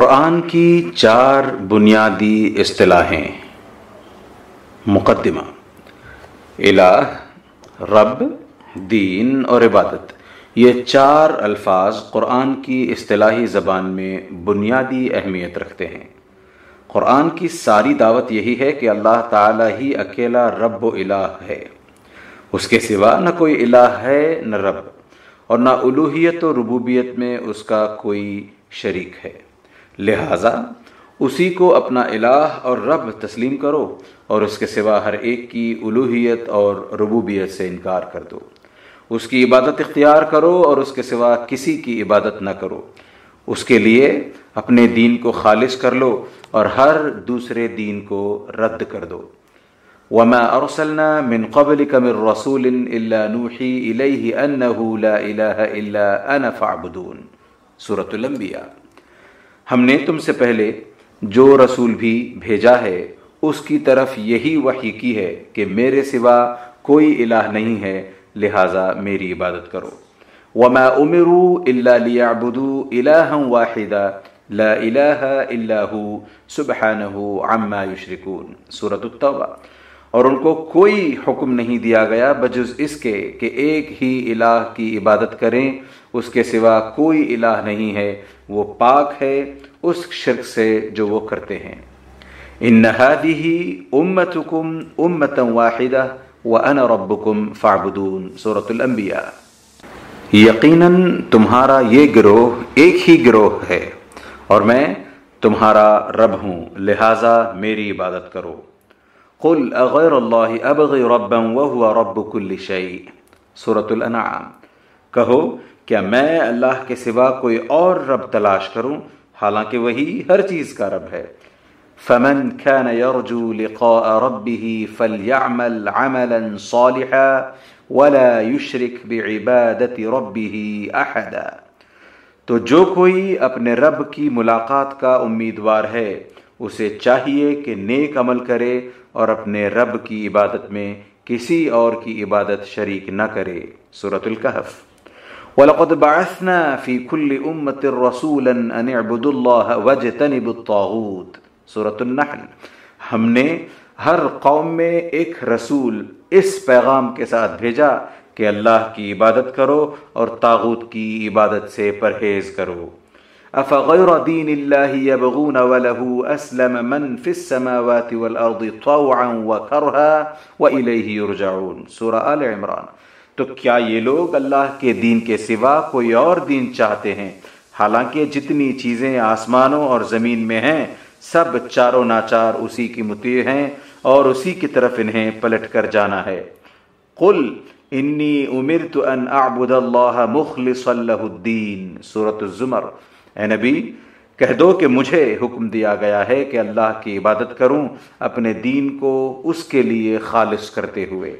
قرآن کی چار بنیادی اصطلاحیں۔ مقدمہ۔ الہ، رب، دین اور عبادت۔ یہ چار الفاظ قرآن کی اصطلاحی زبان میں بنیادی اہمیت رکھتے ہیں۔ قرآن کی ساری دعوت یہی ہے کہ اللہ تعالیٰ ہی اکیلا رب و الہ ہے۔ اس کے سوا نہ کوئی الہ ہے، نہ رب۔ اور نہ الوحیت و ربوبیت میں اس کا کوئی شریک ہے۔ لہٰذا اسی کو اپنا الہ اور رب تسلیم کرو اور اس کے سوا ہر ایک کی الوحیت اور ربوبیت سے انکار کر دو۔ اس کی عبادت اختیار کرو اور اس کے سوا کسی کی عبادت نہ کرو۔ اس کے لیے اپنے دین کو خالص کر لو اور ہر دوسرے دین کو رد کر دو۔ وما ارسلنا من قبلك من رسول الا نوحي اليه انه لا اله الا انا فاعبدون۔ سورة الانبیاء ہم نے تم سے پہلے جو رسول بھی بھیجا ہے، اس کی طرف یہی وحی کی ہے کہ میرے سوا کوئی الہ نہیں ہے، لہٰذا میری عبادت کرو۔ وما امروا الا ليعبدوا الها واحدا لا الہ الا هو سبحانه عما يشركون۔ سورة التوبہ۔ اور ان کو کوئی حکم نہیں دیا گیا بجز اس کے کہ ایک ہی الہ کی عبادت کریں، اس کے سوا کوئی الہ نہیں ہے۔ وہ پاک ہے اس شرک سے جو وہ کرتے ہیں۔ ان هذه امتکم امتا واحدہ و وانا ربکم فاعبدون۔ سورة الانبیاء یقیناً تمہارا یہ گروہ ایک ہی گروہ ہے اور میں تمہارا رب ہوں، لہٰذا میری عبادت کرو۔ قل اغیر اللہ ابغی ربا وهو رب كل شيء۔ سورة الانعام کہو کیا میں اللہ کے سوا کوئی اور رب تلاش کروں؟ حالانکہ وہی ہر چیز کا رب ہے۔ فمن كان يرجو لقاء ربه فليعمل عملا صالحا ولا يشرك بعبادة ربه احدا تو جو کوئی اپنے رب کی ملاقات کا امیدوار ہے، اسے چاہیے کہ نیک عمل کرے اور اپنے رب کی عبادت میں کسی اور کی عبادت شریک نہ کرے۔ سورة الكهف۔ وَلَقَدْ بَعَثْنَا فِي كُلِّ أُمَّةٍ رَسُولًا أَنِ اعْبُدُوا اللَّهَ وَاجْتَنِبُوا الطَّاغُوتَ. سورة النحل. ہم نے ہر قوم میں ایک رسول اس پیغام کے ساتھ بھیجا کہ اللہ کی عبادت کرو اور تاغوت کی عبادت سے پرہیز کرو. افغیر دین اللہ یبغون وله اسلم من فی السماوات والارض طوعا وکرہا وإلیہ یرجعون سورہ آل عمران. تو کیا یہ لوگ اللہ کے دین کے سوا کوئی اور دین چاہتے ہیں؟ حالانکہ جتنی چیزیں آسمانوں اور زمین میں ہیں، سب چاروں ناچار اسی کی مطیع ہیں اور اسی کی طرف انہیں پلٹ کر جانا ہے۔ قل، انی امرت ان اعبد اللہ مخلص اللہ الدین سورة الزمر۔ اے نبی، کہہ دو کہ مجھے حکم دیا گیا ہے کہ اللہ کی عبادت کروں، اپنے دین کو اس کے لیے خالص کرتے ہوئے۔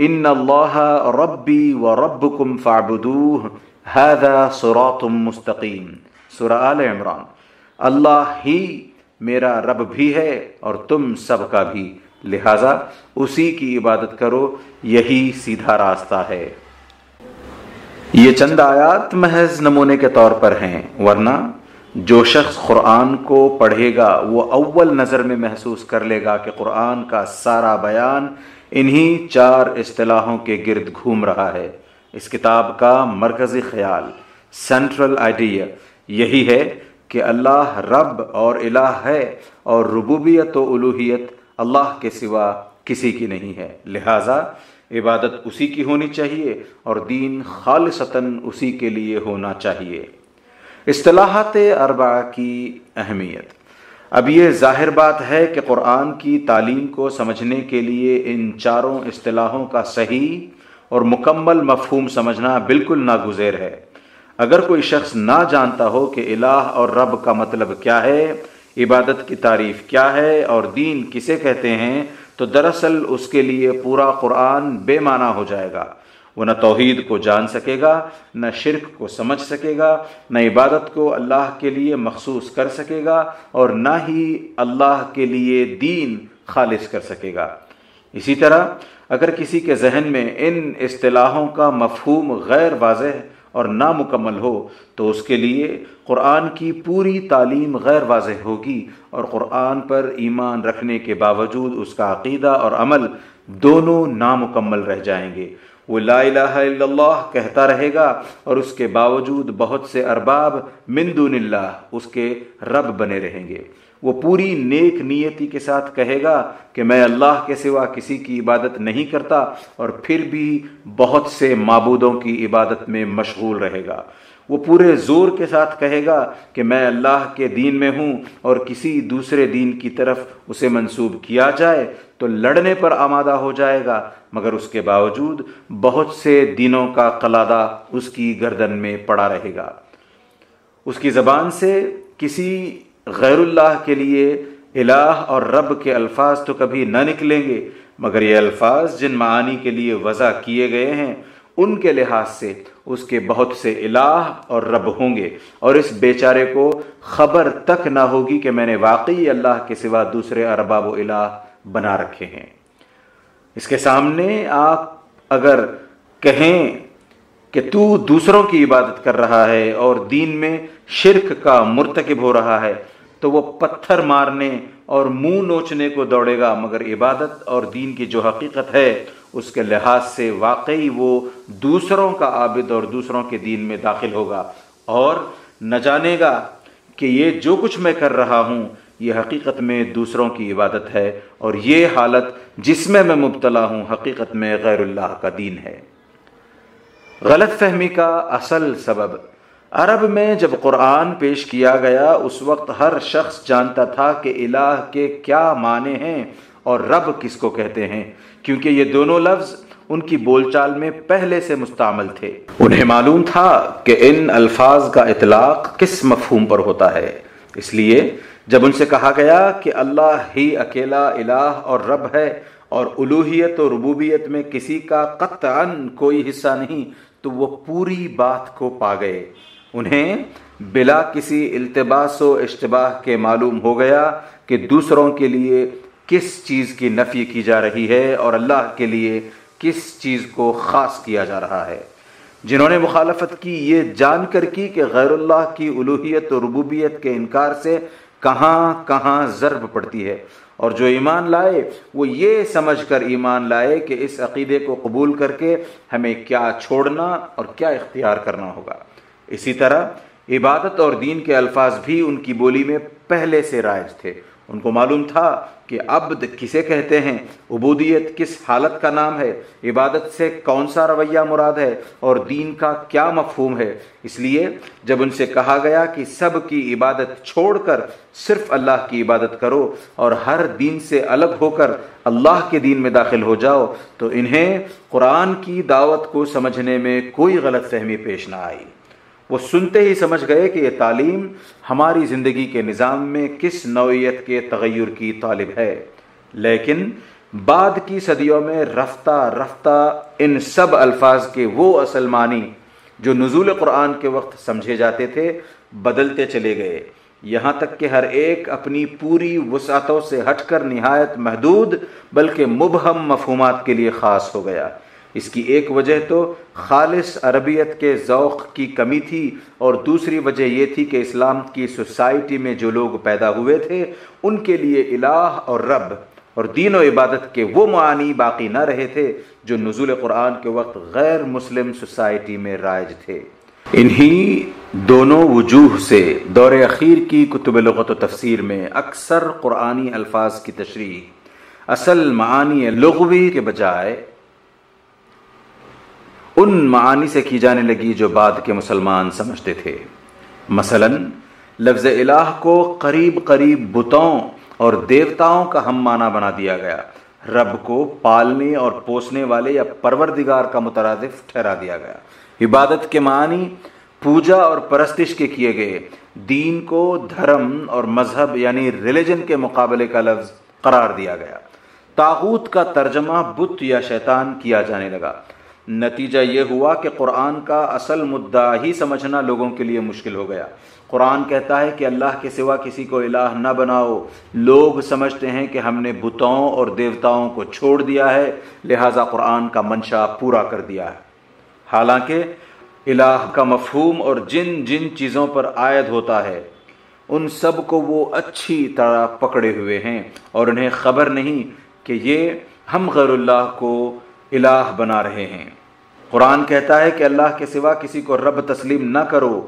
ان اللہ ربی و ربکم فاعبدوہ هذا صراط مستقیم سورہ آل عمران اللہ ہی میرا رب بھی ہے اور تم سب کا بھی. لہٰذا اسی کی عبادت کرو، یہی سیدھا راستہ ہے۔ یہ چند آیات محض نمونے کے طور پر ہیں، ورنہ جو شخص قرآن کو پڑھے گا، وہ اول نظر میں محسوس کر لے گا کہ قرآن کا سارا بیان انہی چار اصطلاحوں کے گرد گھوم رہا ہے۔ اس کتاب کا مرکزی خیال سینٹرل آئیڈیا یہی ہے کہ اللہ رب اور الہ ہے اور ربوبیت و الوحیت اللہ کے سوا کسی کی نہیں ہے۔ لہٰذا عبادت اسی کی ہونی چاہیے اور دین خالصتاً اسی کے لیے ہونا چاہیے۔ اصطلاحات اربع کی اہمیت۔ اب یہ ظاہر بات ہے کہ قرآن کی تعلیم کو سمجھنے کے لیے ان چاروں اصطلاحوں کا صحیح اور مکمل مفہوم سمجھنا بالکل ناگزیر ہے۔ اگر کوئی شخص نہ جانتا ہو کہ الہ اور رب کا مطلب کیا ہے، عبادت کی تعریف کیا ہے اور دین کسے کہتے ہیں، تو دراصل اس کے لیے پورا قرآن بے معنی ہو جائے گا۔ وہ نہ توحید کو جان سکے گا، نہ شرک کو سمجھ سکے گا، نہ عبادت کو اللہ کے لیے مخصوص کر سکے گا اور نہ ہی اللہ کے لیے دین خالص کر سکے گا۔ اسی طرح اگر کسی کے ذہن میں ان اصطلاحوں کا مفہوم غیر واضح اور نامکمل ہو، تو اس کے لیے قرآن کی پوری تعلیم غیر واضح ہوگی اور قرآن پر ایمان رکھنے کے باوجود اس کا عقیدہ اور عمل دونوں نامکمل رہ جائیں گے۔ وہ لا الہ الا اللہ کہتا رہے گا اور اس کے باوجود بہت سے ارباب من دون اللہ اس کے رب بنے رہیں گے۔ وہ پوری نیک نیتی کے ساتھ کہے گا کہ میں اللہ کے سوا کسی کی عبادت نہیں کرتا اور پھر بھی بہت سے معبودوں کی عبادت میں مشغول رہے گا۔ وہ پورے زور کے ساتھ کہے گا کہ میں اللہ کے دین میں ہوں اور کسی دوسرے دین کی طرف اسے منسوب کیا جائے تو لڑنے پر آمادہ ہو جائے گا، مگر اس کے باوجود بہت سے دینوں کا قلادہ اس کی گردن میں پڑا رہے گا۔ اس کی زبان سے کسی غیر اللہ کے لیے الہ اور رب کے الفاظ تو کبھی نہ نکلیں گے، مگر یہ الفاظ جن معانی کے لیے وضع کیے گئے ہیں، ان کے لحاظ سے اس کے بہت سے الہ اور رب ہوں گے۔ اور اس بیچارے کو خبر تک نہ ہوگی کہ میں نے واقعی اللہ کے سوا دوسرے ارباب و الہ بنا رکھے ہیں۔ اس کے سامنے آپ اگر کہیں کہ تو دوسروں کی عبادت کر رہا ہے اور دین میں شرک کا مرتکب ہو رہا ہے، تو وہ پتھر مارنے اور منہ نوچنے کو دوڑے گا، مگر عبادت اور دین کی جو حقیقت ہے، اس کے لحاظ سے واقعی وہ دوسروں کا عابد اور دوسروں کے دین میں داخل ہوگا۔ اور نہ جانے گا کہ یہ جو کچھ میں کر رہا ہوں یہ حقیقت میں دوسروں کی عبادت ہے اور یہ حالت جس میں میں مبتلا ہوں حقیقت میں غیر اللہ کا دین ہے۔ غلط فہمی کا اصل سبب۔ عرب میں جب قرآن پیش کیا گیا، اس وقت ہر شخص جانتا تھا کہ الہ کے کیا معنی ہیں اور رب کس کو کہتے ہیں، کیونکہ یہ دونوں لفظ ان کی بول چال میں پہلے سے مستعمل تھے۔ انہیں معلوم تھا کہ ان الفاظ کا اطلاق کس مفہوم پر ہوتا ہے۔ اس لیے جب ان سے کہا گیا کہ اللہ ہی اکیلا الہ اور رب ہے اور الوحیت و ربوبیت میں کسی کا قطعا کوئی حصہ نہیں، تو وہ پوری بات کو پا گئے۔ انہیں بلا کسی التباس و اشتباہ کے معلوم ہو گیا کہ دوسروں کے لیے کس چیز کی نفی کی جا رہی ہے اور اللہ کے لیے کس چیز کو خاص کیا جا رہا ہے۔ جنہوں نے مخالفت کی یہ جان کر کی کہ غیر اللہ کی الوحیت و ربوبیت کے انکار سے کہاں کہاں ضرب پڑتی ہے اور جو ایمان لائے وہ یہ سمجھ کر ایمان لائے کہ اس عقیدے کو قبول کر کے ہمیں کیا چھوڑنا اور کیا اختیار کرنا ہوگا۔ اسی طرح عبادت اور دین کے الفاظ بھی ان کی بولی میں پہلے سے رائج تھے۔ ان کو معلوم تھا کہ عبد کسے کہتے ہیں؟ عبودیت کس حالت کا نام ہے؟ عبادت سے کون سا رویہ مراد ہے؟ اور دین کا کیا مفہوم ہے؟ اس لیے جب ان سے کہا گیا کہ سب کی عبادت چھوڑ کر صرف اللہ کی عبادت کرو اور ہر دین سے الگ ہو کر اللہ کے دین میں داخل ہو جاؤ، تو انہیں قرآن کی دعوت کو سمجھنے میں کوئی غلط فہمی پیش نہ آئی۔ وہ سنتے ہی سمجھ گئے کہ یہ تعلیم ہماری زندگی کے نظام میں کس نوعیت کے تغیر کی طالب ہے۔ لیکن بعد کی صدیوں میں رفتہ رفتہ ان سب الفاظ کے وہ اصل معنی جو نزول قرآن کے وقت سمجھے جاتے تھے بدلتے چلے گئے۔ یہاں تک کہ ہر ایک اپنی پوری وسعتوں سے ہٹ کر نہایت محدود بلکہ مبہم مفہومات کے لیے خاص ہو گیا۔ اس کی ایک وجہ تو خالص عربیت کے ذوق کی کمی تھی اور دوسری وجہ یہ تھی کہ اسلام کی سوسائٹی میں جو لوگ پیدا ہوئے تھے، ان کے لیے الہ اور رب اور دین و عبادت کے وہ معانی باقی نہ رہے تھے جو نزول قرآن کے وقت غیر مسلم سوسائٹی میں رائج تھے۔ انہی دونوں وجوہ سے دور اخیر کی کتب لغت و تفسیر میں اکثر قرآنی الفاظ کی تشریح، اصل معانی لغوی کے بجائے ان معانی سے کی جانے لگی جو بعد کے مسلمان سمجھتے تھے۔ مثلا، لفظ الہ کو قریب قریب بتوں اور دیوتاؤں کا ہم معنی بنا دیا گیا۔ رب کو پالنے اور پوسنے والے یا پروردگار کا مترادف ٹھہرا دیا گیا۔ عبادت کے معنی پوجا اور پرستش کے کیے گئے۔ دین کو دھرم اور مذہب یعنی ریلیجن کے مقابلے کا لفظ قرار دیا گیا۔ تاغوت کا ترجمہ بت یا شیطان کیا جانے لگا۔ نتیجہ یہ ہوا کہ قرآن کا اصل مدعا ہی سمجھنا لوگوں کے لیے مشکل ہو گیا۔ قرآن کہتا ہے کہ اللہ کے سوا کسی کو الہ نہ بناؤ۔ لوگ سمجھتے ہیں کہ ہم نے بتوں اور دیوتاؤں کو چھوڑ دیا ہے، لہٰذا قرآن کا منشا پورا کر دیا ہے۔ حالانکہ الہ کا مفہوم اور جن جن چیزوں پر عائد ہوتا ہے، ان سب کو وہ اچھی طرح پکڑے ہوئے ہیں۔ اور انہیں خبر نہیں کہ یہ ہم غیر اللہ کو الہ بنا رہے ہیں۔ قرآن کہتا ہے کہ اللہ کے سوا کسی کو رب تسلیم نہ کرو۔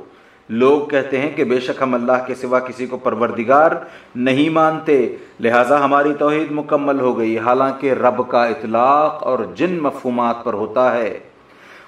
لوگ کہتے ہیں کہ بے شک ہم اللہ کے سوا کسی کو پروردگار نہیں مانتے۔ لہٰذا ہماری توحید مکمل ہو گئی، حالانکہ رب کا اطلاق اور جن مفہومات پر ہوتا ہے،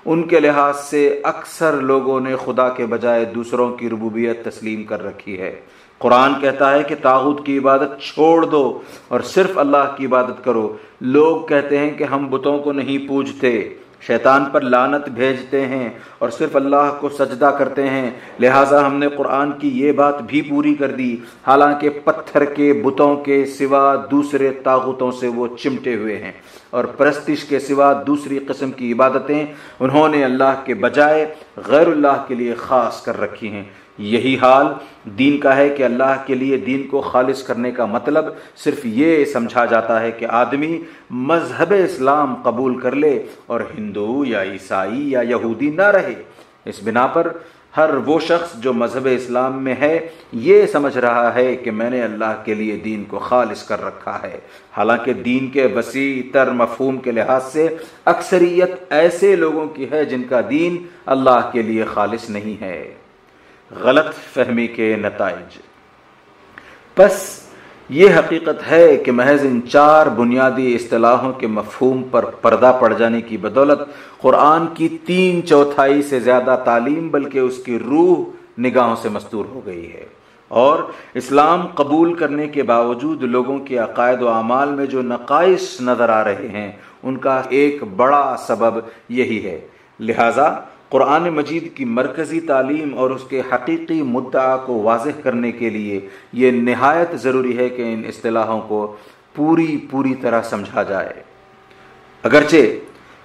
ان کے لحاظ سے اکثر لوگوں نے خدا کے بجائے دوسروں کی ربوبیت تسلیم کر رکھی ہے۔ قرآن کہتا ہے کہ تاغت کی عبادت چھوڑ دو اور صرف اللہ کی عبادت کرو۔ لوگ کہتے ہیں کہ ہم بتوں کو نہیں پوجتے۔ شیطان پر لانت بھیجتے ہیں اور صرف اللہ کو سجدہ کرتے ہیں۔ لہٰذا ہم نے قرآن کی یہ بات بھی پوری کر دی۔ حالانکہ پتھر کے بتوں کے سوا دوسرے طاقتوں سے وہ چمٹے ہوئے ہیں اور پرستش کے سوا دوسری قسم کی عبادتیں انہوں نے اللہ کے بجائے غیر اللہ کے لیے خاص کر رکھی ہیں۔ یہی حال دین کا ہے کہ اللہ کے لیے دین کو خالص کرنے کا مطلب صرف یہ سمجھا جاتا ہے کہ آدمی مذہب اسلام قبول کر لے اور ہندو یا عیسائی یا یہودی نہ رہے۔ اس بنا پر ہر وہ شخص جو مذہب اسلام میں ہے، یہ سمجھ رہا ہے کہ میں نے اللہ کے لیے دین کو خالص کر رکھا ہے۔ حالانکہ دین کے وسیع تر مفہوم کے لحاظ سے اکثریت ایسے لوگوں کی ہے جن کا دین اللہ کے لیے خالص نہیں ہے۔ غلط فہمی کے نتائج۔ بس یہ حقیقت ہے کہ محض ان چار بنیادی اصطلاحوں کے مفہوم پر پردہ پڑ جانے کی بدولت قرآن کی تین چوتھائی سے زیادہ تعلیم بلکہ اس کی روح نگاہوں سے مستور ہو گئی ہے۔ اور اسلام قبول کرنے کے باوجود لوگوں کے عقائد و اعمال میں جو نقائص نظر آ رہے ہیں، ان کا ایک بڑا سبب یہی ہے۔ لہذا قرآن مجید کی مرکزی تعلیم اور اس کے حقیقی مدعا کو واضح کرنے کے لیے یہ نہایت ضروری ہے کہ ان اصطلاحوں کو پوری پوری طرح سمجھا جائے۔ اگرچہ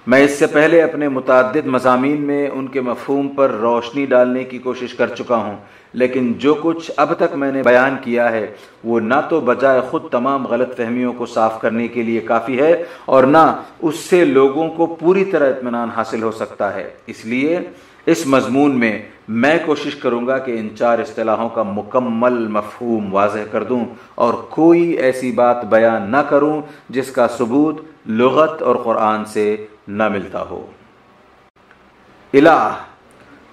میں اس سے پہلے اپنے متعدد مضامین میں ان کے مفہوم پر روشنی ڈالنے کی کوشش کر چکا ہوں، لیکن جو کچھ اب تک میں نے بیان کیا ہے، وہ نہ تو بجائے خود تمام غلط فہمیوں کو صاف کرنے کے لیے کافی ہے اور نہ اس سے لوگوں کو پوری طرح اطمینان حاصل ہو سکتا ہے۔ اس لیے اس مضمون میں میں کوشش کروں گا کہ ان چار اصطلاحوں کا مکمل مفہوم واضح کر دوں اور کوئی ایسی بات بیان نہ کروں جس کا ثبوت لغت اور قرآن سے نہ ملتا ہو۔ الہ،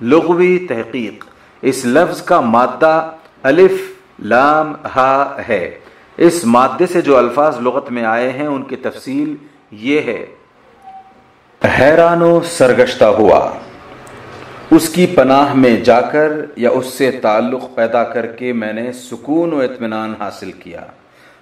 لغوی تحقیق، اس لفظ کا مادہ الف، لام، ہا ہے۔ اس مادے سے جو الفاظ لغت میں آئے ہیں، ان کی تفصیل یہ ہے۔ حیران و سرگشتہ ہوا۔ اس کی پناہ میں جا کر یا اس سے تعلق پیدا کر کے میں نے سکون و اطمینان حاصل کیا۔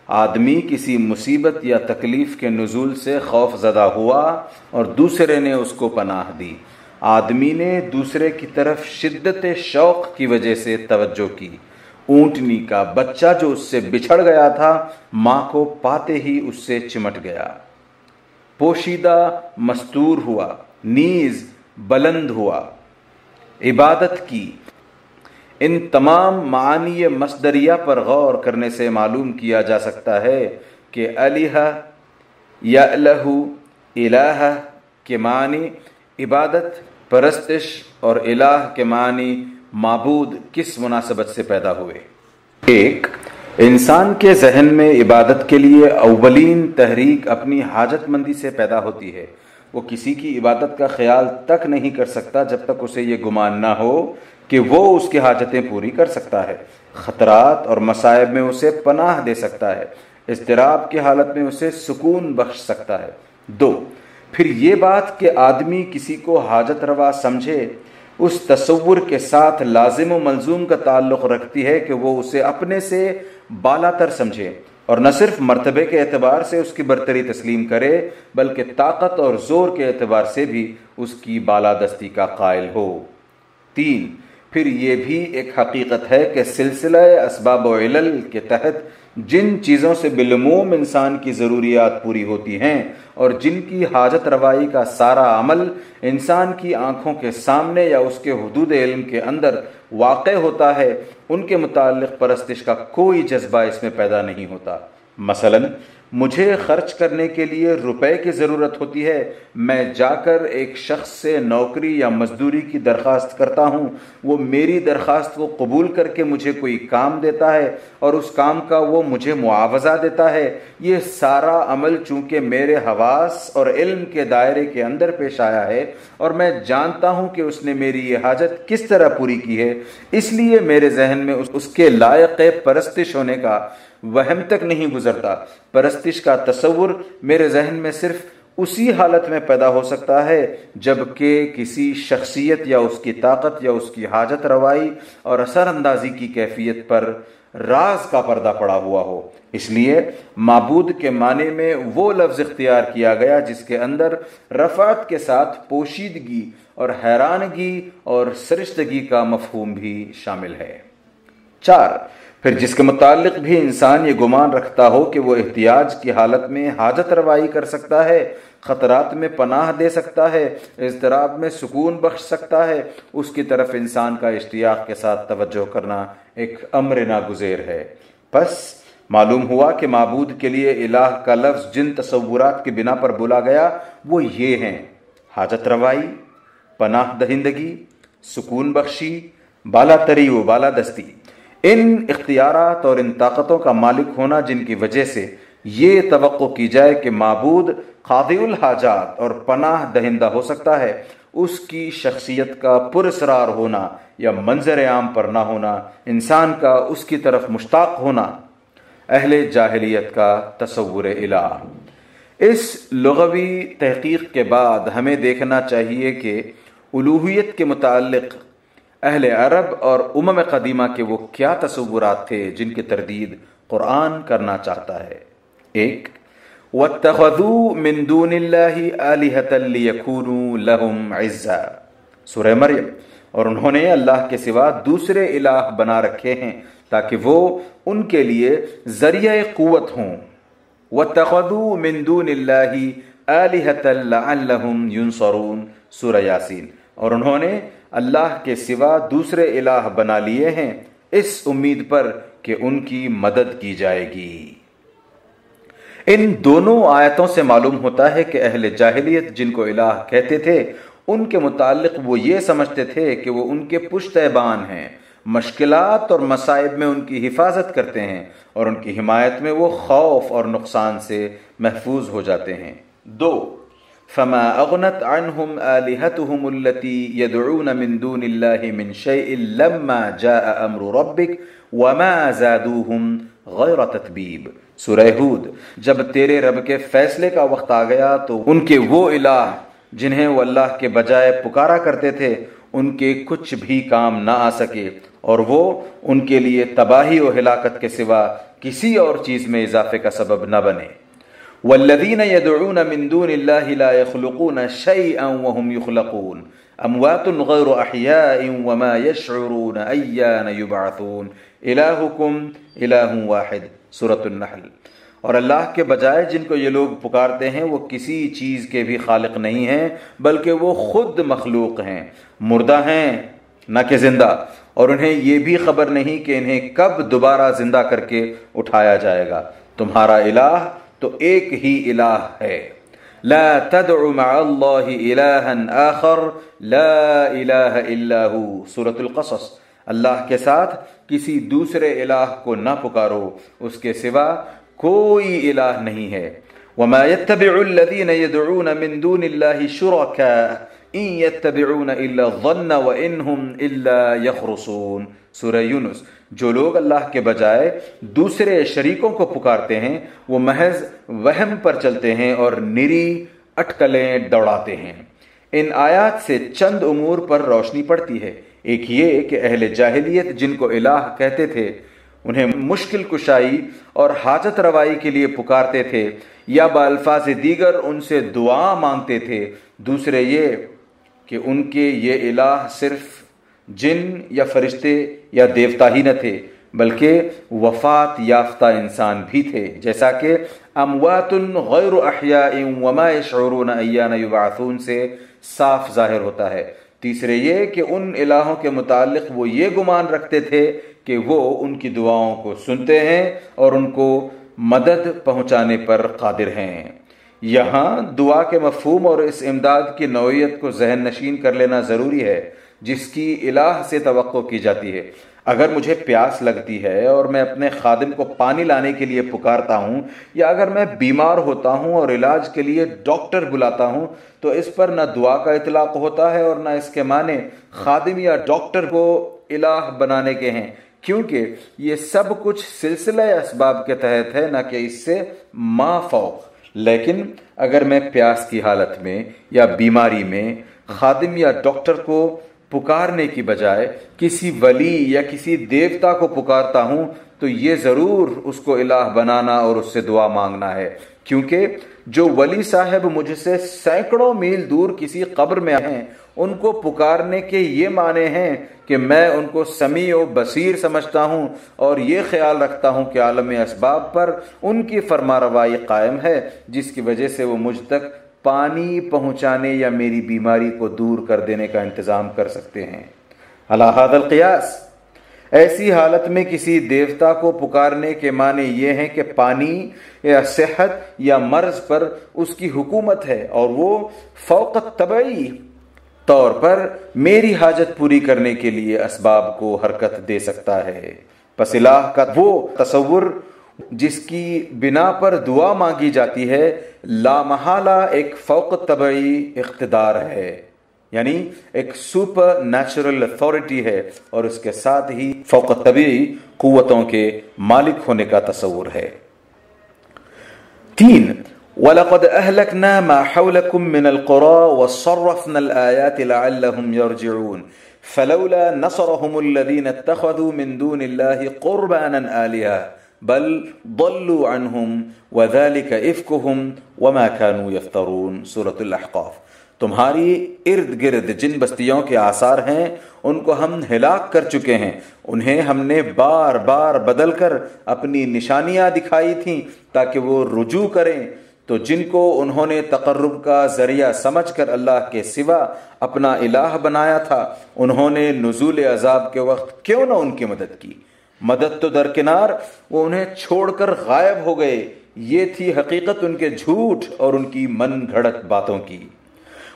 آدمی کسی مصیبت یا تکلیف کے نزول سے خوف زدہ ہوا اور دوسرے نے اس کو پناہ دی۔ آدمی نے دوسرے کی طرف شدت شوق کی وجہ سے توجہ کی۔ اونٹنی کا بچہ جو اس سے بچھڑ گیا تھا، ماں کو پاتے ہی اس سے چمٹ گیا۔ پوشیدہ مستور ہوا، نیز بلند ہوا۔ عبادت کی۔ ان تمام معانی مصدریہ پر غور کرنے سے معلوم کیا جا سکتا ہے کہ علیہ یا الہ کے معنی عبادت، پرستش اور الہ کے معنی معبود کس مناسبت سے پیدا ہوئے؟ ایک، انسان کے ذہن میں عبادت کے لیے اولین تحریک اپنی حاجت مندی سے پیدا ہوتی ہے۔ وہ کسی کی عبادت کا خیال تک نہیں کر سکتا جب تک اسے یہ گمان نہ ہو کہ وہ اس کی حاجتیں پوری کر سکتا ہے۔ خطرات اور مصائب میں اسے پناہ دے سکتا ہے۔ اضطراب کی حالت میں اسے سکون بخش سکتا ہے۔ دو، پھر یہ بات کہ آدمی کسی کو حاجت روا سمجھے، اس تصور کے ساتھ لازم و ملزوم کا تعلق رکھتی ہے کہ وہ اسے اپنے سے بالا تر سمجھے اور نہ صرف مرتبے کے اعتبار سے اس کی برتری تسلیم کرے، بلکہ طاقت اور زور کے اعتبار سے بھی اس کی بالادستی کا قائل ہو۔ تین پھر یہ بھی ایک حقیقت ہے کہ سلسلہ اسباب و علل کے تحت جن چیزوں سے بالعموم انسان کی ضروریات پوری ہوتی ہیں اور جن کی حاجت روائی کا سارا عمل انسان کی آنکھوں کے سامنے یا اس کے حدود علم کے اندر واقع ہوتا ہے، ان کے متعلق پرستش کا کوئی جذبہ اس میں پیدا نہیں ہوتا۔ مثلا مجھے خرچ کرنے کے لیے روپے کی ضرورت ہوتی ہے۔ میں جا کر ایک شخص سے نوکری یا مزدوری کی درخواست کرتا ہوں۔ وہ میری درخواست کو قبول کر کے مجھے کوئی کام دیتا ہے اور اس کام کا وہ مجھے معاوضہ دیتا ہے۔ یہ سارا عمل چونکہ میرے حواس اور علم کے دائرے کے اندر پیش آیا ہے اور میں جانتا ہوں کہ اس نے میری یہ حاجت کس طرح پوری کی ہے۔ اس لیے میرے ذہن میں اس کے لائق پرستش ہونے کا وہم تک نہیں گزرتا۔ پرست پرستش کا تصور میرے ذہن میں صرف اسی حالت میں پیدا ہو سکتا ہے جبکہ کسی شخصیت یا اس کی طاقت یا اس کی حاجت روائی اور اثر اندازی کی کیفیت پر راز کا پردہ پڑا ہوا ہو۔ اس لیے معبود کے معنی میں وہ لفظ اختیار کیا گیا جس کے اندر رفعت کے ساتھ پوشیدگی اور حیرانگی اور سرشتگی کا مفہوم بھی شامل ہے۔ چار پھر جس کے متعلق بھی انسان یہ گمان رکھتا ہو کہ وہ احتیاج کی حالت میں حاجت روائی کر سکتا ہے، خطرات میں پناہ دے سکتا ہے، اضطراب میں سکون بخش سکتا ہے، اس کی طرف انسان کا اشتیاق کے ساتھ توجہ کرنا ایک امر ناگزیر ہے۔ پس معلوم ہوا کہ معبود کے لیے الہ کا لفظ جن تصورات کی بنا پر بولا گیا، وہ یہ ہیں حاجت روائی، پناہ دہندگی، سکون بخشی، بالا تری و بالا دستی۔ ان اختیارات اور ان طاقتوں کا مالک ہونا جن کی وجہ سے یہ توقع کی جائے کہ معبود خاضی الحاجات اور پناہ دہندہ ہو سکتا ہے، اس کی شخصیت کا پرسرار ہونا یا منظر عام پر نہ ہونا، انسان کا اس کی طرف مشتاق ہونا اہل جاہلیت کا تصور الہ۔ اس لغوی تحقیق کے بعد ہمیں دیکھنا چاہیے کہ الوحیت کے متعلق اہل عرب اور امم قدیمہ کے وہ کیا تصورات تھے جن کی تردید قرآن کرنا چاہتا ہے؟ ایک، وَاتَّخَذُوا مِن دُونِ اللَّهِ آلِهَةً لِيَكُونُوا لَهُمْ عِزَّا سورہ مریم۔ اور انہوں نے اللہ کے سوا دوسرے الہ بنا رکھے ہیں تاکہ وہ ان کے لیے ذریعہ قوت ہوں۔ وَاتَّخَذُوا مِن دُونِ اللَّهِ آلِهَةً لَعَلَّهُمْ يُنصَرُونَ۔ سورہ یاسین۔ اور انہوں نے اللہ کے سوا دوسرے الہ بنا لیے ہیں، اس امید پر کہ ان کی مدد کی جائے گی۔ ان دونوں آیتوں سے معلوم ہوتا ہے کہ اہل جاہلیت جن کو الہ کہتے تھے، ان کے متعلق وہ یہ سمجھتے تھے کہ وہ ان کے پشت بان ہیں۔ مشکلات اور مصائب میں ان کی حفاظت کرتے ہیں اور ان کی حمایت میں وہ خوف اور نقصان سے محفوظ ہو جاتے ہیں۔ دو فما اغنت عنهم آلهتهم التي يدعون من دون الله من شيء لما جاء امر ربك وما زادوهم غیر تطبیب سورہ ہود، جب تیرے رب کے فیصلے کا وقت آ گیا تو ان کے وہ الہ جنہیں وہ اللہ کے بجائے پکارا کرتے تھے، ان کے کچھ بھی کام نہ آ سکے، اور وہ ان کے لیے تباہی و ہلاکت کے سوا کسی اور چیز میں اضافے کا سبب نہ بنے۔ والذین يدعون من دون اللہ لا يخلقون شيئا وهم يخلقون اموات غیر احیاء وما يشعرون ایان يبعثون الہکم الہ واحد، سورة النحل۔ اور اللہ کے بجائے جن کو یہ لوگ پکارتے ہیں، وہ کسی چیز کے بھی خالق نہیں ہیں، بلکہ وہ خود مخلوق ہیں۔ مردہ ہیں، نہ کہ زندہ۔ اور انہیں یہ بھی خبر نہیں کہ انہیں کب دوبارہ زندہ کر کے اٹھایا جائے گا۔ تمہارا الہ تو ایک ہی الہ ہے۔ لا تدعو مع اللہ الہا آخر۔ لا الہ الا ہو۔ سورة القصص۔ اللہ کے ساتھ کسی دوسرے الہ کو نہ پکارو۔ اس کے سوا کوئی الہ نہیں ہے۔ وما يتبع الذين يدعون من دون الله شركاء۔ ان يتبعون الا الظن وانهم الا يخرصون۔ سورہ یونس، جو لوگ اللہ کے بجائے دوسرے شریکوں کو پکارتے ہیں، وہ محض وہم پر چلتے ہیں اور نری اٹکلیں دوڑاتے ہیں۔ ان آیات سے چند امور پر روشنی پڑتی ہے۔ ایک یہ کہ اہل جاہلیت جن کو الہ کہتے تھے، انہیں مشکل کشائی اور حاجت روائی کے لیے پکارتے تھے، یا بالفاظ دیگر ان سے دعا مانگتے تھے۔ دوسرے یہ کہ ان کے یہ الہ صرف جن یا فرشتے یا دیوتا ہی نہ تھے، بلکہ وفات یافتہ انسان بھی تھے۔ جیسا کہ اموات غیر احیاء وما يشعرون ایان یبعثون سے صاف ظاہر ہوتا ہے۔ تیسرے یہ کہ ان الہوں کے متعلق وہ یہ گمان رکھتے تھے کہ وہ ان کی دعاؤں کو سنتے ہیں اور ان کو مدد پہنچانے پر قادر ہیں۔ یہاں دعا کے مفہوم اور اس امداد کی نوعیت کو ذہن نشین کر لینا ضروری ہے، جس کی الہ سے توقع کی جاتی ہے۔ اگر مجھے پیاس لگتی ہے اور میں اپنے خادم کو پانی لانے کے لیے پکارتا ہوں، یا اگر میں بیمار ہوتا ہوں اور علاج کے لیے ڈاکٹر بلاتا ہوں، تو اس پر نہ دعا کا اطلاق ہوتا ہے اور نہ اس کے معنی خادم یا ڈاکٹر کو الہ بنانے کے ہیں۔ کیونکہ یہ سب کچھ سلسلہ اسباب کے تحت ہے، نہ کہ اس سے ما فوق۔ لیکن اگر میں پیاس کی حالت میں یا بیماری میں خادم یا ڈاکٹر کو پکارنے کی بجائے کسی ولی یا کسی دیوتا کو پکارتا ہوں، تو یہ ضرور اس کو الہ بنانا اور اس سے دعا مانگنا ہے۔ کیونکہ جو ولی صاحب مجھ سے سینکڑوں میل دور کسی قبر میں ہیں ان کو پکارنے کے یہ معنی ہیں کہ میں ان کو سمیع و بصیر سمجھتا ہوں اور یہ خیال رکھتا ہوں کہ عالم اسباب پر ان کی فرما روائی قائم ہے، جس کی وجہ سے وہ مجھ تک پانی پہنچانے یا میری بیماری کو دور کر دینے کا انتظام کر سکتے ہیں۔ اللہ القیاس۔ ایسی حالت میں کسی دیوتا کو پکارنے کے معنی یہ ہیں کہ پانی یا صحت یا مرض پر اس کی حکومت ہے اور وہ فوق طبعی طور پر میری حاجت پوری کرنے کے لیے اسباب کو حرکت دے سکتا ہے۔ پس الہ کا وہ تصور جس کی بنا پر دعا مانگی جاتی ہے لامحالہ ایک فوق طبعی اقتدار ہے۔ یعنی ایک سپر نیچرل اتھارٹی ہے اور اس کے ساتھ ہی فوق طبعی قوتوں کے مالک ہونے کا تصور ہے۔ تین وَلَقَدْ أَهْلَكْنَا مَا حَوْلَكُم مِّنَ الْقُرَى وَصَرَّفْنَا الْآيَاتِ لَعَلَّهُمْ يَرْجِعُونَ. فَلَوْلَا نَصَرَهُمُ الَّذِينَ اتَّخَذُوا مِن دُونِ اللَّهِ قُرْبَانًا آلِهَةً بل ضلوا عنهم وذلك إفكهم وما كانوا يفترون. سورة الأحقاف. تمہاری ارد گرد جن بستیوں کے آثار ہیں ان کو ہم ہلاک کر چکے ہیں۔ انہیں ہم نے بار بار بدل کر اپنی نشانیاں دکھائی تھیں تاکہ وہ رجوع کریں۔ تو جن کو انہوں نے تقرب کا ذریعہ سمجھ کر اللہ کے سوا اپنا الہ بنایا تھا، انہوں نے نزول عذاب کے وقت کیوں نہ ان کی مدد کی؟ مدد تو درکنار، وہ انہیں چھوڑ کر غائب ہو گئے۔ یہ تھی حقیقت ان کے جھوٹ اور ان کی من گھڑت باتوں کی۔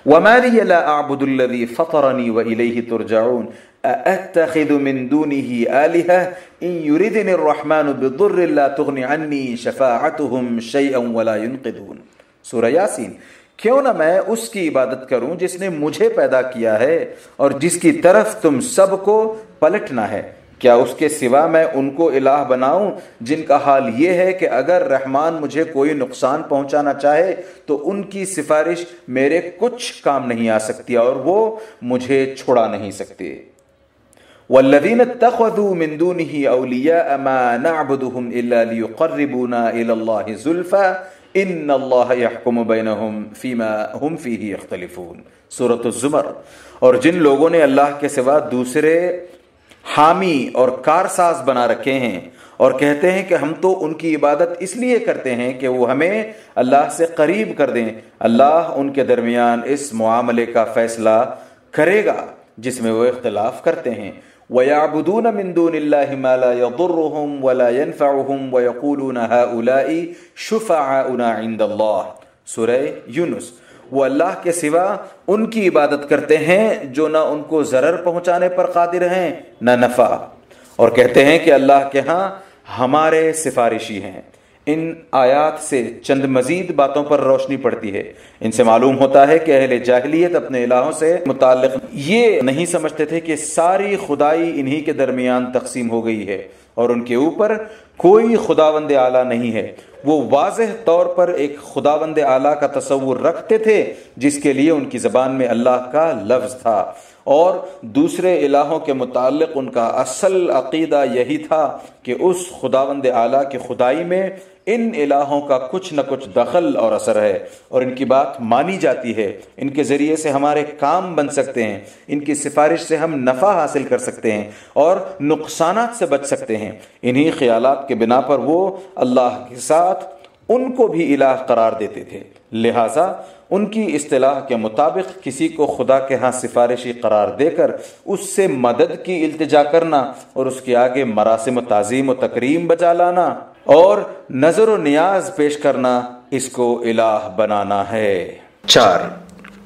وما لي لا أعبد الذي فطرني وإليه ترجعون۔ أأتخذ من دونه آلهة؟ إن يردني الرحمن بضر لا تغني عني شفاعتهم شيئا ولا ينقذون. سورہ یاسین، کیوں نہ میں اس کی عبادت کروں جس نے مجھے پیدا کیا ہے اور جس کی طرف تم سب کو پلٹنا ہے؟ کیا اس کے سوا میں ان کو الہ بناؤں جن کا حال یہ ہے کہ اگر رحمان مجھے کوئی نقصان پہنچانا چاہے تو ان کی سفارش میرے کچھ کام نہیں آ سکتی اور وہ مجھے چھڑا نہیں سکتے۔ والذین اتخذوا من دونه اولیاء ما نعبدهم الا ليقربونا الى الله زلفا ان اللہ يحكم بینهم فيما هم فيه يختلفون سورة الزمر۔ اور جن لوگوں نے اللہ کے سوا دوسرے حامی اور کارساز بنا رکھے ہیں اور کہتے ہیں کہ ہم تو ان کی عبادت اس لیے کرتے ہیں کہ وہ ہمیں اللہ سے قریب کر دیں۔ اللہ ان کے درمیان اس معاملے کا فیصلہ کرے گا جس میں وہ اختلاف کرتے ہیں۔ وَيَعْبُدُونَ مِن دُونِ اللَّهِ مَا لَا يَضُرُّهُمْ وَلَا يَنفَعُهُمْ وَيَقُولُونَ هَؤُلَاءِ شُفَعَاؤُنَا عِندَ اللَّهِ۔ سورہ یونس۔ وہ اللہ کے سوا ان کی عبادت کرتے ہیں جو نہ ان کو ضرر پہنچانے پر قادر ہیں، نہ نفع۔ اور کہتے ہیں کہ اللہ کے ہاں ہمارے سفارشی ہیں۔ ان آیات سے چند مزید باتوں پر روشنی پڑتی ہے۔ ان سے معلوم ہوتا ہے کہ اہل جاہلیت اپنے الہوں سے متعلق یہ نہیں سمجھتے تھے کہ ساری خدائی انہی کے درمیان تقسیم ہو گئی ہے اور ان کے اوپر کوئی خداوند اعلیٰ نہیں ہے۔ وہ واضح طور پر ایک خداوند اعلیٰ کا تصور رکھتے تھے، جس کے لیے ان کی زبان میں اللہ کا لفظ تھا۔ اور دوسرے الہوں کے متعلق ان کا اصل عقیدہ یہی تھا کہ اس خداوند اعلیٰ کی خدائی میں ان الہوں کا کچھ نہ کچھ دخل اور اثر ہے اور ان کی بات مانی جاتی ہے ان کے ذریعے سے ہمارے کام بن سکتے ہیں ان کی سفارش سے ہم نفع حاصل کر سکتے ہیں اور نقصانات سے بچ سکتے ہیں انہی خیالات کے بنا پر وہ اللہ کے ساتھ ان کو بھی الہ قرار دیتے تھے لہٰذا ان کی اصطلاح کے مطابق کسی کو خدا کے ہاں سفارشی قرار دے کر اس سے مدد کی التجا کرنا اور اس کے آگے مراسم و تعظیم و تکریم بجا لانا اور نظر و نیاز پیش کرنا اس کو الہ بنانا ہے۔ چار،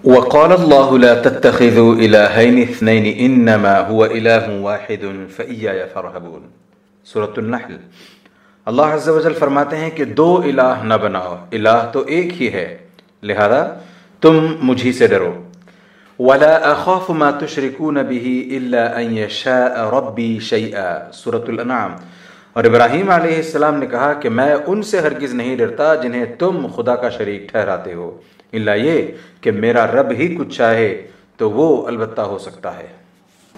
وقال الله لا تتخذوا إلهين اثنين إنما هو إله واحد فإياي فرهبون سورة النحل۔ اللہ عز و جل فرماتے ہیں کہ دو الہ نہ بناؤ، الہ تو ایک ہی ہے۔ لہذا تم مجھی سے ڈرو۔ ولا اخاف ما تشركون به الا ان يشاء ربي شيئا۔ سورة الانعام۔ اور ابراہیم علیہ السلام نے کہا کہ میں ان سے ہرگز نہیں ڈرتا جنہیں تم خدا کا شریک ٹھہراتے ہو۔ اللہ یہ کہ میرا رب ہی کچھ چاہے تو وہ البتہ ہو سکتا ہے۔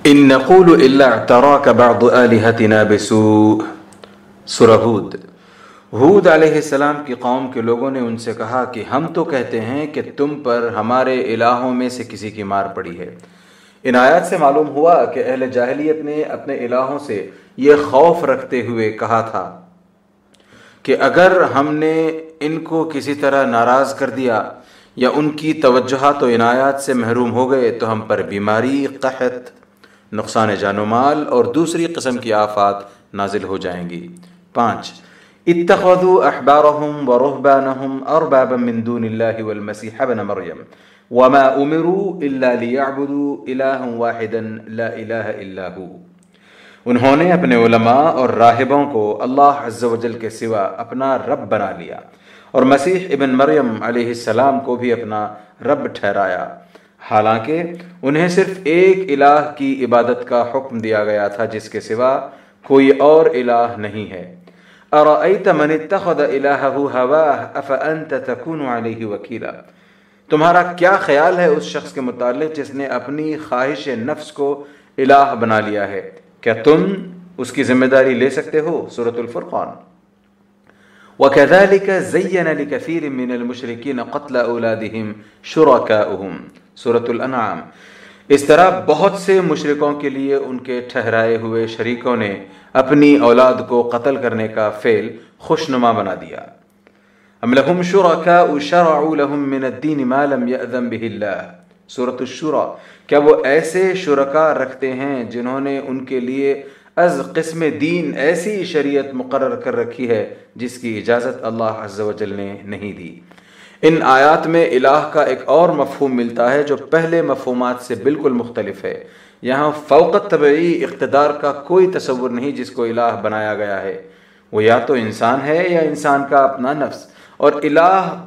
ان نقول الا اعتراك بعض الهتنا بسوء۔ سورہ ہود۔ ہود علیہ السلام کی قوم کے لوگوں نے ان سے کہا کہ ہم تو کہتے ہیں کہ تم پر ہمارے الہوں میں سے کسی کی مار پڑی ہے۔ ان آیات سے معلوم ہوا کہ اہل جاہلیت نے اپنے الہوں سے یہ خوف رکھتے ہوئے کہا تھا کہ اگر ہم نے ان کو کسی طرح ناراض کر دیا یا ان کی توجہات و عنایات سے محروم ہو گئے تو ہم پر بیماری، قحط، نقصان جان و مال اور دوسری قسم کی آفات نازل ہو جائیں گی۔ پانچ، اتخذوا احبارهم ورهبانهم اربابا من دون الله والمسيح ابن مريم وما امروا الا ليعبدوا الها واحدا لا اله الا هو۔ انہوں نے اپنے علماء اور راہبوں کو اللہ عز و جل کے سوا اپنا رب بنا لیا اور مسیح ابن مریم علیہ السلام کو بھی اپنا رب ٹھہرایا۔ حالانکہ انہیں صرف ایک الہ کی عبادت کا حکم دیا گیا تھا جس کے سوا کوئی اور الہ نہیں ہے۔ ارأیت من اتخذ الہہ ہواہ افانت تکون علیہ وکیلا تمہارا کیا خیال ہے اس شخص کے متعلق جس نے اپنی خواہش نفس کو الہ بنا لیا ہے؟ کیا تم اس کی ذمہ داری لے سکتے ہو؟ سورة الفرقان۔ وكذلك زين لكثير من المشركين قتل اولادهم شركاؤهم۔ سورة الانعام۔ اس طرح بہت سے مشرکوں کے لیے ان کے ٹھہرائے ہوئے شریکوں نے اپنی اولاد کو قتل کرنے کا فعل خوشنما بنا دیا۔ ام لهم شركاء شرعوا لهم من الدين ما لم يأذن به الله؟ سورة الشورى. کیا وہ ایسے شرکا رکھتے ہیں جنہوں نے ان کے لیے از قسم دین ایسی شریعت مقرر کر رکھی ہے جس کی اجازت اللہ عز و جل نے نہیں دی؟ ان آیات میں الہ کا ایک اور مفہوم ملتا ہے جو پہلے مفہومات سے بالکل مختلف ہے۔ یہاں فوقت طبعی اقتدار کا کوئی تصور نہیں جس کو الہ بنایا گیا ہے۔ وہ یا تو انسان ہے یا انسان کا اپنا نفس۔ اور الہ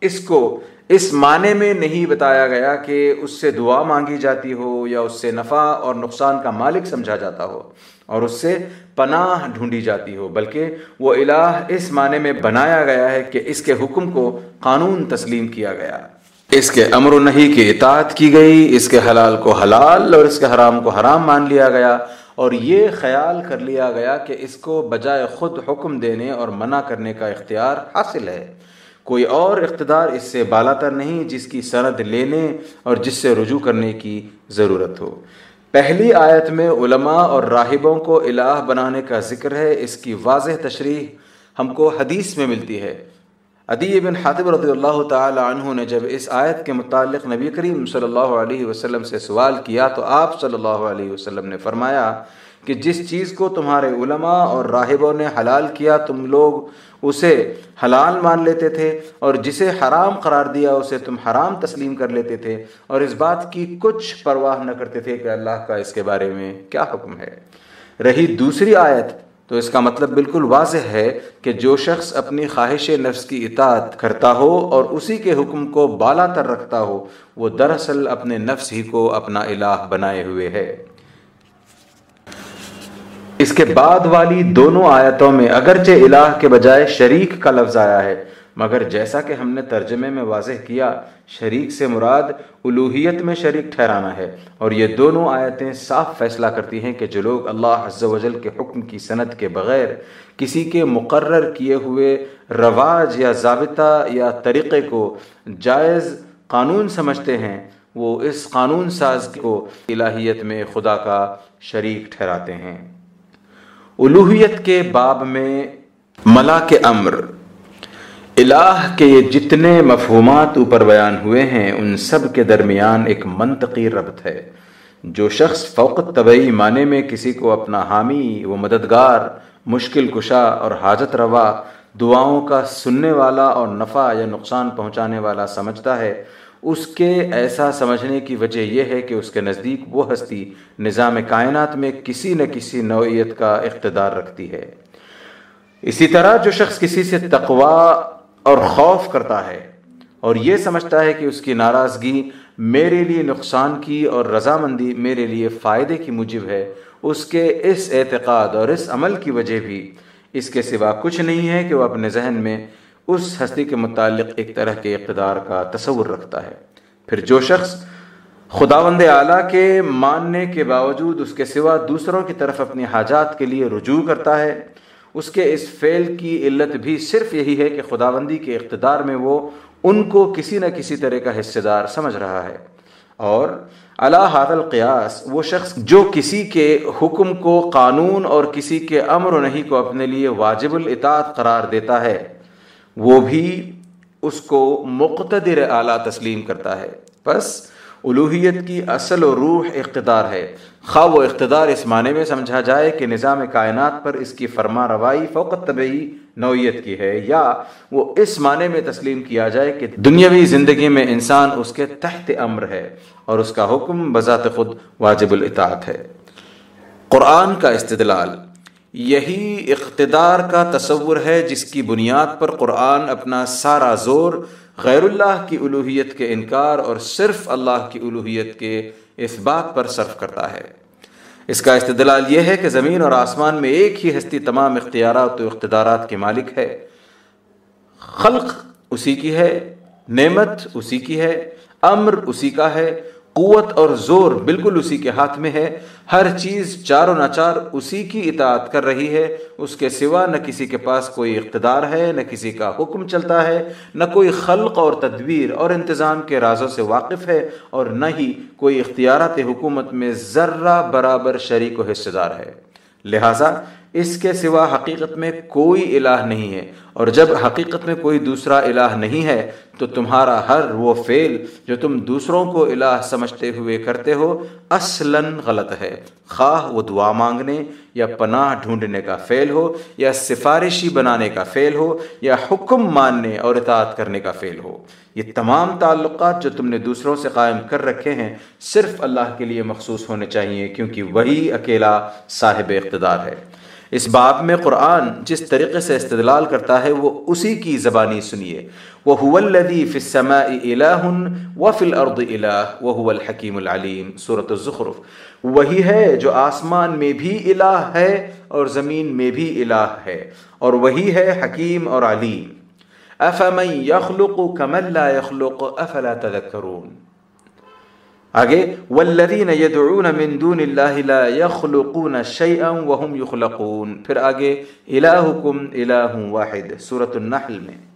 اس کو اس معنی میں نہیں بتایا گیا کہ اس سے دعا مانگی جاتی ہو یا اس سے نفع اور نقصان کا مالک سمجھا جاتا ہو اور اس سے پناہ ڈھونڈی جاتی ہو، بلکہ وہ الہ اس معنی میں بنایا گیا ہے کہ اس کے حکم کو قانون تسلیم کیا گیا۔ اس کے امر و نہیں کی اطاعت کی گئی، اس کے حلال کو حلال اور اس کے حرام کو حرام مان لیا گیا۔ اور یہ خیال کر لیا گیا کہ اس کو بجائے خود حکم دینے اور منع کرنے کا اختیار حاصل ہے۔ کوئی اور اقتدار اس سے بالا تر نہیں جس کی سند لینے اور جس سے رجوع کرنے کی ضرورت ہو۔ پہلی آیت میں علماء اور راہبوں کو الہ بنانے کا ذکر ہے اس کی واضح تشریح ہم کو حدیث میں ملتی ہے۔ عدی بن حاطب رضی اللہ تعالی عنہ نے جب اس آیت کے متعلق نبی کریم صلی اللہ علیہ وسلم سے سوال کیا تو آپ صلی اللہ علیہ وسلم نے فرمایا کہ جس چیز کو تمہارے علماء اور راہبوں نے حلال کیا تم لوگ اسے حلال مان لیتے تھے اور جسے حرام قرار دیا اسے تم حرام تسلیم کر لیتے تھے اور اس بات کی کچھ پرواہ نہ کرتے تھے کہ اللہ کا اس کے بارے میں کیا حکم ہے۔ رہی دوسری آیت تو اس کا مطلب بالکل واضح ہے کہ جو شخص اپنی خواہش نفس کی اطاعت کرتا ہو اور اسی کے حکم کو بالا تر رکھتا ہو، وہ دراصل اپنے نفس ہی کو اپنا الہ بنائے ہوئے ہے۔ اس کے بعد والی دونوں آیتوں میں اگرچہ الہ کے بجائے شریک کا لفظ آیا ہے مگر جیسا کہ ہم نے ترجمے میں واضح کیا، شریک سے مراد الوحیت میں شریک ٹھہرانا ہے۔ اور یہ دونوں آیتیں صاف فیصلہ کرتی ہیں کہ جو لوگ اللہ عز و جل کے حکم کی صنعت کے بغیر کسی کے مقرر کیے ہوئے رواج یا ضابطہ یا طریقے کو جائز قانون سمجھتے ہیں، وہ اس قانون ساز کو الہیت میں خدا کا شریک ٹھہراتے ہیں۔ الوحیت کے باب میں ملا کے امر الہ کے یہ جتنے مفہومات اوپر بیان ہوئے ہیں، ان سب کے درمیان ایک منطقی ربط ہے۔ جو شخص فوقت طبعی معنی میں کسی کو اپنا حامی و مددگار، مشکل کشا اور حاجت روا دعاؤں کا سننے والا اور نفع یا نقصان پہنچانے والا سمجھتا ہے، اس کے ایسا سمجھنے کی وجہ یہ ہے کہ اس کے نزدیک وہ ہستی نظام کائنات میں کسی نہ کسی نوعیت کا اقتدار رکھتی ہے۔ اسی طرح جو شخص کسی سے تقوا اور خوف کرتا ہے اور یہ سمجھتا ہے کہ اس کی ناراضگی میرے لیے نقصان کی اور رضامندی میرے لیے فائدے کی موجب ہے، اس کے اس اعتقاد اور اس عمل کی وجہ بھی۔ اس کے سوا کچھ نہیں ہے کہ وہ اپنے ذہن میں اس ہستی کے متعلق ایک طرح کے اقتدار کا تصور رکھتا ہے۔ پھر جو شخص خداوند اعلیٰ کے ماننے کے باوجود اس کے سوا دوسروں کی طرف اپنی حاجات کے لیے رجوع کرتا ہے اس کے اس فعل کی علت بھی صرف یہی ہے کہ خداوندی کے اقتدار میں وہ ان کو کسی نہ کسی طرح کا حصے دار سمجھ رہا ہے۔ اور اللہ حاد القیاس، وہ شخص جو کسی کے حکم کو قانون اور کسی کے امر و نہیں کو اپنے لیے واجب الاطاعت قرار دیتا ہے، وہ بھی اس کو مقتدر اعلیٰ تسلیم کرتا ہے۔ بس، الوحیت کی اصل و روح اقتدار ہے۔ خواہ وہ اقتدار اس معنی میں سمجھا جائے کہ نظام کائنات پر اس کی فرما روائی فوقت طبعی نوعیت کی ہے، یا وہ اس معنی میں تسلیم کیا جائے کہ دنیاوی زندگی میں انسان اس کے تحت امر ہے اور اس کا حکم بذات خود واجب الاطاعت ہے۔ قرآن کا استدلال، یہی اقتدار کا تصور ہے جس کی بنیاد پر قرآن اپنا سارا زور غیر اللہ کی الوحیت کے انکار اور صرف اللہ کی الوحیت کے اس بات پر صرف کرتا ہے۔ اس کا استدلال یہ ہے کہ زمین اور آسمان میں ایک ہی ہستی تمام اختیارات و اقتدارات کے مالک ہے۔ خلق اسی کی ہے، نعمت اسی کی ہے، امر اسی کا ہے قوت اور زور بالکل اسی کے ہاتھ میں ہے، ہر چیز چار و ناچار اسی کی اطاعت کر رہی ہے۔ اس کے سوا نہ کسی کے پاس کوئی اقتدار ہے، نہ کسی کا حکم چلتا ہے، نہ کوئی خلق اور تدبیر اور انتظام کے رازوں سے واقف ہے اور نہ ہی کوئی اختیارات حکومت میں ذرہ برابر شریک و حصے دار ہے۔ لہٰذا اس کے سوا حقیقت میں کوئی الہ نہیں ہے۔ اور جب حقیقت میں کوئی دوسرا الہ نہیں ہے، تو تمہارا ہر وہ فعل جو تم دوسروں کو الہ سمجھتے ہوئے کرتے ہو اصلا غلط ہے۔ خواہ وہ دعا مانگنے یا پناہ ڈھونڈنے کا فعل ہو، یا سفارشی بنانے کا فعل ہو، یا حکم ماننے اور اطاعت کرنے کا فعل ہو۔ یہ تمام تعلقات جو تم نے دوسروں سے قائم کر رکھے ہیں، صرف اللہ کے لیے مخصوص ہونے چاہیے، کیونکہ وہی اکیلا صاحب اقتدار ہے۔ اس باب میں قرآن جس طریقے سے استدلال کرتا ہے وہ اسی کی زبانی سنیے۔ وہ الذی فی السماء الہ و فی الارض الہ وہ الحکیم العلیم صورت الزخرف۔ وہی ہے جو آسمان میں بھی الہ ہے اور زمین میں بھی الہ ہے۔ اور وہی ہے حکیم اور علیم۔ افمن یخلق کمن لا یخلق افلا تذکرون آگے والذین یدعون من دون اللہ لا یخلقون شیئا وهم یخلقون پھر آگے الہکم الہ واحد، سورة النحل میں۔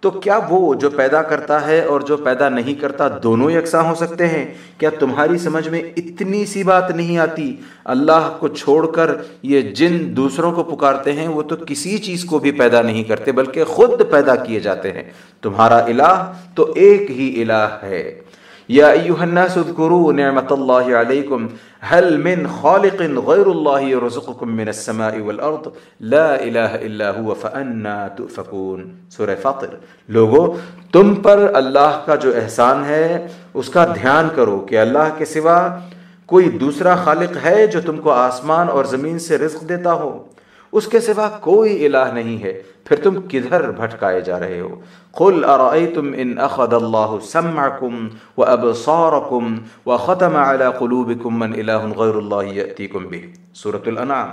تو کیا وہ جو پیدا کرتا ہے اور جو پیدا نہیں کرتا، دونوں یکساں ہو سکتے ہیں؟ کیا تمہاری سمجھ میں اتنی سی بات نہیں آتی؟ اللہ کو چھوڑ کر یہ جن دوسروں کو پکارتے ہیں، وہ تو کسی چیز کو بھی پیدا نہیں کرتے، بلکہ خود پیدا کیے جاتے ہیں۔ تمہارا الہ تو ایک ہی الہ ہے۔ یا ایوہ الناس اذکروا نعمت اللہ علیکم هل من خالق غیر اللہ يرزقكم من السماء والارض لا الہ الا هو فانا تؤفکون سورہ فاطر. لوگو، تم پر اللہ کا جو احسان ہے، اس کا دھیان کرو کہ اللہ کے سوا کوئی دوسرا خالق ہے جو تم کو آسمان اور زمین سے رزق دیتا ہو. اس کے سوا کوئی الہ نہیں ہے۔ پھر تم کدھر بھٹکائے جا رہے ہو؟ قل ارائیتم ان اخذ اللہ سمعکم و ابصارکم و ختم على قلوبکم من الہ غیر اللہ یأتیکم بھی سورة الانعام۔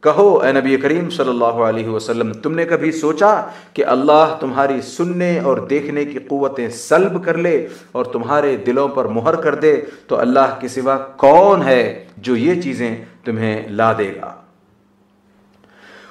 کہو، اے نبی کریم صلی اللہ علیہ وسلم، تم نے کبھی سوچا کہ اللہ تمہاری سننے اور دیکھنے کی قوتیں سلب کر لے اور تمہارے دلوں پر مہر کر دے؟ تو اللہ کے سوا کون ہے جو یہ چیزیں تمہیں لا دے گا؟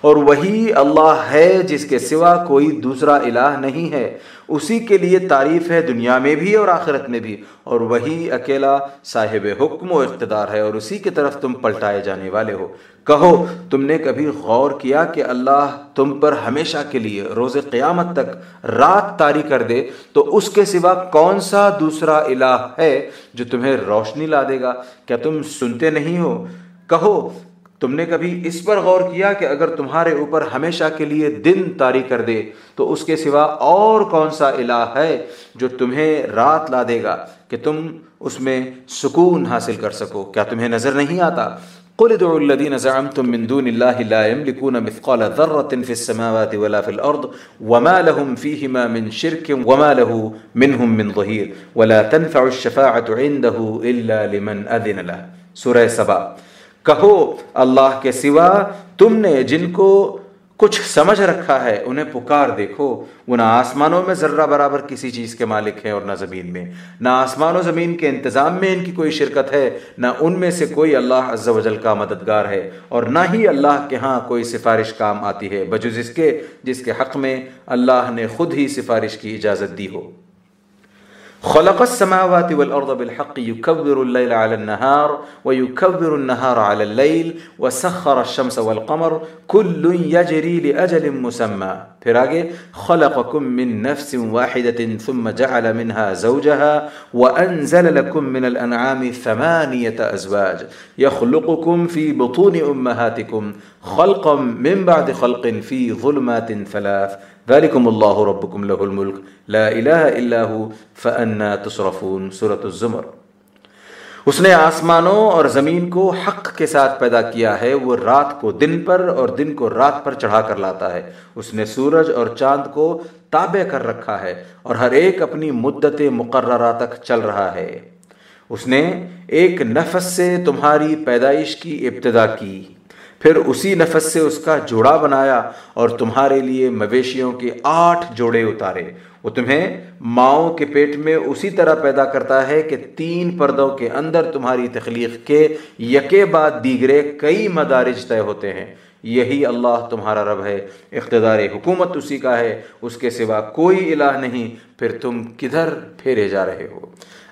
اور وہی اللہ ہے جس کے سوا کوئی دوسرا الہ نہیں ہے۔ اسی کے لیے تعریف ہے دنیا میں بھی اور آخرت میں بھی۔ اور وہی اکیلا صاحب حکم و اقتدار ہے اور اسی کی طرف تم پلٹائے جانے والے ہو۔ کہو، تم نے کبھی غور کیا کہ اللہ تم پر ہمیشہ کے لیے روز قیامت تک رات تاری کر دے؟ تو اس کے سوا کون سا دوسرا الہ ہے جو تمہیں روشنی لا دے گا؟ کیا تم سنتے نہیں ہو؟ کہو تم نے کبھی اس پر غور کیا کہ اگر تمہارے اوپر ہمیشہ کے لیے دن تاری کر دے، تو اس کے سوا اور کون سا الہ ہے جو تمہیں رات لا دے گا کہ تم اس میں سکون حاصل کر سکو؟ کیا تمہیں نظر نہیں آتا؟ قل ادعوا الذين زعمتم من دون الله لا يملكون مثقال ذرة في السماوات ولا في الأرض وما لهم فيهما من شرك وما له منهم من ظهير ولا تنفع الشفاعة عنده إلا لمن أذن له۔ سورة سبا کہو اللہ کے سوا تم نے جن کو کچھ سمجھ رکھا ہے انہیں پکار دیکھو، وہ نہ آسمانوں میں ذرہ برابر کسی چیز کے مالک ہیں اور نہ زمین میں۔ نہ آسمان و زمین کے انتظام میں ان کی کوئی شرکت ہے، نہ ان میں سے کوئی اللہ عز و جل کا مددگار ہے۔ اور نہ ہی اللہ کے ہاں کوئی سفارش کام آتی ہے، بجز اس کے جس کے حق میں اللہ نے خود ہی سفارش کی اجازت دی ہو۔ خلق السماوات والأرض بالحق يكبر الليل على النهار ويكبر النهار على الليل وسخر الشمس والقمر كل يجري لأجل مسمى. فراغي خلقكم من نفس واحدة ثم جعل منها زوجها وأنزل لكم من الأنعام ثمانية أزواج يخلقكم في بطون أمهاتكم خلقا من بعد خلق في ظلمات ثلاث ذلكم الله ربكم له الملك. لا الہ الا هو فانا تصرفون. سورة الزمر. اس نے آسمانوں اور زمین کو حق کے ساتھ پیدا کیا ہے. وہ رات کو دن پر اور دن کو رات پر چڑھا کر لاتا ہے. اس نے سورج اور چاند کو تابع کر رکھا ہے اور ہر ایک اپنی مدت مقررہ تک چل رہا ہے. اس نے ایک نفس سے تمہاری پیدائش کی ابتدا کی. پھر اسی نفس سے اس کا جوڑا بنایا اور تمہارے لیے مویشیوں کے آٹھ جوڑے اتارے۔ وہ تمہیں ماؤں کے پیٹ میں اسی طرح پیدا کرتا ہے کہ تین پردوں کے اندر تمہاری تخلیق کے یکے بعد دیگرے کئی مدارج طے ہوتے ہیں۔ یہی اللہ تمہارا رب ہے۔ اقتدار حکومت اسی کا ہے۔ اس کے سوا کوئی الہ نہیں۔ پھر تم کدھر پھیرے جا رہے ہو؟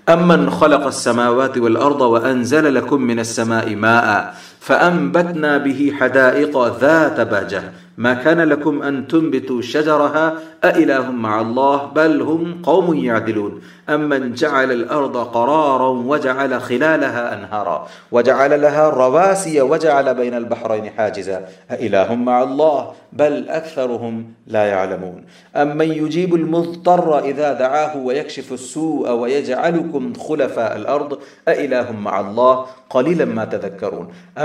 امن خلق السماوات والارض وانزل لكم من السماء ماء۔ فأنبتنا به حدائق ذات بهجه ما كان لكم أن تنبتوا شجرها؟ أإله مع الله؟ بل هم قوم يعدلون. أمن جعل الأرض قرارا وجعل خلالها أنهارا؟ وجعل لها رواسي وجعل بين البحرين حاجزا. أإله مع الله؟ بل أكثرهم لا يعلمون. أمن يجيب المضطر إذا دعاه ويكشف السوء ويجعلكم خلفاء الأرض؟ أإله مع الله؟ قليلا ما تذكرون.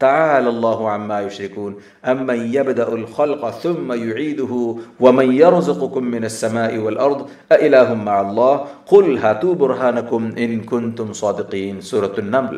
تعالى الله عما يشركون. أمن يبدأ الخلق ثم يعيده ومن يرزقكم من السماء والأرض أإله مع الله؟ قل هاتوا برهانكم إن كنتم صادقين. سورة النمل.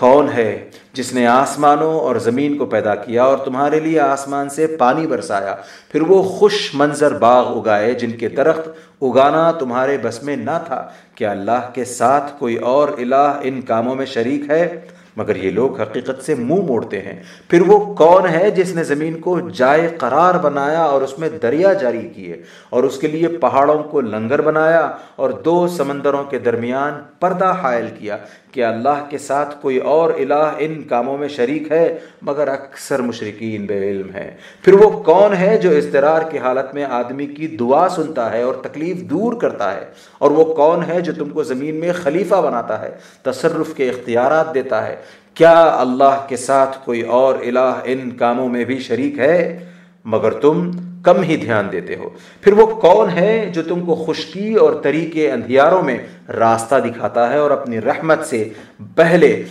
کون ہے جس نے آسمانوں اور زمین کو پیدا کیا اور تمہارے لیے آسمان سے پانی برسایا؟ پھر وہ خوش منظر باغ اگائے جن کے درخت اگانا تمہارے بس میں نہ تھا. کہ اللہ کے ساتھ کوئی اور الہ ان کاموں میں شریک ہے؟ مگر یہ لوگ حقیقت سے منہ موڑتے ہیں۔ پھر وہ کون ہے جس نے زمین کو جائے قرار بنایا اور اس میں دریا جاری کیے اور اس کے لیے پہاڑوں کو لنگر بنایا اور دو سمندروں کے درمیان پردہ حائل کیا؟ کہ اللہ کے ساتھ کوئی اور الہ ان کاموں میں شریک ہے، مگر اکثر مشرقین بے علم ہے پھر وہ کون ہے جو اضطرار کی حالت میں آدمی کی دعا سنتا ہے اور تکلیف دور کرتا ہے؟ اور وہ کون ہے جو تم کو زمین میں خلیفہ بناتا ہے، تصرف کے اختیارات دیتا ہے؟ کیا اللہ کے ساتھ کوئی اور الہ ان کاموں میں بھی شریک ہے؟ مگر تم کم ہی دھیان دیتے ہو۔ پھر وہ کون ہے جو تم کو خشکی اور طریقے اندھیاروں میں راستہ دکھاتا ہے اور اپنی رحمت سے پہلے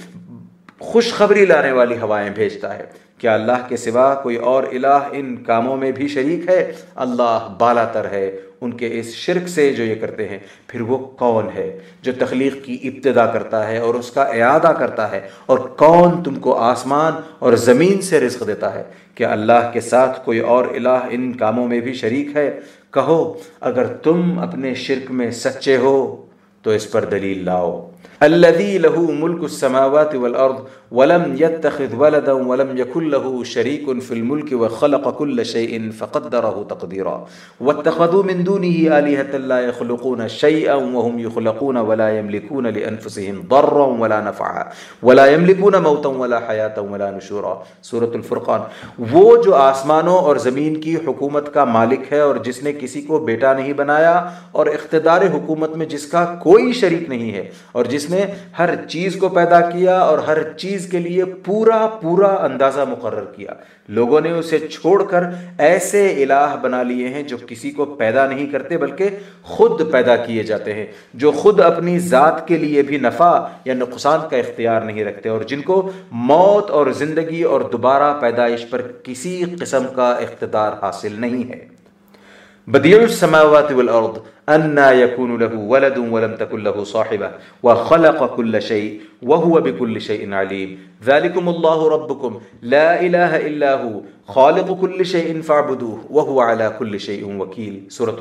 خوشخبری لانے والی ہوائیں بھیجتا ہے؟ کیا اللہ کے سوا کوئی اور الہ ان کاموں میں بھی شریک ہے؟ اللہ بالا تر ہے۔ ان کے اس شرک سے جو یہ کرتے ہیں، پھر وہ کون ہے؟ جو تخلیق کی ابتدا کرتا ہے اور اس کا اعادہ کرتا ہے، اور کون تم کو آسمان اور زمین سے رزق دیتا ہے؟ کہ اللہ کے ساتھ کوئی اور الہ ان کاموں میں بھی شریک ہے؟ کہو، اگر تم اپنے شرک میں سچے ہو تو اس پر دلیل لاؤ۔ الذي له ملك السماوات والأرض ولم يتخذ ولدا ولم يكن له شريك في الملك وخلق كل شيء فقدره تقديرا. واتخذوا من دونه آلهة لا يخلقون شيئا وهم يخلقون ولا يملكون لأنفسهم ضرا ولا نفعا. ولا يملكون موتا ولا حياة ولا نشورا. سورة الفرقان. وہ جو آسمانوں اور زمین کی حکومت کا مالک ہے اور جس نے کسی کو بیٹا نہیں بنایا اور اقتدار حکومت میں جس کا کوئی شریک نہیں ہے اور جس نے ہر چیز کو پیدا کیا اور ہر چیز کے لیے پورا پورا اندازہ مقرر کیا۔ لوگوں نے اسے چھوڑ کر ایسے الہ بنا لیے ہیں جو کسی کو پیدا نہیں کرتے بلکہ خود پیدا کیے جاتے ہیں، جو خود اپنی ذات کے لیے بھی نفع یا نقصان کا اختیار نہیں رکھتے اور جن کو موت اور زندگی اور دوبارہ پیدائش پر کسی قسم کا اقتدار حاصل نہیں ہے۔ بدیع السماوات والارض أنا يكون له ولد ولم تكن له صاحبة وخلق كل شيء وهو بكل شيء عليم. ذلكم الله ربكم. لا إله إلا هو. خالق كل شيء فاعبدوه وهو على كل شيء وكيل. سورة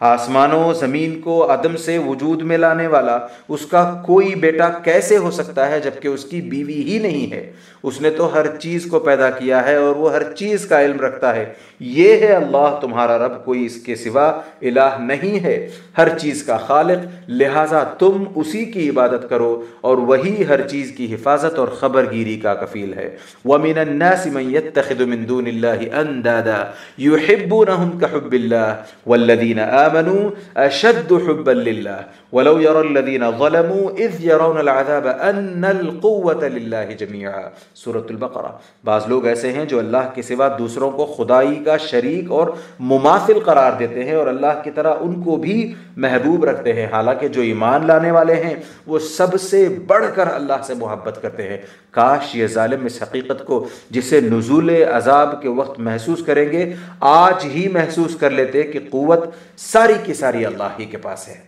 الانعام آسمانوں زمین کو عدم سے وجود میں لانے والا، اس کا کوئی بیٹا کیسے ہو سکتا ہے جبکہ اس کی بیوی ہی نہیں ہے؟ اس نے تو ہر چیز کو پیدا کیا ہے اور وہ ہر چیز کا علم رکھتا ہے۔ یہ ہے اللہ، تمہارا رب کوئی اس کے سوا الہ نہیں ہے۔ ہر چیز کا خالق، لہٰذا تم اسی کی عبادت کرو اور وہی ہر چیز کی حفاظت اور خبر گیری کا کفیل ہے۔ وَمِنَ النَّاسِ مَن يَتَّخِذُ مِن دُونِ اللَّهِ أَندَادًا يُحِبُّونَهُمْ كَحُبِّ اللَّهِ وَالَّذِينَ آمنوا آمنوا أشد حبا لله. ولو يرى الذين ظلموا اذ يرون العذاب ان القوه لله جميعا. سورة البقرہ بعض لوگ ایسے ہیں جو اللہ کے سوا دوسروں کو خدائی کا شریک اور مماثل قرار دیتے ہیں اور اللہ کی طرح ان کو بھی محبوب رکھتے ہیں. حالانکہ جو ایمان لانے والے ہیں، وہ سب سے بڑھ کر اللہ سے محبت کرتے ہیں. کاش یہ ظالم اس حقیقت کو، جسے نزول عذاب کے وقت محسوس کریں گے، آج ہی محسوس کر لیتے کہ قوت ساری کی ساری اللہ ہی کے پاس ہے.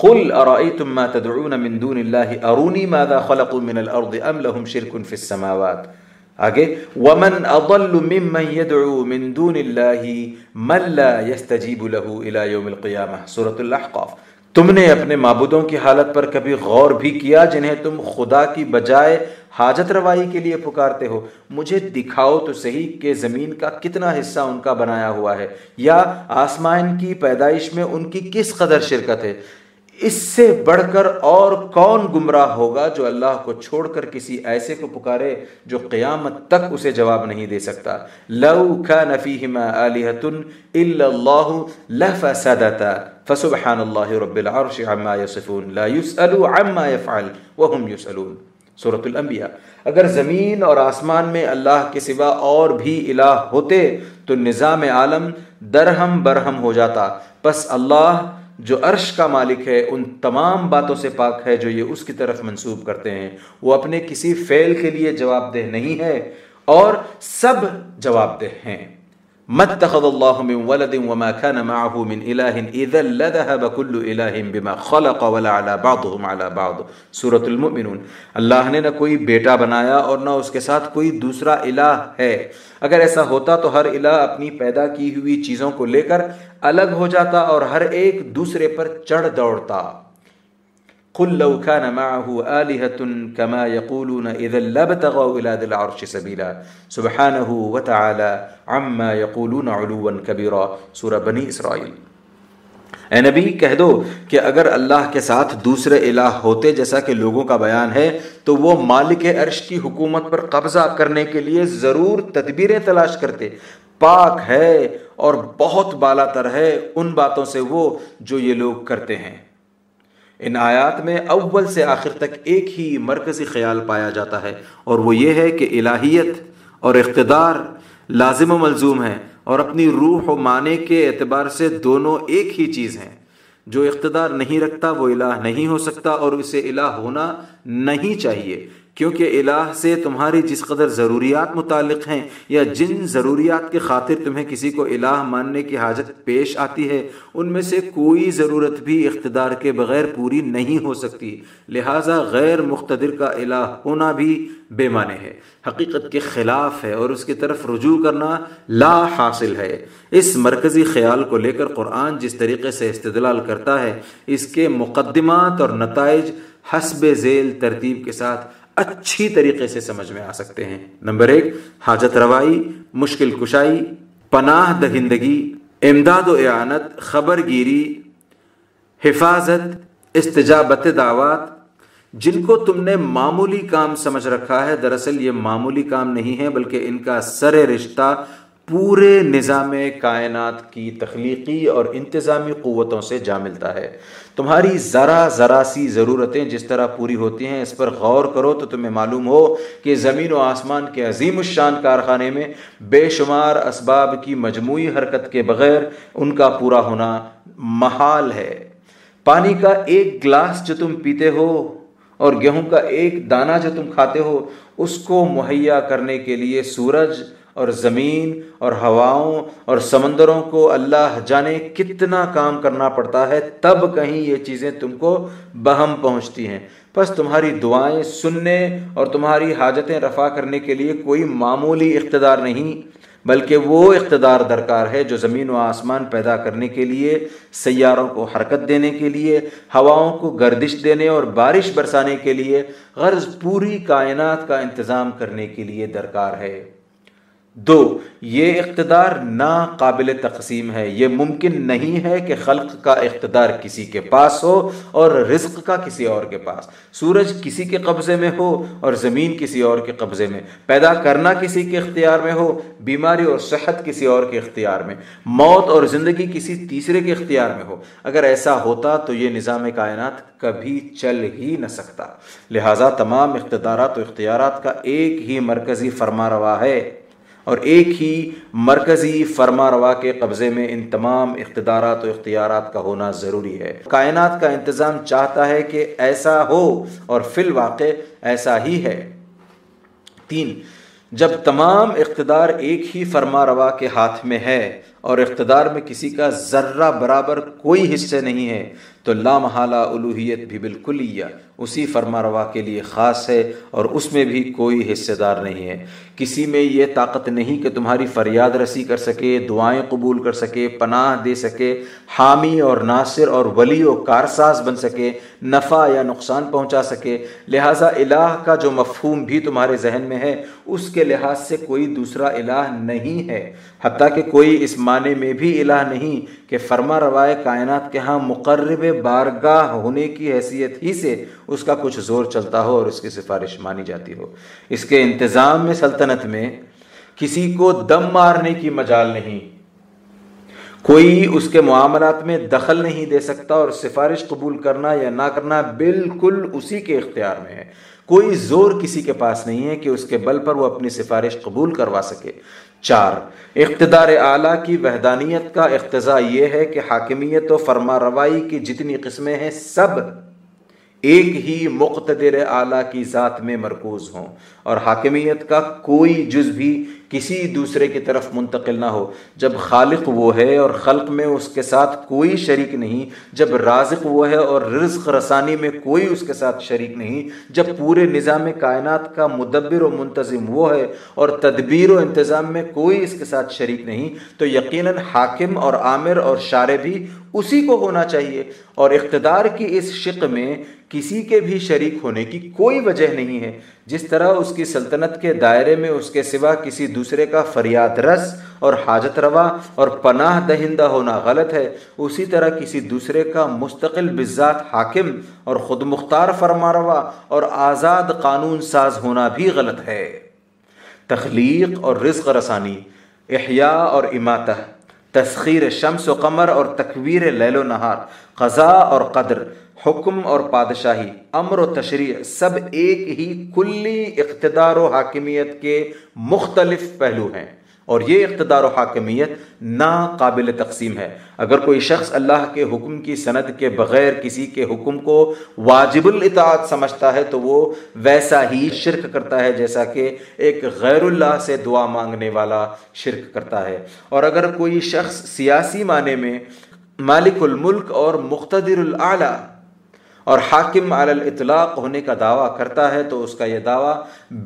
قل ارائیتم ما تدعون من دون اللہ ارونی ماذا خلقوا من الارض ام لهم شرک فی السماوات؟ آگے، ومن اضل ممن يدعو من دون اللہ من لا يستجیب له الى یوم القیامہ سورة الاحقاف تم نے اپنے معبودوں کی حالت پر کبھی غور بھی کیا جنہیں تم خدا کی بجائے حاجت روائی کے لیے پکارتے ہو؟ مجھے دکھاؤ تو صحیح کہ زمین کا کتنا حصہ ان کا بنایا ہوا ہے، یا آسمان کی پیدائش میں ان کی کس قدر شرکت ہے؟ اس سے بڑھ کر اور کون گمراہ ہوگا جو اللہ کو چھوڑ کر کسی ایسے کو پکارے جو قیامت تک اسے جواب نہیں دے سکتا؟ لو كان فيهما آلهة الا الله لفسدتا فسبحان الله رب العرش عما يصفون لا يسأل عما يفعل وهم يسألون سورة الانبیاء. اگر زمین اور آسمان میں اللہ کے سوا اور بھی الہ ہوتے تو نظام عالم درہم برہم ہو جاتا. پس اللہ جو عرش کا مالک ہے، ان تمام باتوں سے پاک ہے جو یہ اس کی طرف منسوب کرتے ہیں۔ وہ اپنے کسی فعل کے لیے جواب دہ نہیں ہے اور سب جواب دہ ہیں۔ متخذ اللہ من ولد وما كان معه من الہ اذا لذهب كل الہ بما خلق ولا على بعضهم على بعض. سورة المؤمنون. اللہ نے نہ کوئی بیٹا بنایا اور نہ اس کے ساتھ کوئی دوسرا الہ ہے۔ اگر ایسا ہوتا تو ہر الہ اپنی پیدا کی ہوئی چیزوں کو لے کر الگ ہو جاتا اور ہر ایک دوسرے پر چڑھ دوڑتا۔ قل لو كان معه آلهة كما يقولون إذا لابتغوا إلى ذي العرش سبيلا. سبحانه وتعالى عما يقولون علوا كبيرا. سورة بنی اسرائیل اے نبی، کہہ دو کہ اگر اللہ کے ساتھ دوسرے الہ ہوتے جیسا کہ لوگوں کا بیان ہے، تو وہ مالک عرش کی حکومت پر قبضہ کرنے کے لیے ضرور تدبیریں تلاش کرتے۔ پاک ہے اور بہت بالا تر ہے ان باتوں سے وہ جو یہ لوگ کرتے ہیں۔ ان آیات میں اول سے آخر تک ایک ہی مرکزی خیال پایا جاتا ہے اور وہ یہ ہے کہ الہیت اور اقتدار لازم و ملزوم ہے اور اپنی روح و معنی کے اعتبار سے دونوں ایک ہی چیز ہیں۔ جو اقتدار نہیں رکھتا وہ الہ نہیں ہو سکتا اور اسے الہ ہونا نہیں چاہیے۔ کیونکہ الہ سے تمہاری جس قدر ضروریات متعلق ہیں یا جن ضروریات کے خاطر تمہیں کسی کو الہ ماننے کی حاجت پیش آتی ہے، ان میں سے کوئی ضرورت بھی اقتدار کے بغیر پوری نہیں ہو سکتی۔ لہٰذا غیر مقتدر کا الہ ہونا بھی بے معنی ہے۔ حقیقت کے خلاف ہے اور اس کی طرف رجوع کرنا لا حاصل ہے۔ اس مرکزی خیال کو لے کر قرآن جس طریقے سے استدلال کرتا ہے، اس کے مقدمات اور نتائج حسب ذیل ترتیب کے ساتھ اچھی طریقے سے سمجھ میں آ سکتے ہیں۔ نمبر ایک، حاجت روائی، مشکل کشائی، پناہ دہندگی، امداد و اعانت خبر گیری حفاظت، استجابت دعوات۔ جن کو تم نے معمولی کام سمجھ رکھا ہے، دراصل یہ معمولی کام نہیں ہے، بلکہ ان کا سر رشتہ پورے نظام کائنات کی تخلیقی اور انتظامی قوتوں سے جا ملتا ہے۔ تمہاری ذرا ذرا سی ضرورتیں جس طرح پوری ہوتی ہیں، اس پر غور کرو تو تمہیں معلوم ہو کہ زمین و آسمان کے عظیم الشان کارخانے میں بے شمار اسباب کی مجموعی حرکت کے بغیر ان کا پورا ہونا محال ہے۔ پانی کا ایک گلاس جو تم پیتے ہو اور گیہوں کا ایک دانہ جو تم کھاتے ہو، اس کو مہیا کرنے کے لیے سورج اور زمین اور ہواؤں اور سمندروں کو اللہ جانے کتنا کام کرنا پڑتا ہے، تب کہیں یہ چیزیں تم کو بہم پہنچتی ہیں۔ بس تمہاری دعائیں سننے اور تمہاری حاجتیں رفع کرنے کے لیے کوئی معمولی اقتدار نہیں، بلکہ وہ اقتدار درکار ہے جو زمین و آسمان پیدا کرنے کے لیے، سیاروں کو حرکت دینے کے لیے، ہواؤں کو گردش دینے اور بارش برسانے کے لیے، غرض پوری کائنات کا انتظام کرنے کے لیے درکار ہے۔ دو، یہ اقتدار ناقابل تقسیم ہے، یہ ممکن نہیں ہے کہ خلق کا اقتدار کسی کے پاس ہو اور رزق کا کسی اور کے پاس۔ سورج کسی کے قبضے میں ہو اور زمین کسی اور کے قبضے میں۔ پیدا کرنا کسی کے اختیار میں ہو، بیماری اور صحت کسی اور کے اختیار میں۔ موت اور زندگی کسی تیسرے کے اختیار میں ہو۔ اگر ایسا ہوتا تو یہ نظام کائنات کبھی چل ہی نہ سکتا۔ لہٰذا تمام اقتدارات و اختیارات کا ایک ہی مرکزی فرما روا ہے۔ اور ایک ہی مرکزی فرما روا کے قبضے میں ان تمام اقتدارات و اختیارات کا ہونا ضروری ہے۔ کائنات کا انتظام چاہتا ہے کہ ایسا ہو اور فی الواقع ایسا ہی ہے۔ تین، جب تمام اقتدار ایک ہی فرما روا کے ہاتھ میں ہے اور اقتدار میں کسی کا ذرہ برابر کوئی حصے نہیں ہے تو لا محالہ الوحیت بھی بالکل اسی فرما روا کے لیے خاص ہے اور اس میں بھی کوئی حصے دار نہیں ہے۔ کسی میں یہ طاقت نہیں کہ تمہاری فریاد رسی کر سکے، دعائیں قبول کر سکے، پناہ دے سکے، حامی اور ناصر اور ولی و کارساز بن سکے، نفع یا نقصان پہنچا سکے۔ لہٰذا الہ کا جو مفہوم بھی تمہارے ذہن میں ہے، اس کے لحاظ سے کوئی دوسرا الہ نہیں ہے۔ حتیٰ کہ کوئی اس معنی میں بھی الہ نہیں کہ فرما روائے کائنات کے ہاں مقرب بارگاہ ہونے کی حیثیت ہی سے اس کا کچھ زور چلتا ہو اور اس کی سفارش مانی جاتی ہو۔ اس کے انتظام میں سلطنت میں کسی کو دم مارنے کی مجال نہیں۔ کوئی اس کے معاملات میں دخل نہیں دے سکتا اور سفارش قبول کرنا یا نہ کرنا بالکل اسی کے اختیار میں ہے۔ کوئی زور کسی کے پاس نہیں ہے کہ اس کے بل پر وہ اپنی سفارش قبول کروا سکے۔ چار۔ اقتدار اعلیٰ کی وحدانیت کا اقتضا یہ ہے کہ حاکمیت و فرما روائی کی جتنی قسمیں ہیں سب ایک ہی مقتدر اعلیٰ کی ذات میں مرکوز ہوں اور حاکمیت کا کوئی جز بھی کسی دوسرے کی طرف منتقل نہ ہو۔ جب خالق وہ ہے اور خلق میں اس کے ساتھ کوئی شریک نہیں، جب رازق وہ ہے اور رزق رسانی میں کوئی اس کے ساتھ شریک نہیں، جب پورے نظام کائنات کا مدبر و منتظم وہ ہے اور تدبیر و انتظام میں کوئی اس کے ساتھ شریک نہیں، تو یقیناً حاکم اور عامر اور شارع بھی اسی کو ہونا چاہیے۔ اور اقتدار کی اس شق میں کسی کے بھی شریک ہونے کی کوئی وجہ نہیں ہے۔ جس طرح اس کی سلطنت کے دائرے میں اس کے سوا کسی دوسرے کا فریاد رس اور حاجت روا اور پناہ دہندہ ہونا غلط ہے، اسی طرح کسی دوسرے کا مستقل بذات حاکم اور خود مختار فرما روا اور آزاد قانون ساز ہونا بھی غلط ہے۔ تخلیق اور رزق رسانی، احیاء اور اماتہ، تسخیر شمس و قمر اور تکویر لیل و نہار، قضاء اور قدر حکم اور بادشاہی امر و تشریح سب ایک ہی کلی اقتدار و حاکمیت کے مختلف پہلو ہیں۔ اور یہ اقتدار و حاکمیت ناقابل تقسیم ہے۔ اگر کوئی شخص اللہ کے حکم کی سند کے بغیر کسی کے حکم کو واجب الاطاعت سمجھتا ہے تو وہ ویسا ہی شرک کرتا ہے جیسا کہ ایک غیر اللہ سے دعا مانگنے والا شرک کرتا ہے۔ اور اگر کوئی شخص سیاسی معنی میں مالک الملک اور مقتدر الاعلی اور حاکم علی الاطلاق ہونے کا دعویٰ کرتا ہے تو اس کا یہ دعویٰ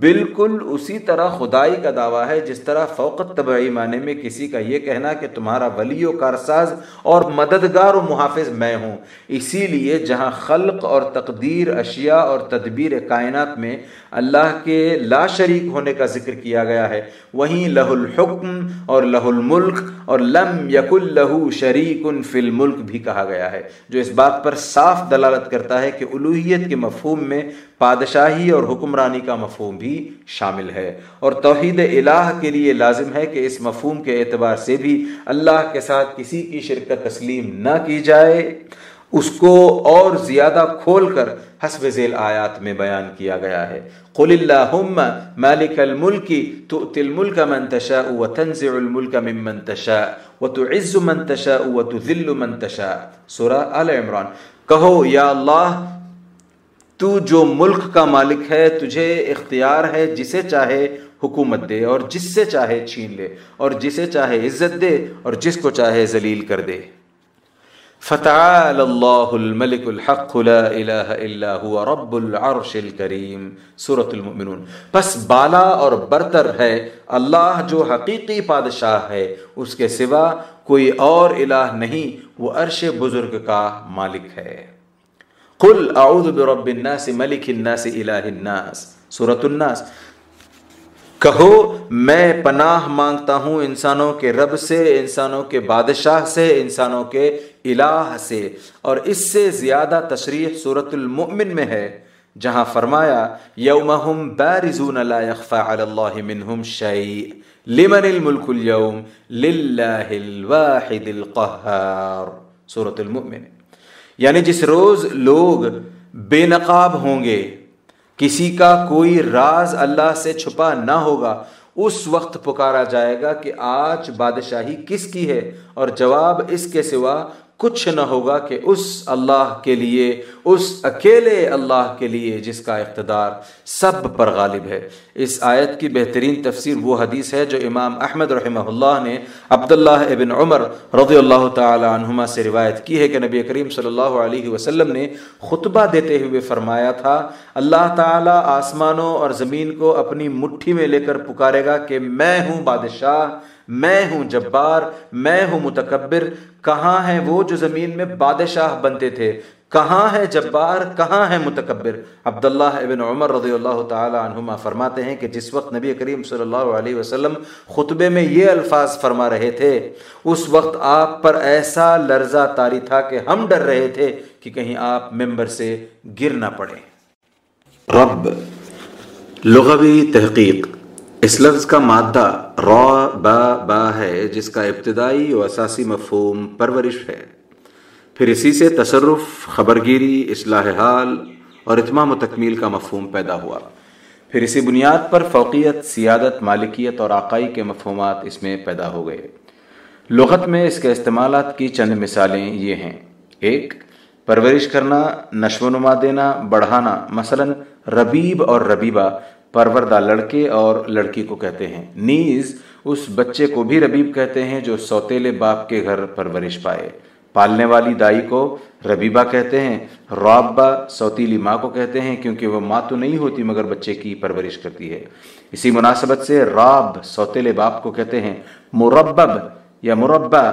بالکل اسی طرح خدائی کا دعویٰ ہے، جس طرح فوقت طبعی معنی میں کسی کا یہ کہنا کہ تمہارا ولی و کارساز اور مددگار و محافظ میں ہوں۔ اسی لیے جہاں خلق اور تقدیر، اشیاء اور تدبیر کائنات میں اللہ کے لا شریک ہونے کا ذکر کیا گیا ہے، وہیں لہ الحکم اور لہ الملک اور لم یک الہو شریک فی الملک بھی کہا گیا ہے، جو اس بات پر صاف دلالت کرتا کرتا ہے کہ الوحیت کے مفہوم میں پادشاہی اور حکمرانی کا مفہوم بھی شامل ہے اور توحید الہ کے لیے لازم ہے کہ اس مفہوم کے اعتبار سے بھی اللہ کے ساتھ کسی کی شرکت تسلیم نہ کی جائے۔ اس کو اور زیادہ کھول کر حسب ذیل آیات میں بیان کیا گیا ہے۔ قل اللہم مالک الملک تؤتی الملک من تشاء وتنزع الملک من من تشاء وتعز من تشاء وتذل من تشاء۔ سورہ آل عمران۔ کہو، یا اللہ، تو جو ملک کا مالک ہے، تجھے اختیار ہے جسے چاہے حکومت دے اور جس سے چاہے چھین لے اور جسے چاہے عزت دے اور جس کو چاہے ذلیل کر دے. فتعال اللہ الملک الحق لا الہ الا هو رب العرش الكریم سورة المؤمنون۔ پس بالا اور برتر ہے اللہ جو حقیقی پادشاہ ہے، اس کے سوا کوئی اور الہ نہیں، وہ عرش بزرگ کا مالک ہے۔ قل اعوذ برب الناس، ملک الناس، الہ الناس۔ سورة الناس۔ کہو، میں پناہ مانگتا ہوں انسانوں کے رب سے، انسانوں کے بادشاہ سے، انسانوں کے الہ سے۔ اور اس سے زیادہ تشریح صورت المؤمن میں ہے، جہاں فرمایا، یومہم بارزون لا یخفى علی اللہ منہم شیء۔ لمن الملک اليوم للہ الواحد القہار سورة المؤمن یعنی جس روز لوگ بے نقاب ہوں گے، کسی کا کوئی راز اللہ سے چھپا نہ ہوگا، اس وقت پکارا جائے گا کہ آج بادشاہی کس کی ہے اور جواب اس کے سوا کچھ نہ ہوگا کہ اس اللہ کے لیے، اس اکیلے اللہ کے لیے جس کا اقتدار سب پر غالب ہے۔ اس آیت کی بہترین تفسیر وہ حدیث ہے جو امام احمد رحمہ اللہ نے عبداللہ ابن عمر رضی اللہ تعالی عنہما سے روایت کی ہے کہ نبی کریم صلی اللہ علیہ وسلم نے خطبہ دیتے ہوئے فرمایا تھا، اللہ تعالی آسمانوں اور زمین کو اپنی مٹھی میں لے کر پکارے گا کہ میں ہوں بادشاہ میں ہوں جبار، میں ہوں متکبر، کہاں ہیں وہ جو زمین میں بادشاہ بنتے تھے؟ کہاں ہے جبار، کہاں ہے متکبر؟ عبداللہ ابن عمر رضی اللہ تعالی عنہما فرماتے ہیں کہ جس وقت نبی کریم صلی اللہ علیہ وسلم خطبے میں یہ الفاظ فرما رہے تھے، اس وقت آپ پر ایسا لرزہ تاری تھا کہ ہم ڈر رہے تھے کہ کہیں آپ ممبر سے گر نہ پڑے رب، لغوی تحقیق۔ اس لفظ کا مادہ را، با با ہے، جس کا ابتدائی و اساسی مفہوم پرورش ہے۔ پھر اسی سے تصرف، خبرگیری، اصلاح حال اور اتمام و تکمیل کا مفہوم پیدا ہوا۔ پھر اسی بنیاد پر فوقیت، سیادت، مالکیت اور آقائی کے مفہومات اس میں پیدا ہو گئے۔ لغت میں اس کے استعمالات کی چند مثالیں یہ ہیں۔ ایک، پرورش کرنا، نشو و نما دینا، بڑھانا، مثلا ربیب اور ربیبہ پروردہ لڑکے اور لڑکی کو کہتے ہیں۔ نیز اس بچے کو بھی ربیب کہتے ہیں جو سوتیلے باپ کے گھر پرورش پائے۔ پالنے والی دائی کو ربیبہ کہتے ہیں، راببہ سوتیلی ماں کو کہتے ہیں کیونکہ وہ ماں تو نہیں ہوتی مگر بچے کی پرورش کرتی ہے۔ اسی مناسبت سے راب سوتیلے باپ کو کہتے ہیں، مربب یا مربع۔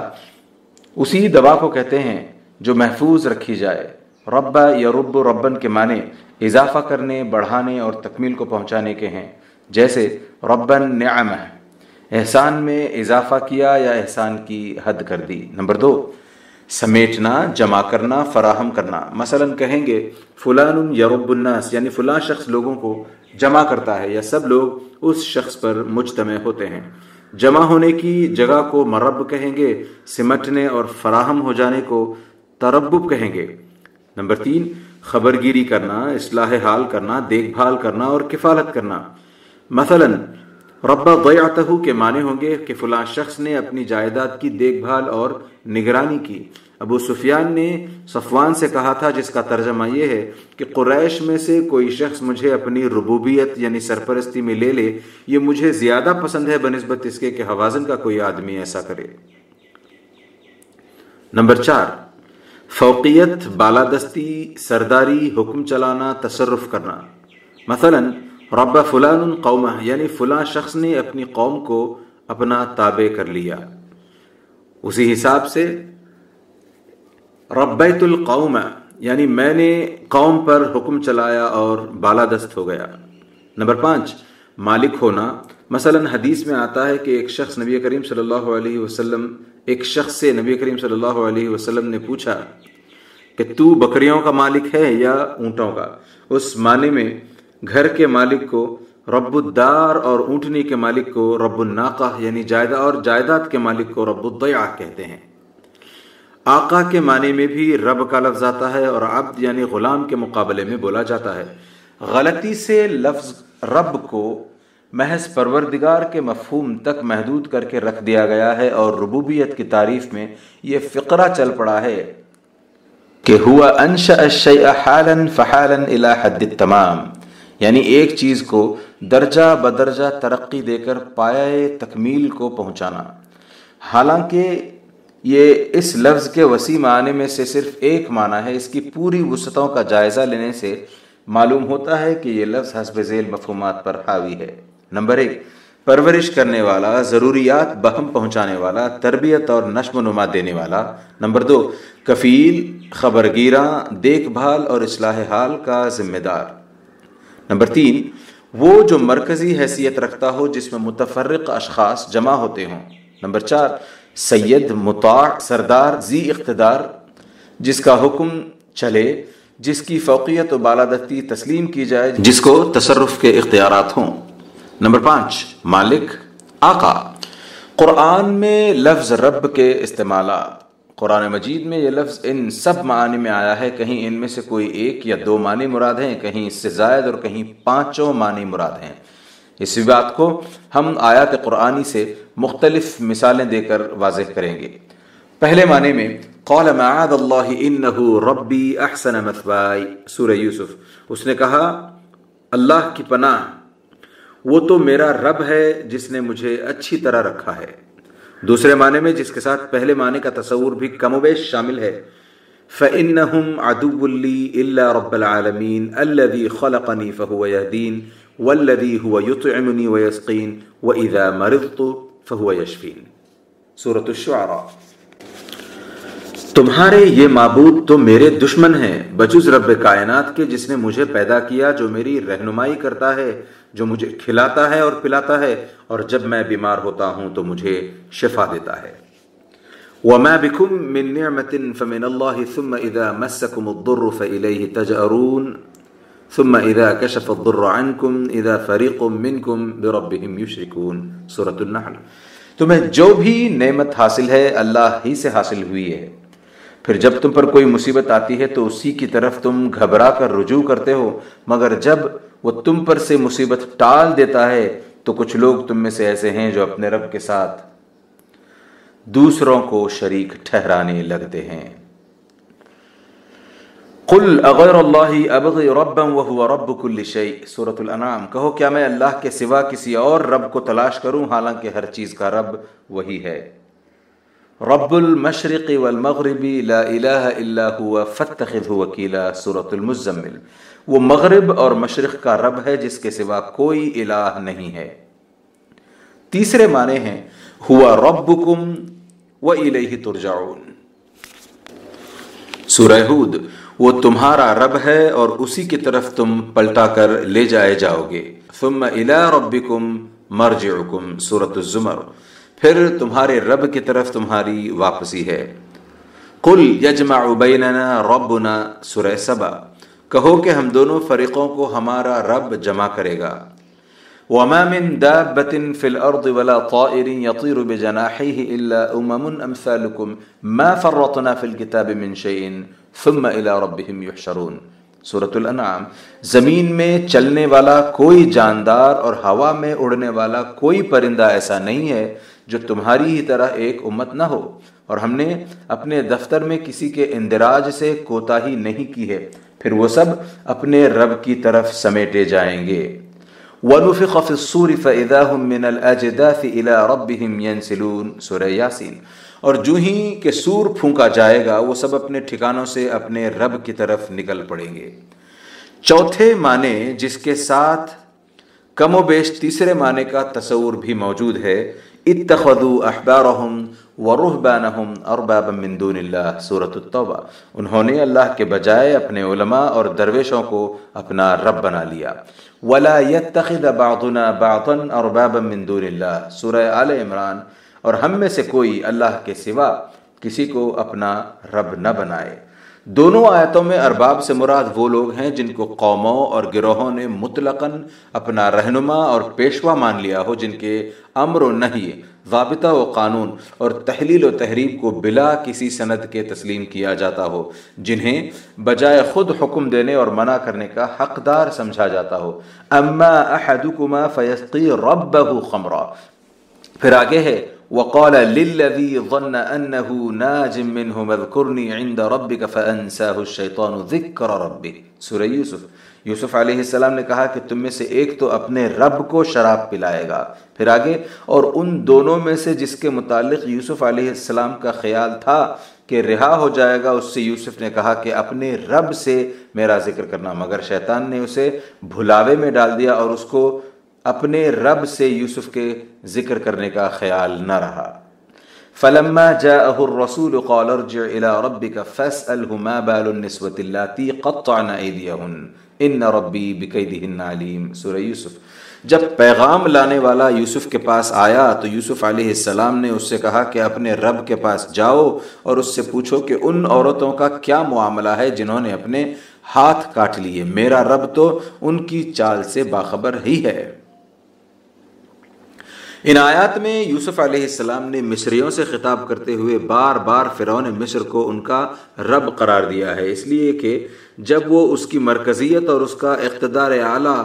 اسی دوا کو کہتے ہیں جو محفوظ رکھی جائے۔ ربا یا رب و ربن کے معنی اضافہ کرنے، بڑھانے اور تکمیل کو پہنچانے کے ہیں۔ جیسے ربن نعم احسان میں اضافہ کیا یا احسان کی حد کر دی۔ نمبر دو، سمیٹنا، جمع کرنا، فراہم کرنا۔ مثلا کہیں گے، فلان یا رب الناس یعنی فلاں شخص لوگوں کو جمع کرتا ہے یا سب لوگ اس شخص پر مجتمع ہوتے ہیں۔ جمع ہونے کی جگہ کو مرب کہیں گے، سمٹنے اور فراہم ہو جانے کو تربب کہیں گے۔ نمبر تین خبر گیری کرنا، اصلاح حال کرنا، دیکھ بھال کرنا اور کفالت کرنا۔ مثلا ربا ضیعتہ کے معنی ہوں گے کہ فلاں شخص نے اپنی جائیداد کی دیکھ بھال اور نگرانی کی۔ ابو سفیان نے صفوان سے کہا تھا، جس کا ترجمہ یہ ہے کہ قریش میں سے کوئی شخص مجھے اپنی ربوبیت یعنی سرپرستی میں لے لے، یہ مجھے زیادہ پسند ہے بنسبت اس کے کہ حوازن کا کوئی آدمی ایسا کرے۔ نمبر چار فوقیت، بالادستی، سرداری، حکم چلانا، تصرف کرنا۔ مثلا، رب فلان قومہ یعنی فلاں شخص نے اپنی قوم کو اپنا تابع کر لیا۔ اسی حساب سے ربیت القوم یعنی میں نے قوم پر حکم چلایا اور بالادست ہو گیا۔ نمبر پانچ، مالک ہونا۔ مثلا حدیث میں آتا ہے کہ ایک شخص نبی کریم صلی اللہ علیہ وسلم ایک شخص سے نبی کریم صلی اللہ علیہ وسلم نے پوچھا کہ تو بکریوں کا مالک ہے یا اونٹوں کا؟ اس معنی میں گھر کے مالک کو رب الدار اور اونٹنی کے مالک کو رب الناقہ یعنی جائیداد اور جائیداد کے مالک کو رب الضیع کہتے ہیں۔ آقا کے معنی میں بھی رب کا لفظ آتا ہے اور عبد یعنی غلام کے مقابلے میں بولا جاتا ہے۔ غلطی سے لفظ رب کو محض پروردگار کے مفہوم تک محدود کر کے رکھ دیا گیا ہے اور ربوبیت کی تعریف میں یہ فقرہ چل پڑا ہے کہ ہوا انشا الشیء حالا فحالا الى حد التمام یعنی ایک چیز کو درجہ بدرجہ ترقی دے کر پائے تکمیل کو پہنچانا۔ حالانکہ یہ اس لفظ کے وسیع معنی میں سے صرف ایک معنی ہے، اس کی پوری وسطوں کا جائزہ لینے سے معلوم ہوتا ہے کہ یہ لفظ حسب ذیل مفہومات پر حاوی ہے۔ نمبر ایک، پرورش کرنے والا، ضروریات بہم پہنچانے والا، تربیت اور نشم و نما دینے والا۔ نمبر دو، کفیل، خبرگیراں، دیکھ بھال اور اصلاح حال کا ذمہ دار۔ نمبر تین، وہ جو مرکزی حیثیت رکھتا ہو جس میں متفرق اشخاص جمع ہوتے ہوں۔ نمبر چار، سید مطاع، سردار، زی اقتدار، جس کا حکم چلے، جس کی فوقیت و بالادستی تسلیم کی جائے، جس کو تصرف کے اختیارات ہوں۔ نمبر پانچ، مالک، آقا۔ قرآن میں لفظ رب کے استعمالات۔ قرآن مجید میں یہ لفظ ان سب معنی میں آیا ہے، کہیں ان میں سے کوئی ایک یا دو معنی مراد ہیں، کہیں اس سے زائد اور کہیں پانچوں معنی مراد ہیں۔ اسی بات کو ہم آیات قرآنی سے مختلف مثالیں دے کر واضح کریں گے۔ پہلے معنی میں قول معاذ اللہ انہو ربی احسن مثوائی، سورہ یوسف۔ اس نے کہا، اللہ کی پناہ وہ تو میرا رب ہے جس نے مجھے اچھی طرح رکھا ہے۔ دوسرے معنی میں جس کے ساتھ پہلے معنی کا تصور بھی کم و بیش شامل ہے، فَإِنَّهُمْ عَدُوٌ لِّي إِلَّا رَبَّ الْعَالَمِينَ الَّذِي خَلَقَنِي فَهُوَ يَهْدِينَ وَالَّذِي هُوَ يُطْعِمُنِي وَيَسْقِينَ وَإِذَا مَرِضْتُ فَهُوَ يَشْفِينَ۔ سورة الشعراء۔ تمہارے یہ معبود تو میرے دشمن ہیں، بجز رب کائنات کے جس نے مجھے پیدا کیا، جو میری رہنمائی کرتا ہے، جو مجھے کھلاتا ہے اور پلاتا ہے، اور جب میں بیمار ہوتا ہوں تو مجھے شفا دیتا ہے۔ وما بكم من نعمة فمن الله ثم إذا مسكم الضر فإليه تجأرون ثم إذا كشف الضر عنكم إذا فريق منكم بربهم يشركون۔ سورة النحل۔ تمہیں جو بھی نعمت حاصل ہے، اللہ ہی سے حاصل ہوئی ہے۔ پھر جب تم پر کوئی مصیبت آتی ہے تو اسی کی طرف تم گھبرا کر رجوع کرتے ہو، مگر جب وہ تم پر سے مصیبت ٹال دیتا ہے تو کچھ لوگ تم میں سے ایسے ہیں جو اپنے رب کے ساتھ دوسروں کو شریک ٹھہرانے لگتے ہیں۔ قل اغیر اللہ ابغی ربا وهو رب كل شيء سورة الانعام، کہو کیا میں اللہ کے سوا کسی اور رب کو تلاش کروں؟ حالانکہ ہر چیز کا رب وہی ہے۔ رب المشرق والمغرب لا الہ الا هو فاتخذه وکیلا سورة المزمل۔ وہ مغرب اور مشرق کا رب ہے جس کے سوا کوئی الہ نہیں ہے۔ تیسرے معنی ہیں ہوا ربکم و الیہ ترجعون۔ سورہ ہود، وہ تمہارا رب ہے اور اسی کی طرف تم پلٹا کر لے جائے جاؤ گے۔ ثم الى ربکم مرجعکم، سورة الزمر۔ پھر تمہارے رب کی طرف تمہاری واپسی ہے۔ قل یجمع بیننا ربنا سورہ سبا۔ کہو کہ ہم دونوں فریقوں کو ہمارا رب جمع کرے گا۔ وما من دابة في الأرض ولا طائر يطير بجناحيه إلا أمم أمثالكم ما فرطنا في الكتاب من شيء ثم إلى ربهم يحشرون۔ صورت الانعام۔ زمین میں چلنے والا کوئی جاندار اور ہوا میں اڑنے والا کوئی پرندہ ایسا نہیں ہے جو تمہاری ہی طرح ایک امت نہ ہو۔ اور ہم نے اپنے دفتر میں کسی کے اندراج سے کوتاہی نہیں کی ہے۔ پھر وہ سب اپنے رب کی طرف سمیٹے جائیں گے۔ وَنُفِخَ فِي الصُّورِ فَإِذَا هُم مِّنَ الْأَجْدَاثِ إِلَىٰ رَبِّهِمْ يَنْسِلُونَ۔ سورہ یاسین۔ اور جو ہی کہ سور پھونکا جائے گا، وہ سب اپنے ٹھکانوں سے اپنے رب کی طرف نکل پڑیں گے۔ چوتھے معنی جس کے ساتھ کم و بیش تیسرے معنی کا تصور بھی موجود ہے اتخذوا احبارهم ورهبانهم اربابا من دون اللہ، سورة التوبہ۔ انہوں نے اللہ کے بجائے اپنے علماء اور درویشوں کو اپنا رب بنا لیا۔ ولا يتخذ بعضنا بعضا اربابا من دون اللہ۔ سورہ آل عمران۔ اور ہم میں سے کوئی اللہ کے سوا کسی کو اپنا رب نہ بنائے۔ دونوں آیتوں میں ارباب سے مراد وہ لوگ ہیں جن کو قوموں اور گروہوں نے مطلقاً اپنا رہنما اور پیشوا مان لیا ہو، جن کے امر و نہیں ضابطہ و قانون اور تحلیل و تحریب کو بلا کسی سند کے تسلیم کیا جاتا ہو، جنہیں بجائے خود حکم دینے اور منع کرنے کا حقدار سمجھا جاتا ہو۔ اما احدکما فیسقی ربہ خمرہ پھر آگے ہے، وقال للذي ظن انه ناج منه اذكرني عند ربك فانساه الشيطان ذكر ربه سورہ یوسف۔ یوسف علیہ السلام نے کہا کہ تم میں سے ایک تو اپنے رب کو شراب پلائے گا۔ پھر آگے، اور ان دونوں میں سے جس کے متعلق یوسف علیہ السلام کا خیال تھا کہ رہا ہو جائے گا، اس سے یوسف نے کہا کہ اپنے رب سے میرا ذکر کرنا۔ مگر شیطان نے اسے بھلاوے میں ڈال دیا اور اس کو اپنے رب سے یوسف کے ذکر کرنے کا خیال نہ رہا۔ فلما جاءه الرسول قال ارجع الى ربك فاساله ما بال النسوة اللاتي قطعن ايديهن ان ربي بكيدهن عليم سورہ یوسف جب پیغام لانے والا یوسف کے پاس آیا تو یوسف علیہ السلام نے اس سے کہا کہ اپنے رب کے پاس جاؤ اور اس سے پوچھو کہ ان عورتوں کا کیا معاملہ ہے جنہوں نے اپنے ہاتھ کاٹ لیے۔ میرا رب تو ان کی چال سے باخبر ہی ہے۔ ان آیات میں یوسف علیہ السلام نے مصریوں سے خطاب کرتے ہوئے بار بار فرعون مصر کو ان کا رب قرار دیا ہے۔ اس لیے کہ جب وہ اس کی مرکزیت اور اس کا اقتدار اعلیٰ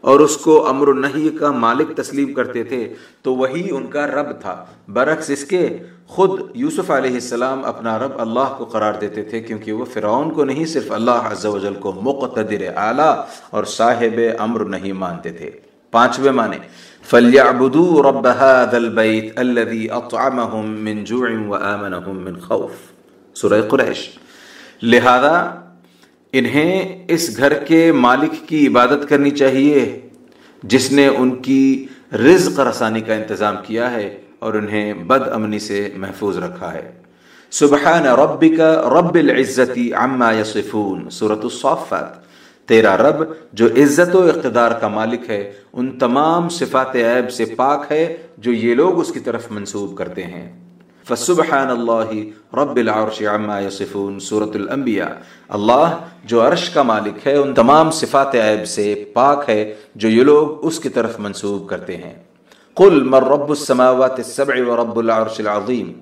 اور اس کو امر و نہیں کا مالک تسلیم کرتے تھے، تو وہی ان کا رب تھا۔ برعکس اس کے خود یوسف علیہ السلام اپنا رب اللہ کو قرار دیتے تھے، کیونکہ وہ فرعون کو نہیں، صرف اللہ عز و جل کو مقتدر اعلیٰ اور صاحب امر نہیں مانتے تھے۔ پانچویں معنی فَلْيَعْبُدُوا رَبَّ هَذَا الْبَيْتِ الَّذِي أَطْعَمَهُم مِّن جُوعٍ وَآمَنَهُم مِّن خَوْفٍ۔ سورہ قریش۔ لہذا انہیں اس گھر کے مالک کی عبادت کرنی چاہیے، جس نے ان کی رزق رسانی کا انتظام کیا ہے اور انہیں بد امنی سے محفوظ رکھا ہے۔ سبحان ربک رب العزتی عما یصفون۔ سورة الصافات۔ تیرا رب جو عزت و اقتدار کا مالک ہے، ان تمام صفات عیب سے پاک ہے جو یہ لوگ اس کی طرف منسوب کرتے ہیں۔ فسبحان اللہ رب العرش عما یصفون سورة الانبیاء اللہ جو عرش کا مالک ہے، ان تمام صفات عیب سے پاک ہے جو یہ لوگ اس کی طرف منسوب کرتے ہیں۔ قل من رب السماوات السبع ورب العرش العظیم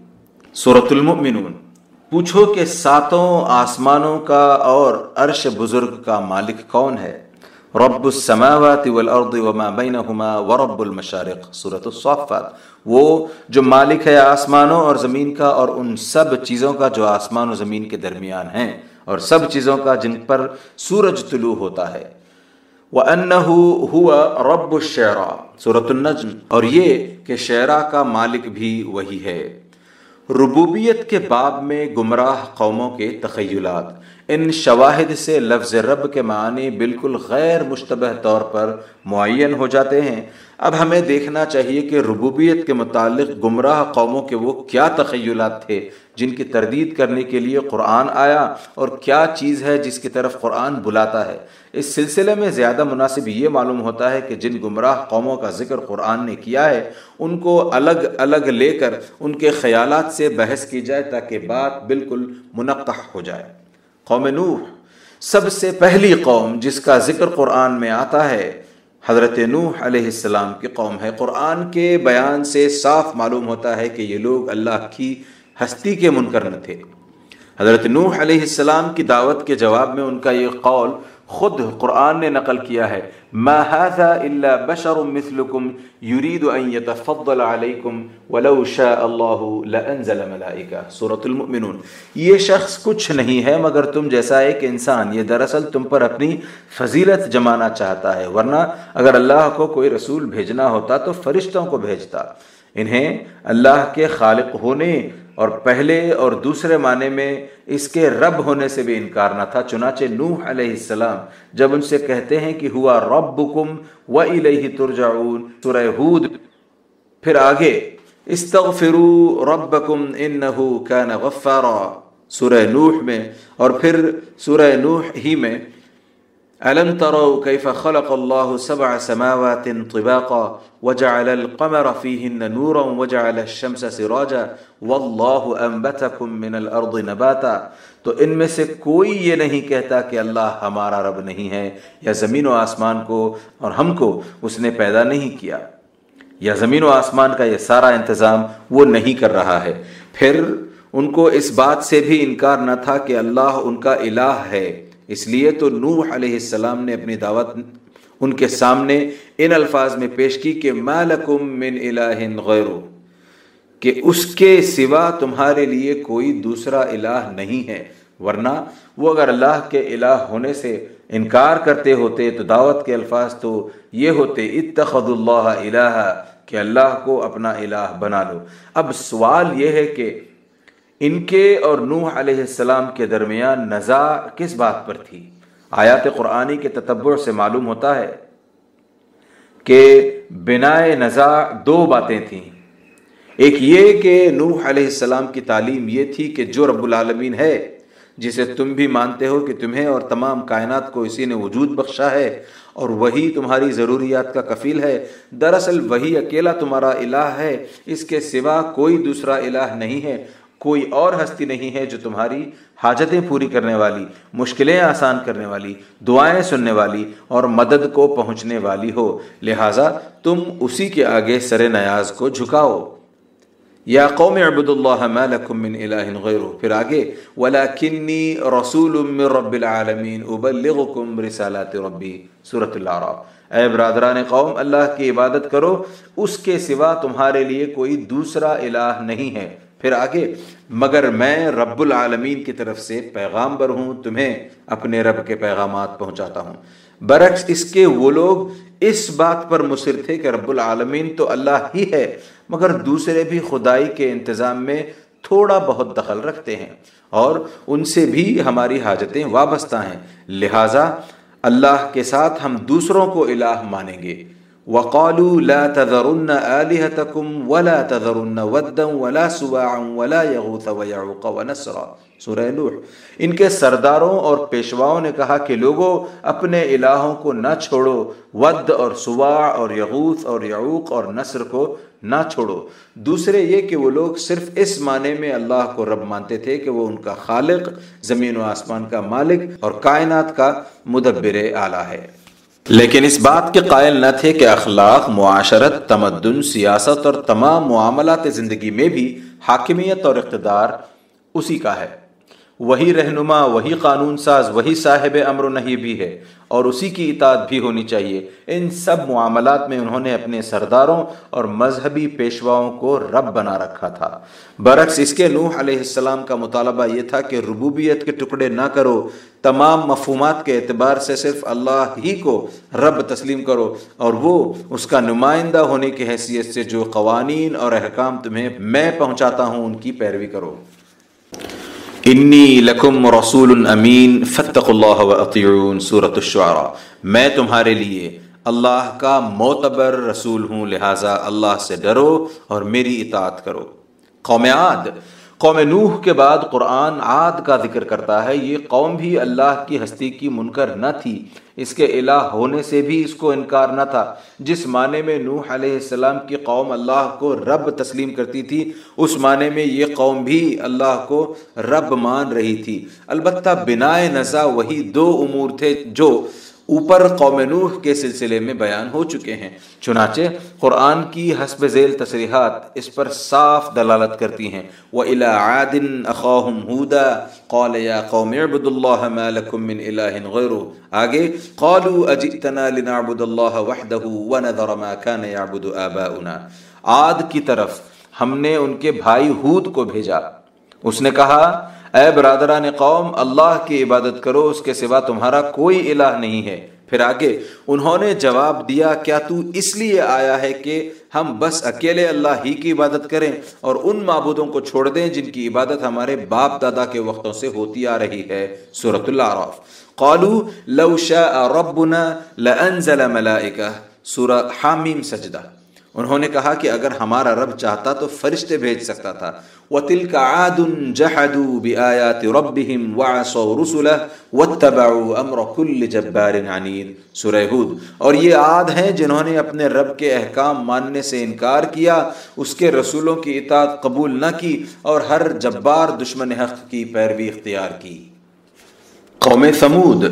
سورة المؤمنون۔ پوچھو کہ ساتوں آسمانوں کا اور عرش بزرگ کا مالک کون ہے؟ رب السماوات والارض وما بینہما ورب المشارق، سورة الصافات وہ جو مالک ہے آسمانوں اور زمین کا اور ان سب چیزوں کا جو آسمان و زمین کے درمیان ہیں اور سب چیزوں کا جن پر سورج طلوع ہوتا ہے۔ وَأَنَّهُ هُوَ رَبُّ الشَّعْرَى، سورة النجم۔ اور یہ کہ شعرا کا مالک بھی وہی ہے۔ ربوبیت کے باب میں گمراہ قوموں کے تخیلات۔ ان شواہد سے لفظ رب کے معنی بالکل غیر مشتبہ طور پر معین ہو جاتے ہیں۔ اب ہمیں دیکھنا چاہیے کہ ربوبیت کے متعلق گمراہ قوموں کے وہ کیا تخیلات تھے۔ جن کی تردید کرنے کے لیے قرآن آیا اور کیا چیز ہے جس کی طرف قرآن بلاتا ہے۔ اس سلسلے میں زیادہ مناسب یہ معلوم ہوتا ہے کہ جن گمراہ قوموں کا ذکر قرآن نے کیا ہے، ان کو الگ الگ لے کر ان کے خیالات سے بحث کی جائے تاکہ بات بالکل منقع ہو جائے۔ قوم نوح، سب سے پہلی قوم جس کا ذکر قرآن میں آتا ہے، حضرت نوح علیہ السلام کی قوم ہے۔ قرآن کے بیان سے صاف معلوم ہوتا ہے کہ یہ لوگ اللہ کی ہستی کے منکر نہ تھے۔ حضرت نوح علیہ السلام کی دعوت کے جواب میں ان کا یہ قول خود قرآن نے نقل کیا ہے، ما هذا الا بشر مثلكم يريد ان يتفضل عليكم ولو شاء الله لانزل ملائکہ سورۃ المؤمنون۔ یہ شخص کچھ نہیں ہے مگر تم جیسا ایک انسان، یہ دراصل تم پر اپنی فضیلت جمانا چاہتا ہے، ورنہ اگر اللہ کو کوئی رسول بھیجنا ہوتا تو فرشتوں کو بھیجتا۔ انہیں اللہ کے خالق ہونے اور پہلے اور دوسرے معنی میں اس کے رب ہونے سے بھی انکار نہ تھا، چنانچہ نوح علیہ السلام جب ان سے کہتے ہیں کہ ہوا ربکم و الیہ ترجعون، سورہ ہود، پھر آگے، استغفروا ربکم انہو کان غفارا، سورہ نوح میں، اور پھر سورہ نوح ہی میں ألم تروا كيف خلق الله سبع سماوات طباقا وجعل القمر فيهن نورا وجعل الشمس سراجا والله أنبتكم من الأرض نباتا تو ان میں سے کوئی یہ نہیں کہتا کہ اللہ ہمارا رب نہیں ہے یا زمین و آسمان کو اور ہم کو اس نے پیدا نہیں کیا یا زمین و آسمان کا یہ سارا انتظام وہ نہیں کر رہا ہے پھر ان کو اس بات سے بھی انکار نہ تھا کہ اللہ ان کا الہ ہے اس لیے تو نوح علیہ السلام نے اپنی دعوت ان کے سامنے ان الفاظ میں پیش کی کہ مالکم من الہ غیرو کہ اس کے سوا تمہارے لیے کوئی دوسرا الہ نہیں ہے، ورنہ وہ اگر اللہ کے الہ ہونے سے انکار کرتے ہوتے تو دعوت کے الفاظ تو یہ ہوتے اتخذ اللہ الہ، کہ اللہ کو اپنا الہ بنا لو۔ اب سوال یہ ہے کہ ان کے اور نوح علیہ السلام کے درمیان نزا کس بات پر تھی؟ آیات قرآنی کے تتبر سے معلوم ہوتا ہے کہ بنا نزا دو باتیں تھیں۔ ایک یہ کہ نوح علیہ السلام کی تعلیم یہ تھی کہ جو رب العالمین ہے، جسے تم بھی مانتے ہو کہ تمہیں اور تمام کائنات کو اسی نے وجود بخشا ہے، اور وہی تمہاری ضروریات کا کفیل ہے۔ دراصل وہی اکیلا تمہارا الہ ہے، اس کے سوا کوئی دوسرا الہ نہیں ہے۔ کوئی اور ہستی نہیں ہے جو تمہاری حاجتیں پوری کرنے والی، مشکلیں آسان کرنے والی، دعائیں سننے والی اور مدد کو پہنچنے والی ہو۔ لہٰذا تم اسی کے آگے سر نیاز کو جھکاؤ۔ یا قوم عبد اللہ لکم من الہ غیرو پھر آگے ولیکنی رسول من رب العالمین ابلغکم رسالات ربی۔ سورة العراف اے برادران قوم، اللہ کی عبادت کرو، اس کے سوا تمہارے لیے کوئی دوسرا الہ نہیں ہے۔ پھر آگے، مگر میں رب العالمین کی طرف سے پیغام بر ہوں، تمہیں اپنے رب کے پیغامات پہنچاتا ہوں۔ برعکس، اس کے وہ لوگ اس بات پر مصر تھے کہ رب العالمین تو اللہ ہی ہے، مگر دوسرے بھی خدائی کے انتظام میں تھوڑا بہت دخل رکھتے ہیں اور ان سے بھی ہماری حاجتیں وابستہ ہیں۔ لہٰذا، اللہ کے ساتھ ہم دوسروں کو الہ مانیں گے۔ وقالوا لا تذرن آلهتكم ولا تذرن ودا ولا سواعا ولا يغوث ويعوق ونسرا. سورہ نوح. ان کے سرداروں اور پیشواؤں نے کہا کہ لوگوں اپنے الہوں کو نہ چھوڑو، ود اور سواع اور یغوث اور یعوق اور نصر کو نہ چھوڑو۔ دوسرے یہ کہ وہ لوگ صرف اس معنی میں اللہ کو رب مانتے تھے کہ وہ ان کا خالق، زمین و آسمان کا مالک اور کائنات کا مدبر اعلیٰ ہے۔ لیکن اس بات کے قائل نہ تھے کہ اخلاق، معاشرت، تمدن، سیاست اور تمام معاملات زندگی میں بھی حاکمیت اور اقتدار اسی کا ہے۔ وہی رہنما، وہی قانون ساز، وہی صاحب امر و نہیں بھی ہے، اور اسی کی اطاعت بھی ہونی چاہیے۔ ان سب معاملات میں انہوں نے اپنے سرداروں اور مذہبی پیشواؤں کو رب بنا رکھا تھا۔ برعکس، اس کے نوح علیہ السلام کا مطالبہ یہ تھا کہ ربوبیت کے ٹکڑے نہ کرو، تمام مفہومات کے اعتبار سے صرف اللہ ہی کو رب تسلیم کرو، اور وہ اس کا نمائندہ ہونے کی حیثیت سے جو قوانین اور احکام تمہیں میں پہنچاتا ہوں، ان کی پیروی کرو۔ انی لکم رسول امین فتق اللہ وطیون صورت الشعراء میں تمہارے لیے اللہ کا معتبر رسول ہوں، لہٰذا اللہ سے ڈرو اور میری اطاعت کرو. قوم عاد قوم نوح کے بعد قرآن عاد کا ذکر کرتا ہے۔ یہ قوم بھی اللہ کی ہستی کی منکر نہ تھی۔ اس کے الہ ہونے سے بھی اس کو انکار نہ تھا۔ جس معنی میں نوح علیہ السلام کی قوم اللہ کو رب تسلیم کرتی تھی، اس معنی میں یہ قوم بھی اللہ کو رب مان رہی تھی۔ البتہ بنا نزا وہی دو امور تھے جو اوپر قوم نوح کے سلسلے میں بیان ہو چکے ہیں۔ چنانچہ قرآن کی حسب ذیل تصریحات اس پر صاف دلالت کرتی ہیں۔ وَإِلَىٰ عَادٍ أَخَاهُمْ هُودًا قَالَ يَا قَوْمِ اعْبُدُوا اللَّهَ مَا لَكُم مِّنْ إِلَٰهٍ غَيْرُهُ۔ آگے قَالُوا أَجِئْتَنَا لِنَعْبُدَ اللَّهَ وَحْدَهُ وَنَذَرَ مَا كَانَ يَعْبُدُ آبَاؤُنَا۔ عاد کی طرف ہم نے ان کے بھائی ہود کو بھیجا۔ اس نے کہا اے برادران قوم، اللہ کی عبادت کرو، اس کے سوا تمہارا کوئی الہ نہیں ہے۔ پھر آگے، انہوں نے جواب دیا، کیا تو اس لیے آیا ہے کہ ہم بس اکیلے اللہ ہی کی عبادت کریں اور ان معبودوں کو چھوڑ دیں جن کی عبادت ہمارے باپ دادا کے وقتوں سے ہوتی آ رہی ہے۔ سورة اللہ عراف قالوا لو شاء ربنا لانزل ملائکہ۔ سورہ حامیم سجدہ۔ انہوں نے کہا کہ اگر ہمارا رب چاہتا تو فرشتے بھیج سکتا تھا۔ وَتِلْكَ عَادٌ جَحَدُوا بِآيَاتِ رَبِّهِمْ وَعَصَوْا رُسُلَهُ وَاتَّبَعُوا أَمْرَ كُلِّ جَبَّارٍ عَنِيدٍ۔ سورہ ہود۔ اور یہ عاد ہیں جنہوں نے اپنے رب کے احکام ماننے سے انکار کیا۔ اس کے رسولوں کی اطاعت قبول نہ کی اور ہر جبار دشمن حق کی پیروی اختیار کی۔ قوم ثمود۔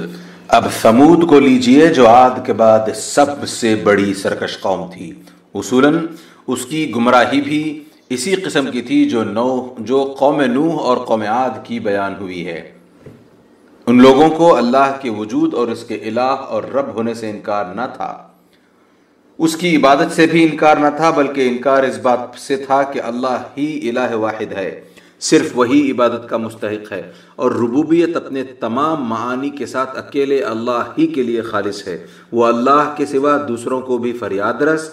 اب ثمود کو لیجیے جو عاد کے بعد سب سے بڑی سرکش قوم تھی۔ اصولاً اس کی گمراہی بھی اسی قسم کی تھی جو نو جو قوم نوح اور قوم عاد کی بیان ہوئی ہے۔ ان لوگوں کو اللہ کے وجود اور اس کے الہ اور رب ہونے سے انکار نہ تھا۔ اس کی عبادت سے بھی انکار نہ تھا، بلکہ انکار اس بات سے تھا کہ اللہ ہی الہ واحد ہے۔ صرف وہی عبادت کا مستحق ہے۔ اور ربوبیت اپنے تمام معانی کے ساتھ اکیلے اللہ ہی کے لیے خالص ہے۔ وہ اللہ کے سوا دوسروں کو بھی فریاد رس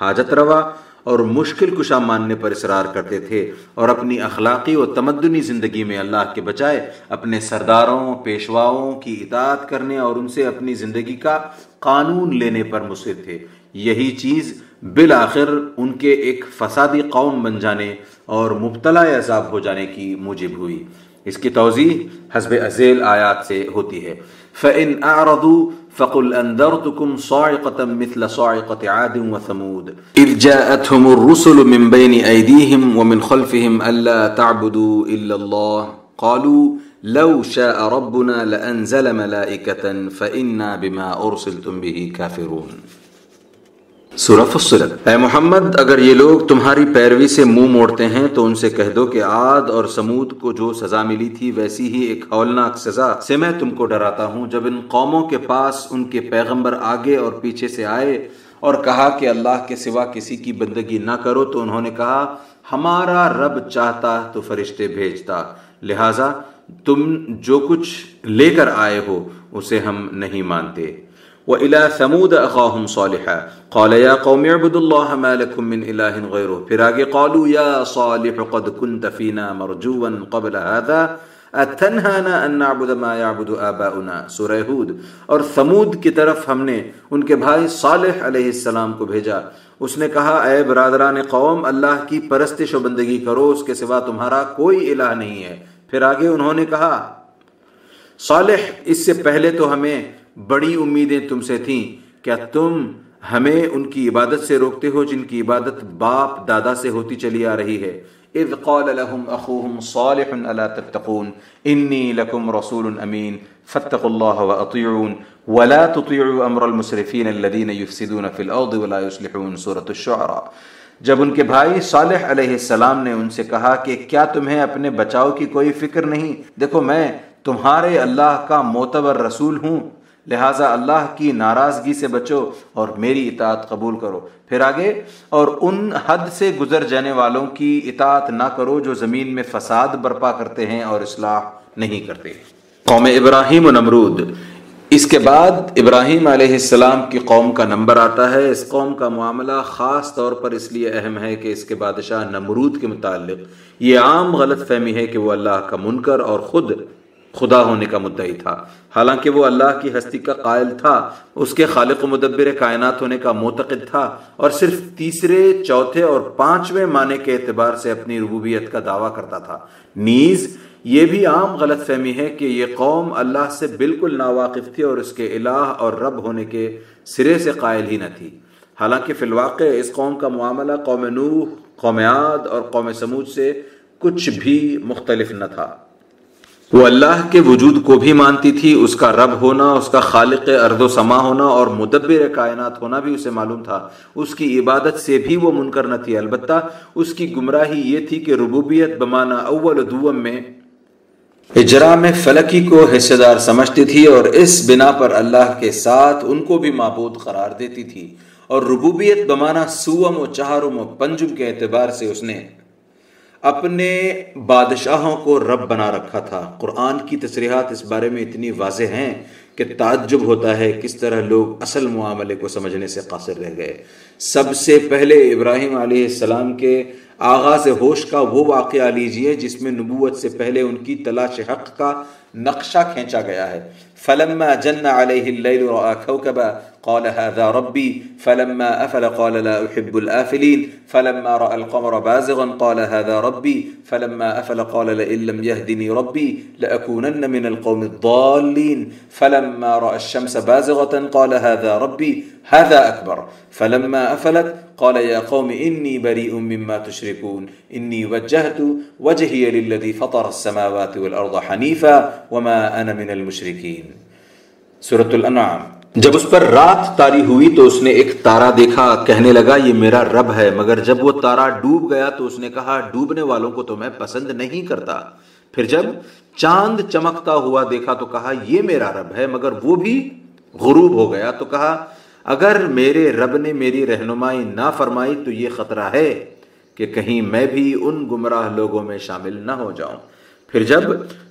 حاجت روا اور مشکل کشا ماننے پر اصرار کرتے تھے اور اپنی اخلاقی و تمدنی زندگی میں اللہ کے بچائے اپنے سرداروں، پیشواؤں کی اطاعت کرنے اور ان سے اپنی زندگی کا قانون لینے پر مصر تھے۔ یہی چیز بالآخر ان کے ایک فسادی قوم بن جانے اور مبتلا عذاب ہو جانے کی موجب ہوئی۔ اس کی توضیح حسب ازیل آیات سے ہوتی ہے۔ فَإِنْ أَعْرَضُوا فقل أنذرتكم صاعقة مثل صاعقة عاد وثمود. إذ جاءتهم الرسل من بين أيديهم ومن خلفهم ألا تعبدوا إلا الله. قالوا لو شاء ربنا لأنزل ملائكة فإنا بما أرسلتم به كافرون. سورہ فصلت۔ اے محمد، اگر یہ لوگ تمہاری پیروی سے منہ موڑتے ہیں، تو ان سے کہہ دو کہ عاد اور سمود کو جو سزا ملی تھی، ویسی ہی ایک ہولناک سزا سے میں تم کو ڈراتا ہوں۔ جب ان قوموں کے پاس ان کے پیغمبر آگے اور پیچھے سے آئے اور کہا کہ اللہ کے سوا کسی کی بندگی نہ کرو، تو انہوں نے کہا، ہمارا رب چاہتا تو فرشتے بھیجتا۔ لہٰذا تم جو کچھ لے کر آئے ہو، اسے ہم نہیں مانتے۔ وإلى ثمود أخاهم صالحا قال يا قوم اعبدوا الله ما لكم من إله غيره پھر آگے قالوا يا صالح قد كنت فينا مرجوا قبل هذا اتنهانا ان نعبد ما يعبد آباؤنا سورہ ہود اور ثمود کی طرف ہم نے ان کے بھائی صالح علیہ السلام کو بھیجا۔ اس نے کہا، اے برادران قوم، اللہ کی پرستش و بندگی کرو، اس کے سوا تمہارا کوئی الہ نہیں ہے۔ پھر آگے انہوں نے کہا، صالح، اس سے پہلے تو ہمیں بڑی امیدیں تم سے تھیں۔ کیا تم ہمیں ان کی عبادت سے روکتے ہو جن کی عبادت باپ دادا سے ہوتی چلی آ رہی ہے؟ اذ قال لهم اخوهم صالح الا تتقون انی لکم رسول امین، فاتقوا الله واطيعون ولا تطيعوا امر المسرفين الذين يفسدون في الارض ولا يصلحون سورة الشعراء۔ جب ان کے بھائی صالح علیہ السلام نے ان سے کہا کہ کیا تمہیں اپنے بچاؤ کی کوئی فکر نہیں؟ دیکھو میں تمہارے اللہ کا معتبر رسول ہوں۔ لہٰذا اللہ کی ناراضگی سے بچو اور میری اطاعت قبول کرو۔ پھر آگے، اور ان حد سے گزر جانے والوں کی اطاعت نہ کرو جو زمین میں فساد برپا کرتے ہیں اور اصلاح نہیں کرتے۔ قوم ابراہیم و نمرود۔ اس کے بعد ابراہیم علیہ السلام کی قوم کا نمبر آتا ہے۔ اس قوم کا معاملہ خاص طور پر اس لیے اہم ہے کہ اس کے بادشاہ نمرود کے متعلق یہ عام غلط فہمی ہے کہ وہ اللہ کا منکر اور خود خدا ہونے کا مدعی تھا۔ حالانکہ وہ اللہ کی ہستی کا قائل تھا، اس کے خالق و مدبر کائنات ہونے کا معتقد تھا اور صرف تیسرے، چوتھے اور پانچویں معنی کے اعتبار سے اپنی ربوبیت کا دعویٰ کرتا تھا۔ نیز، یہ بھی عام غلط فہمی ہے کہ یہ قوم اللہ سے بالکل ناواقف تھی اور اس کے الہ اور رب ہونے کے سرے سے قائل ہی نہ تھی۔ حالانکہ فی الواقع اس قوم کا معاملہ قوم نوح، قوم عاد اور قوم سمود سے کچھ بھی مختلف نہ تھا۔ وہ اللہ کے وجود کو بھی مانتی تھی، اس کا رب ہونا، اس کا خالق ارض و سما ہونا اور مدبر کائنات ہونا بھی اسے معلوم تھا۔ اس کی عبادت سے بھی وہ منکر نہ تھی۔ البتہ اس کی گمراہی یہ تھی کہ ربوبیت بمانا اول دوم میں اجرا میں فلکی کو حصے دار سمجھتی تھی اور اس بنا پر اللہ کے ساتھ ان کو بھی معبود قرار دیتی تھی۔ اور ربوبیت بمانا سوم و چہارم و پنجم کے اعتبار سے اس نے اپنے بادشاہوں کو رب بنا رکھا تھا۔ قرآن کی تصریحات اس بارے میں اتنی واضح ہیں کہ تعجب ہوتا ہے کس طرح لوگ اصل معاملے کو سمجھنے سے قاصر رہ گئے۔ سب سے پہلے ابراہیم علیہ السلام کے آغاز ہوش کا وہ واقعہ لیجیے جس میں نبوت سے پہلے ان کی تلاش حق کا نقشہ کھینچا گیا ہے۔ فلما جن عليه قال هذا ربي فلما أفل قال لا أحب الآفلين فلما رأى القمر بازغا قال هذا ربي فلما أفل قال لئن لم يهدني ربي لأكونن من القوم الضالين فلما رأى الشمس بازغة قال هذا ربي هذا أكبر. فلما أفلت قال يا قوم إني بريء مما تشركون إني وجهت وجهي للذي فطر السماوات والأرض حنيفا وما أنا من المشركين. سورة الأنعام. جب اس پر رات تاری ہوئی تو اس نے ایک تارا دیکھا، کہنے لگا، یہ میرا رب ہے، مگر جب وہ تارا ڈوب گیا تو اس نے کہا، ڈوبنے والوں کو تو میں پسند نہیں کرتا۔ پھر جب چاند چمکتا ہوا دیکھا تو کہا، یہ میرا رب ہے، مگر وہ بھی غروب ہو گیا۔ تو کہا، اگر میرے رب نے میری رہنمائی نہ فرمائی تو یہ خطرہ ہے کہ کہیں میں بھی ان گمراہ لوگوں میں شامل نہ ہو جاؤں۔ پھر جب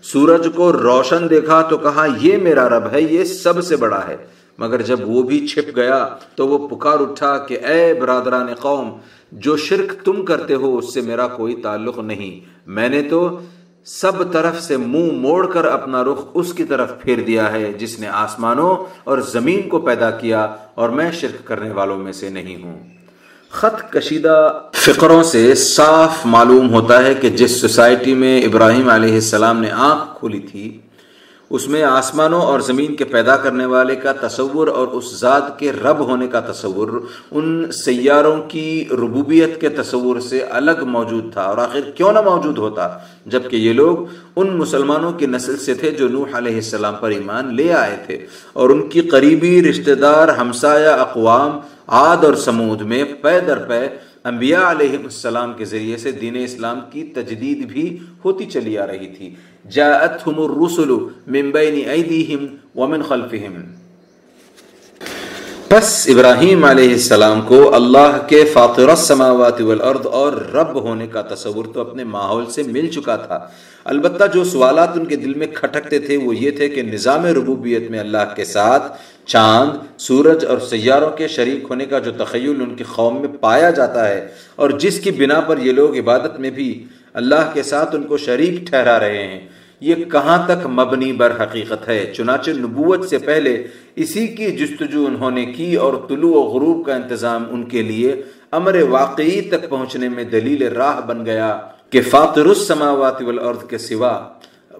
سورج کو روشن دیکھا تو کہا، یہ میرا رب ہے، یہ سب سے بڑا ہے۔ مگر جب وہ بھی چھپ گیا تو وہ پکار اٹھا کہ اے برادران قوم، جو شرک تم کرتے ہو، اس سے میرا کوئی تعلق نہیں۔ میں نے تو سب طرف سے منہ موڑ کر اپنا رخ اس کی طرف پھیر دیا ہے، جس نے آسمانوں اور زمین کو پیدا کیا، اور میں شرک کرنے والوں میں سے نہیں ہوں۔ خط کشیدہ فقروں سے صاف معلوم ہوتا ہے کہ جس سوسائٹی میں ابراہیم علیہ السلام نے آنکھ کھولی تھی اس میں آسمانوں اور زمین کے پیدا کرنے والے کا تصور اور اس ذات کے رب ہونے کا تصور، ان سیاروں کی ربوبیت کے تصور سے الگ موجود تھا اور آخر کیوں نہ موجود ہوتا؟ جبکہ یہ لوگ ان مسلمانوں کی نسل سے تھے جو نوح علیہ السلام پر ایمان لے آئے تھے اور ان کی قریبی رشتہ دار ہمسایہ اقوام عاد اور سمود میں پے در پے انبیاء علیہ السلام کے ذریعے سے دین اسلام کی تجدید بھی ہوتی چلی آ رہی تھی۔ جاءتهم الرسل من بين ایدیہم ومن خلفہم۔ پس ابراہیم علیہ السلام کو اللہ کے فاطر السماوات والارض اور رب ہونے کا تصور تو اپنے ماحول سے مل چکا تھا۔ البتہ جو سوالات ان کے دل میں کھٹکتے تھے وہ یہ تھے کہ نظام ربوبیت میں اللہ کے ساتھ چاند، سورج اور سیاروں کے شریک ہونے کا جو تخیل ان کی قوم میں پایا جاتا ہے اور جس کی بنا پر یہ لوگ عبادت میں بھی اللہ کے ساتھ ان کو شریک ٹھہرا رہے ہیں۔ یہ کہاں تک مبنی بر حقیقت ہے؟ چنانچہ نبوت سے پہلے اسی کی جستجو انہوں نے کی اور طلوع و غروب کا انتظام ان کے لیے امر واقعی تک پہنچنے میں دلیل راہ بن گیا کہ فاطر السماوات والارض کے سوا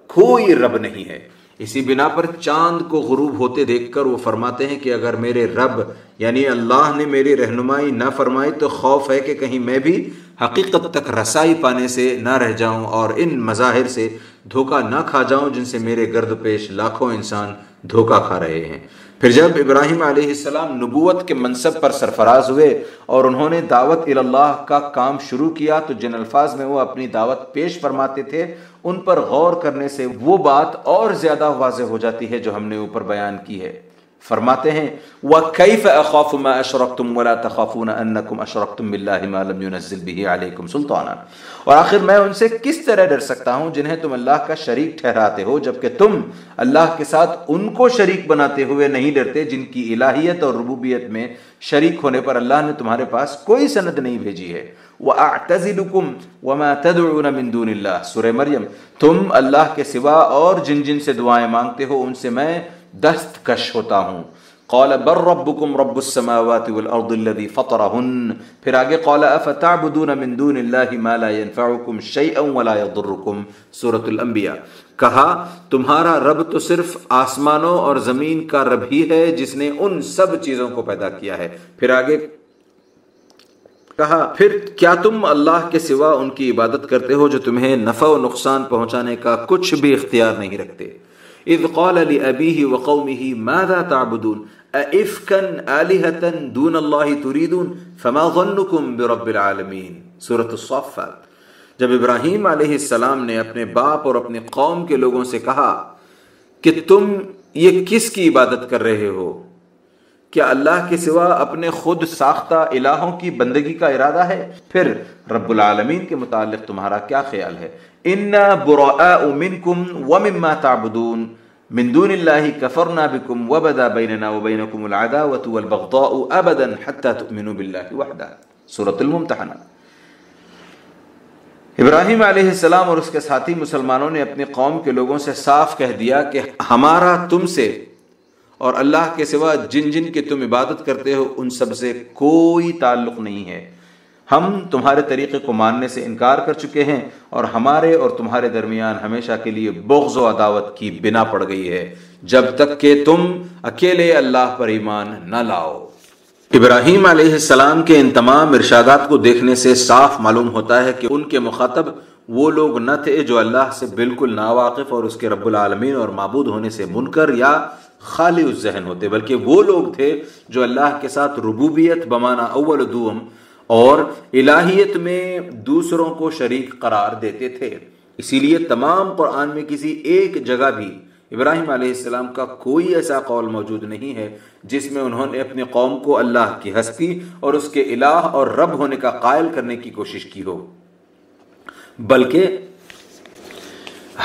کوئی رب نہیں ہے۔ اسی بنا پر چاند کو غروب ہوتے دیکھ کر وہ فرماتے ہیں کہ اگر میرے رب یعنی اللہ نے میری رہنمائی نہ فرمائی، تو خوف ہے کہ کہیں میں بھی حقیقت تک رسائی پانے سے نہ رہ جاؤں اور ان مظاہر سے دھوکہ نہ کھا جاؤں جن سے میرے گرد پیش لاکھوں انسان دھوکہ کھا رہے ہیں۔ پھر جب ابراہیم علیہ السلام نبوت کے منصب پر سرفراز ہوئے اور انہوں نے دعوت اللہ کا کام شروع کیا تو جن الفاظ میں وہ اپنی دعوت پیش فرماتے تھے، ان پر غور کرنے سے وہ بات اور زیادہ واضح ہو جاتی ہے جو ہم نے اوپر بیان کی ہے۔ فرماتے ہیں، وَكَيْفَ أَخَافُ مَا أَشْرَقْتُمْ وَلَا تَخَافُونَ أَنَّكُمْ أَشْرَقْتُمْ بِاللَّهِ مَا لَمْ يُنَزِّلْ بِهِ عَلَيْكُمْ سُلْطَانًا اور آخر میں ان سے کس طرح ڈر سکتا ہوں جنہیں تم اللہ کا شریک ٹھہراتے ہو، جبکہ تم اللہ کے ساتھ ان کو شریک بناتے ہوئے نہیں ڈرتے جن کی الہیت اور ربوبیت میں شریک ہونے پر اللہ نے تمہارے پاس کوئی سند نہیں بھیجی ہے۔ وَأَعْتَزِلُكُمْ وَمَا تَدْعُونَ مِن دُونِ اللَّهِ۔ سورہ مریم، تم اللہ کے سوا اور جن جن سے دعائیں مانگتے ہو، ان سے میں دستکش ہوتا ہوں۔ قال بر ربكم رب السماوات والارض الذي فطرهن۔ پھر آگے قال افتعبدون من دون الله ما لا ينفعكم شيئا ولا يضركم سورة الانبیاء۔ کہا، تمہارا رب تو صرف آسمانوں اور زمین کا رب ہی ہے جس نے ان سب چیزوں کو پیدا کیا ہے۔ پھر آگے کہا، پھر کیا تم اللہ کے سوا ان کی عبادت کرتے ہو جو تمہیں نفع و نقصان پہنچانے کا کچھ بھی اختیار نہیں رکھتے؟ اذ قال لأبيه وقومه ماذا تعبدون? أئفكا آلهة دون الله تريدون فما ظنكم برب العالمين سورة الصفات. جب ابراہیم علیہ السلام نے اپنے باپ اور اپنے قوم کے لوگوں سے کہا کہ تم یہ کس کی عبادت کر رہے ہو؟ کیا اللہ کے سوا اپنے خود ساختہ الہوں کی بندگی کا ارادہ ہے؟ پھر رب العالمین کے متعلق تمہارا کیا خیال ہے؟ انا براء منکم ومما تعبدون۔ من دون اللہ کفرنا بکم وبدا بیننا وبینکم العداوة والبغضاء ابدا حتى تؤمنوا باللہ وحدہ سورة الممتحنہ۔ ابراہیم علیہ السلام اور اس کے ساتھی مسلمانوں نے اپنی قوم کے لوگوں سے صاف کہہ دیا کہ ہمارا تم سے اور اللہ کے سوا جن جن کی تم عبادت کرتے ہو، ان سب سے کوئی تعلق نہیں ہے۔ ہم تمہارے طریقے کو ماننے سے انکار کر چکے ہیں اور ہمارے اور تمہارے درمیان ہمیشہ کے لیے بغض و عداوت کی بنا پڑ گئی ہے۔ جب تک کہ تم اکیلے اللہ پر ایمان نہ لاؤ۔ ابراہیم علیہ السلام کے ان تمام ارشادات کو دیکھنے سے صاف معلوم ہوتا ہے کہ ان کے مخاطب وہ لوگ نہ تھے جو اللہ سے بالکل ناواقف اور اس کے رب العالمین اور معبود ہونے سے منکر یا خالی اس ذہن ہوتے، بلکہ وہ لوگ تھے جو اللہ کے ساتھ ربوبیت، بمانا اول دوم، اور الہیت میں دوسروں کو شریک قرار دیتے تھے۔ اسی لیے تمام قرآن میں کسی ایک جگہ بھی ابراہیم علیہ السلام کا کوئی ایسا قول موجود نہیں ہے جس میں انہوں نے اپنی قوم کو اللہ کی ہستی اور اس کے الہ اور رب ہونے کا قائل کرنے کی کوشش کی ہو۔ بلکہ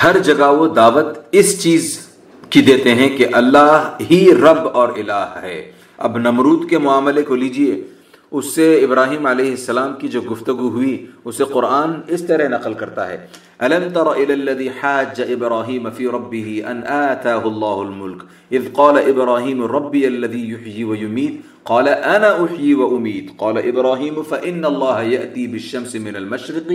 ہر جگہ وہ دعوت اس چیز کی دیتے ہیں کہ اللہ ہی رب اور الہ ہے۔ اب نمرود کے معاملے کو لیجیے۔ اس سے ابراہیم علیہ السلام کی جو گفتگو ہوئی، اسے قرآن اس طرح نقل کرتا ہے۔ ألم تر إلى الذي حاج إبراهيم في ربه أن آتاه الله الملك؟ إذ قال إبراهيم ربي الذي يحيي ويميت؟ قال أنا أحيي وأميت؟ قال إبراهيم فإن الله يأتي بالشمس من المشرق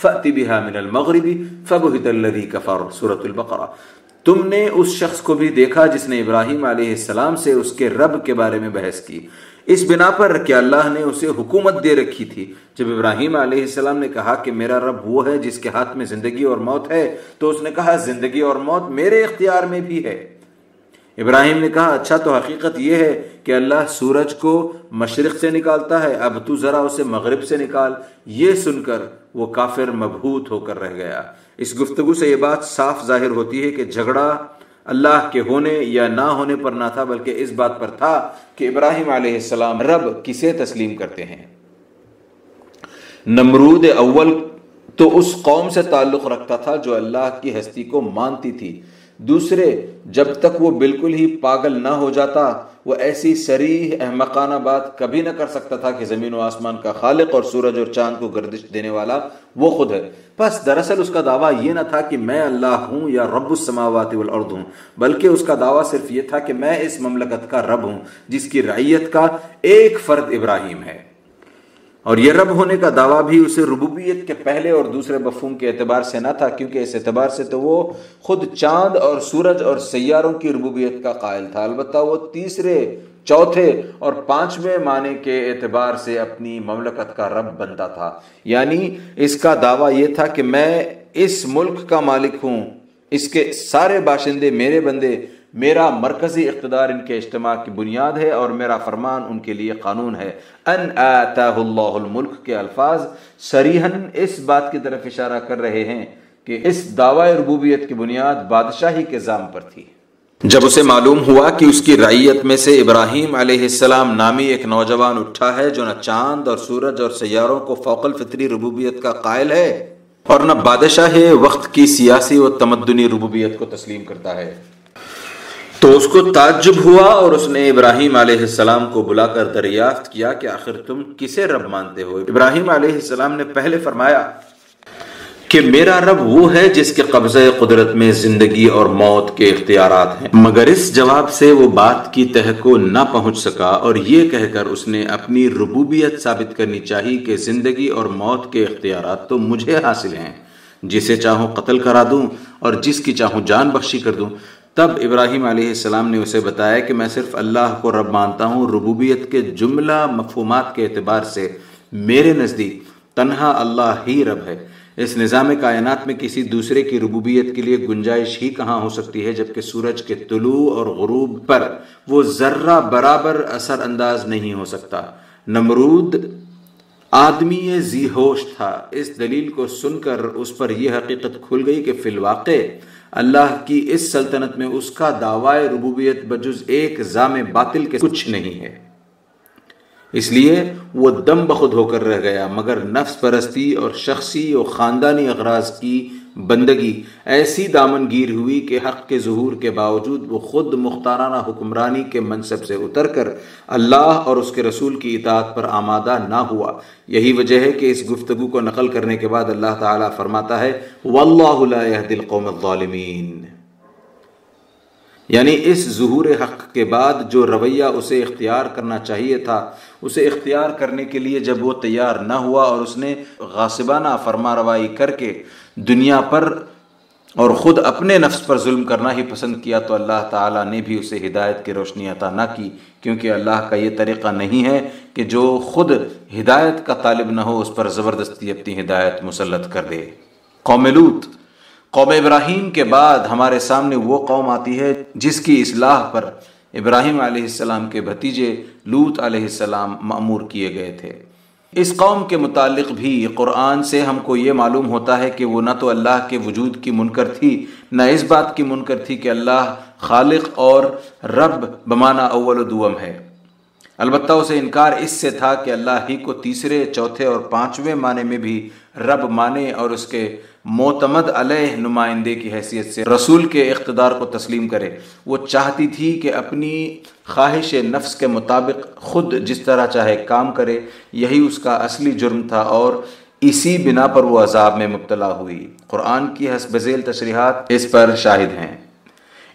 فأت بها من المغرب فبهت الذي كفر سورة البقرة۔ تم نے اس شخص کو بھی دیکھا جس نے ابراہیم علیہ السلام سے اس کے رب کے بارے میں بحث کی۔ اس بنا پر کہ اللہ نے اسے حکومت دے رکھی تھی۔ جب ابراہیم علیہ السلام نے کہا کہ میرا رب وہ ہے جس کے ہاتھ میں زندگی اور موت ہے، تو اس نے کہا، زندگی اور موت میرے اختیار میں بھی ہے۔ ابراہیم نے کہا اچھا تو حقیقت یہ ہے کہ اللہ سورج کو مشرق سے نکالتا ہے، اب تو ذرا اسے مغرب سے نکال۔ یہ سن کر وہ کافر مبہوت ہو کر رہ گیا۔ اس گفتگو سے یہ بات صاف ظاہر ہوتی ہے کہ جھگڑا اللہ کے ہونے یا نہ ہونے پر نہ تھا، بلکہ اس بات پر تھا کہ ابراہیم علیہ السلام رب کسے تسلیم کرتے ہیں۔ نمرود اول تو اس قوم سے تعلق رکھتا تھا جو اللہ کی ہستی کو مانتی تھی۔ دوسرے، جب تک وہ بالکل ہی پاگل نہ ہو جاتا، وہ ایسی سریح، احمقانہ بات کبھی نہ کر سکتا تھا کہ زمین و آسمان کا خالق اور سورج اور چاند کو گردش دینے والا وہ خود ہے۔ بس دراصل اس کا دعویٰ یہ نہ تھا کہ میں اللہ ہوں یا رب السماوات والارض ہوں، بلکہ اس کا دعویٰ صرف یہ تھا کہ میں اس مملکت کا رب ہوں، جس کی رعیت کا ایک فرد ابراہیم ہے۔ اور یہ رب ہونے کا دعویٰ بھی اسے ربوبیت کے پہلے اور دوسرے مفہوم کے اعتبار سے نہ تھا، کیونکہ اس اعتبار سے تو وہ خود چاند اور سورج اور سیاروں کی ربوبیت کا قائل تھا۔ البتہ وہ تیسرے، چوتھے اور پانچویں معنی کے اعتبار سے اپنی مملکت کا رب بنتا تھا۔ یعنی اس کا دعویٰ یہ تھا کہ میں اس ملک کا مالک ہوں، اس کے سارے باشندے میرے بندے میرا مرکزی اقتدار ان کے اجتماع کی بنیاد ہے اور میرا فرمان ان کے لیے قانون ہے۔ ان آتاہ اللہ الملک کے الفاظ سریحن اس بات کی طرف اشارہ کر رہے ہیں کہ اس دعوی ربوبیت کی بنیاد بادشاہی کے زام پر تھی۔ جب اسے معلوم ہوا کہ اس کی رعیت میں سے ابراہیم علیہ السلام نامی ایک نوجوان اٹھا ہے جو نہ چاند اور سورج اور سیاروں کو فوق الفطری ربوبیت کا قائل ہے اور نہ بادشاہ وقت کی سیاسی و تمدنی ربوبیت کو تسلیم کرتا ہے۔ تو اس کو تعجب ہوا اور اس نے ابراہیم علیہ السلام کو بلا کر دریافت کیا کہ آخر تم کسے رب مانتے ہو؟ ابراہیم علیہ السلام نے پہلے فرمایا کہ میرا رب وہ ہے جس کے قبضہ قدرت میں زندگی اور موت کے اختیارات ہیں۔ مگر اس جواب سے وہ بات کی تہ کو نہ پہنچ سکا اور یہ کہہ کر اس نے اپنی ربوبیت ثابت کرنی چاہی کہ زندگی اور موت کے اختیارات تو مجھے حاصل ہیں۔ جسے چاہوں قتل کرا دوں اور جس کی چاہوں جان بخشی کر دوں۔ تب ابراہیم علیہ السلام نے اسے بتایا کہ میں صرف اللہ کو رب مانتا ہوں، ربوبیت کے جملہ مفہومات کے اعتبار سے میرے نزدیک تنہا اللہ ہی رب ہے۔ اس نظام کائنات میں کسی دوسرے کی ربوبیت کے لیے گنجائش ہی کہاں ہو سکتی ہے جبکہ سورج کے طلوع اور غروب پر وہ ذرہ برابر اثر انداز نہیں ہو سکتا۔ نمرود آدمی زی ہوش تھا۔ اس دلیل کو سن کر اس پر یہ حقیقت کھل گئی کہ فی الواقع اللہ کی اس سلطنت میں اس کا دعوی ربوبیت بجز ایک زام باطل کے کچھ نہیں ہے۔ اس لیے وہ دم بخود ہو کر رہ گیا، مگر نفس پرستی اور شخصی اور خاندانی اغراض کی بندگی۔ ایسی دامن گیر ہوئی کہ حق کے ظہور کے باوجود وہ خود مختارانہ حکمرانی کے منصب سے اتر کر اللہ اور اس کے رسول کی اطاعت پر آمادہ نہ ہوا۔ یہی وجہ ہے کہ اس گفتگو کو نقل کرنے کے بعد اللہ تعالیٰ فرماتا ہے، واللہ لا يهدي القوم الظالمین یعنی اس ظہور حق کے بعد جو رویہ اسے اختیار کرنا چاہیے تھا، اسے اختیار کرنے کے لیے جب وہ تیار نہ ہوا اور اس نے غاصبانہ فرما روائی کر کے دنیا پر اور خود اپنے نفس پر ظلم کرنا ہی پسند کیا تو اللہ تعالیٰ نے بھی اسے ہدایت کی روشنی عطا نہ کی، کیونکہ اللہ کا یہ طریقہ نہیں ہے کہ جو خود ہدایت کا طالب نہ ہو، اس پر زبردستی اپنی ہدایت مسلط کر دے۔ قوم لوت قوم ابراہیم کے بعد ہمارے سامنے وہ قوم آتی ہے جس کی اصلاح پر ابراہیم علیہ السلام کے بھتیجے لوت علیہ السلام معمور کیے گئے تھے۔ اس قوم کے متعلق بھی قرآن سے ہم کو یہ معلوم ہوتا ہے کہ وہ نہ تو اللہ کے وجود کی منکر تھی، نہ اس بات کی منکر تھی کہ اللہ خالق اور رب بمانہ اول و دوم ہے۔ البتہ اسے انکار اس سے تھا کہ اللہ ہی کو تیسرے، چوتھے اور پانچویں معنی میں بھی رب مانے اور اس کے معتمد علیہ نمائندے کی حیثیت سے رسول کے اقتدار کو تسلیم کرے۔ وہ چاہتی تھی کہ اپنی خواہش نفس کے مطابق خود جس طرح چاہے کام کرے، یہی اس کا اصلی جرم تھا اور اسی بنا پر وہ عذاب میں مبتلا ہوئی۔ قرآن کی حسب ذیل تشریحات اس پر شاہد ہیں۔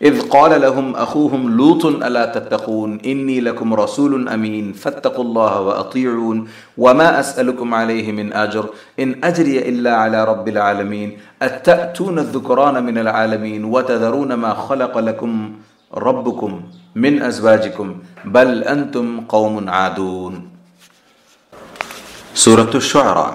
إذ قال لهم أخوهم لوط ألا تتقون؟ إني لكم رسول أمين فاتقوا الله وأطيعون وما أسألكم عليه من أجر إن أجري إلا على رب العالمين. أتأتون الذكران من العالمين وتذرون ما خلق لكم ربكم من أزواجكم بل أنتم قوم عادون. سورة الشعراء.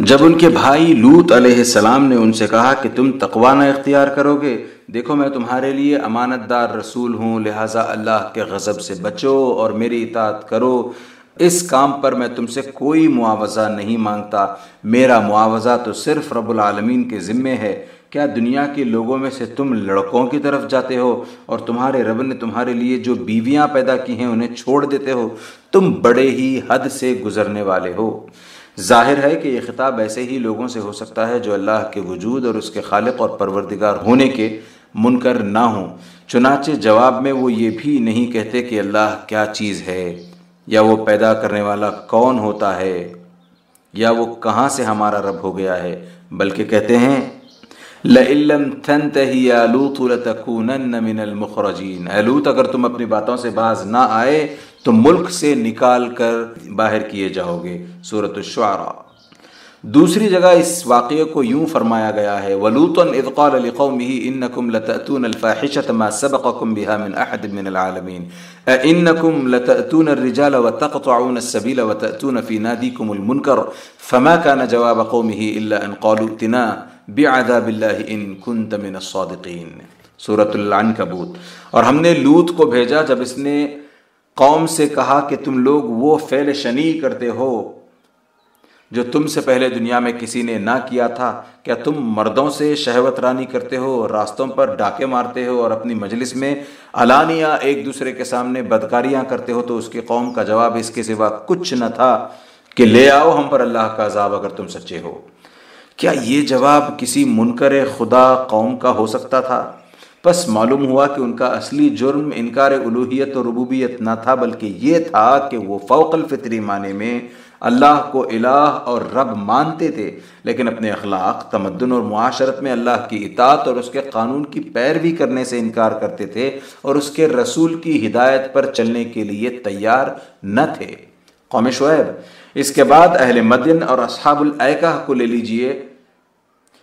جب ان کے بھائی لوت علیہ السلام نے ان سے کہا کہ تم تقوانہ اختیار کرو گے دیکھو میں تمہارے لیے امانت دار رسول ہوں، لہٰذا اللہ کے غضب سے بچو اور میری اطاعت کرو۔ اس کام پر میں تم سے کوئی معاوضہ نہیں مانگتا۔ میرا معاوضہ تو صرف رب العالمین کے ذمے ہے۔ کیا دنیا کے لوگوں میں سے تم لڑکوں کی طرف جاتے ہو اور تمہارے رب نے تمہارے لیے جو بیویاں پیدا کی ہیں انہیں چھوڑ دیتے ہو؟ تم بڑے ہی حد سے گزرنے والے ہو۔ ظاہر ہے کہ یہ خطاب ایسے ہی لوگوں سے ہو سکتا ہے جو اللہ کے وجود اور اس کے خالق اور پروردگار ہونے کے منکر نہ ہوں۔ چنانچہ جواب میں وہ یہ بھی نہیں کہتے کہ اللہ کیا چیز ہے، یا وہ پیدا کرنے والا کون ہوتا ہے، یا وہ کہاں سے ہمارا رب ہو گیا ہے، بلکہ کہتے ہیں لَإِلَّمْ تَنْتَهِ يَا لُوتُ لَتَكُونَنَّ مِنَ الْمُخْرَجِينَ اے لوت، اگر تم اپنی باتوں سے باز نہ آئے، تو ملک سے نکال کر باہر کیے جاؤ گے۔ سورة الشعراء۔ دوسری جگہ اس واقعے کو یوں فرمایا گیا ہے ولوطن اذ قال لقومه انکم لتأتون الفاحشة ما سبقكم بها من احد من العالمين. انکم لتأتون الرجال وتقطعون السبيل وتأتون في ناديكم المنكر. فما كان جواب قومه الا ان قالوا اتنا بعذاب الله ان كنت من الصادقين. سورة العنکبوت اور ہم نے لوت کو بھیجا جب اس نے قوم سے کہا کہ تم لوگ وہ فعل شنی کرتے ہو جو تم سے پہلے دنیا میں کسی نے نہ کیا تھا، کیا تم مردوں سے شہوت رانی کرتے ہو، راستوں پر ڈاکے مارتے ہو اور اپنی مجلس میں علانیہ ایک دوسرے کے سامنے بدکاریاں کرتے ہو تو اس کی قوم کا جواب اس کے سوا کچھ نہ تھا کہ لے آؤ ہم پر اللہ کا عذاب اگر تم سچے ہو۔ کیا یہ جواب کسی منکر خدا قوم کا ہو سکتا تھا؟ بس معلوم ہوا کہ ان کا اصلی جرم انکار الوحیت و ربوبیت نہ تھا، بلکہ یہ تھا کہ وہ فوق الفطری معنی میں اللہ کو الہ اور رب مانتے تھے، لیکن اپنے اخلاق، تمدن اور معاشرت میں اللہ کی اطاعت اور اس کے قانون کی پیروی کرنے سے انکار کرتے تھے اور اس کے رسول کی ہدایت پر چلنے کے لیے تیار نہ تھے۔ قوم شعیب، اس کے بعد اہل مدن اور اصحاب العقہ کو لے لیجیے،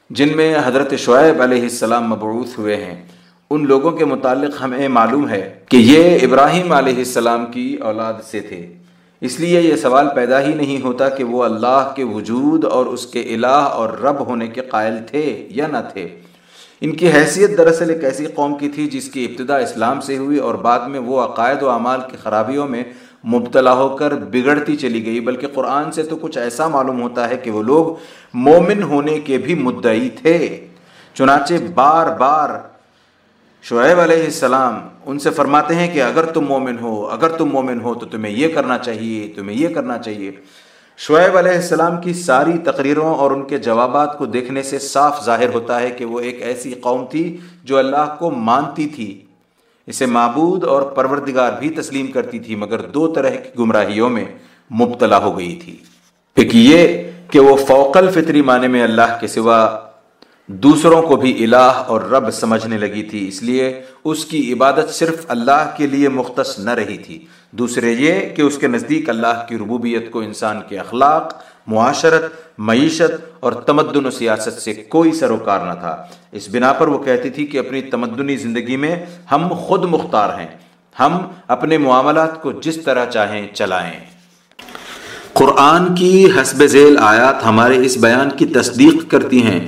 جن میں حضرت شعیب علیہ السلام مبعوث ہوئے ہیں۔ ان لوگوں کے متعلق ہمیں معلوم ہے کہ یہ ابراہیم علیہ السلام کی اولاد سے تھے۔ اس لیے یہ سوال پیدا ہی نہیں ہوتا کہ وہ اللہ کے وجود اور اس کے الہ اور رب ہونے کے قائل تھے یا نہ تھے۔ ان کی حیثیت دراصل ایک ایسی قوم کی تھی جس کی ابتدا اسلام سے ہوئی اور بعد میں وہ عقائد و اعمال کی خرابیوں میں مبتلا ہو کر بگڑتی چلی گئی۔ بلکہ قرآن سے تو کچھ ایسا معلوم ہوتا ہے کہ وہ لوگ مومن ہونے کے بھی مدعی تھے۔ چنانچہ بار بار شعیب علیہ السلام ان سے فرماتے ہیں کہ اگر تم مومن ہو، اگر تم مومن ہو تو تمہیں یہ کرنا چاہیے، تمہیں یہ کرنا چاہیے۔ شعیب علیہ السلام کی ساری تقریروں اور ان کے جوابات کو دیکھنے سے صاف ظاہر ہوتا ہے کہ وہ ایک ایسی قوم تھی جو اللہ کو مانتی تھی۔ اسے معبود اور پروردگار بھی تسلیم کرتی تھی، مگر دو طرح کی گمراہیوں میں مبتلا ہو گئی تھی۔ ایک یہ کہ وہ فوقل فطری معنی میں اللہ کے سوا دوسروں کو بھی الہ اور رب سمجھنے لگی تھی، اس لیے اس کی عبادت صرف اللہ کے لیے مختص نہ رہی تھی۔ دوسرے یہ کہ اس کے نزدیک اللہ کی ربوبیت کو انسان کے اخلاق، معاشرت، معیشت اور تمدن و سیاست سے کوئی سروکار نہ تھا۔ اس بنا پر وہ کہتی تھی کہ اپنی تمدنی زندگی میں ہم خود مختار ہیں۔ ہم اپنے معاملات کو جس طرح چاہیں چلائیں۔ قرآن کی حسب ذیل آیات ہمارے اس بیان کی تصدیق کرتی ہیں۔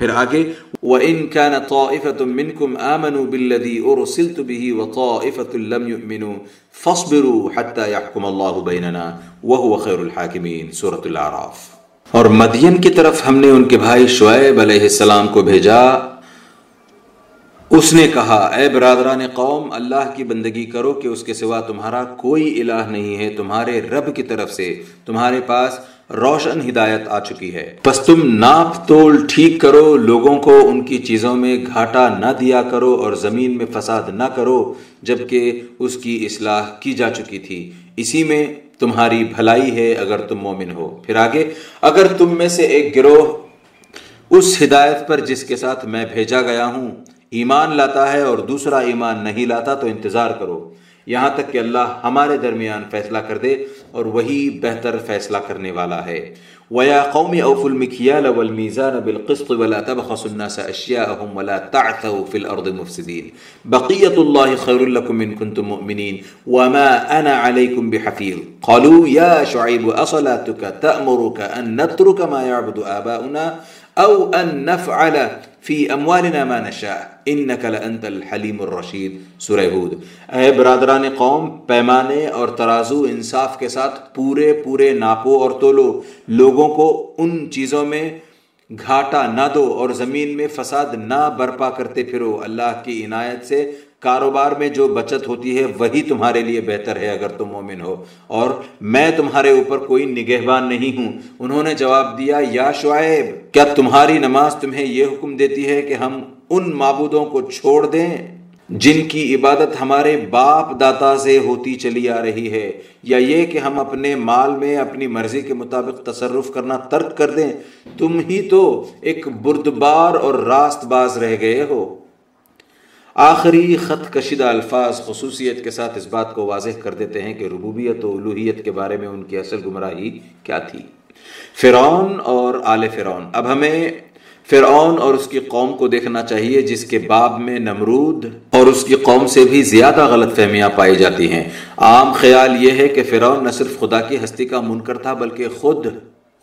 پھر آگے، وَإِن كَانَ طَائِفَةٌ مِّنكُمْ آمَنُوا بِالَّذِي أُرْسِلْتُ بِهِ وَطَائِفَةٌ لَّمْ يُؤْمِنُوا فَاصْبِرُوا حَتَّى يَحْكُمَ اللَّهُ بَيْنَنَا وَهُوَ خَيْرُ الْحَاكِمِينَ سورة الأعراف۔ اور مدین کی طرف ہم نے ان کے بھائی شعیب علیہ السلام کو بھیجا۔ اس نے کہا، اے برادران قوم، اللہ کی بندگی کرو کہ اس کے سوا تمہارا کوئی الہ نہیں ہے، تمہارے رب کی طرف سے، تمہارے پاس روشن ہدایت آ چکی ہے۔ پس تم ناپ تول ٹھیک کرو، لوگوں کو ان کی چیزوں میں گھاٹا نہ دیا کرو اور زمین میں فساد نہ کرو، جبکہ اس کی اصلاح کی جا چکی تھی۔ اسی میں تمہاری بھلائی ہے اگر تم مومن ہو۔ پھر آگے، اگر تم میں سے ایک گروہ اس ہدایت پر جس کے ساتھ میں بھیجا گیا ہوں، ایمان لاتا ہے اور دوسرا ایمان نہیں لاتا تو انتظار کرو۔ یہاں تک کہ اللہ ہمارے درمیان فیصلہ کر دے اور وہی بہتر فیصلہ کرنے والا ہے وَيَا قَوْمِ أَوْفُ الْمِكْيَالَ وَالْمِيزَانَ بِالْقِسْطِ وَلَا تبخسوا النَّاسَ أَشْيَاءَهُمْ وَلَا تَعْثَوْا فِي الْأَرْضِ مُفْسِدِينَ بَقِيَّةُ اللَّهِ خَيْرٌ لَكُمْ ان كُنْتُمْ مُؤْمِنِينَ وَمَا أَنَا عَلَيْكُمْ بِحَفِيظٍ قَالُوا يَا شُعَيْبُ أَصَلَاتُكَ تَأْمُرُكَ أَن نَتْرُكَ مَا يَعْبُدُ آبَاؤُنَا أَوْ أَن نَفْعَلَ فِي أَمْوَالِنَا مَا نَشَاءُ انک لانت الحلیم الرشید، سورہ ہود۔ اے برادران قوم، پیمانے اور ترازو، انصاف کے ساتھ پورے پورے ناپو اور تولو۔ لوگوں کو ان چیزوں میں گھاٹا نہ دو اور زمین میں فساد نہ برپا کرتے پھرو۔ اللہ کی عنایت سے کاروبار میں جو بچت ہوتی ہے، وہی تمہارے لیے بہتر ہے اگر تم مومن ہو۔ اور میں تمہارے اوپر کوئی نگہبان نہیں ہوں۔ انہوں نے جواب دیا، یا شعیب، کیا تمہاری نماز تمہیں یہ حکم دیتی ہے کہ ہم ان معبودوں کو چھوڑ دیں جن کی عبادت ہمارے باپ داتا سے ہوتی چلی آ رہی ہے، یا یہ کہ ہم اپنے مال میں اپنی مرضی کے مطابق تصرف کرنا ترک کر دیں، تم ہی تو ایک بردبار اور راست باز رہ گئے ہو۔ آخری خط کشیدہ الفاظ خصوصیت کے ساتھ اس بات کو واضح کر دیتے ہیں کہ ربوبیت و الوحیت کے بارے میں ان کی اصل گمراہی کیا تھی۔ فرعون اور آل فرعون، اب ہمیں فرعون اور اس کی قوم کو دیکھنا چاہیے، جس کے باب میں نمرود اور اس کی قوم سے بھی زیادہ غلط فہمیاں پائی جاتی ہیں۔ عام خیال یہ ہے کہ فرعون نہ صرف خدا کی ہستی کا منکر تھا، بلکہ خود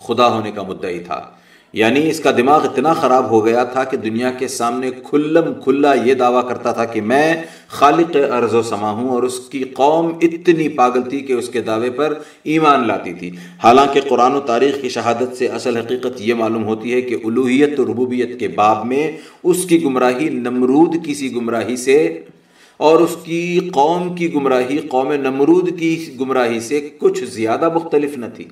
خدا ہونے کا مدعی تھا۔ یعنی اس کا دماغ اتنا خراب ہو گیا تھا کہ دنیا کے سامنے کھلم کھلا یہ دعویٰ کرتا تھا کہ میں خالق ارض و سما ہوں اور اس کی قوم اتنی پاگل تھی کہ اس کے دعوے پر ایمان لاتی تھی۔ حالانکہ قرآن و تاریخ کی شہادت سے اصل حقیقت یہ معلوم ہوتی ہے کہ الوحیت و ربوبیت کے باب میں اس کی گمراہی نمرود کسی گمراہی سے اور اس کی قوم کی گمراہی قوم نمرود کی گمراہی سے کچھ زیادہ مختلف نہ تھی۔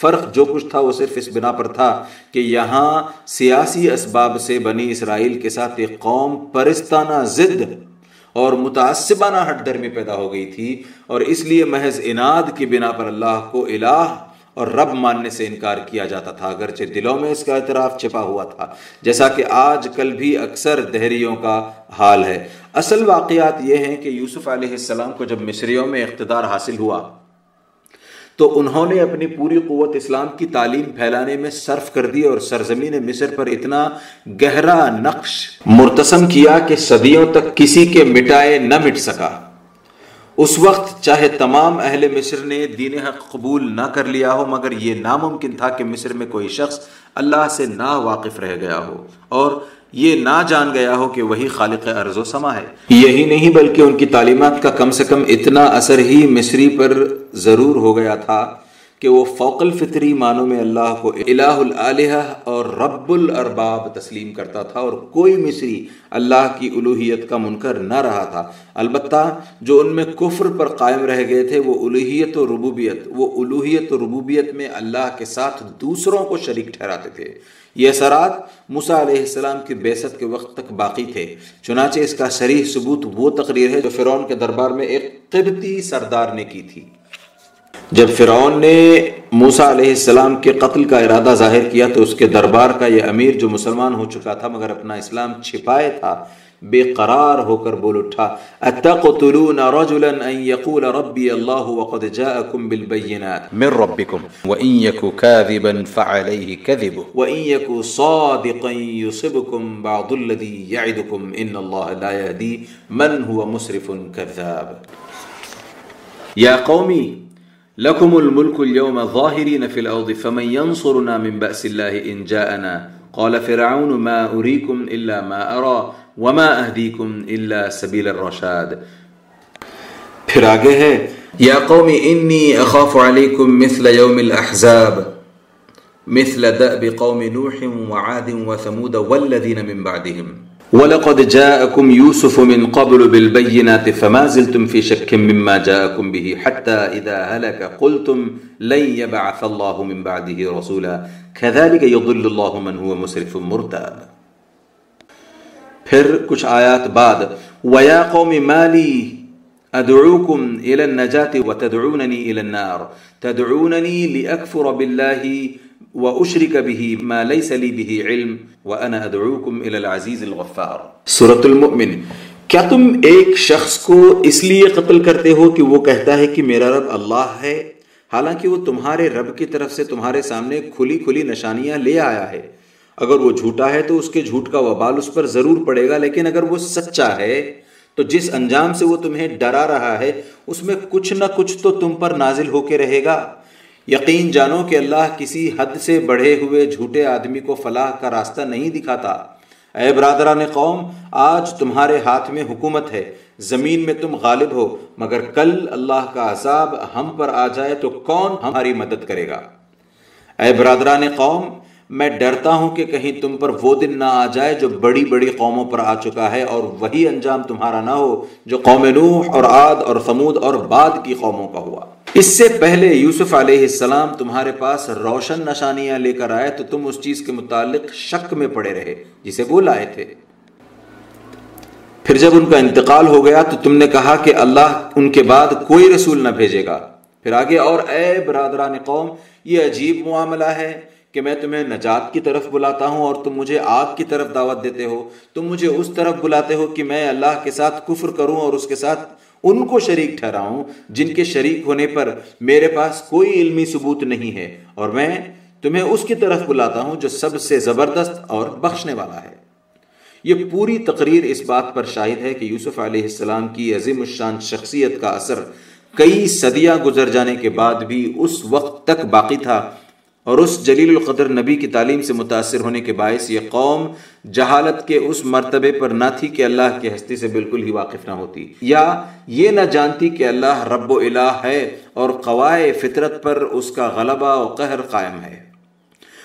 فرق جو کچھ تھا وہ صرف اس بنا پر تھا کہ یہاں سیاسی اسباب سے بنی اسرائیل کے ساتھ ایک قوم پرستانہ زد اور متعصبانہ ہٹ درمی پیدا ہو گئی تھی اور اس لیے محض اناد کی بنا پر اللہ کو الہ اور رب ماننے سے انکار کیا جاتا تھا، اگرچہ دلوں میں اس کا اعتراف چھپا ہوا تھا۔ جیسا کہ آج کل بھی اکثر دہریوں کا حال ہے۔ اصل واقعات یہ ہیں کہ یوسف علیہ السلام کو جب مصریوں میں اقتدار حاصل ہوا تو انہوں نے اپنی پوری قوت اسلام کی تعلیم پھیلانے میں صرف کر دی اور سرزمین مصر پر اتنا گہرا نقش مرتسم کیا کہ صدیوں تک کسی کے مٹائے نہ مٹ سکا۔ اس وقت چاہے تمام اہل مصر نے دین حق قبول نہ کر لیا ہو، مگر یہ ناممکن تھا کہ مصر میں کوئی شخص اللہ سے نا واقف رہ گیا ہو اور یہ نہ جان گیا ہو کہ وہی خالق ارض و سما ہے۔ یہی نہیں بلکہ ان کی تعلیمات کا کم سے کم اتنا اثر ہی مصری پر ضرور ہو گیا تھا کہ وہ فوق الفطری معنوں میں اللہ کو الہ العلیہ اور رب الارباب تسلیم کرتا تھا اور کوئی مصری اللہ کی الوحیت کا منکر نہ رہا تھا۔ البتہ جو ان میں کفر پر قائم رہ گئے تھے، وہ الوحیت و ربوبیت، وہ الوحیت و ربوبیت میں اللہ کے ساتھ دوسروں کو شریک ٹھہراتے تھے۔ یہ اثرات موسیٰ علیہ السلام کی بیست کے وقت تک باقی تھے۔ چنانچہ اس کا شریح ثبوت وہ تقریر ہے جو فرعون کے دربار میں ایک قبطی سردار نے کی تھی۔ جب فرعون نے موسا علیہ السلام کے قتل کا ارادہ ظاہر کیا تو اس کے دربار کا یہ امیر جو مسلمان ہو چکا تھا مگر اپنا اسلام چھپائے تھا بقرار ہو کر بول اٹھا أتقتلون رجلا أن يقول ربي الله وقد جاءكم بالبينات. من ربكم. وإن يك كاذبا فعليه كذبه. وإن يك صادقا يصبكم بعض الذي يعدكم. إن الله لا يهدي من هو مسرف كذاب. يا قومي لكم الملك اليوم ظاهرين في الأرض فمن ينصرنا من بأس الله إن جاءنا؟ قال فرعون ما أريكم إلا ما اري وما أهديكم إلا سبيل الرشاد. پھر آگے ہے يا قوم إني أخاف عليكم مثل يوم الأحزاب مثل دأب قوم نوح وعاد وثمود والذين من بعدهم. ولقد جاءكم يوسف من قبل بالبينات فما زلتم في شك مما جاءكم به حتى إذا هلك قلتم لن يبعث الله من بعده رسولا. كذلك يضل الله من هو مسرف مرتاب. پھر کچھ آیات بعد، وَيَا قَوْمِ مَالِي أَدْعُوكُمْ إِلَى النَّجَاةِ وَتَدْعُونَنِي إِلَى النَّارِ تَدْعُونَنِي لِأَكْفُرَ بِاللَّهِ وَأُشْرِكَ بِهِ مَا لَيْسَ لِي بِهِ عِلْمٍ وَأَنَا أَدْعُوكُمْ إِلَى الْعَزِيزِ الْغَفَّارِ سورة المؤمن، کیا تم ایک شخص کو اس لیے قتل کرتے ہو کہ وہ کہتا ہے کہ میرا رب اللہ ہے؟ حالانکہ وہ تمہارے رب کی طرف سے تمہارے سامنے کھلی کھلی نشانیاں لے آیا ہے۔ اگر وہ جھوٹا ہے تو اس کے جھوٹ کا وبال اس پر ضرور پڑے گا، لیکن اگر وہ سچا ہے، تو جس انجام سے وہ تمہیں ڈرا رہا ہے، اس میں کچھ نہ کچھ تو تم پر نازل ہو کے رہے گا۔ یقین جانو کہ اللہ کسی حد سے بڑھے ہوئے جھوٹے آدمی کو فلاح کا راستہ نہیں دکھاتا۔ اے برادران قوم، آج تمہارے ہاتھ میں حکومت ہے، زمین میں تم غالب ہو، مگر کل اللہ کا عذاب ہم پر آ جائے تو کون ہماری مدد کرے گا؟ اے برادران قوم میں ڈرتا ہوں کہ کہیں تم پر وہ دن نہ آ جائے جو بڑی بڑی قوموں پر آ چکا ہے اور وہی انجام تمہارا نہ ہو جو قوم نوح اور عاد اور ثمود اور بعد کی قوموں کا ہوا۔ اس سے پہلے یوسف علیہ السلام تمہارے پاس روشن نشانیاں لے کر آئے تو تم اس چیز کے متعلق شک میں پڑے رہے جسے وہ لائے تھے۔ پھر جب ان کا انتقال ہو گیا تو تم نے کہا کہ اللہ ان کے بعد کوئی رسول نہ بھیجے گا۔ پھر آگے اور اے برادران قوم، یہ عجیب معاملہ ہے۔ کہ میں تمہیں نجات کی طرف بلاتا ہوں اور تم مجھے آگ کی طرف دعوت دیتے ہو۔ تم مجھے اس طرف بلاتے ہو کہ میں اللہ کے ساتھ کفر کروں اور اس کے ساتھ ان کو شریک ٹھہراؤں جن کے شریک ہونے پر میرے پاس کوئی علمی ثبوت نہیں ہے اور میں تمہیں اس کی طرف بلاتا ہوں جو سب سے زبردست اور بخشنے والا ہے۔ یہ پوری تقریر اس بات پر شاہد ہے کہ یوسف علیہ السلام کی عظیم الشان شخصیت کا اثر کئی صدیاں گزر جانے کے بعد بھی اس وقت تک باقی تھا۔ اور اس جلیل القدر نبی کی تعلیم سے متاثر ہونے کے باعث یہ قوم جہالت کے اس مرتبے پر نہ تھی کہ اللہ کی ہستی سے بالکل ہی واقف نہ ہوتی۔ یا یہ نہ جانتی کہ اللہ رب و الہ ہے اور قوائے فطرت پر اس کا غلبہ و قہر قائم ہے۔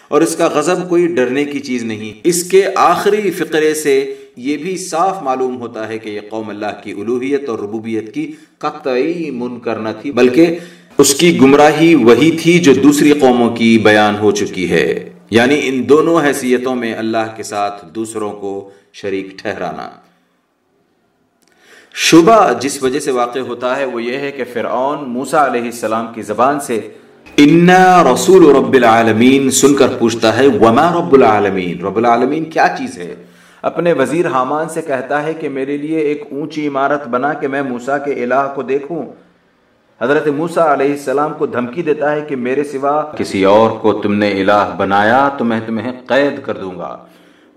اور اس کا غضب کوئی ڈرنے کی چیز نہیں۔ اس کے آخری فقرے سے یہ بھی صاف معلوم ہوتا ہے کہ یہ قوم اللہ کی الوحیت اور ربوبیت کی قطعی منکر نہ تھی، بلکہ اس کی گمراہی وہی تھی جو دوسری قوموں کی بیان ہو چکی ہے۔ یعنی ان دونوں حیثیتوں میں اللہ کے ساتھ دوسروں کو شریک ٹھہرانا۔ شبہ جس وجہ سے واقع ہوتا ہے وہ یہ ہے کہ فرعون موسا علیہ السلام کی زبان سے انا رسول رب العالمین سن کر پوچھتا ہے، وما رب العالمین رب العالمین کیا چیز ہے؟ اپنے وزیر حامان سے کہتا ہے کہ میرے لیے ایک اونچی عمارت بنا کہ میں موسا کے الہ کو دیکھوں۔ حضرت موسا علیہ السلام کو دھمکی دیتا ہے کہ میرے سوا کسی اور کو تم نے الہ بنایا تو میں تمہیں قید کر دوں گا۔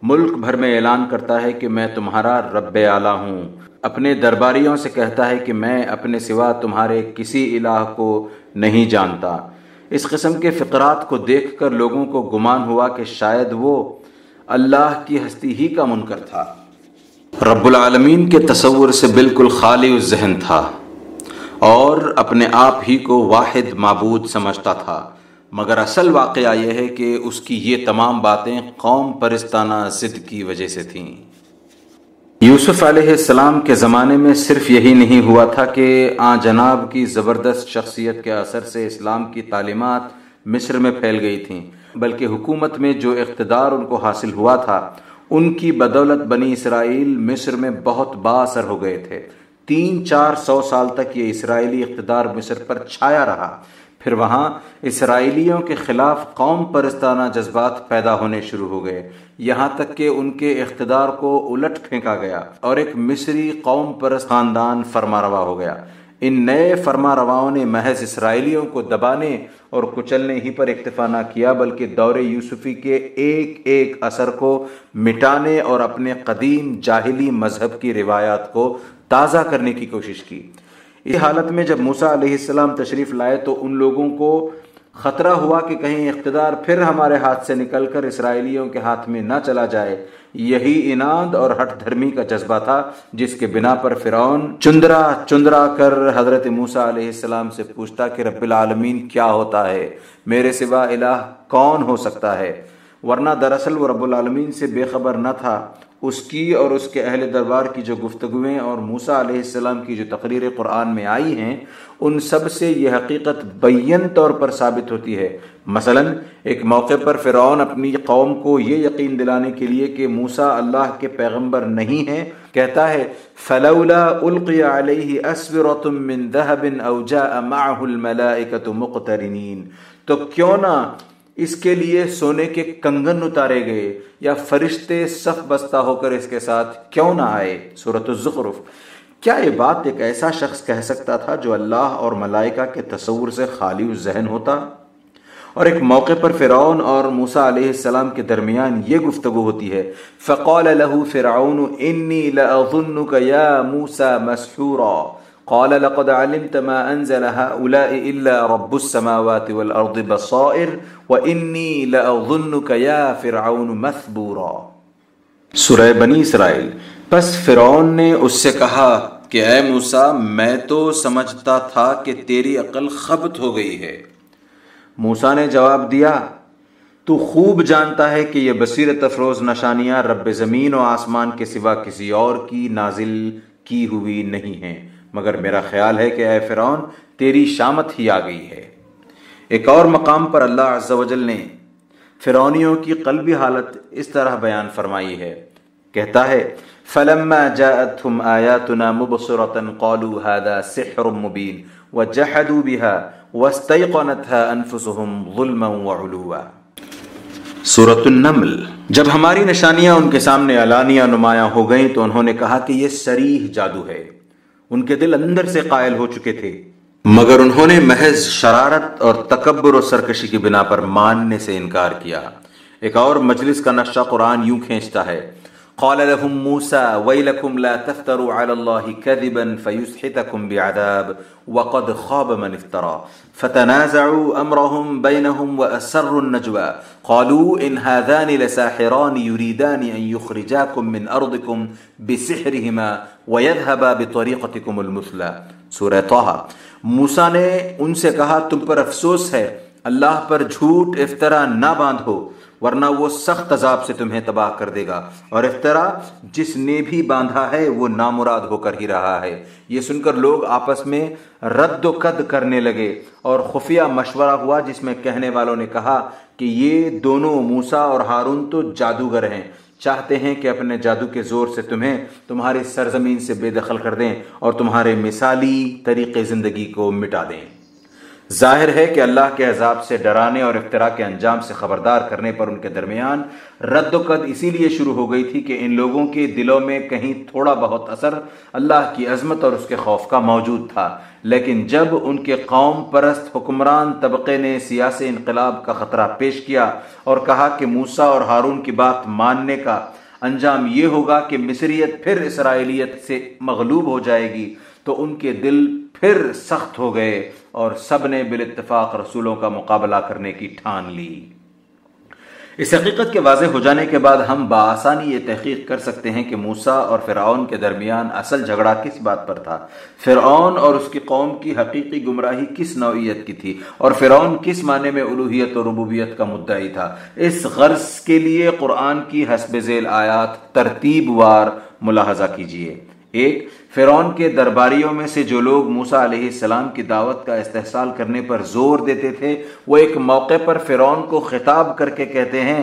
ملک بھر میں اعلان کرتا ہے کہ میں تمہارا رب اعلیٰ ہوں۔ اپنے درباریوں سے کہتا ہے کہ میں اپنے سوا تمہارے کسی الہ کو نہیں جانتا۔ اس قسم کے فقرات کو دیکھ کر لوگوں کو گمان ہوا کہ شاید وہ اللہ کی ہستی ہی کا منکر تھا۔ رب العالمین کے تصور سے بالکل خالی ذہن تھا۔ اور اپنے آپ ہی کو واحد معبود سمجھتا تھا۔ مگر اصل واقعہ یہ ہے کہ اس کی یہ تمام باتیں قوم پرستانہ ضد کی وجہ سے تھیں۔ یوسف علیہ السلام کے زمانے میں صرف یہی نہیں ہوا تھا کہ آ جناب کی زبردست شخصیت کے اثر سے اسلام کی تعلیمات مصر میں پھیل گئی تھیں، بلکہ حکومت میں جو اقتدار ان کو حاصل ہوا تھا، ان کی بدولت بنی اسرائیل مصر میں بہت با اثر ہو گئے تھے۔ تین چار سو سال تک یہ اسرائیلی اقتدار مصر پر چھایا رہا۔ پھر وہاں اسرائیلیوں کے خلاف قوم پرستانہ جذبات پیدا ہونے شروع ہو گئے۔ یہاں تک کہ ان کے اقتدار کو الٹ پھینکا گیا اور ایک مصری قوم پرست خاندان فرما روا ہو گیا۔ ان نئے فرما رواؤں نے محض اسرائیلیوں کو دبانے اور کچلنے ہی پر اکتفا نہ کیا، بلکہ دور یوسفی کے ایک ایک اثر کو مٹانے اور اپنے قدیم جاہلی مذہب کی روایات کو تازہ کرنے کی کوشش کی۔ اس حالت میں جب موسا علیہ السلام تشریف لائے تو ان لوگوں کو خطرہ ہوا کہ کہیں اقتدار پھر ہمارے ہاتھ سے نکل کر اسرائیلیوں کے ہاتھ میں نہ چلا جائے۔ یہی اناد اور ہٹ دھرمی کا جذبہ تھا جس کے بنا پر فرعون چندرا چندرا کر حضرت موسا علیہ السلام سے پوچھتا کہ رب العالمین کیا ہوتا ہے؟ میرے سوا الہ کون ہو سکتا ہے؟ ورنہ دراصل وہ رب العالمین سے بے خبر نہ تھا۔ اس کی اور اس کے اہل دربار کی جو گفتگویں اور موسا علیہ السلام کی جو تقریر قرآن میں آئی ہیں، ان سب سے یہ حقیقت بین طور پر ثابت ہوتی ہے۔ مثلا، ایک موقع پر فرعون اپنی قوم کو یہ یقین دلانے کے لیے کہ موسا اللہ کے پیغمبر نہیں ہیں، کہتا ہے، فلولا القی علیہ اسورۃ من ذهب او جاء معه الملائکۃ مقترنین تو کیوں نہ اس کے لیے سونے کے کنگن اتارے گئے یا فرشتے صف بستہ ہو کر اس کے ساتھ کیوں نہ آئے؟ صورت الزخرف۔ کیا یہ بات ایک ایسا شخص کہہ سکتا تھا جو اللہ اور ملائکہ کے تصور سے خالی ذہن ہوتا؟ اور ایک موقع پر فرعون اور موسا علیہ السلام کے درمیان یہ گفتگو ہوتی ہے، فقال له فرعون، انی لاظنک یا موسا مسحورا. قال لقد علمت ما انزل هؤلاء الا رب السماوات والارض بصائر واني لاظنك يا فرعون مثبورا. سورہ بنی اسرائیل، پس فرعون نے اس سے کہا کہ اے موسیٰ، میں تو سمجھتا تھا کہ تیری عقل خبت ہو گئی ہے۔ موسیٰ نے جواب دیا، تو خوب جانتا ہے کہ یہ بصیرت افروز نشانیاں رب زمین و آسمان کے سوا کسی اور کی نازل کی ہوئی نہیں ہیں۔ مگر میرا خیال ہے کہ اے فرعون، تیری شامت ہی آ گئی ہے۔ ایک اور مقام پر اللہ عز و جل نے فرعونیوں کی قلبی حالت اس طرح بیان فرمائی ہے۔ کہتا ہے، فلما جاءتهم آیاتنا مبصرة قالوا هذا سحر مبین وجحدوا بها واستيقنتها انفسهم ظلما وعلوا۔ سورة النمل، جب ہماری نشانیاں ان کے سامنے علانیہ نمایاں ہو گئیں تو انہوں نے کہا کہ یہ سریح جادو ہے۔ ان کے دل اندر سے قائل ہو چکے تھے۔ مگر انہوں نے محض شرارت اور تکبر و سرکشی کی بنا پر ماننے سے انکار کیا۔ ایک اور مجلس کا نقشہ قرآن یوں کھینچتا ہے۔ قال لهم موسى ويلكم لا تفتروا على الله كذبا فيسحتكم بعذاب وقد خاب من افترى. فتنازعوا أمرهم بينهم وأسروا النجوى. قالوا إن هذان لساحران يريدان أن يخرجاكم من أرضكم بسحرهما ويذهبا بطريقتكم المثلى. سورہ طه. موسیٰ نے ان سے کہا تم پر افسوس ہے اللہ پر جھوٹ افترا نہ باندھو۔ ورنہ وہ سخت عذاب سے تمہیں تباہ کر دے گا۔ اور افطرا جس نے بھی باندھا ہے، وہ نامراد ہو کر ہی رہا ہے۔ یہ سن کر لوگ آپس میں رد و قد کرنے لگے اور خفیہ مشورہ ہوا، جس میں کہنے والوں نے کہا کہ یہ دونوں موسا اور ہارون تو جادوگر ہیں۔ چاہتے ہیں کہ اپنے جادو کے زور سے تمہیں تمہاری سرزمین سے بے دخل کر دیں اور تمہارے مثالی طریقے زندگی کو مٹا دیں۔ ظاہر ہے کہ اللہ کے عذاب سے ڈرانے اور افطرا کے انجام سے خبردار کرنے پر ان کے درمیان رد و قد اسی لیے شروع ہو گئی تھی کہ ان لوگوں کے دلوں میں کہیں تھوڑا بہت اثر اللہ کی عظمت اور اس کے خوف کا موجود تھا۔ لیکن جب ان کے قوم پرست حکمران طبقے نے سیاسی انقلاب کا خطرہ پیش کیا اور کہا کہ موسا اور ہارون کی بات ماننے کا انجام یہ ہوگا کہ مصریت پھر اسرائیلیت سے مغلوب ہو جائے گی، تو ان کے دل پھر سخت ہو گئے اور سب نے بالاتفاق رسولوں کا مقابلہ کرنے کی ٹھان لی۔ اس حقیقت کے واضح ہو جانے کے بعد ہم بآسانی یہ تحقیق کر سکتے ہیں کہ موسا اور فرعون کے درمیان اصل جھگڑا کس بات پر تھا۔ فرعون اور اس کی قوم کی حقیقی گمراہی کس نوعیت کی تھی اور فرعون کس معنی میں الوحیت اور ربوبیت کا مدعی تھا۔ اس غرض کے لیے قرآن کی حسب ذیل آیات ترتیب وار ملاحظہ کیجیے ایک، فرعون کے درباریوں میں سے جو لوگ موسا علیہ السلام کی دعوت کا استحصال کرنے پر زور دیتے تھے، وہ ایک موقع پر فرعون کو خطاب کر کے کہتے ہیں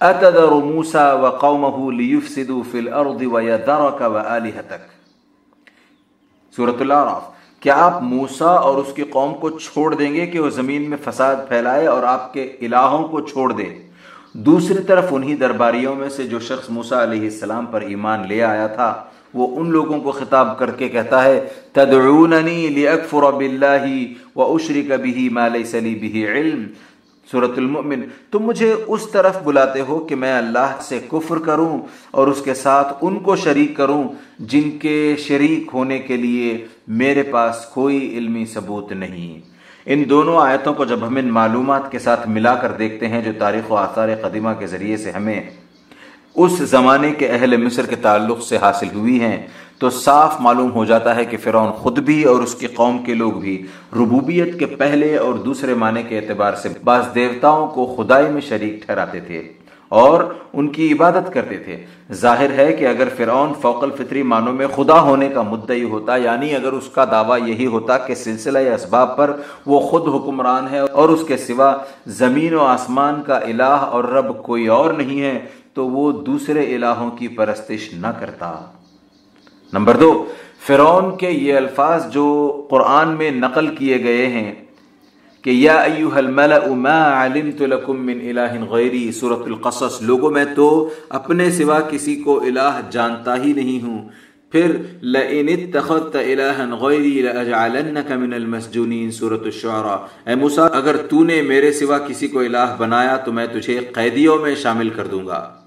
اتدر موسا و قومه لیفسدوا فی الارض ویدرک و آلہتک. سورة العراف کیا آپ موسا اور اس کی قوم کو چھوڑ دیں گے کہ وہ زمین میں فساد پھیلائے اور آپ کے الہوں کو چھوڑ دے؟ دوسری طرف انہی درباریوں میں سے جو شخص موسا علیہ السلام پر ایمان لے آیا تھا وہ ان لوگوں کو خطاب کر کے کہتا ہے، تدعوننی لیکفر باللہ و اشرک به ما لیس لی به علم۔ سورة المؤمن، تم مجھے اس طرف بلاتے ہو کہ میں اللہ سے کفر کروں اور اس کے ساتھ ان کو شریک کروں جن کے شریک ہونے کے لیے میرے پاس کوئی علمی ثبوت نہیں۔ ان دونوں آیتوں کو جب ہم ان معلومات کے ساتھ ملا کر دیکھتے ہیں جو تاریخ و آثار قدیمہ کے ذریعے سے ہمیں اس زمانے کے اہل مصر کے تعلق سے حاصل ہوئی ہیں، تو صاف معلوم ہو جاتا ہے کہ فرعون خود بھی اور اس کی قوم کے لوگ بھی ربوبیت کے پہلے اور دوسرے معنی کے اعتبار سے بعض دیوتاؤں کو خدائی میں شریک ٹھہراتے تھے اور ان کی عبادت کرتے تھے۔ ظاہر ہے کہ اگر فرعون فوق الفطری معنوں میں خدا ہونے کا مدعی ہوتا یعنی اگر اس کا دعویٰ یہی ہوتا کہ سلسلہ اسباب پر وہ خود حکمران ہے اور اس کے سوا زمین و آسمان کا الہ اور رب کوئی اور نہیں ہے تو وہ دوسرے الہوں کی پرستش نہ کرتا۔ نمبر دو، فرعون کے یہ الفاظ جو قرآن میں نقل کیے گئے ہیں کہ یا ایوہ الملأ ما علمت لکم من الہ غیری، سورة القصص، لوگوں میں تو اپنے سوا کسی کو الہ جانتا ہی نہیں ہوں۔ پھر لَإِنِ اتَّخَذْتَ إِلَهًا غَيْرِي لَأَجْعَلَنَّكَ مِنَ الْمَسْجُونِينَ سورة الشعراء۔ اے موسیٰ، اگر تو نے میرے سوا کسی کو الہ بنایا تو میں تجھے قیدیوں میں شامل کر دوں گا۔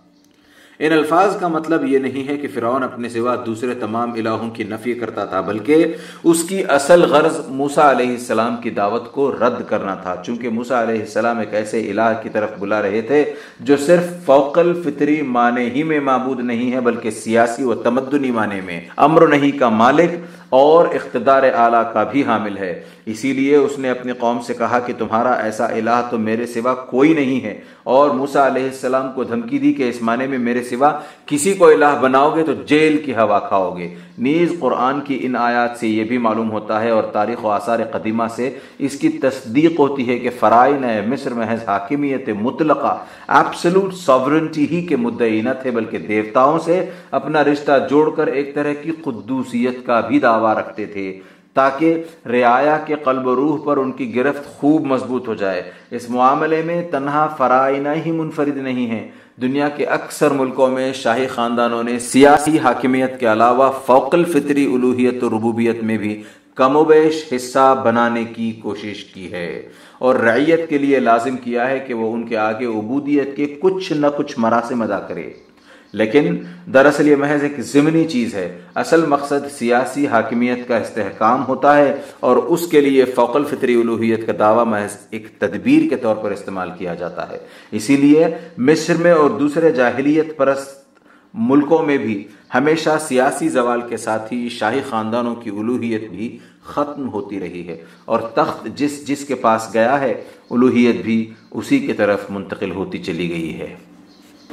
ان الفاظ کا مطلب یہ نہیں ہے کہ فرعون اپنے سوا دوسرے تمام الہوں کی نفی کرتا تھا، بلکہ اس کی اصل غرض موسا علیہ السلام کی دعوت کو رد کرنا تھا۔ چونکہ موسا علیہ السلام ایک ایسے الہ کی طرف بلا رہے تھے جو صرف فوق الفطری معنی ہی میں معبود نہیں ہے، بلکہ سیاسی و تمدنی معنی میں۔ امر نہیں کا مالک اور اقتدار اعلیٰ کا بھی حامل ہے۔ اسی لیے اس نے اپنی قوم سے کہا کہ تمہارا ایسا الہ تو میرے سوا کوئی نہیں ہے۔ اور موسا علیہ السلام کو دھمکی دی کہ اس معنی میں میرے سوا کسی کو الہ بناؤ گے تو جیل کی ہوا کھاؤ گے۔ نیز قرآن کی ان آیات سے یہ بھی معلوم ہوتا ہے اور تاریخ و آثار قدیمہ سے اس کی تصدیق ہوتی ہے کہ فرائن مصر محض حاکمیت مطلقہ ایپسلوٹ ساورنٹی ہی کے مدعی نہ تھے، بلکہ دیوتاؤں سے اپنا رشتہ جوڑ کر ایک طرح کی قدوسیت کا بھی دعویٰ رکھتے تھے تاکہ رعایا کے قلب و روح پر ان کی گرفت خوب مضبوط ہو جائے۔ اس معاملے میں تنہا فرائنہ ہی منفرد نہیں ہیں۔ دنیا کے اکثر ملکوں میں شاہی خاندانوں نے سیاسی حاکمیت کے علاوہ فوق الفطری الوحیت و ربوبیت میں بھی کم و بیش حصہ بنانے کی کوشش کی ہے اور رعیت کے لیے لازم کیا ہے کہ وہ ان کے آگے عبودیت کے کچھ نہ کچھ مراسم ادا کرے۔ لیکن دراصل یہ محض ایک ضمنی چیز ہے۔ اصل مقصد سیاسی حاکمیت کا استحکام ہوتا ہے اور اس کے لیے فوق الفطری الوحیت کا دعویٰ محض ایک تدبیر کے طور پر استعمال کیا جاتا ہے۔ اسی لیے مصر میں اور دوسرے جاہلیت پرست ملکوں میں بھی ہمیشہ سیاسی زوال کے ساتھ ہی شاہی خاندانوں کی الوحیت بھی ختم ہوتی رہی ہے اور تخت جس جس کے پاس گیا ہے الوحیت بھی اسی کی طرف منتقل ہوتی چلی گئی ہے۔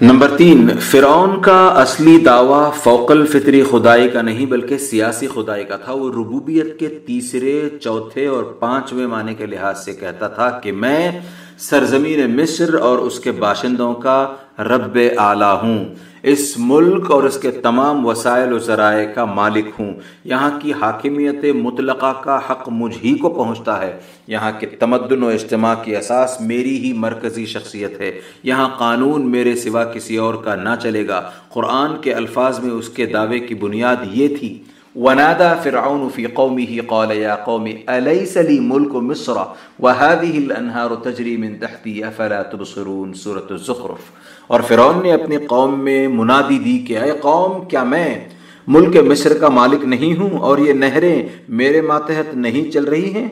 نمبر تین، فرعون کا اصلی دعویٰ فوق الفطری خدائی کا نہیں، بلکہ سیاسی خدائی کا تھا۔ وہ ربوبیت کے تیسرے، چوتھے اور پانچویں معنی کے لحاظ سے کہتا تھا کہ میں سرزمین مصر اور اس کے باشندوں کا رب اعلیٰ ہوں۔ اس ملک اور اس کے تمام وسائل و ذرائع کا مالک ہوں۔ یہاں کی حاکمیت مطلقہ کا حق مجھ ہی کو پہنچتا ہے۔ یہاں کے تمدن و اجتماع کی اساس میری ہی مرکزی شخصیت ہے۔ یہاں قانون میرے سوا کسی اور کا نہ چلے گا۔ قرآن کے الفاظ میں اس کے دعوے کی بنیاد یہ تھی۔ ونادى فرعون في قومه قال يا قوم أليس لي ملك مصر وهذه الأنهار تجري من تحتي أفلا تبصرون سورة الزخرف اور فرعون نے اپنی قوم میں منادی دی کہ اے قوم، کیا میں ملک مصر کا مالک نہیں ہوں اور یہ نہریں میرے ماتحت نہیں چل رہی ہیں؟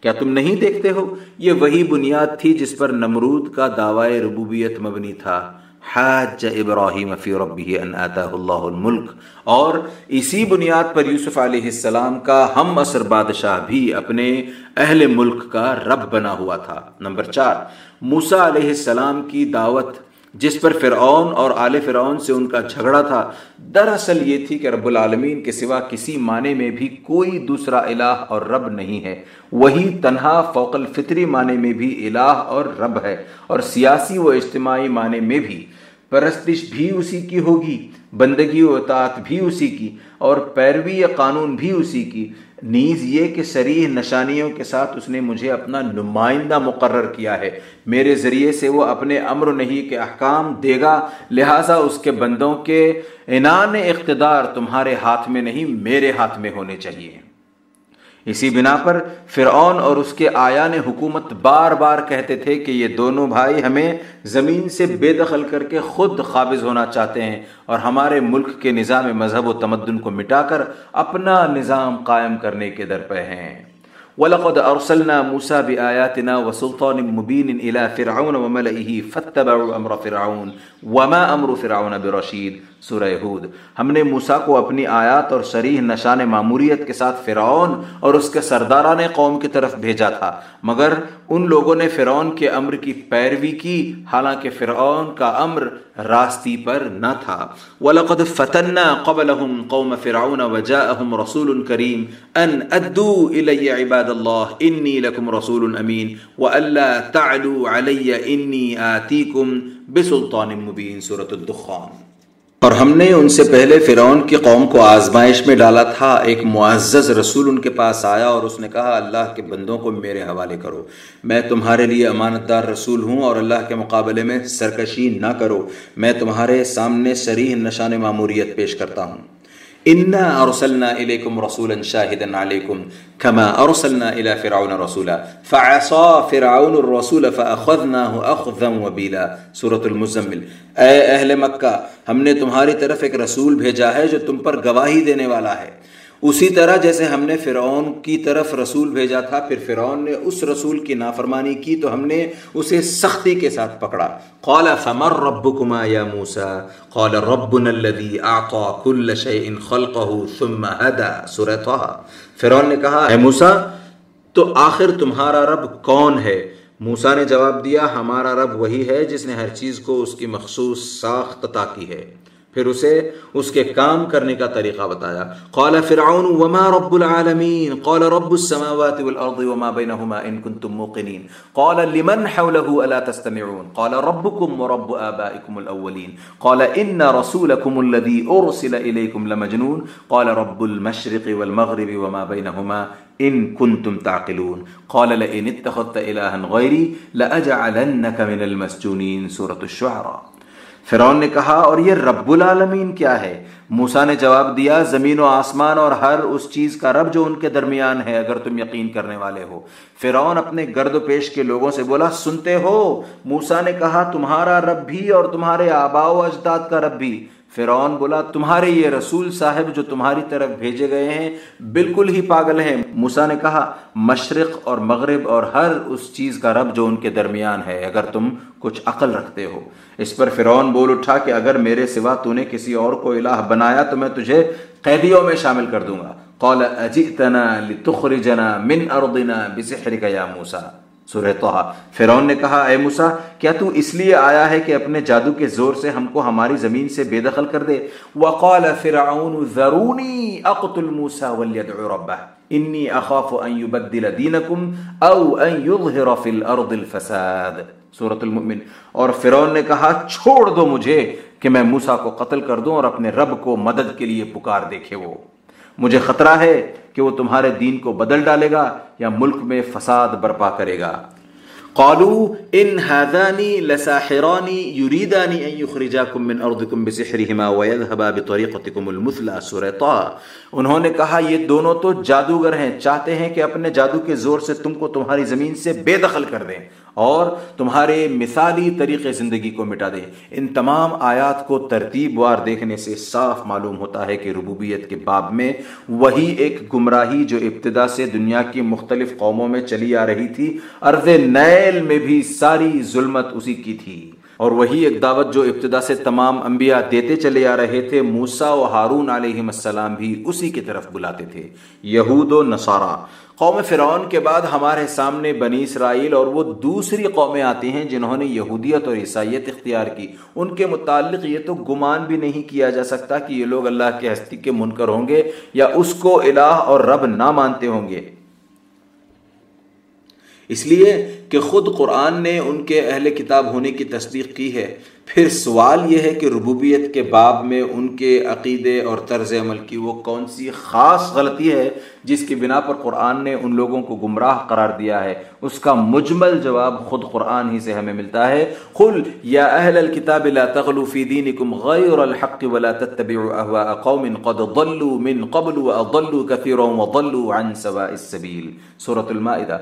کیا تم نہیں دیکھتے ہو؟ یہ وہی بنیاد تھی جس پر نمرود کا دعوی ربوبیت مبنی تھا۔ حاج ابراہیم فی ربہ ان آتاہ اللہ الملک۔ اور اسی بنیاد پر یوسف علیہ السلام کا ہم اثر بادشاہ بھی اپنے اہل ملک کا رب بنا ہوا تھا۔ نمبر چار، موسیٰ علیہ السلام کی دعوت جس پر فرعون اور آل فرعون سے ان کا جھگڑا تھا۔ دراصل یہ تھی کہ رب العالمین کے سوا کسی معنی میں بھی کوئی دوسرا الہ اور رب نہیں ہے۔ وہی تنہا فوق الفطری معنی میں بھی الہ اور رب ہے اور سیاسی و اجتماعی معنی میں بھی۔ پرستش بھی اسی کی ہوگی، بندگی و اطاعت بھی اسی کی اور پیروی قانون بھی اسی کی۔ نیز یہ کہ سریح نشانیوں کے ساتھ اس نے مجھے اپنا نمائندہ مقرر کیا ہے۔ میرے ذریعے سے وہ اپنے امر نہیں کے احکام دے گا، لہٰذا اس کے بندوں کے انعان اقتدار تمہارے ہاتھ میں نہیں، میرے ہاتھ میں ہونے چاہیے۔ اسی بنا پر فرعون اور اس کے آیان حکومت بار بار کہتے تھے کہ یہ دونوں بھائی ہمیں زمین سے بے دخل کر کے خود قابض ہونا چاہتے ہیں اور ہمارے ملک کے نظام مذہب و تمدن کو مٹا کر اپنا نظام قائم کرنے کے در پہ ہیں۔ وَلَقَدْ أَرْسَلْنَا مُوسَى بِآيَاتِنَا وَسُلْطَانٍ مُبِينٍ إِلَى فِرْعَوْنَ وَمَلَئِهِ فَاتَّبَعُوا أَمْرَ فِرْعَوْنَ وَمَا أَمْرُ فِرْعَوْنَ بِرَشِيدٍ۔ سورہ ہود۔ ہم نے موسیٰ کو اپنی آیات اور شریح نشان معموریت کے ساتھ فرعون اور اس کے سرداران قوم کی طرف بھیجا تھا، مگر ان لوگوں نے فرعون کے امر کی پیروی کی، حالانکہ فرعون کا امر راستی پر نہ تھا۔ وَلَقَدْ فَتَنَّا قَبْلَهُمْ قَوْمَ فِرْعَوْنَ وَجَاءَهُمْ رَسُولٌ كَرِيمٌ أَنْ أَدُّوا إِلَيَّ عِبَادَ اللَّهِ إِنِّي لَكُمْ رَسُولٌ أَمِينٌ وَأَلَّا تَعْلُوا عَلَيَّ إِنِّي آتِيكُمْ بِسُلْطَانٍ مُبِينٍ۔ سورة الدخان۔ اور ہم نے ان سے پہلے فرعون کی قوم کو آزمائش میں ڈالا تھا۔ ایک معزز رسول ان کے پاس آیا اور اس نے کہا، اللہ کے بندوں کو میرے حوالے کرو۔ میں تمہارے لیے امانت دار رسول ہوں اور اللہ کے مقابلے میں سرکشی نہ کرو۔ میں تمہارے سامنے سریح نشان معموریت پیش کرتا ہوں۔ انا ارسلنا الیکم رسولا شاہدا علیکم کما ارسلنا الى فرعون رسولا فعصا فرعون الرسول فاخذناه اخذا وبیلا سورة المزمل اے اہل مکہ ہم نے تمہاری طرف ایک رسول بھیجا ہے جو تم پر گواہی دینے والا ہے۔ اسی طرح جیسے ہم نے فرعون کی طرف رسول بھیجا تھا، پھر فرعون نے اس رسول کی نافرمانی کی تو ہم نے اسے سختی کے ساتھ پکڑا۔ قال فمر ربکما یا موسیٰ؟ قال ربنا الذي اعطى كل شيء خلقه ثم هدى سورہ طه فرعون نے کہا، اے موسیٰ، تو آخر تمہارا رب کون ہے؟ موسیٰ نے جواب دیا، ہمارا رب وہی ہے جس نے ہر چیز کو اس کی مخصوص ساخت عطا کی ہے۔ پھر اسے اس کے کام کرنے کا طریقہ بتایا قال فرعون وما رب العالمين قال رب السماوات والارض وما بينهما ان كنتم موقنين قال لمن حوله الا تستمعون قال ربكم ورب ابائكم الاولين قال ان رسولكم الذي ارسل اليكم لمجنون قال رب المشرق والمغرب وما بينهما ان كنتم تعقلون قال لئن اتخذت الها غيري لاجعلنك من المسجونين سوره الشعراء فرعون نے کہا، اور یہ رب العالمین کیا ہے؟ موسا نے جواب دیا، زمین و آسمان اور ہر اس چیز کا رب جو ان کے درمیان ہے، اگر تم یقین کرنے والے ہو۔ فرعون اپنے گرد و پیش کے لوگوں سے بولا، سنتے ہو موسا نے کہا، تمہارا رب بھی اور تمہارے آبا و اجداد کا رب بھی فرعون بولا، تمہارے یہ رسول صاحب جو تمہاری طرف بھیجے گئے ہیں، بالکل ہی پاگل ہیں. موسا نے کہا، مشرق اور مغرب اور ہر اس چیز کا رب جو ان کے درمیان ہے، اگر تم کچھ عقل رکھتے ہو. اس پر فرعون بول اٹھا کہ، اگر میرے سوا تو نے کسی اور کو الہ بنایا، تو میں تجھے قیدیوں میں شامل کر دوں گا. قال، اجئتنا لتخرجنا من ارضنا بسحرك یا موسیٰ. سورہ توحا فرعون نے کہا، اے موسیٰ، کیا تو اس لیے آیا ہے کہ اپنے جادو کے زور سے ہم کو ہماری زمین سے بے دخل کر دے؟ وقال فرعون، ذرونی اقتل موسیٰ ولیدعو ربہ۔ انی اخاف ان یبدل دینکم او ان یظہر فی الارض الفساد۔ سورة المؤمن۔ اور فرعون نے کہا، چھوڑ دو مجھے کہ میں موسا کو قتل کر دوں اور اپنے رب کو مدد کے لیے پکار دیکھے وہ۔ مجھے خطرہ ہے کہ وہ تمہارے دین کو بدل ڈالے گا یا ملک میں فساد برپا کرے گا۔ قالوا ان هذان لساحران يريدان ان يخرجاكم من ارضكم بسحرهما ويذهبا بطريقتكم المثلى سورہ طه انہوں نے کہا، یہ دونوں تو جادوگر ہیں، چاہتے ہیں کہ اپنے جادو کے زور سے تم کو تمہاری زمین سے بے دخل کر دیں۔ اور تمہارے مثالی طریقے زندگی کو مٹا دیں ان تمام آیات کو ترتیب وار دیکھنے سے صاف معلوم ہوتا ہے کہ ربوبیت کے باب میں وہی ایک گمراہی جو ابتدا سے دنیا کی مختلف قوموں میں چلی آ رہی تھی ارض نیل میں بھی ساری ظلمت اسی کی تھی۔ اور وہی ایک دعوت جو ابتدا سے تمام انبیاء دیتے چلے آ رہے تھے موسا و ہارون علیہ السلام بھی اسی کی طرف بلاتے تھے۔ یہود و نصارہ قوم فرعون کے بعد ہمارے سامنے بنی اسرائیل اور وہ دوسری قومیں آتی ہیں جنہوں نے یہودیت اور عیسائیت اختیار کی۔ ان کے متعلق یہ تو گمان بھی نہیں کیا جا سکتا کہ یہ لوگ اللہ کے ہستی کے منکر ہوں گے یا اس کو الہ اور رب نہ مانتے ہوں گے۔ اس لیے کہ خود قرآن نے ان کے اہل کتاب ہونے کی تصدیق کی ہے۔ پھر سوال یہ ہے کہ ربوبیت کے باب میں ان کے عقیدے اور طرز عمل کی وہ کون سی خاص غلطی ہے جس کی بنا پر قرآن نے ان لوگوں کو گمراہ قرار دیا ہے، اس کا مجمل جواب خود قرآن ہی سے ہمیں ملتا ہے۔ خل یا اہل الكتاب لا تغلو فی دینکم غیر الحق ولا تتبعوا اهواء قوم قد ضلوا من قبل واضلوا كثيرا وضلوا عن سواء السبيل سورة المائدہ۔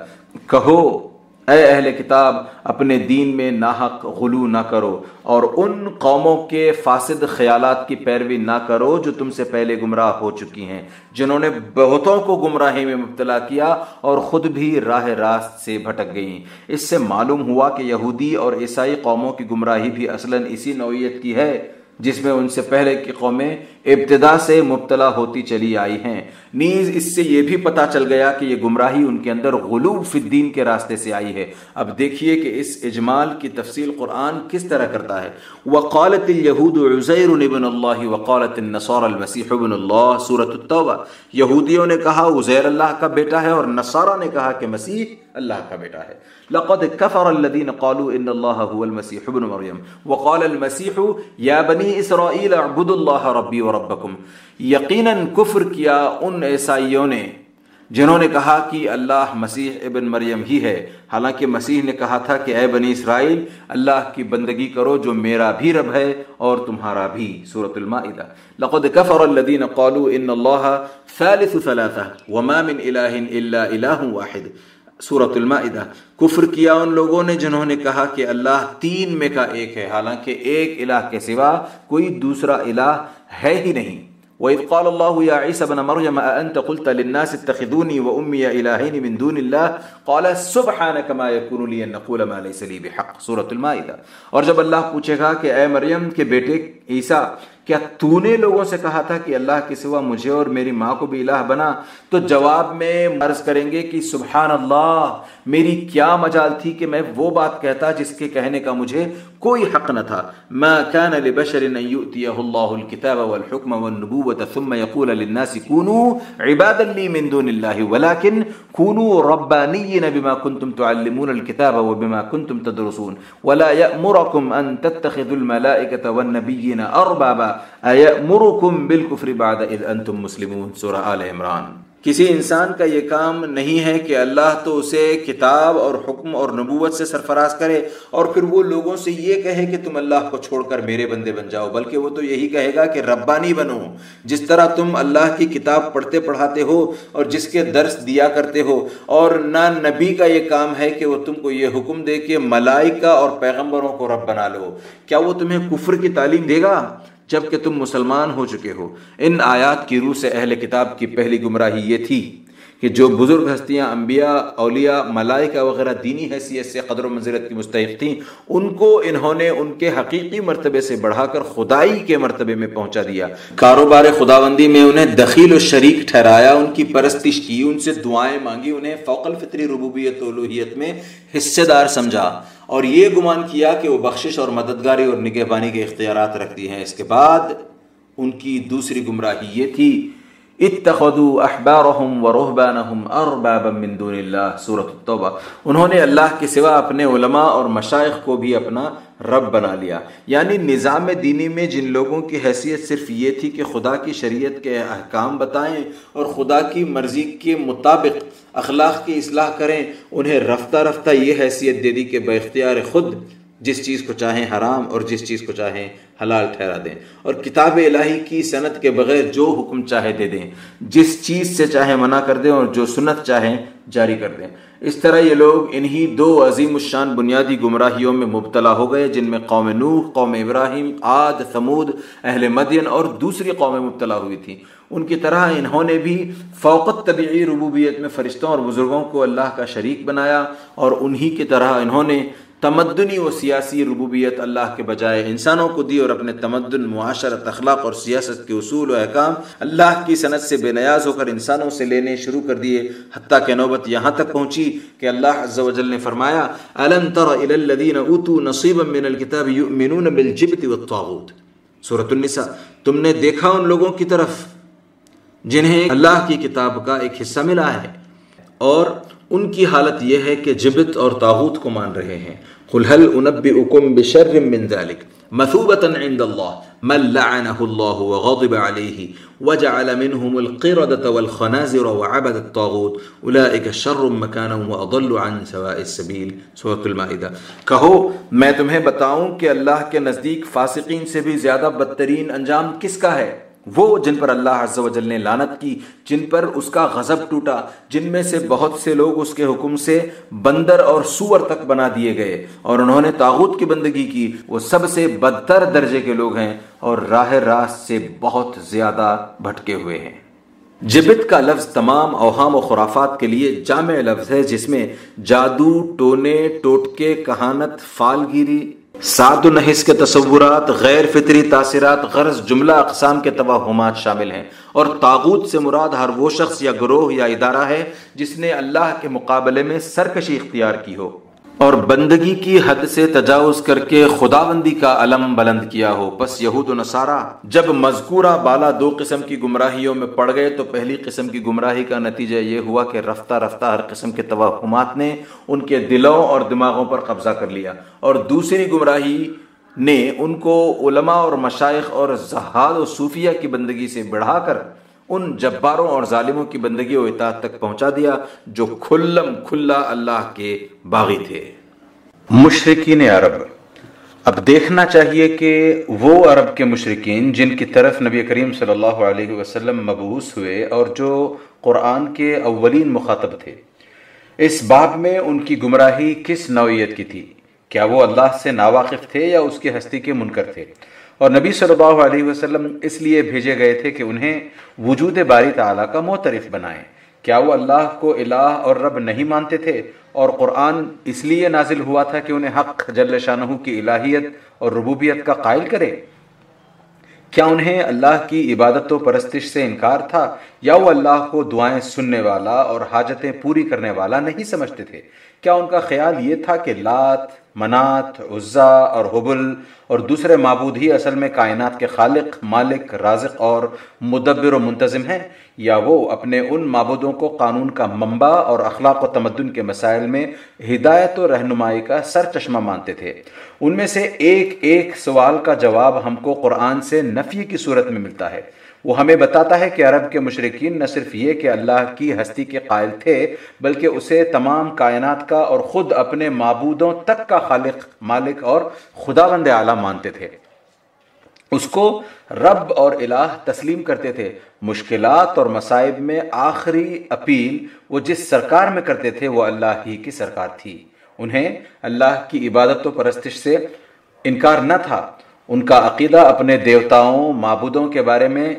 کہو اے اہل کتاب، اپنے دین میں ناحق غلو نہ کرو اور ان قوموں کے فاسد خیالات کی پیروی نہ کرو جو تم سے پہلے گمراہ ہو چکی ہیں، جنہوں نے بہتوں کو گمراہی میں مبتلا کیا اور خود بھی راہ راست سے بھٹک گئیں۔ اس سے معلوم ہوا کہ یہودی اور عیسائی قوموں کی گمراہی بھی اصلاً اسی نوعیت کی ہے۔ جس میں ان سے پہلے کی قومیں ابتدا سے مبتلا ہوتی چلی آئی ہیں۔ نیز اس سے یہ بھی پتا چل گیا کہ یہ گمراہی ان کے اندر غلوب فی الدین کے راستے سے آئی ہے۔ اب دیکھیے کہ اس اجمال کی تفصیل قرآن کس طرح کرتا ہے۔ وقالت اليهود عزیر ابن اللہ وقالت النصارى المسیح ابن اللہ، سورة التوبہ۔ یہودیوں نے کہا، عزیر اللہ کا بیٹا ہے اور نصارہ نے کہا کہ مسیح اللہ کا بیٹا ہے۔ لقد كفر الذين قالوا ان الله هو المسيح ابن مريم وقال المسيح يا بني اسرائيل اعبدوا الله ربي وربكم یقیناً کفر کیا ان عیسائیوں نے جنہوں نے کہا کہ اللہ مسیح ابن مریم ہی ہے۔ حالانکہ مسیح نے کہا تھا کہ اے بنی اسرائیل، اللہ کی بندگی کرو جو میرا بھی رب ہے اور تمہارا بھی۔ سورة المائدہ۔ لقد كفر الذين قالوا ان الله ثالث ثلاثة وما من اله الا اله واحد۔ سورة المائدہ۔ کفر کیا ان لوگوں نے جنہوں نے کہا کہ اللہ تین میں کا ایک ہے، حالانکہ ایک الہ کے سوا کوئی دوسرا الہ ہے ہی نہیں۔ وإذ قال الله يا عيسى بن مريم أأنت قلت للناس اتخذوني وأمي إلهين من دون الله؟ قال سبحانك ما يكون لي أن نقول ما ليس لي بحق۔ سورة المائدہ۔ اور جب اللہ پوچھے گا کہ اے مریم کے بیٹے عیسیٰ کیا تو نے لوگوں سے کہا تھا کہ اللہ کے سوا مجھے اور میری ماں کو بھی الہ بنا؟ تو جواب میں مرض کریں گے کہ سبحان اللہ، میری کیا مجال تھی کہ میں وہ بات کہتا جس کے کہنے کا مجھے کوئی حق نہ تھا ما كان لبشر أن يؤتيه الله الكتاب والحكم والنبوة ثم يقول للناس كونوا عبادا لي من دون الله ولكن كونوا ربانيين بما كنتم تعلمون الكتاب وبما كنتم تدرسون. ولا يأمركم أن تتخذوا الملائكة والنبيين أربابا. أيأمركم بالكفر بعد إذ أنتم مسلمون؟ سورة آل عمران. کسی انسان کا یہ کام نہیں ہے کہ اللہ تو اسے کتاب اور حکم اور نبوت سے سرفراز کرے اور پھر وہ لوگوں سے یہ کہے کہ تم اللہ کو چھوڑ کر میرے بندے بن جاؤ، بلکہ وہ تو یہی کہے گا کہ ربانی بنو۔ جس طرح تم اللہ کی کتاب پڑھتے پڑھاتے ہو اور جس کے درس دیا کرتے ہو، اور نہ نبی کا یہ کام ہے کہ وہ تم کو یہ حکم دے کہ ملائکہ اور پیغمبروں کو رب بنا لو۔ کیا وہ تمہیں کفر کی تعلیم دے گا؟ جبکہ تم مسلمان ہو چکے ہو۔ ان آیات کی روح سے اہل کتاب کی پہلی گمراہی یہ تھی۔ کہ جو بزرگ ہستیاں، انبیاء، اولیاء، ملائکہ وغیرہ دینی حیثیت سے، قدر و منزلت کی مستحق تھیں، ان کو انہوں نے ان کے حقیقی مرتبے سے بڑھا کر خدائی کے مرتبے میں پہنچا دیا۔ کاروبار خداوندی میں انہیں دخیل و شریک ٹھہرایا، ان کی پرستش کی، ان سے دعائیں مانگی، انہیں فوق الفطری ربوبیت و الوحیت میں حصے دار سمجھا اور یہ گمان کیا کہ وہ بخشش اور مددگاری اور نگہبانی کے اختیارات رکھتی ہیں۔ اس کے بعد ان کی دوسری گمراہی یہ تھی اتخذوا احبارهم ورهبانهم اربابا من دون اللہ سورۃ التوبہ۔ انہوں نے اللہ کے سوا اپنے علماء اور مشائخ کو بھی اپنا رب بنا لیا۔ یعنی نظام دینی میں جن لوگوں کی حیثیت صرف یہ تھی کہ خدا کی شریعت کے احکام بتائیں اور خدا کی مرضی کے مطابق اخلاق کی اصلاح کریں، انہیں رفتہ رفتہ یہ حیثیت دے دی کہ بے اختیار خود جس چیز کو چاہیں حرام اور جس چیز کو چاہیں حلال ٹھہرا دیں اور کتاب الہی کی صنعت کے بغیر جو حکم چاہے دے دیں۔ جس چیز سے چاہے منع کر دیں اور جو سنت چاہیں جاری کر دیں۔ اس طرح یہ لوگ انہی دو عظیم الشان بنیادی گمراہیوں میں مبتلا ہو گئے، جن میں قوم نوح، قوم ابراہیم، عاد، ثمود، اہل مدین اور دوسری قومیں مبتلا ہوئی تھیں۔ ان کی طرح انہوں نے بھی فوقت طبعی ربوبیت میں فرشتوں اور بزرگوں کو اللہ کا شریک بنایا اور انہی کی طرح انہوں نے تمدنی و سیاسی ربوبیت اللہ کے بجائے انسانوں کو دی اور اپنے تمدن، معاشرت، اخلاق اور سیاست کے اصول و احکام اللہ کی صنعت سے بے نیاز ہو کر انسانوں سے لینے شروع کر دیے۔ حتیٰ کہ نوبت یہاں تک پہنچی کہ اللہ عز و جل نے فرمایا، الم تر الى الذين اوتوا من الكتاب يؤمنون بالجبت والطاغوت سورۃ النساء، تم نے دیکھا ان لوگوں کی طرف، جنہیں اللہ کی کتاب کا ایک حصہ ملا ہے۔ اور ان کی حالت یہ ہے کہ جبت اور تاغوت کو مان رہے ہیں۔ قل هل انبئكم بشر من ذلك؟ مثوبة عند الله من لعنه الله وغضب عليه وجعل منهم القردة والخنازر وعبد الطاغوت اولئك شر مكانا واضل عن سواء السبيل۔ سورة المائدہ۔ کہو، میں تمہیں بتاؤں کہ اللہ کے نزدیک فاسقین سے بھی زیادہ بدترین انجام کس کا ہے؟ وہ جن پر اللہ عز و جل نے لانت کی، جن پر اس کا غضب ٹوٹا، جن میں سے بہت سے لوگ اس کے حکم سے بندر اور سور تک بنا دیے گئے اور انہوں نے تاغوت کی بندگی کی۔ وہ سب سے بدتر درجے کے لوگ ہیں اور راہ راست سے بہت زیادہ بھٹکے ہوئے ہیں۔ جبت کا لفظ تمام اوہام و خرافات کے لیے جامع لفظ ہے، جس میں جادو، ٹونے، ٹوٹکے، کہانت، فالگیری سات النحس کے تصورات، غیر فطری تاثرات غرض جملہ اقسام کے توہمات شامل ہیں اور تاغوت سے مراد ہر وہ شخص یا گروہ یا ادارہ ہے جس نے اللہ کے مقابلے میں سرکشی اختیار کی ہو۔ اور بندگی کی حد سے تجاوز کر کے خدا بندی کا علم بلند کیا ہو۔ پس یہود و نصارہ، جب مذکورہ بالا دو قسم کی گمراہیوں میں پڑ گئے تو پہلی قسم کی گمراہی کا نتیجہ یہ ہوا کہ رفتہ رفتہ ہر قسم کے توہمات نے ان کے دلوں اور دماغوں پر قبضہ کر لیا۔ اور دوسری گمراہی نے ان کو علماء اور مشائق اور زہاد و صوفیہ کی بندگی سے بڑھا کر ان جباروں اور ظالموں کی بندگی و اطاعت تک پہنچا دیا جو کھلم کھلا اللہ کے باغی تھے۔ مشرقین عرب، اب دیکھنا چاہیے کہ وہ عرب کے مشرقین جن کی طرف نبی کریم صلی اللہ علیہ وسلم مبعوث ہوئے اور جو قرآن کے اولین مخاطب تھے۔ اس باب میں ان کی گمراہی کس نوعیت کی تھی؟ کیا وہ اللہ سے ناواقف تھے یا اس کی ہستی کے منکر تھے؟ اور نبی صلی اللہ علیہ وسلم اس لیے بھیجے گئے تھے کہ انہیں وجود باری تعالیٰ کا معترف بنائیں۔ کیا وہ اللہ کو الہ اور رب نہیں مانتے تھے؟ اور قرآن اس لیے نازل ہوا تھا کہ انہیں حق جل شاہ کی الہیت اور ربوبیت کا قائل کرے۔ کیا انہیں اللہ کی عبادت و پرستش سے انکار تھا؟ یا وہ اللہ کو دعائیں سننے والا اور حاجتیں پوری کرنے والا نہیں سمجھتے تھے؟ کیا ان کا خیال یہ تھا کہ لات منات، عزا اور حبل اور دوسرے معبود ہی اصل میں کائنات کے خالق، مالک، رازق اور مدبر و منتظم ہیں، یا وہ اپنے ان معبودوں کو قانون کا منبع اور اخلاق و تمدن کے مسائل میں ہدایت و رہنمائی کا سر چشمہ مانتے تھے۔ ان میں سے ایک ایک سوال کا جواب ہم کو قرآن سے نفی کی صورت میں ملتا ہے۔ وہ ہمیں بتاتا ہے کہ عرب کے مشرقین نہ صرف یہ کہ اللہ کی ہستی کے قائل تھے، بلکہ اسے تمام کائنات کا اور خود اپنے معبودوں تک کا خالق، مالک اور خدا بند اعلیٰ مانتے تھے۔ اس کو رب اور الہ تسلیم کرتے تھے۔ مشکلات اور مصائب میں آخری اپیل وہ جس سرکار میں کرتے تھے وہ اللہ ہی کی سرکار تھی۔ انہیں اللہ کی عبادت و پرستش سے انکار نہ تھا۔ ان کا عقیدہ اپنے دیوتاؤں، معبودوں کے بارے میں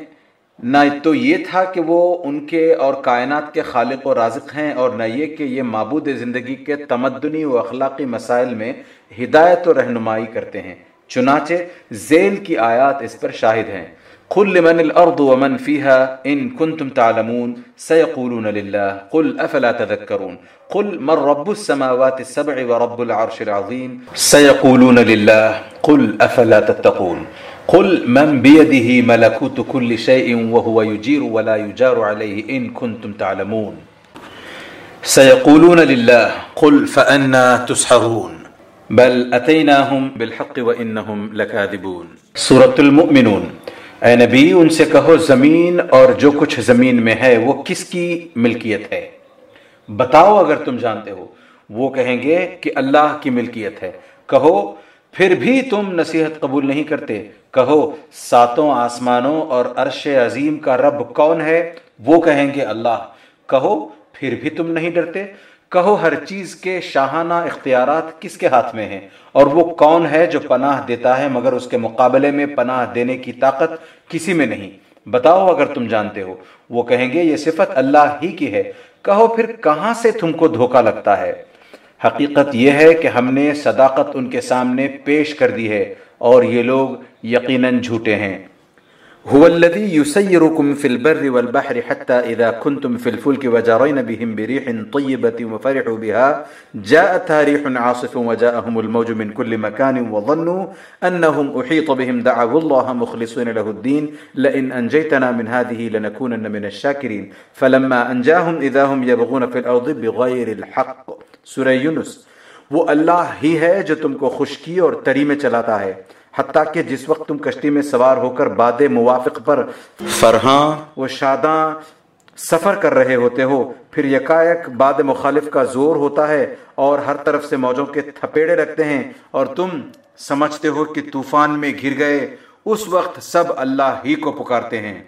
نہ تو یہ تھا کہ وہ ان کے اور کائنات کے خالق و رازق ہیں اور نہ یہ کہ یہ معبود زندگی کے تمدنی و اخلاقی مسائل میں ہدایت و رہنمائی کرتے ہیں۔ چنانچہ ذیل کی آیات اس پر شاہد ہیں۔ قل لمن الارض ومن فيها ان كنتم تعلمون سيقولون لله قل افلا تذكرون قل من رب السماوات السبع ورب العرش العظيم سيقولون لله قل افلا تتقون؟ قل من بيده ملكوت كل شيء وهو يجير ولا يجار عليه إن كنتم تعلمون. سيقولون لله قل فأنا تسحرون. بل اتیناہم بالحق وانہم لکاذبون سورة المؤمنون. اے نبی، ان سے کہو زمین اور جو کچھ زمین میں ہے، وہ کس کی ملکیت ہے؟ بتاؤ اگر تم جانتے ہو۔ وہ کہیں گے کہ اللہ کی ملکیت ہے۔ کہو پھر بھی تم نصیحت قبول نہیں کرتے۔ کہو، ساتوں آسمانوں اور عرش عظیم کا رب کون ہے؟ وہ کہیں گے اللہ۔ کہو، پھر بھی تم نہیں ڈرتے۔ کہو، ہر چیز کے شاہانہ اختیارات کس کے ہاتھ میں ہیں؟ اور وہ کون ہے جو پناہ دیتا ہے مگر اس کے مقابلے میں پناہ دینے کی طاقت کسی میں نہیں؟ بتاؤ اگر تم جانتے ہو۔ وہ کہیں گے، یہ صفت اللہ ہی کی ہے۔ کہو، پھر کہاں سے تم کو دھوکا لگتا ہے؟ حقیقت یہ ہے کہ ہم نے صداقت ان کے سامنے پیش کر دی ہے اور یہ لوگ یقیناً جھوٹے ہیں۔ هو الذي يسيركم في البر والبحر حتى إذا كنتم في الفلك وجرين بهم بريح طيبة وفرحوا بها، جاءتها ريح عاصف وجاءهم الموج من كل مكان وظنوا أنهم أحيط بهم. دعوا الله مخلصين له الدين، لئن أنجيتنا من هذه لنكونن من الشاكرين. فلما أنجاهم إذا هم يبغون في الأرض بغير الحق. سورہ یونس وہ اللہ ہی ہے جو تم کو خشکی اور تری میں چلاتا ہے حتیٰ کہ جس وقت تم کشتی میں سوار ہو کر باد موافق پر فرحاں و شاداں سفر کر رہے ہوتے ہو پھر یکایک باد مخالف کا زور ہوتا ہے اور ہر طرف سے موجوں کے تھپیڑے رکھتے ہیں اور تم سمجھتے ہو کہ طوفان میں گر گئے اس وقت سب اللہ ہی کو پکارتے ہیں۔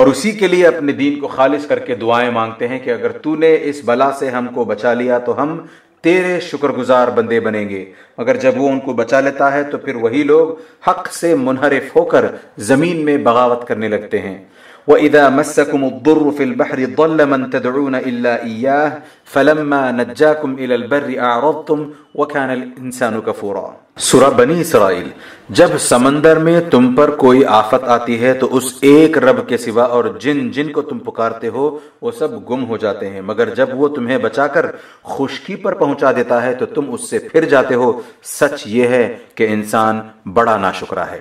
اور اسی کے لیے اپنے دین کو خالص کر کے دعائیں مانگتے ہیں کہ اگر تو نے اس بلا سے ہم کو بچا لیا تو ہم تیرے شکر گزار بندے بنیں گے۔ مگر جب وہ ان کو بچا لیتا ہے تو پھر وہی لوگ حق سے منحرف ہو کر زمین میں بغاوت کرنے لگتے ہیں۔ وَإِذَا مَسَّكُمُ الضُّرُّ فِي الْبَحْرِ ضَلَّ مَن تَدْعُونَ إِلَّا إِيَّاهُ فَلَمَّا نَجَّاكُمْ إِلَى الْبَرِّ أَعْرَضْتُمْ وَكَانَ الْإِنسَانُ كَفُورًا۔ سورہ بنی اسرائیل، جب سمندر میں تم پر کوئی آفت آتی ہے تو اس ایک رب کے سوا اور جن جن کو تم پکارتے ہو، وہ سب گم ہو جاتے ہیں۔ مگر جب وہ تمہیں بچا کر خشکی پر پہنچا دیتا ہے تو تم اس سے پھر جاتے ہو۔ سچ یہ ہے کہ انسان بڑا ناشکرا ہے۔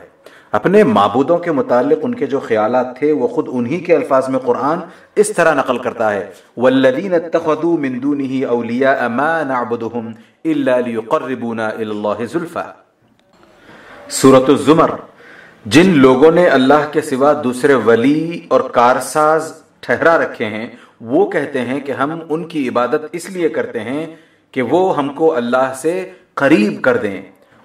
اپنے معبودوں کے متعلق ان کے جو خیالات تھے، وہ خود انہی کے الفاظ میں قرآن اس طرح نقل کرتا ہے والذین اتخذوا من دونه اولیاء ما نعبدهم الا ليقربونا الى الله زلفا سورة الزمر، جن لوگوں نے اللہ کے سوا دوسرے ولی اور کارساز ٹھہرا رکھے ہیں، وہ کہتے ہیں کہ ہم ان کی عبادت اس لیے کرتے ہیں کہ وہ ہم کو اللہ سے قریب کر دیں۔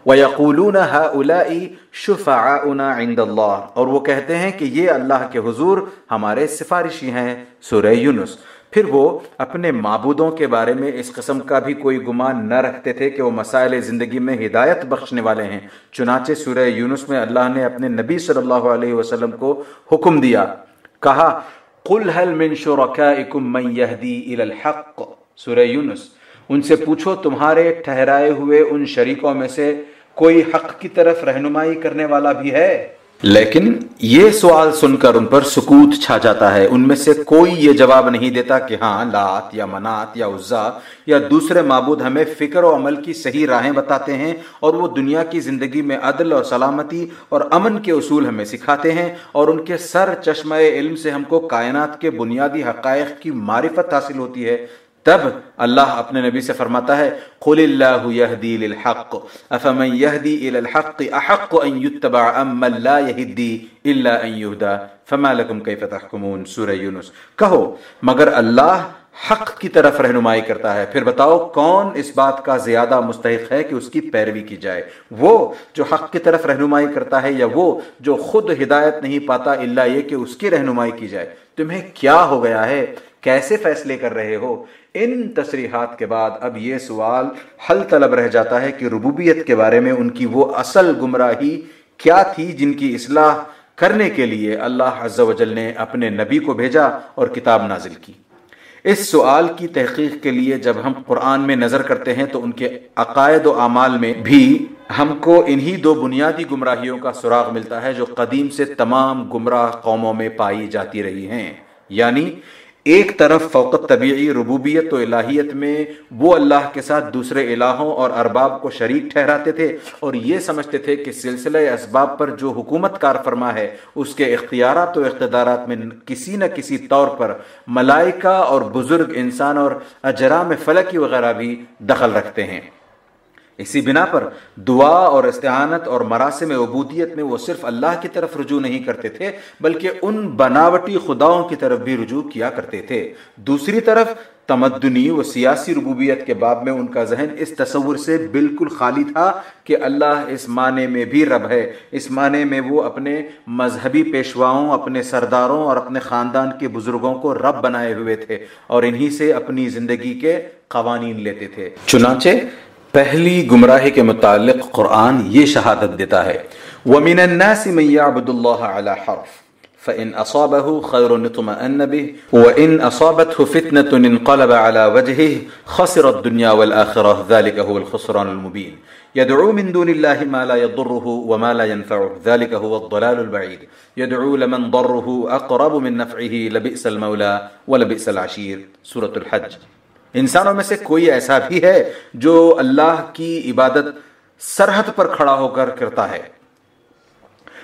وَيَقُولُونَ هَؤُلَاءِ شُفَعَاؤُنَا عِنْدَ اللَّهِ اور وہ کہتے ہیں کہ یہ اللہ کے حضور ہمارے سفارشی ہیں سورہ یونس۔ پھر وہ اپنے معبودوں کے بارے میں اس قسم کا بھی کوئی گمان نہ رکھتے تھے کہ وہ مسائل زندگی میں ہدایت بخشنے والے ہیں، چنانچہ سورہ یونس میں اللہ نے اپنے نبی صلی اللہ علیہ وسلم کو حکم دیا۔ کہا، قُلْ هَلْ مِن شُرَكَائِكُم مَن يَهْدِي إِلَى الْحَقِّ؟ سورہ یونس۔ ان سے پوچھو، تمہارے ٹھہرائے ہوئے ان شریکوں میں سے کوئی حق کی طرف رہنمائی کرنے والا بھی ہے۔ لیکن یہ سوال سن کر ان پر سکوت چھا جاتا ہے۔ ان میں سے کوئی یہ جواب نہیں دیتا کہ ہاں لات یا منات یا عزا یا دوسرے معبود ہمیں فکر و عمل کی صحیح راہیں بتاتے ہیں اور وہ دنیا کی زندگی میں عدل اور سلامتی اور امن کے اصول ہمیں سکھاتے ہیں اور ان کے سر چشمہ علم سے ہم کو کائنات کے بنیادی حقائق کی معرفت حاصل ہوتی ہے۔ تب اللہ اپنے نبی سے فرماتا ہے، قل اللہ یہدی للحق افمن یہدی الى الحق احق ان یتبع ام من لا یہدی الا ان یہدا فما لکم کیف تحکمون سورہ یونس۔ کہو، مگر اللہ حق کی طرف رہنمائی کرتا ہے۔ پھر بتاؤ، کون اس بات کا زیادہ مستحق ہے کہ اس کی پیروی کی جائے؟ وہ جو حق کی طرف رہنمائی کرتا ہے یا وہ جو خود ہدایت نہیں پاتا اللہ یہ کہ اس کی رہنمائی کی جائے؟ تمہیں کیا ہو گیا ہے؟ کیسے فیصلے کر رہے ہو؟ ان تصریحات کے بعد اب یہ سوال حل طلب رہ جاتا ہے کہ ربوبیت کے بارے میں ان کی وہ اصل گمراہی کیا تھی جن کی اصلاح کرنے کے لیے اللہ عز و جل نے اپنے نبی کو بھیجا اور کتاب نازل کی۔ اس سوال کی تحقیق کے لیے جب ہم قرآن میں نظر کرتے ہیں تو ان کے عقائد و اعمال میں بھی ہم کو انہی دو بنیادی گمراہیوں کا سراغ ملتا ہے جو قدیم سے تمام گمراہ قوموں میں پائی جاتی رہی ہیں۔ یعنی ایک طرف فوقت طبیعی ربوبیت و الہیت میں وہ اللہ کے ساتھ دوسرے الہوں اور ارباب کو شریک ٹھہراتے تھے اور یہ سمجھتے تھے کہ سلسلہ اسباب پر جو حکومت کار فرما ہے، اس کے اختیارات و اقتدارات میں کسی نہ کسی طور پر ملائکہ اور بزرگ انسان اور اجرام فلکی وغیرہ بھی دخل رکھتے ہیں۔ اسی بنا پر دعا اور استعانت اور مراسم عبودیت میں وہ صرف اللہ کی طرف رجوع نہیں کرتے تھے، بلکہ ان بناوٹی خداؤں کی طرف بھی رجوع کیا کرتے تھے۔ دوسری طرف، تمدنی و سیاسی ربوبیت کے باب میں ان کا ذہن اس تصور سے بالکل خالی تھا کہ اللہ اس معنی میں بھی رب ہے۔ اس معنی میں وہ اپنے مذہبی پیشواؤں، اپنے سرداروں اور اپنے خاندان کے بزرگوں کو رب بنائے ہوئے تھے اور انہی سے اپنی زندگی کے قوانین لیتے تھے۔ چنانچہ پہلی گمراہی کے متعلق قرآن یہ شہادت دیتا ہے۔ وَمِنَ النَّاسِ مَنْ يَعْبُدُ اللَّهَ عَلَى حَرْفٍ فَإِنْ أَصَابَهُ خَيْرٌ نِطْمَأَنَّ بِهِ وَإِنْ أَصَابَتْهُ فِتْنَةٌ انْقَلَبَ عَلَى وَجْهِهِ خَسِرَ الدُّنْيَا وَالْآخِرَةُ ذَلِكَ هُوَ الْخُسْرَانُ الْمُبِينُ۔ يدعو من دون الله ما لا يضره وما لا ينفعه ذلك هو الضلال البعيد۔ يدعو لمن ضره أقرب من نفعه لبئس المولى ولبئس العشير۔ سورة الحج۔ انسانوں میں سے کوئی ایسا بھی ہے جو اللہ کی عبادت سرحد پر کھڑا ہو کر کرتا ہے۔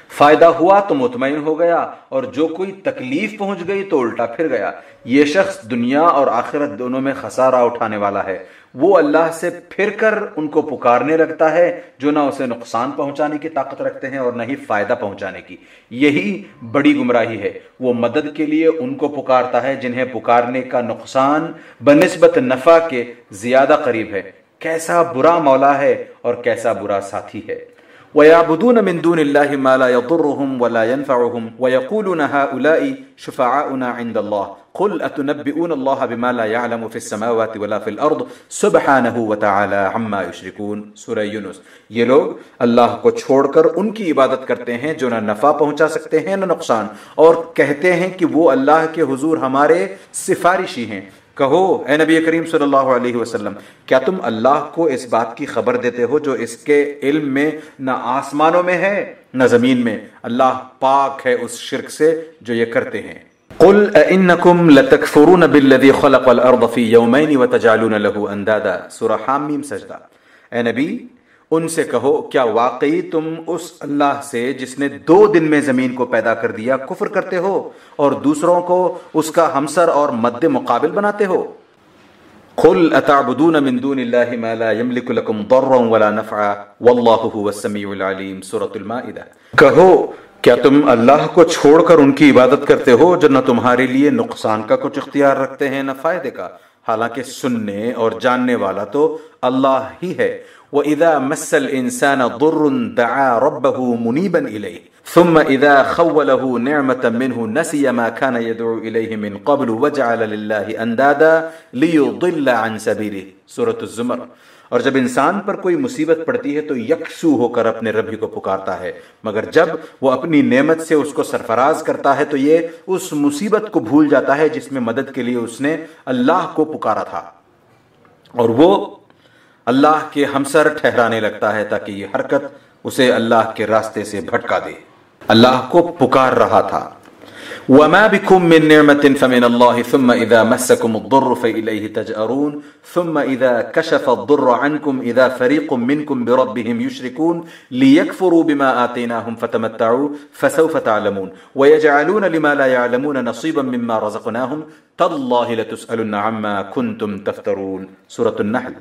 فائدہ ہوا تو مطمئن ہو گیا اور جو کوئی تکلیف پہنچ گئی تو الٹا پھر گیا۔ یہ شخص دنیا اور آخرت دونوں میں خسارہ اٹھانے والا ہے۔ وہ اللہ سے پھر کر ان کو پکارنے لگتا ہے جو نہ اسے نقصان پہنچانے کی طاقت رکھتے ہیں اور نہ ہی فائدہ پہنچانے کی۔ یہی بڑی گمراہی ہے۔ وہ مدد کے لیے ان کو پکارتا ہے جنہیں پکارنے کا نقصان بنسبت نفع کے زیادہ قریب ہے۔ کیسا برا مولا ہے اور کیسا برا ساتھی ہے۔ ويعبدون من دون الله ما لا يضرهم ولا ينفعهم ويقولون هؤلاء شفعاؤنا عند الله قل أتنبئون الله بما لا يعلم في السماوات ولا في الأرض سبحانه وتعالى عما يشركون سورہ یونس۔ یہ لوگ اللہ کو چھوڑ کر ان کی عبادت کرتے ہیں جو نہ نفع پہنچا سکتے ہیں نہ نقصان اور کہتے ہیں کہ وہ اللہ کے حضور ہمارے سفارشی ہیں۔ کہو، اے نبی کریم صلی اللہ علیہ وسلم، کیا تم اللہ کو اس بات کی خبر دیتے ہو جو اس کے علم میں نہ آسمانوں میں ہے، نہ زمین میں؟ اللہ پاک ہے اس شرک سے جو یہ کرتے ہیں۔ قل انکم لتکفرون بالذی خلق الارض فی یومین وتجعلون له اندادا۔ سورہ حامیم سجدہ۔ اے نبی ان سے کہو، کیا واقعی تم اس اللہ سے جس نے دو دن میں زمین کو پیدا کر دیا کفر کرتے ہو اور دوسروں کو اس کا ہمسر اور مد مقابل بناتے ہو? قل اتعبدون من دون اللہ ما لا يملك لكم ضرا ولا نفعا والله هو السميع العليم، سورة المائدہ۔ کہو، کیا تم اللہ کو چھوڑ کر ان کی عبادت کرتے ہو جو نہ تمہارے لیے نقصان کا کچھ اختیار رکھتے ہیں نہ فائدے کا؟ حالانکہ سننے اور جاننے والا تو اللہ ہی ہے۔ وَإِذَا مَسَّ الْإِنسَانَ ضُرٌ دَعَا رَبَّهُ مُنِيبًا إِلَيْهِ. ثم إذا خوله نعمة منه نسي ما كان يدعو إليه من قبل وجعل لله أندادا ليضل عن سبيله. سورة الزمر. اور جب انسان پر کوئی مصیبت پڑتی ہے تو یکسو ہو کر اپنے ربی کو پکارتا ہے. مگر جب وہ اپنی نعمت سے اس کو سرفراز کرتا ہے تو یہ اس مصیبت کو بھول جاتا ہے جس میں مدد کے لیے اس نے اللہ کو پکارا تھا. اور وہ اللہ کے ہمسر ٹھہرانے لگتا ہے تاکہ یہ حرکت اسے اللہ کے راستے سے بھٹکا دے اللہ کو پکار رہا تھا وما بكم من نعمة فمن الله ثم إذا مسكم الضر فإليه تجأرون ثم إذا كشف الضر عنكم إذا فريق منكم بربهم يشركون ليكفروا بما آتيناهم فتمتعوا فسوف تعلمون ويجعلون لما لا يعلمون نصيبا مما رزقناهم تالله لتسألن عما كنتم تفترون سورة النحل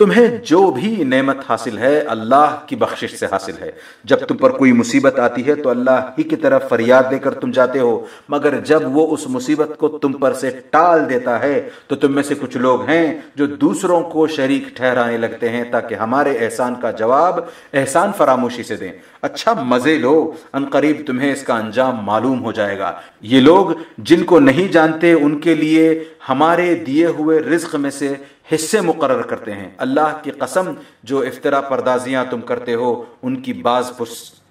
تمہیں جو بھی نعمت حاصل ہے اللہ کی بخشش سے حاصل ہے۔ جب تم پر کوئی مصیبت آتی ہے تو اللہ ہی کی طرف فریاد لے کر تم جاتے ہو۔ مگر جب وہ اس مصیبت کو تم پر سے ٹال دیتا ہے تو تم میں سے کچھ لوگ ہیں جو دوسروں کو شریک ٹھہرانے لگتے ہیں تاکہ ہمارے احسان کا جواب احسان فراموشی سے دیں۔ اچھا مزے لو۔ ان قریب تمہیں اس کا انجام معلوم ہو جائے گا۔ یہ لوگ جن کو نہیں جانتے ان کے لیے ہمارے دیے ہوئے رزق میں سے حصے مقرر کرتے ہیں۔ اللہ کی قسم، جو افطرا پردازیاں تم کرتے ہو، ان کی باز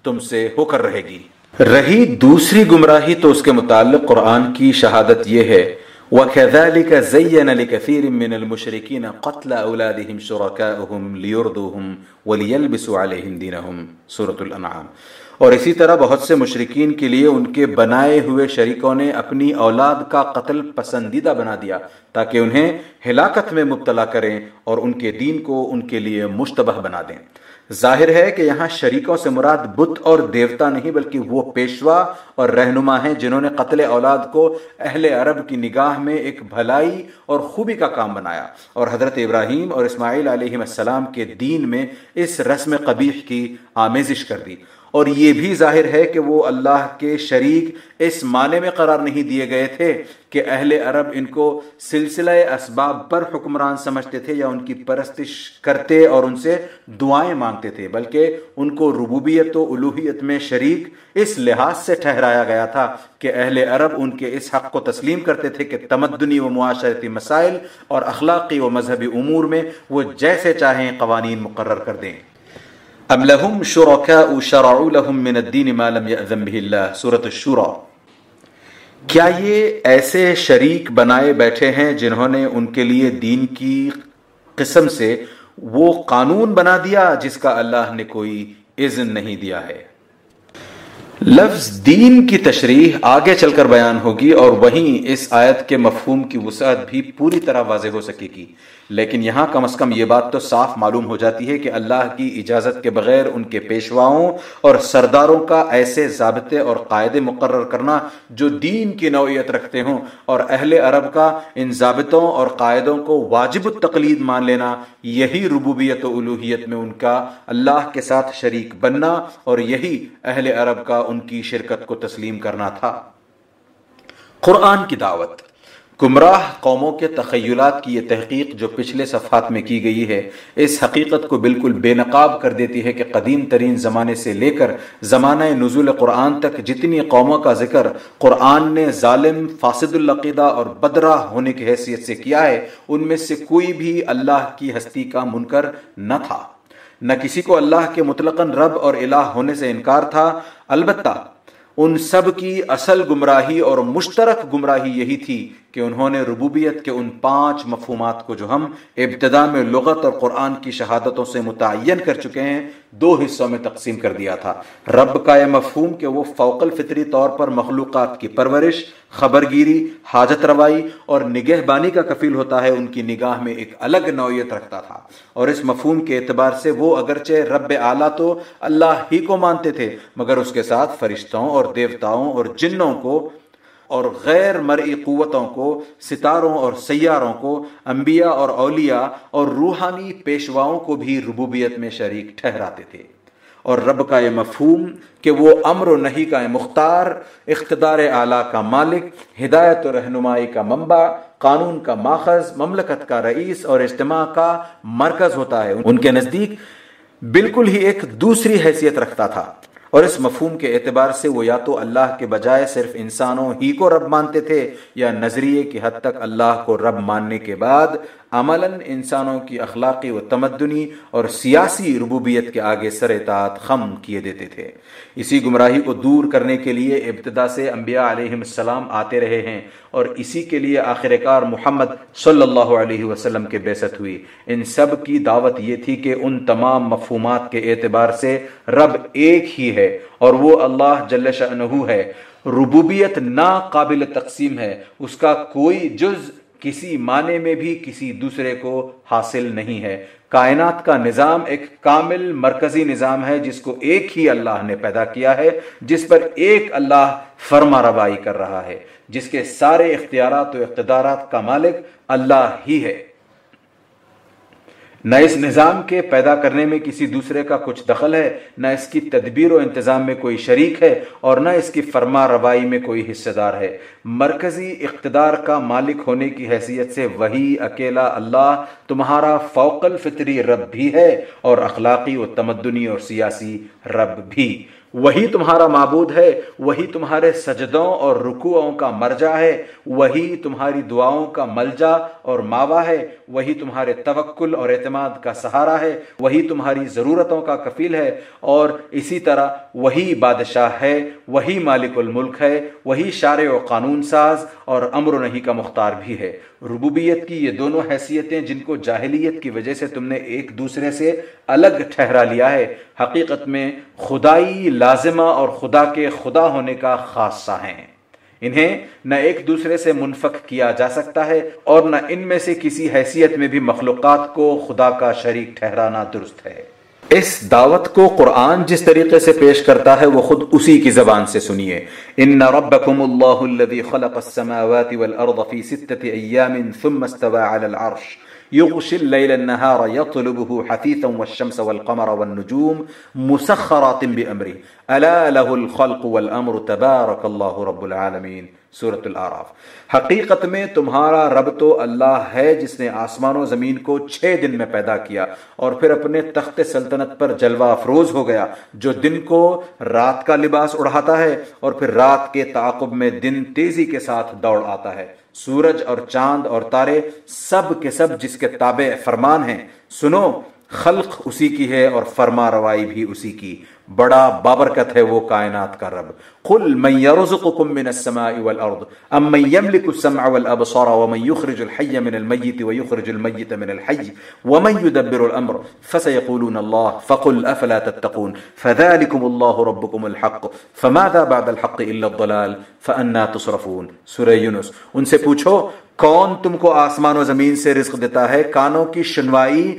تم سے ہو کر رہے گی۔ رہی دوسری گمراہی تو اس کے متعلق قرآن کی شہادت یہ ہے۔ وَكَذَلِكَ زَيَّنَ لِكَثِيرٍ مِّنَ الْمُشْرِكِينَ قَتْلَ أَوْلَادِهِمْ شُرَكَاؤُهُمْ لِيُرْدُوهُمْ وَلِيَلْبِسُوا عَلَيْهِمْ دِينَهُمْ۔ سورة الانعام اور اسی طرح بہت سے مشرقین کے لیے ان کے بنائے ہوئے شریکوں نے اپنی اولاد کا قتل پسندیدہ بنا دیا تاکہ انہیں ہلاکت میں مبتلا کریں اور ان کے دین کو ان کے لیے مشتبہ بنا دیں۔ ظاہر ہے کہ یہاں شریکوں سے مراد بت اور دیوتا نہیں بلکہ وہ پیشوا اور رہنما ہیں جنہوں نے قتل اولاد کو اہل عرب کی نگاہ میں ایک بھلائی اور خوبی کا کام بنایا۔ اور حضرت ابراہیم اور اسماعیل علیہ السلام کے دین میں اس رسم قبیح کی آمیزش کر دی۔ اور یہ بھی ظاہر ہے کہ وہ اللہ کے شریک اس معنی میں قرار نہیں دیے گئے تھے کہ اہل عرب ان کو سلسلہ اسباب پر حکمران سمجھتے تھے یا ان کی پرستش کرتے اور ان سے دعائیں مانگتے تھے، بلکہ ان کو ربوبیت و الوحیت میں شریک اس لحاظ سے ٹھہرایا گیا تھا کہ اہل عرب ان کے اس حق کو تسلیم کرتے تھے کہ تمدنی و معاشرتی مسائل اور اخلاقی و مذہبی امور میں وہ جیسے چاہیں قوانین مقرر کر دیں۔ ام لهم شركاء شرعوا لهم من الدين ما لم يأذن به الله سورة الشورى۔ کیا یہ ایسے شریک بنائے بیٹھے ہیں جنہوں نے ان کے لیے دین کی قسم سے وہ قانون بنا دیا جس کا اللہ نے کوئی اذن نہیں دیا ہے؟ لفظ دین کی تشریح آگے چل کر بیان ہوگی اور وہیں اس آیت کے مفہوم کی وسعت بھی پوری طرح واضح ہو سکے گی۔ لیکن یہاں کم از کم یہ بات تو صاف معلوم ہو جاتی ہے کہ اللہ کی اجازت کے بغیر ان کے پیشواؤں اور سرداروں کا ایسے ضابطے اور قاعدے مقرر کرنا جو دین کی نوعیت رکھتے ہوں اور اہل عرب کا ان ضابطوں اور قاعدوں کو واجب التقلید مان لینا، یہی ربوبیت و الوحیت میں ان کا اللہ کے ساتھ شریک بننا اور یہی اہل عرب کا ان کی شرکت کو تسلیم کرنا تھا۔ قرآن کی دعوت۔ گمراہ قوموں کے تخیلات کی یہ تحقیق جو پچھلے صفحات میں کی گئی ہے، اس حقیقت کو بالکل بے نقاب کر دیتی ہے کہ قدیم ترین زمانے سے لے کر زمانہ نزول قرآن تک جتنی قوموں کا ذکر قرآن نے ظالم، فاسد العقیدہ اور بدرہ ہونے کی حیثیت سے کیا ہے، ان میں سے کوئی بھی اللہ کی ہستی کا منکر نہ تھا۔ نہ کسی کو اللہ کے مطلقاً رب اور الہ ہونے سے انکار تھا، البتہ ان سب کی اصل گمراہی اور مشترک گمراہی یہی تھی کہ انہوں نے ربوبیت کے ان پانچ مفہومات کو جو ہم ابتدا میں لغت اور قرآن کی شہادتوں سے متعین کر چکے ہیں، دو حصوں میں تقسیم کر دیا تھا۔ رب کا یہ مفہوم کہ وہ فوق الفطری طور پر مخلوقات کی پرورش، خبرگیری، حاجت روائی اور نگہ بانی کا کفیل ہوتا ہے، ان کی نگاہ میں ایک الگ نوعیت رکھتا تھا۔ اور اس مفہوم کے اعتبار سے وہ اگرچہ رب اعلیٰ تو اللہ ہی کو مانتے تھے، مگر اس کے ساتھ فرشتوں اور دیوتاؤں اور جنوں کو اور غیر مرئی قوتوں کو، ستاروں اور سیاروں کو، انبیاء اور اولیاء اور روحانی پیشواؤں کو بھی ربوبیت میں شریک ٹھہراتے تھے۔ اور رب کا یہ مفہوم کہ وہ امر و نہیں کا مختار، اقتدار اعلیٰ کا مالک، ہدایت و رہنمائی کا منبع، قانون کا ماخذ، مملکت کا رئیس اور اجتماع کا مرکز ہوتا ہے۔ ان کے نزدیک بالکل ہی ایک دوسری حیثیت رکھتا تھا۔ اور اس مفہوم کے اعتبار سے وہ یا تو اللہ کے بجائے صرف انسانوں ہی کو رب مانتے تھے یا نظریے کی حد تک اللہ کو رب ماننے کے بعد عملاً انسانوں کی اخلاقی و تمدنی اور سیاسی ربوبیت کے آگے سر اطاعت خم کیے دیتے تھے۔ اسی گمراہی کو دور کرنے کے لیے ابتدا سے انبیاء علیہ السلام آتے رہے ہیں اور اسی کے لیے آخر کار محمد صلی اللہ علیہ وسلم کے بیست ہوئی۔ ان سب کی دعوت یہ تھی کہ ان تمام مفہومات کے اعتبار سے رب ایک ہی ہے اور وہ اللہ جل شأنہ ہے۔ ربوبیت ناقابل تقسیم ہے۔ اس کا کوئی جز کسی معنی میں بھی کسی دوسرے کو حاصل نہیں ہے۔ کائنات کا نظام ایک کامل مرکزی نظام ہے جس کو ایک ہی اللہ نے پیدا کیا ہے، جس پر ایک اللہ فرما روائی کر رہا ہے۔ جس کے سارے اختیارات و اقتدارات کا مالک اللہ ہی ہے۔ نہ اس نظام کے پیدا کرنے میں کسی دوسرے کا کچھ دخل ہے، نہ اس کی تدبیر و انتظام میں کوئی شریک ہے، اور نہ اس کی فرما روائی میں کوئی حصہ دار ہے۔ مرکزی اقتدار کا مالک ہونے کی حیثیت سے وہی اکیلا اللہ تمہارا فوق الفطری رب بھی ہے، اور اخلاقی و تمدنی اور سیاسی رب بھی۔ وہی تمہارا معبود ہے، وہی تمہارے سجدوں اور رکوعوں کا مرجع ہے، وہی تمہاری دعاؤں کا ملجا اور ماوا ہے، وہی تمہارے توکل اور اعتماد کا سہارا ہے، وہی تمہاری ضرورتوں کا کفیل ہے، اور اسی طرح وہی بادشاہ ہے، وہی مالک الملک ہے، وہی شارع و قانون ساز اور امر و نہیں کا مختار بھی ہے۔ ربوبیت کی یہ دونوں حیثیتیں جن کو جاہلیت کی وجہ سے تم نے ایک دوسرے سے الگ ٹھہرا لیا ہے، حقیقت میں خدائی لازمہ اور خدا کے خدا ہونے کا خاصہ ہیں۔ انہیں نہ ایک دوسرے سے منفق کیا جا سکتا ہے اور نہ ان میں سے کسی حیثیت میں بھی مخلوقات کو خدا کا شریک ٹھہرانا درست ہے۔ اس دعوت کو قرآن جس طریقے سے پیش کرتا ہے وہ خود اسی کی زبان سے سنیے۔ ان ربکم اللہ الذي خلق السماوات والارض في ستة ایام ثم استوى على العرش۔ يغشي الليل النهار يطلبه حثيثا والشمس والقمر والنجوم مسخرات بأمره. ألا له الخلق والأمر تبارك الله رب العالمين. سورة العراف حقیقت میں تمہارا رب تو اللہ ہے جس نے آسمان و زمین کو چھ دن میں پیدا کیا اور پھر اپنے تخت سلطنت پر جلوہ افروز ہو گیا، جو دن کو رات کا لباس اڑھاتا ہے اور پھر رات کے تعاقب میں دن تیزی کے ساتھ دوڑ آتا ہے۔ سورج اور چاند اور تارے سب کے سب جس کے تابع فرمان ہیں، سنو، خلق اسی کی ہے اور فرما روائی بھی اسی کی۔ بڑا بابرکت ہے وہ کائنات کا رب۔ قل من يرزقكم من السماء والارض ام من يملك السمع والابصار ومن يخرج الحي من الميت ويخرج الميت من الحي ومن يدبر الامر فسيقولون الله فقل افلا تتقون؟ فذلكم الله ربكم الحق۔ فماذا بعد الحق الا الضلال؟ فانا تصرفون۔ سورة يونس ان سے پوچھو کون تم کو آسمان و زمین سے رزق دیتا ہے؟ کانوں کی شنوائی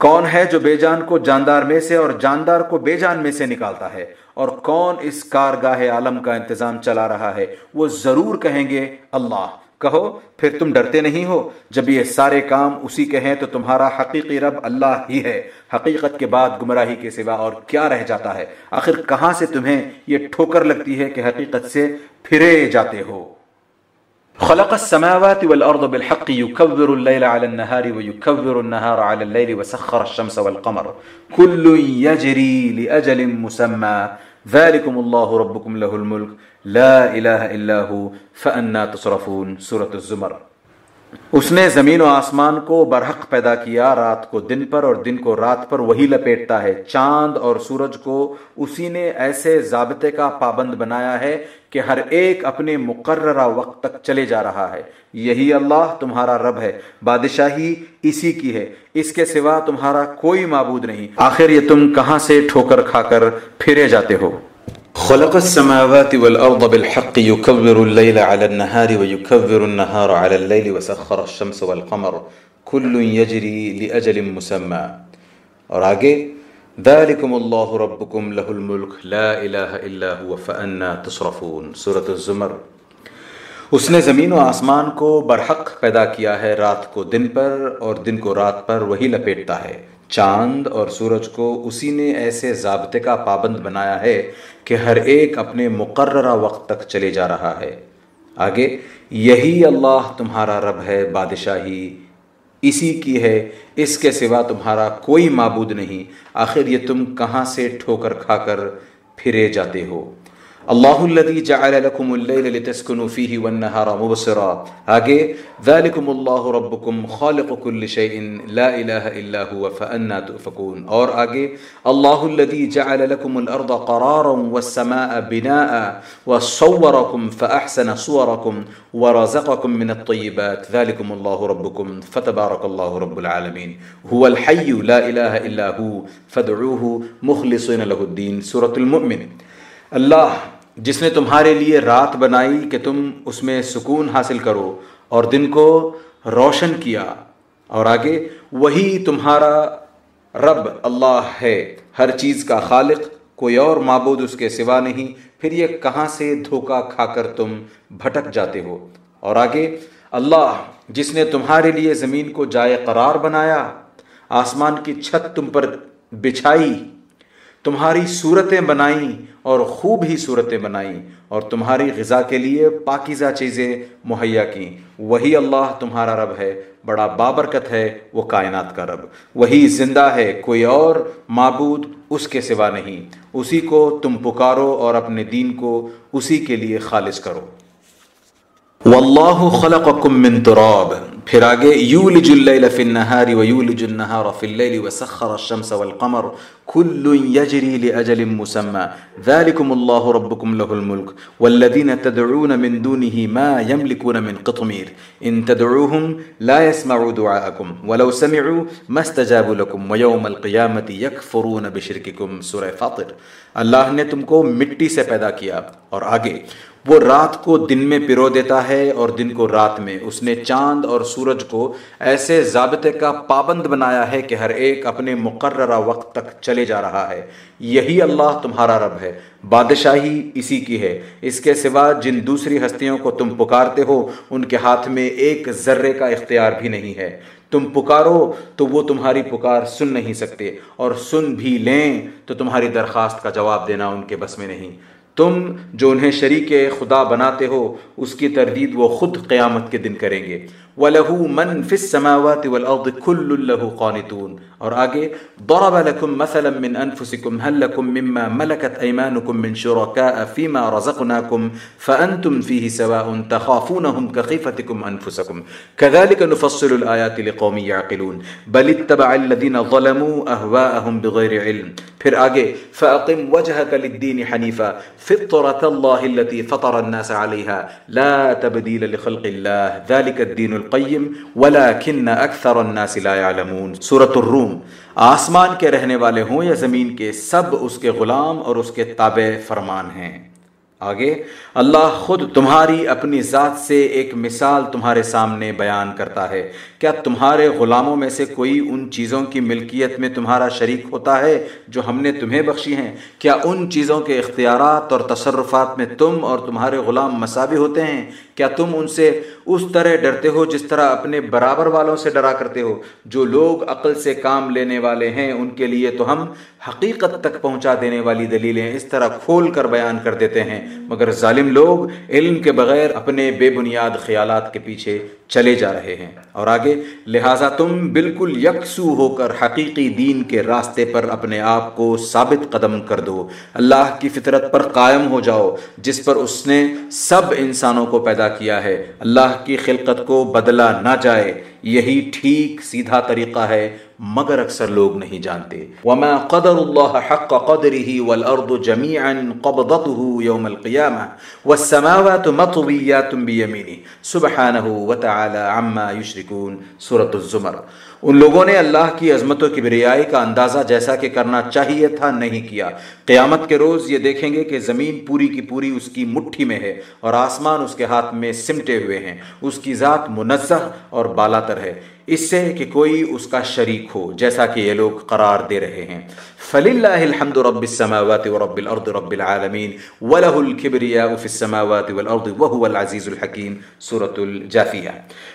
کون ہے جو بے جان کو جاندار میں سے اور جاندار کو بے جان میں سے نکالتا ہے؟ اور کون اس کارگاہ عالم کا انتظام چلا رہا ہے؟ وہ ضرور کہیں گے، اللہ۔ کہو، پھر تم ڈرتے نہیں ہو؟ جب یہ سارے کام اسی کے ہیں تو تمہارا حقیقی رب اللہ ہی ہے۔ حقیقت کے بعد گمراہی کے سوا اور کیا رہ جاتا ہے؟ آخر کہاں سے تمہیں یہ ٹھوکر لگتی ہے کہ حقیقت سے پھرے جاتے ہو؟ خلق السماوات والأرض بالحق يكبر الليل على النهار ويكبر النهار على الليل وسخر الشمس والقمر. كل يجري لأجل مسمى. ذلكم الله ربكم له الملك. لا إله إلا هو. فأنا تصرفون. سورة الزمر. اس نے زمین و آسمان کو برحق پیدا کیا، رات کو دن پر اور دن کو رات پر وہی لپیٹتا ہے۔ چاند اور سورج کو اسی نے ایسے ضابطے کا پابند بنایا ہے کہ ہر ایک اپنے مقررہ وقت تک چلے جا رہا ہے۔ یہی اللہ تمہارا رب ہے، بادشاہی اسی کی ہے۔ اس کے سوا تمہارا کوئی معبود نہیں۔ آخر یہ تم کہاں سے ٹھوکر کھا کر پھرے جاتے ہو؟ خلق السماوات والأرض بالحق يكبر الليل على النهار ويكبر النهار على الليل وسخر الشمس والقمر. كل يجري لأجل مسمى. اور آگے ذلكم الله ربكم له الملك لا إله إلا هو فأنا تصرفون۔ سورة الزمر۔ اس نے زمین و آسمان کو برحق پیدا کیا ہے رات کو دن پر اور دن کو رات پر وہی لپیٹتا ہے۔ چاند اور سورج کو اسی نے ایسے ضابطے کا پابند بنایا ہے کہ ہر ایک اپنے مقررہ وقت تک چلے جا رہا ہے۔ آگے، یہی اللہ تمہارا رب ہے، بادشاہی۔ اسی کی ہے، اس کے سوا تمہارا کوئی معبود نہیں۔ آخر یہ تم کہاں سے ٹھوکر کھا کر پھرے جاتے ہو؟ اللہ الذي جعل لكم الليل لتسكنوا فيه والنهار مبصرا آگے ذلكم الله ربكم خالق كل شيء لا اله الا هو فأنا تؤفكون اور آگے اللہ الذي جعل لكم الأرض قرارا والسماء بناء وصوركم فأحسن صوركم ورزقكم من الطيبات ذلكم الله ربكم فتبارك الله رب العالمين هو الحي لا اله الا هو فادعوه مخلصين له الدين سورة المؤمن اللہ، جس نے تمہارے لیے رات بنائی کہ تم اس میں سکون حاصل کرو اور دن کو روشن کیا۔ اور آگے، وہی تمہارا رب اللہ ہے۔ ہر چیز کا خالق، کوئی اور معبود اس کے سوا نہیں۔ پھر یہ کہاں سے دھوکا کھا کر تم بھٹک جاتے ہو؟ اور آگے، اللہ، جس نے تمہارے لیے زمین کو جائے قرار بنایا، آسمان کی چھت تم پر بچھائی۔ تمہاری صورتیں بنائیں اور خوب ہی صورتیں بنائیں اور تمہاری غذا کے لیے پاکیزہ چیزیں مہیا کیں۔ وہی اللہ تمہارا رب ہے، بڑا بابرکت ہے وہ کائنات کا رب۔ وہی زندہ ہے، کوئی اور معبود اس کے سوا نہیں۔ اسی کو تم پکارو اور اپنے دین کو اسی کے لیے خالص کرو۔ واللہ خلقکم من تراب۔ پھر آگے یولج اللیل فی النہار ویولج النہار فی اللیل وسخر الشمس والقمر کل یجری لأجل مسمى ذالکم اللہ ربکم له الملک والذین تدعون من دونه ما يملكون من قطمیر ان تدعوهم لا يسمعوا دعاءكم ولو سمعوا ما استجابوا لكم ويوم القیامت یکفرون بشرککم سورہ فاطر اللہ نے تم کو مٹی سے پیدا کیا اور آگے وہ رات کو دن میں پیرو دیتا ہے اور دن کو رات میں۔ اس نے چاند اور سورج کو ایسے ضابطے کا پابند بنایا ہے کہ ہر ایک اپنے مقررہ وقت تک چلے جا رہا ہے۔ یہی اللہ تمہارا رب ہے۔ بادشاہی اسی کی ہے۔ اس کے سوا جن دوسری ہستیوں کو تم پکارتے ہو، ان کے ہاتھ میں ایک ذرے کا اختیار بھی نہیں ہے۔ تم پکارو تو وہ تمہاری پکار سن نہیں سکتے، اور سن بھی لیں تو تمہاری درخواست کا جواب دینا ان کے بس میں نہیں۔ تم جو انہیں شریک خدا بناتے ہو، اس کی تردید وہ خود قیامت کے دن کریں گے۔ وَلَهُ مَن فِي السَّمَاوَاتِ وَالْأَرْضِ كُلُّ لَهُ قَانِتُونَ۔ اور آگے ضَرَبَ لَكُم مَثَلًا مِّنْ أَنفُسِكُمْ هَل لَكُم مِّمَّا مَلَكَتْ أَيْمَانُكُم مِّن شُرَكَاءَ فِي مَا رَزَقْنَاكُمْ فَأَنتُمْ فِيهِ سَوَاءٌ تَخَافُونَهُمْ كَخِيفَتِكُمْ أَنفُسَكُمْ. كَذَلِكَ نُفَصِّلُ الْآيَاتِ لِقَوْمٍ يَعْقِلُونَ. بَلِ اتَّبَعَ الَّذِينَ ظَلَمُوا أَهْوَاءَهُمْ بِغَيْرِ عِلْمٍ. پھر آگے فَأَقِمْ وَجْهَكَ لِلدِّينِ حَنِيفًا. فِطْرَةَ اللَّهِ الَّتِي فَطَرَ النَّاسَ عَلَيْهَا. لَا تَبْدِيلَ لِخَلْقِ اللَّهِ. ذَلِكَ الدِّينُ الْقَيِّمُ. ولاکن اکثر الناس لا يعلمون. سورة الروم. آسمان کے رہنے والے ہوں یا زمین کے سب اس کے غلام اور اس کے تابع فرمان ہیں۔ آگے، اللہ خود تمہاری اپنی ذات سے ایک مثال تمہارے سامنے بیان کرتا ہے۔ کیا تمہارے غلاموں میں سے کوئی ان چیزوں کی ملکیت میں تمہارا شریک ہوتا ہے جو ہم نے تمہیں بخشی ہیں؟ کیا ان چیزوں کے اختیارات اور تصرفات میں تم اور تمہارے غلام مساوی ہوتے ہیں؟ کیا تم ان سے اس طرح ڈرتے ہو جس طرح اپنے برابر والوں سے ڈرا کرتے ہو؟ جو لوگ عقل سے کام لینے والے ہیں، ان کے لیے تو ہم حقیقت تک پہنچا دینے والی دلیلیں اس طرح کھول کر بیان کر دیتے ہیں، مگر ظالم لوگ علم کے بغیر اپنے بے بنیاد خیالات کے پیچھے چلے جا رہے ہیں۔ اور آگے، لہٰذا تم بالکل یکسو ہو کر حقیقی دین کے راستے پر اپنے آپ کو ثابت قدم کر دو۔ اللہ کی فطرت پر قائم ہو جاؤ، جس پر اس نے سب انسانوں کو پیدا کیا ہے۔ اللہ کی خلقت کو بدلا نہ جائے، یہی ٹھیک سیدھا طریقہ ہے۔ مگر اکثر لوگ نہیں جانتے وما قدر اللہ حق قدره والارض جميعا قبضته يوم القيامة والسماوات مطويات بيمينه سبحانه وتعالى عما يشركون سورة الزمر ان لوگوں نے اللہ کی عظمت و کبریائی کا اندازہ جیسا کہ کرنا چاہیے تھا نہیں کیا۔ قیامت کے روز یہ دیکھیں گے کہ زمین پوری کی پوری اس کی مٹھی میں ہے اور آسمان اس کے ہاتھ میں سمٹے ہوئے ہیں۔ اس کی ذات منزہ اور بالاتر ہے۔ اس سے کہ کوئی اس کا شریک ہو، جیسا کہ یہ لوگ قرار دے رہے ہیں۔ فللہ الحمد رب السماوات ورب الارض رب العالمین ولہ الكبریاء فی السماوات والارض وهو العزیز الحکیم سورة الجافیہ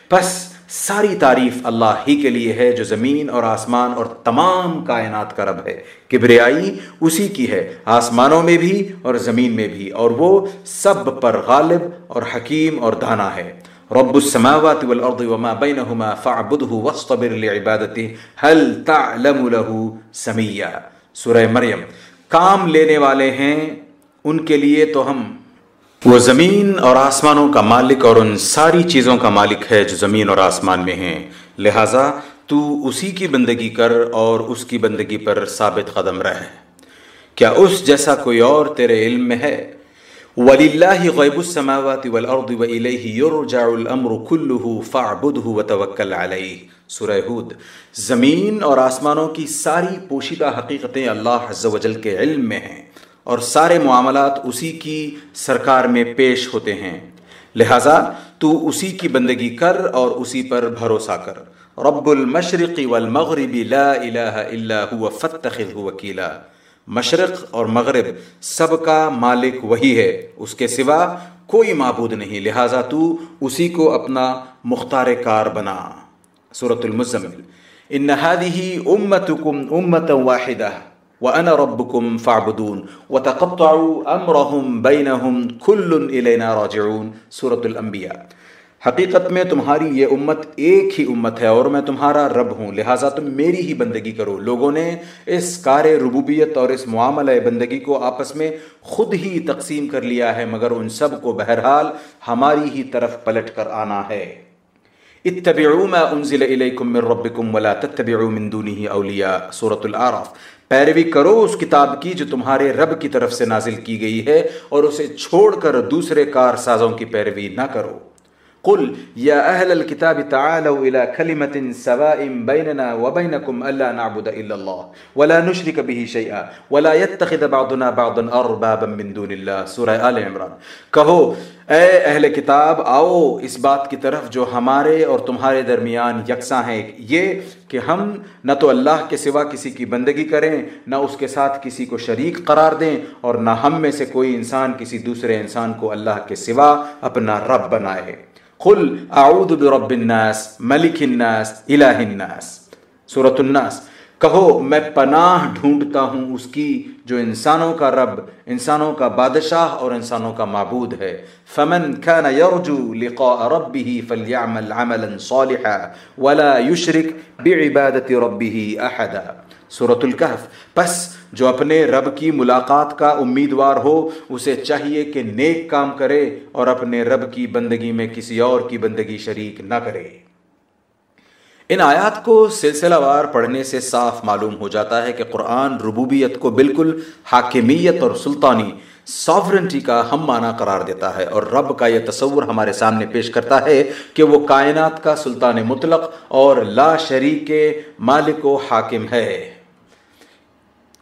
پس ساری تعریف اللہ ہی کے لیے ہے جو زمین اور آسمان اور تمام کائنات کا رب ہے۔ کبریائی اسی کی ہے، آسمانوں میں بھی اور زمین میں بھی، اور وہ سب پر غالب اور حکیم اور دانا ہے۔ رب السماوات والارض وما بينهما فاعبده واصطبر لعبادته هل تعلم له سميا سورہ مریم، کام لینے والے ہیں، ان کے لیے تو ہم وہ زمین اور آسمانوں کا مالک اور ان ساری چیزوں کا مالک ہے جو زمین اور آسمان میں ہیں۔ لہٰذا تو اسی کی بندگی کر اور اس کی بندگی پر ثابت قدم رہ۔ کیا اس جیسا کوئی اور تیرے علم میں ہے؟ وَلِلَّهِ غَيْبُ السَّمَاوَاتِ وَالْأَرْضِ وَإِلَيْهِ يُرْجَعُ الْأَمْرُ كُلُّهُ فَاعْبُدْهُ وَتَوَكَّلْ عَلَيْهِ۔ سورہ ہود۔ زمین اور آسمانوں کی ساری پوشیدہ حقیقتیں اللہ عز و جل کے علم میں ہیں۔ اور سارے معاملات اسی کی سرکار میں پیش ہوتے ہیں۔ لہٰذا تو اسی کی بندگی کر اور اسی پر بھروسہ کر۔ رب المشرق والمغرب لا الہ الا هو فتخذ وکیلا۔ مشرق اور مغرب سب کا مالک وہی ہے، اس کے سوا کوئی معبود نہیں۔ لہٰذا تو اسی کو اپنا مختار کار بنا۔ سورة المزمل۔ ان هذه امتكم امه واحده وَأَنَا رَبُّكُمْ فَعْبُدُونَ وَتَقَطَّعُوا أَمْرَهُمْ بَيْنَهُمْ كُلٌّ إِلَيْنَا رَاجِعُونَ سورة الانبیاء حقیقت میں تمہاری یہ امت ایک ہی امت ہے اور میں تمہارا رب ہوں، لہٰذا تم میری ہی بندگی کرو۔ لوگوں نے اس کار ربوبیت اور اس معاملہ بندگی کو آپس میں خود ہی تقسیم کر لیا ہے، مگر ان سب کو بہرحال ہماری ہی طرف پلٹ کر آنا ہے۔ اتبعوا ما انزل الیکم من ربکم ولا تتبعوا من دونه اولیاء، سورة الاعراف پیروی کرو اس کتاب کی جو تمہارے رب کی طرف سے نازل کی گئی ہے اور اسے چھوڑ کر دوسرے کار سازوں کی پیروی نہ کرو۔ قل يا أهل الكتاب تعالوا إلى كلمة سواء بيننا وبينكم ألا نعبد إلا الله ولا نشرك به شيئا ولا يتخذ بعضنا بعضا أربابا من دون الله. سورة آل عمران. کہو، اے اہل کتاب، آؤ اس بات کی طرف جو ہمارے اور تمہارے درمیان یکساں ہے یہ کہ ہم نہ تو اللہ کے سوا کسی کی بندگی کریں، نہ اس کے ساتھ کسی کو شریک قرار دیں، اور نہ ہم میں سے کوئی انسان کسی دوسرے انسان کو اللہ کے سوا اپنا رب بنائے۔ قل أعوذ برب الناس ملك الناس إله الناس. سورة الناس. کہو میں پناہ ڈھونڈتا ہوں اس کی جو انسانوں کا رب انسانوں کا بادشاہ اور انسانوں کا معبود ہے. فمن كان يرجو لقاء ربه فليعمل عملا صالحا ولا يشرك بعبادة ربه أحدا. سورة الكهف. پس جو اپنے رب کی ملاقات کا امیدوار ہو، اسے چاہیے کہ نیک کام کرے اور اپنے رب کی بندگی میں کسی اور کی بندگی شریک نہ کرے۔ ان آیات کو سلسلہ وار پڑھنے سے صاف معلوم ہو جاتا ہے کہ قرآن ربوبیت کو بالکل حاکمیت اور سلطانی سافرنٹی کا ہم معنی قرار دیتا ہے اور رب کا یہ تصور ہمارے سامنے پیش کرتا ہے کہ وہ کائنات کا سلطان مطلق اور لا شریک مالک و حاکم ہے۔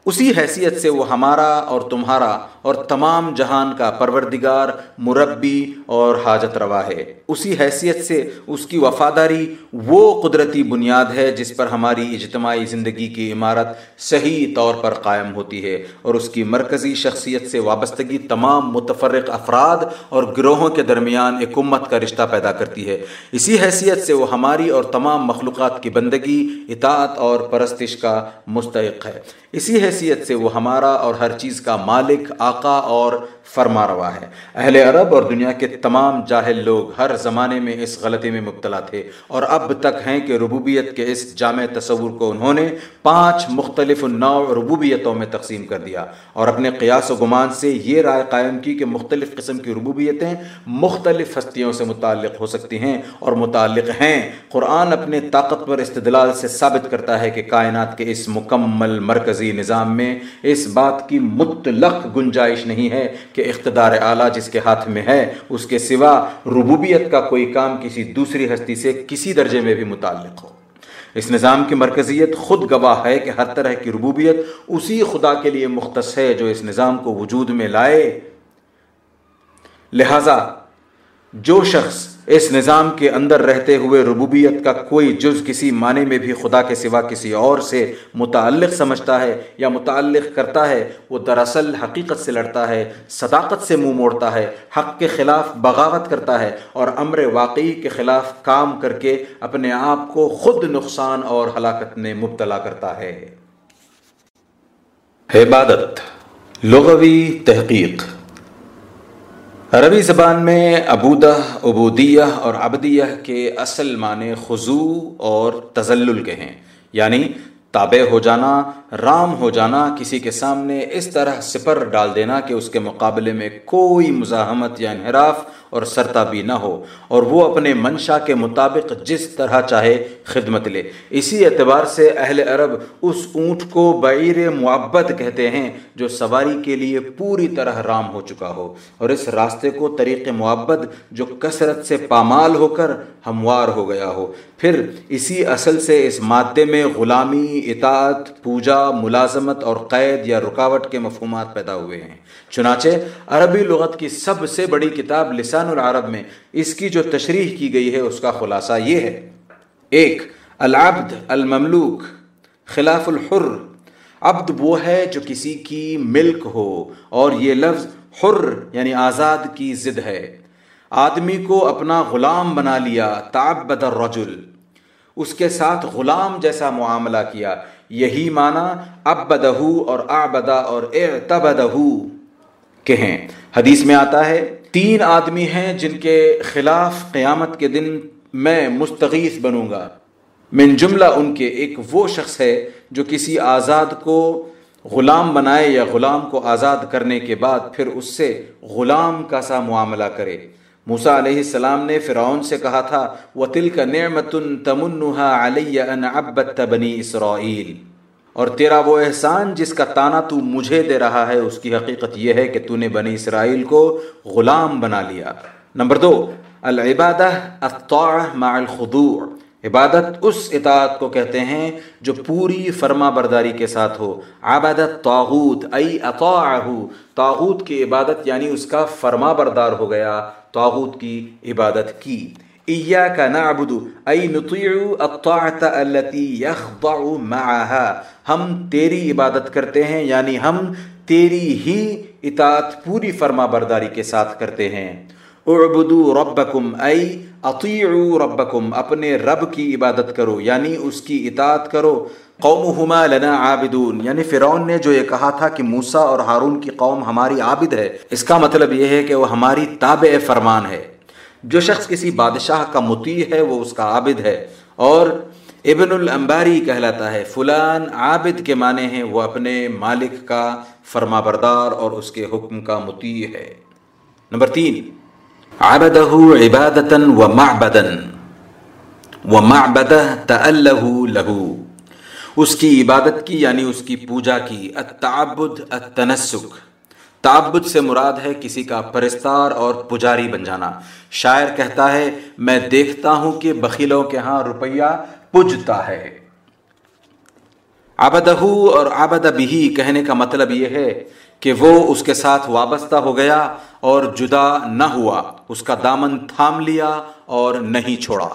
اسی حیثیت سے وہ ہمارا اور تمہارا اور تمام جہان کا پروردگار، مربی اور حاجت روا ہے۔ اسی حیثیت سے اس کی وفاداری وہ قدرتی بنیاد ہے جس پر ہماری اجتماعی زندگی کی عمارت صحیح طور پر قائم ہوتی ہے اور اس کی مرکزی شخصیت سے وابستگی تمام متفرق افراد اور گروہوں کے درمیان ایک امت کا رشتہ پیدا کرتی ہے۔ اسی حیثیت سے وہ ہماری اور تمام مخلوقات کی بندگی، اطاعت اور پرستش کا مستحق ہے۔ اسی حیثیت سے وہ ہمارا اور ہر چیز کا مالک علاقہ اور فرما روا ہے۔ اہل عرب اور دنیا کے تمام جاہل لوگ ہر زمانے میں اس غلطی میں مبتلا تھے اور اب تک ہیں کہ ربوبیت کے اس جامع تصور کو انہوں نے پانچ مختلف نو ربوبیتوں میں تقسیم کر دیا۔ اور اپنے قیاس و گمان سے یہ رائے قائم کی کہ مختلف قسم کی ربوبیتیں مختلف ہستیوں سے متعلق ہو سکتی ہیں اور متعلق ہیں۔ قرآن اپنے طاقتور استدلال سے ثابت کرتا ہے کہ کائنات کے اس مکمل مرکزی نظام میں اس بات کی مطلق گنجائش نہیں ہے کہ اقتدار اعلیٰ جس کے ہاتھ میں ہے، اس کے سوا ربوبیت کا کوئی کام کسی دوسری ہستی سے کسی درجے میں بھی متعلق ہو۔ اس نظام کی مرکزیت خود گواہ ہے کہ ہر طرح کی ربوبیت اسی خدا کے لیے مختص ہے جو اس نظام کو وجود میں لائے۔ لہذا جو شخص اس نظام کے اندر رہتے ہوئے ربوبیت کا کوئی جز کسی معنی میں بھی خدا کے سوا کسی اور سے متعلق سمجھتا ہے یا متعلق کرتا ہے، وہ دراصل حقیقت سے لڑتا ہے، صداقت سے منہ مو موڑتا ہے، حق کے خلاف بغاوت کرتا ہے اور امر واقعی کے خلاف کام کر کے اپنے آپ کو خود نقصان اور ہلاکت میں مبتلا کرتا ہے۔ عبادت، لغوی تحقیق۔ عربی زبان میں ابودہ عبودیہ اور عبدیہ کے اصل معنی خضوع اور تزلل کے ہیں۔ یعنی تابع ہو جانا، رام ہو جانا، کسی کے سامنے اس طرح سپر ڈال دینا کہ اس کے مقابلے میں کوئی مزاحمت یا انحراف اور سرتابی نہ ہو اور وہ اپنے منشا کے مطابق جس طرح چاہے خدمت لے۔ اسی اعتبار سے اہل عرب اس اونٹ کو بعیر معبد کہتے ہیں جو سواری کے لیے پوری طرح رام ہو چکا ہو۔ اور اس راستے کو طریق معبد جو کثرت سے پامال ہو کر ہموار ہو گیا ہو۔ پھر اسی اصل سے اس مادے میں غلامی، اطاعت، پوجا، ملازمت اور قید یا رکاوٹ کے مفہومات پیدا ہوئے ہیں۔ چنانچہ عربی لغت کی سب سے بڑی کتاب لسان العرب میں اس کی جو تشریح کی گئی ہے، اس کا خلاصہ یہ ہے۔ ایک، العبد، المملوک، خلاف الحر۔ عبد وہ ہے جو کسی کی ملک ہو، اور یہ لفظ حر یعنی آزاد کی ضد ہے۔ آدمی کو اپنا غلام بنا لیا، تعبد الرجل۔ اس کے ساتھ غلام جیسا معاملہ کیا۔ یہی معنی ابدہ اور آبدا اور اعتبدہ کے ہیں حدیث میں آتا ہے تین آدمی ہیں جن کے خلاف قیامت کے دن میں مستغیث بنوں گا۔ من جملہ ان کے ایک وہ شخص ہے جو کسی آزاد کو غلام بنائے یا غلام کو آزاد کرنے کے بعد پھر اس سے غلام کا سا معاملہ کرے۔ موسا علیہ السلام نے فرعون سے کہا تھا وہ تل کا نعمت تمنحا علیہ ان ابت بنی اسرائیل اور تیرا وہ احسان جس کا تانا تو مجھے دے رہا ہے، اس کی حقیقت یہ ہے کہ تو نے بنی اسرائیل کو غلام بنا لیا۔ نمبر دو، العبادہ الطاعہ مع الخضوع۔ عبادت اس اطاعت کو کہتے ہیں جو پوری فرما برداری کے ساتھ ہو۔ عبادت طاغوت ای اطاعہ۔ طاغوت کی عبادت یعنی اس کا فرما بردار ہو گیا، طاغوت کی عبادت کی۔ ایاک نعبد ای نطیع الطاعت التي يخضع معها. ہم تیری عبادت کرتے ہیں یعنی ہم تیری ہی اطاعت، پوری فرما برداری کے ساتھ کرتے ہیں. اعبدو ربکم ای اطیعو ربکم، اپنے رب کی عبادت کرو یعنی اس کی اطاعت کرو. قومہما لنا عابدون یعنی فرعون نے جو یہ کہا تھا کہ موسیٰ اور ہارون کی قوم ہماری عابد ہے، اس کا مطلب یہ ہے کہ وہ ہماری تابع فرمان ہے. جو شخص کسی بادشاہ کا مطیع ہے، وہ اس کا عابد ہے۔ اور ابن الانباری کہلاتا ہے، فلان عابد کے معنی ہیں، وہ اپنے مالک کا فرما بردار اور اس کے حکم کا مطیع ہے۔ نمبر تین، عبدہ عبادتا و معبدا۔ و معبدہ تألہ لہو۔ اس کی عبادت کی یعنی اس کی پوجا کی، التعبد، التنسک۔ تعبد سے مراد ہے کسی کا پرستار اور پجاری بن جانا۔ شاعر کہتا ہے، میں دیکھتا ہوں کہ بخیلوں کے ہاں روپیہ پجتا ہے۔ عبدہ اور عبد بھی کہنے کا مطلب یہ ہے کہ وہ اس کے ساتھ وابستہ ہو گیا اور جدا نہ ہوا۔ اس کا دامن تھام لیا اور نہیں چھوڑا۔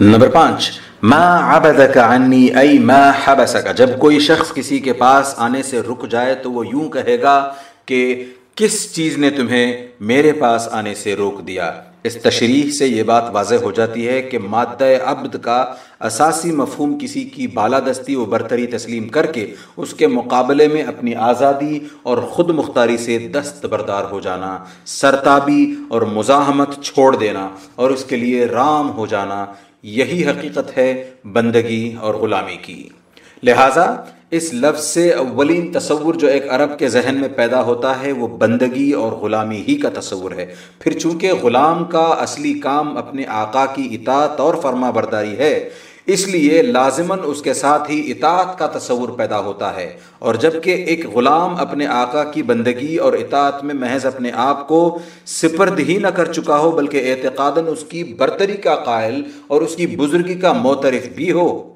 نمبر پانچ، ما عبدک عنی ای ما حبسک۔ جب کوئی شخص کسی کے پاس آنے سے رک جائے تو وہ یوں کہے گا کہ کس چیز نے تمہیں میرے پاس آنے سے روک دیا؟ اس تشریح سے یہ بات واضح ہو جاتی ہے کہ مادہ عبد کا اساسی مفہوم کسی کی بالادستی و برتری تسلیم کر کے اس کے مقابلے میں اپنی آزادی اور خود مختاری سے دست بردار ہو جانا، سرتابی اور مزاحمت چھوڑ دینا اور اس کے لیے رام ہو جانا، یہی حقیقت ہے بندگی اور غلامی کی۔ لہٰذا اس لفظ سے اولین تصور جو ایک عرب کے ذہن میں پیدا ہوتا ہے، وہ بندگی اور غلامی ہی کا تصور ہے۔ پھر چونکہ غلام کا اصلی کام اپنے آقا کی اطاعت اور فرما برداری ہے، اس لیے لازماً اس کے ساتھ ہی اطاعت کا تصور پیدا ہوتا ہے۔ اور جبکہ ایک غلام اپنے آقا کی بندگی اور اطاعت میں محض اپنے آپ کو سپرد ہی نہ کر چکا ہو، بلکہ اعتقاداً اس کی برتری کا قائل اور اس کی بزرگی کا موترف بھی ہو۔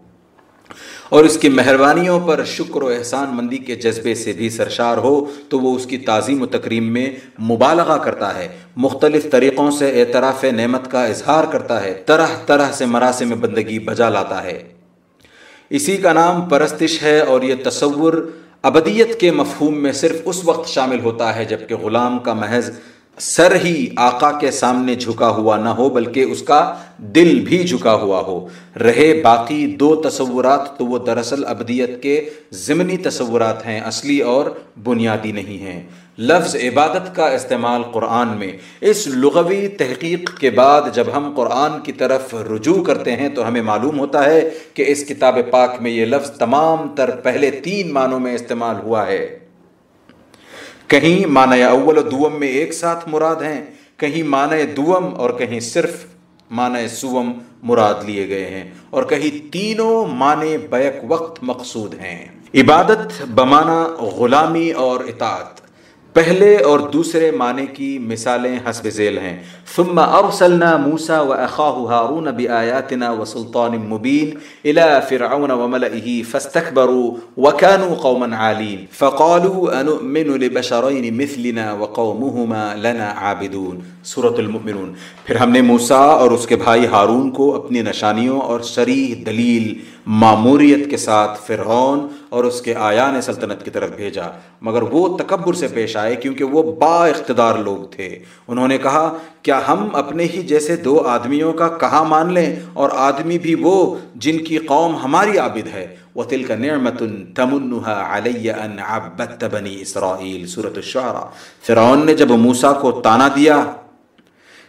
اور اس کی مہربانیوں پر شکر و احسان مندی کے جذبے سے بھی سرشار ہو، تو وہ اس کی تعظیم و تکریم میں مبالغہ کرتا ہے، مختلف طریقوں سے اعتراف نعمت کا اظہار کرتا ہے، طرح طرح سے مراسم بندگی بجا لاتا ہے۔ اسی کا نام پرستش ہے اور یہ تصور ابدیت کے مفہوم میں صرف اس وقت شامل ہوتا ہے جبکہ غلام کا محض سر ہی آقا کے سامنے جھکا ہوا نہ ہو، بلکہ اس کا دل بھی جھکا ہوا ہو۔ رہے باقی دو تصورات تو وہ دراصل ابدیت کے ضمنی تصورات ہیں، اصلی اور بنیادی نہیں ہیں۔ لفظ عبادت کا استعمال قرآن میں۔ اس لغوی تحقیق کے بعد جب ہم قرآن کی طرف رجوع کرتے ہیں تو ہمیں معلوم ہوتا ہے کہ اس کتاب پاک میں یہ لفظ تمام تر پہلے تین معنوں میں استعمال ہوا ہے۔ کہیں معنی اول و دوم میں ایک ساتھ مراد ہیں، کہیں معنی دوم اور کہیں صرف معنی سوم مراد لیے گئے ہیں، اور کہیں تینوں معنی بیک وقت مقصود ہیں۔ عبادت بمانہ غلامی اور اطاعت۔ پہلے اور دوسرے معنی کی مثالیں حسب ذیل ہیں ثم ارسلنا موسى واخاه هارون بآياتنا وسلطان مبين الى فرعون وملئه فاستكبروا وكانوا قوما عالين فقالوا انؤمن لبشرين مثلنا وقومهما لنا عابدون سورة المؤمنون پھر ہم نے موسیٰ اور اس کے بھائی ہارون کو اپنی نشانیوں اور شریح دلیل معموریت کے ساتھ فرعون اور اس کے آیان سلطنت کی طرف بھیجا۔ مگر وہ تکبر سے پیش آئے کیونکہ وہ با اقتدار لوگ تھے۔ انہوں نے کہا، کیا ہم اپنے ہی جیسے دو آدمیوں کا کہاں مان لیں؟ اور آدمی بھی وہ جن کی قوم ہماری عابد ہے۔ وَتِلْكَ نِعْمَةٌ تَمُنُّهَا عَلَيَّ أَنْ عَبَّدْتَ بَنِي اسرائیل سورة الشعراء۔ فرعون نے جب موسیٰ کو تانا دیا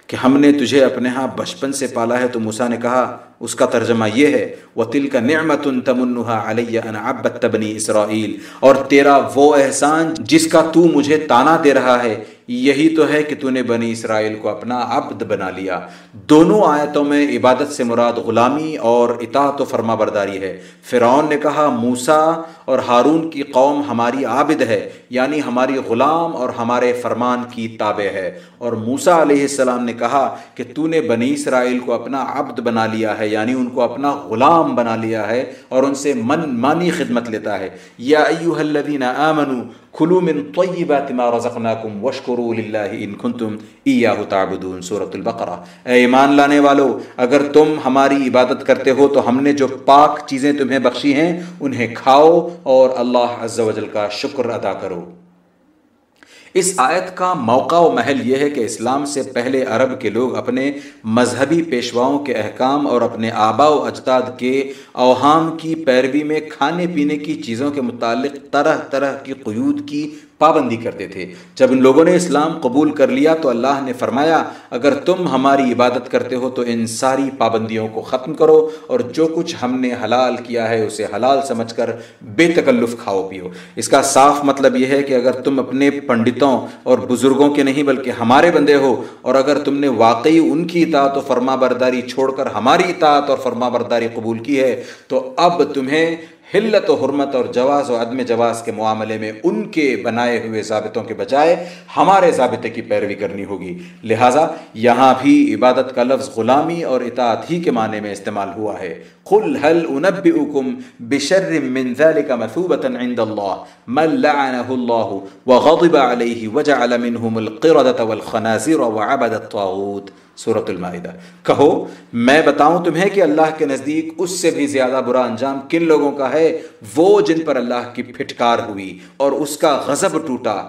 کہ ہم نے تجھے اپنے ہاں بچپن سے پالا ہے تو موسیٰ نے کہا اس کا ترجمہ یہ ہے وہ تل کا نعمت تمنحا علیہ ان ابت اسرائیل اور تیرا وہ احسان جس کا تو مجھے تانا دے رہا ہے یہی تو ہے کہ تو نے بنی اسرائیل کو اپنا عبد بنا لیا۔ دونوں آیتوں میں عبادت سے مراد غلامی اور اطاعت و فرما برداری ہے۔ فرعون نے کہا موسا اور ہارون کی قوم ہماری عابد ہے یعنی ہماری غلام اور ہمارے فرمان کی تابع ہے۔ اور موسا علیہ السلام نے کہا کہ تو نے بنی اسرائیل کو اپنا عبد بنا لیا ہے یعنی ان کو اپنا غلام بنا لیا ہے اور ان سے من مانی خدمت لیتا ہے۔ یا ایوہ الذین آمنوا کھلو من طیبات ما رزقناکم وشکروا للہ ان کنتم ایاہ تعبدون سورة البقرہ اے ایمان لانے والو اگر تم ہماری عبادت کرتے ہو تو ہم نے جو پاک چیزیں تمہیں بخشی ہیں انہیں کھاؤ اور اللہ عز و جل کا شکر ادا کرو اس آیت کا موقع و محل یہ ہے کہ اسلام سے پہلے عرب کے لوگ اپنے مذہبی پیشواؤں کے احکام اور اپنے آبا و اجداد کے اوہام کی پیروی میں کھانے پینے کی چیزوں کے متعلق طرح طرح کی قیود کی پابندی کرتے تھے۔ جب ان لوگوں نے اسلام قبول کر لیا تو اللہ نے فرمایا، اگر تم ہماری عبادت کرتے ہو تو ان ساری پابندیوں کو ختم کرو اور جو کچھ ہم نے حلال کیا ہے اسے حلال سمجھ کر بے تکلف کھاؤ پیو۔ اس کا صاف مطلب یہ ہے کہ اگر تم اپنے پنڈتوں اور بزرگوں کے نہیں بلکہ ہمارے بندے ہو اور اگر تم نے واقعی ان کی اطاعت و فرما برداری چھوڑ کر ہماری اطاعت اور فرما برداری قبول کی ہے تو اب تمہیں حلت و حرمت اور جواز و عدم جواز کے معاملے میں ان کے بنائے ہوئے ضابطوں کے بجائے ہمارے ضابطے کی پیروی کرنی ہوگی۔ لہٰذا یہاں بھی عبادت کا لفظ غلامی اور اطاعت ہی کے معنی میں استعمال ہوا ہے۔ قل هل انبئكم بشر من ذلك مثوبة عند الله من لعنه الله وغضب عليه وجعل منهم القردة والخنازير وعبد الطاغوت۔ صورت المائدہ۔ کہو، میں بتاؤں تمہیں کہ اللہ کے نزدیک اس سے بھی زیادہ برا انجام کن لوگوں کا ہے؟ وہ جن پر اللہ کی پھٹکار ہوئی اور اس کا غضب ٹوٹا،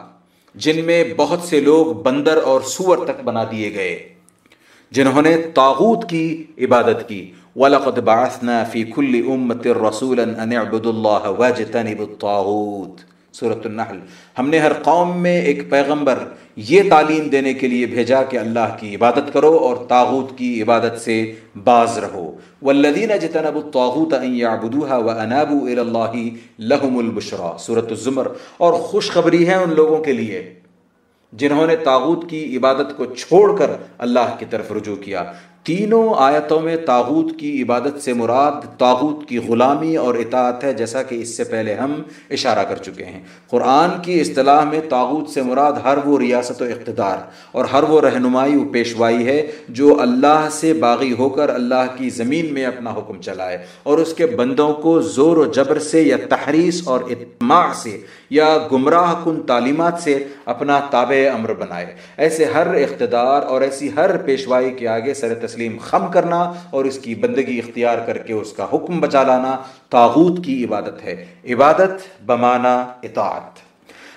جن میں بہت سے لوگ بندر اور سور تک بنا دیے گئے، جنہوں نے تاغوت کی عبادت کی۔ وَلَقَدْ بَعَثْنَا فِي كُلِّ أُمَّةٍ رَسُولًا أَنِ اعْبُدُوا اللَّهَ وَاجْتَنِبُوا الطَّاغُوتِ۔ صورت النحل۔ ہم نے ہر قوم میں ایک پیغمبر یہ تعلیم دینے کے لیے بھیجا کہ اللہ کی عبادت کرو اور تاغوت کی عبادت سے باز رہو۔ والذین اجتنبوا الطاغوت ان يعبدوها وانابوا الى الله لهم البشرى۔ سورۃ الزمر۔ اور خوشخبری ہے ان لوگوں کے لیے جنہوں نے تاغوت کی عبادت کو چھوڑ کر اللہ کی طرف رجوع کیا۔ تینوں آیتوں میں تاغوت کی عبادت سے مراد تاغوت کی غلامی اور اطاعت ہے، جیسا کہ اس سے پہلے ہم اشارہ کر چکے ہیں۔ قرآن کی اصطلاح میں تاغوت سے مراد ہر وہ ریاست و اقتدار اور ہر وہ رہنمائی و پیشوائی ہے جو اللہ سے باغی ہو کر اللہ کی زمین میں اپنا حکم چلائے اور اس کے بندوں کو زور و جبر سے یا تحریس اور اطماع سے یا گمراہ کن تعلیمات سے اپنا تابع امر بنائے۔ ایسے ہر اقتدار اور ایسی ہر پیشوائی کے آگے سر تسلیم خم کرنا اور اس کی بندگی اختیار کر کے اس کا حکم بچا لانا تاغوت کی عبادت ہے۔ عبادت بمانا اطاعت۔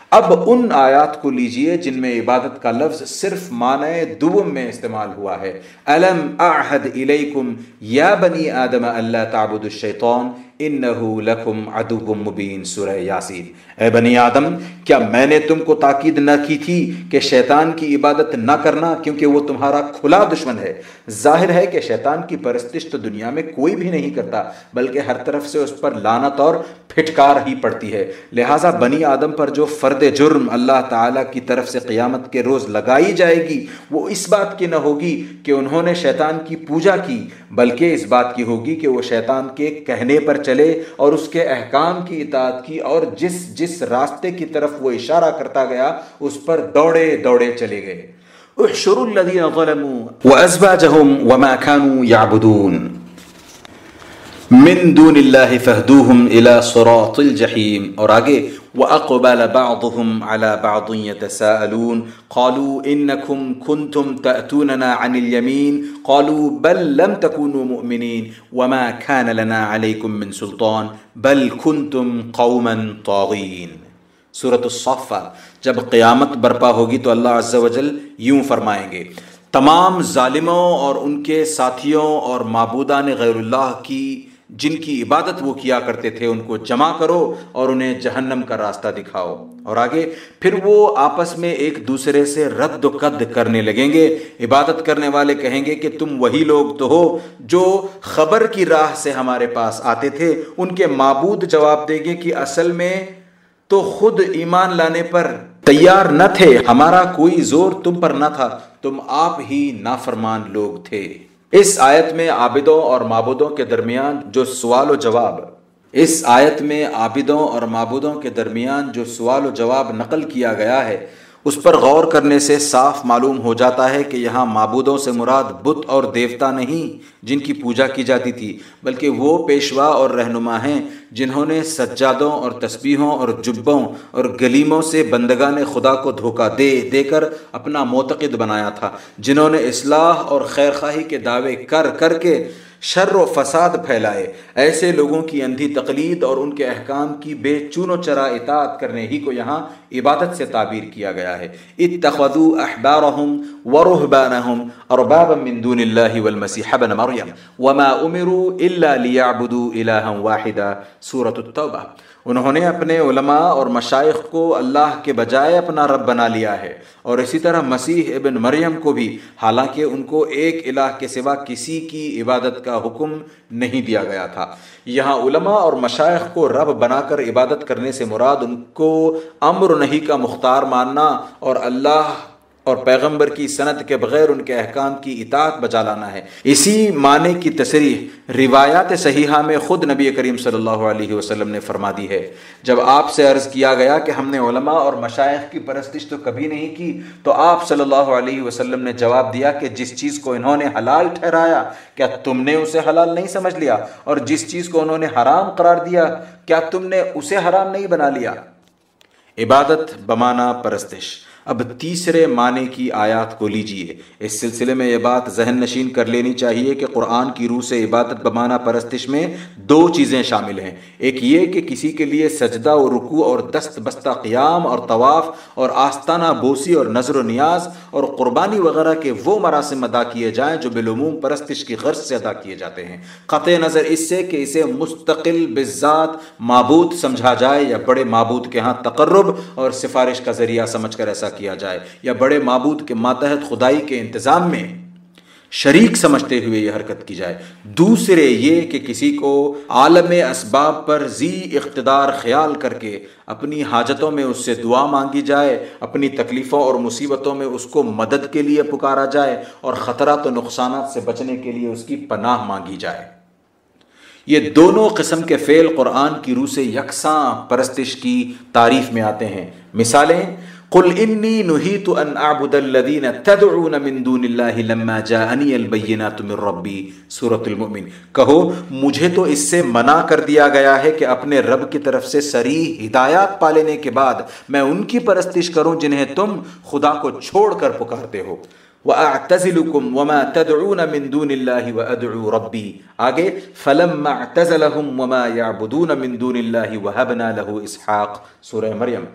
اب ان آیات کو لیجیے جن میں عبادت کا لفظ صرف معنی دوم میں استعمال ہوا ہے۔ الم اعہد الیکم یا بنی آدم اللہ تعبد الشیطان؟ انہو لکم عدو مبین سورہ یاسین۔ اے بنی آدم، کیا میں نے تم کو تاکید نہ کی تھی کہ شیطان کی عبادت نہ کرنا کیونکہ وہ تمہارا کھلا دشمن ہے؟ ظاہر ہے کہ شیطان کی پرستش تو دنیا میں کوئی بھی نہیں کرتا، بلکہ ہر طرف سے اس پر لانت اور پھٹکار ہی پڑتی ہے۔ لہٰذا بنی آدم پر جو فرد جرم اللہ تعالیٰ کی طرف سے قیامت کے روز لگائی جائے گی، وہ اس بات کی نہ ہوگی کہ انہوں نے شیطان کی پوجا کی، بلکہ اس بات کی ہوگی کہ وہ شیطان کے کہنے پر چلے اور اس کے احکام کی اطاعت کی اور جس جس راستے کی طرف وہ اشارہ کرتا گیا اس پر دوڑے دوڑے چلے گئے۔ احشروا الذين ظلموا وازواجهم وما كانوا يعبدون۔ من دون اللہ فہدوہم الى صراط الجحیم۔ اور آگے، وَأَقْبَلَ بَعْضُهُمْ عَلَى بَعْضٍ يَتَسَاءَلُونَ۔ قَالُوا إِنَّكُمْ كُنْتُمْ تَأْتُونَنَا عَنِ الْيَمِينِ۔ قَالُوا بَلْ لَمْ تَكُونُوا مُؤْمِنِينَ۔ وَمَا كَانَ لَنَا عَلَيْكُمْ مِنْ سُلْطَانٍ، بَلْ كُنْتُمْ قَوْمًا طَاغِينَ۔ سورة الصفہ جب قیامت برپا ہوگی تو اللہ عز و جل یوں فرمائیں گے، تمام ظالموں اور ان کے ساتھیوں اور معبودان غیر اللہ کی جن کی عبادت وہ کیا کرتے تھے ان کو جمع کرو اور انہیں جہنم کا راستہ دکھاؤ۔ اور آگے، پھر وہ آپس میں ایک دوسرے سے رد و قد کرنے لگیں گے۔ عبادت کرنے والے کہیں گے کہ تم وہی لوگ تو ہو جو خبر کی راہ سے ہمارے پاس آتے تھے۔ ان کے معبود جواب دیں گے کہ اصل میں تو خود ایمان لانے پر تیار نہ تھے۔ ہمارا کوئی زور تم پر نہ تھا۔ تم آپ ہی نافرمان لوگ تھے۔ اس آیت میں عابدوں اور معبودوں کے درمیان جو سوال و جواب، اس آیت میں عابدوں اور معبودوں کے درمیان جو سوال و جواب نقل کیا گیا ہے اس پر غور کرنے سے صاف معلوم ہو جاتا ہے کہ یہاں معبودوں سے مراد بت اور دیوتا نہیں جن کی پوجا کی جاتی تھی، بلکہ وہ پیشوا اور رہنما ہیں جنہوں نے سجادوں اور تسبیحوں اور جبوں اور گلیموں سے بندگان خدا کو دھوکہ دے دے کر اپنا معتقد بنایا تھا، جنہوں نے اصلاح اور خیر خواہی کے دعوے کر کر کے شر و فساد پھیلائے۔ ایسے لوگوں کی اندھی تقلید اور ان کے احکام کی بے چون و چرا اطاعت کرنے ہی کو یہاں عبادت سے تعبیر کیا گیا ہے۔ اتخذوا احبارهم ورهبانهم اربابا من دون الله والمسيح ابن مريم وما امروا الا ليعبدوا الها واحدا۔ سورة التوبہ انہوں نے اپنے علماء اور مشائق کو اللہ کے بجائے اپنا رب بنا لیا ہے اور اسی طرح مسیح ابن مریم کو بھی، حالانکہ ان کو ایک الہ کے سوا کسی کی عبادت کا حکم نہیں دیا گیا تھا۔ یہاں علماء اور مشائق کو رب بنا کر عبادت کرنے سے مراد ان کو امر نہیں کا مختار ماننا اور اللہ اور پیغمبر کی صنعت کے بغیر ان کے احکام کی اطاعت بجا لانا ہے۔ اسی معنی کی تصریح روایات صحیحہ میں خود نبی کریم صلی اللہ علیہ وسلم نے فرما دی ہے۔ جب آپ سے عرض کیا گیا کہ ہم نے علماء اور مشائق کی پرستش تو کبھی نہیں کی، تو آپ صلی اللہ علیہ وسلم نے جواب دیا کہ جس چیز کو انہوں نے حلال ٹھہرایا، کیا تم نے اسے حلال نہیں سمجھ لیا؟ اور جس چیز کو انہوں نے حرام قرار دیا، کیا تم نے اسے حرام نہیں بنا لیا؟ عبادت بمانا پرستش۔ اب تیسرے معنی کی آیات کو لیجیے۔ اس سلسلے میں یہ بات ذہن نشین کر لینی چاہیے کہ قرآن کی روح سے عبادت بمانا پرستش میں دو چیزیں شامل ہیں۔ ایک یہ کہ کسی کے لیے سجدہ و رکوع اور دست بستہ قیام اور طواف اور آستانہ بوسی اور نظر و نیاز اور قربانی وغیرہ کے وہ مراسم ادا کیے جائیں جو بالعموم پرستش کی غرض سے ادا کیے جاتے ہیں۔ قطع نظر اس سے کہ اسے مستقل بذات معبود سمجھا جائے یا بڑے معبود کے ہاں تقرب اور سفارش کا ذریعہ سمجھ کر ایسا کیا جائے یا بڑے معبود کے ماتحت خدائی کے انتظام میں شریک سمجھتے ہوئے یہ حرکت کی جائے۔ دوسرے یہ کہ کسی کو عالم اسباب پر زی اقتدار خیال کر کے اپنی حاجتوں میں اس سے دعا مانگی جائے، اپنی تکلیفوں اور مصیبتوں میں اس کو مدد کے لیے پکارا جائے اور خطرات و نقصانات سے بچنے کے لیے اس کی پناہ مانگی جائے۔ یہ دونوں قسم کے فعل قرآن کی روح سے یکساں پرستش کی تعریف میں آتے ہیں۔ مثالیں قل انی نہیت ان اعبد الذین تدعون من دون اللہ لما جاءنی البینات من ربی سورة المؤمن. کہو، مجھے تو اس سے منع کر دیا گیا ہے کہ اپنے رب کی طرف سے سری ہدایات پا لینے کے بعد میں ان کی پرستش کروں جنہیں تم خدا کو چھوڑ کر پکارتے ہو. وَأَعْتَزِلُكُمْ وَمَا تَدْعُونَ مِن دُونِ اللَّهِ وَأَدْعُو رَبِّي. آگے، فَلَمَّا اعْتَزَلَهُمْ وَمَا يَعْبُدُونَ مِن دُونِ اللَّهِ وَهَبْنَا لَهُ اسحاق سورہ مریم.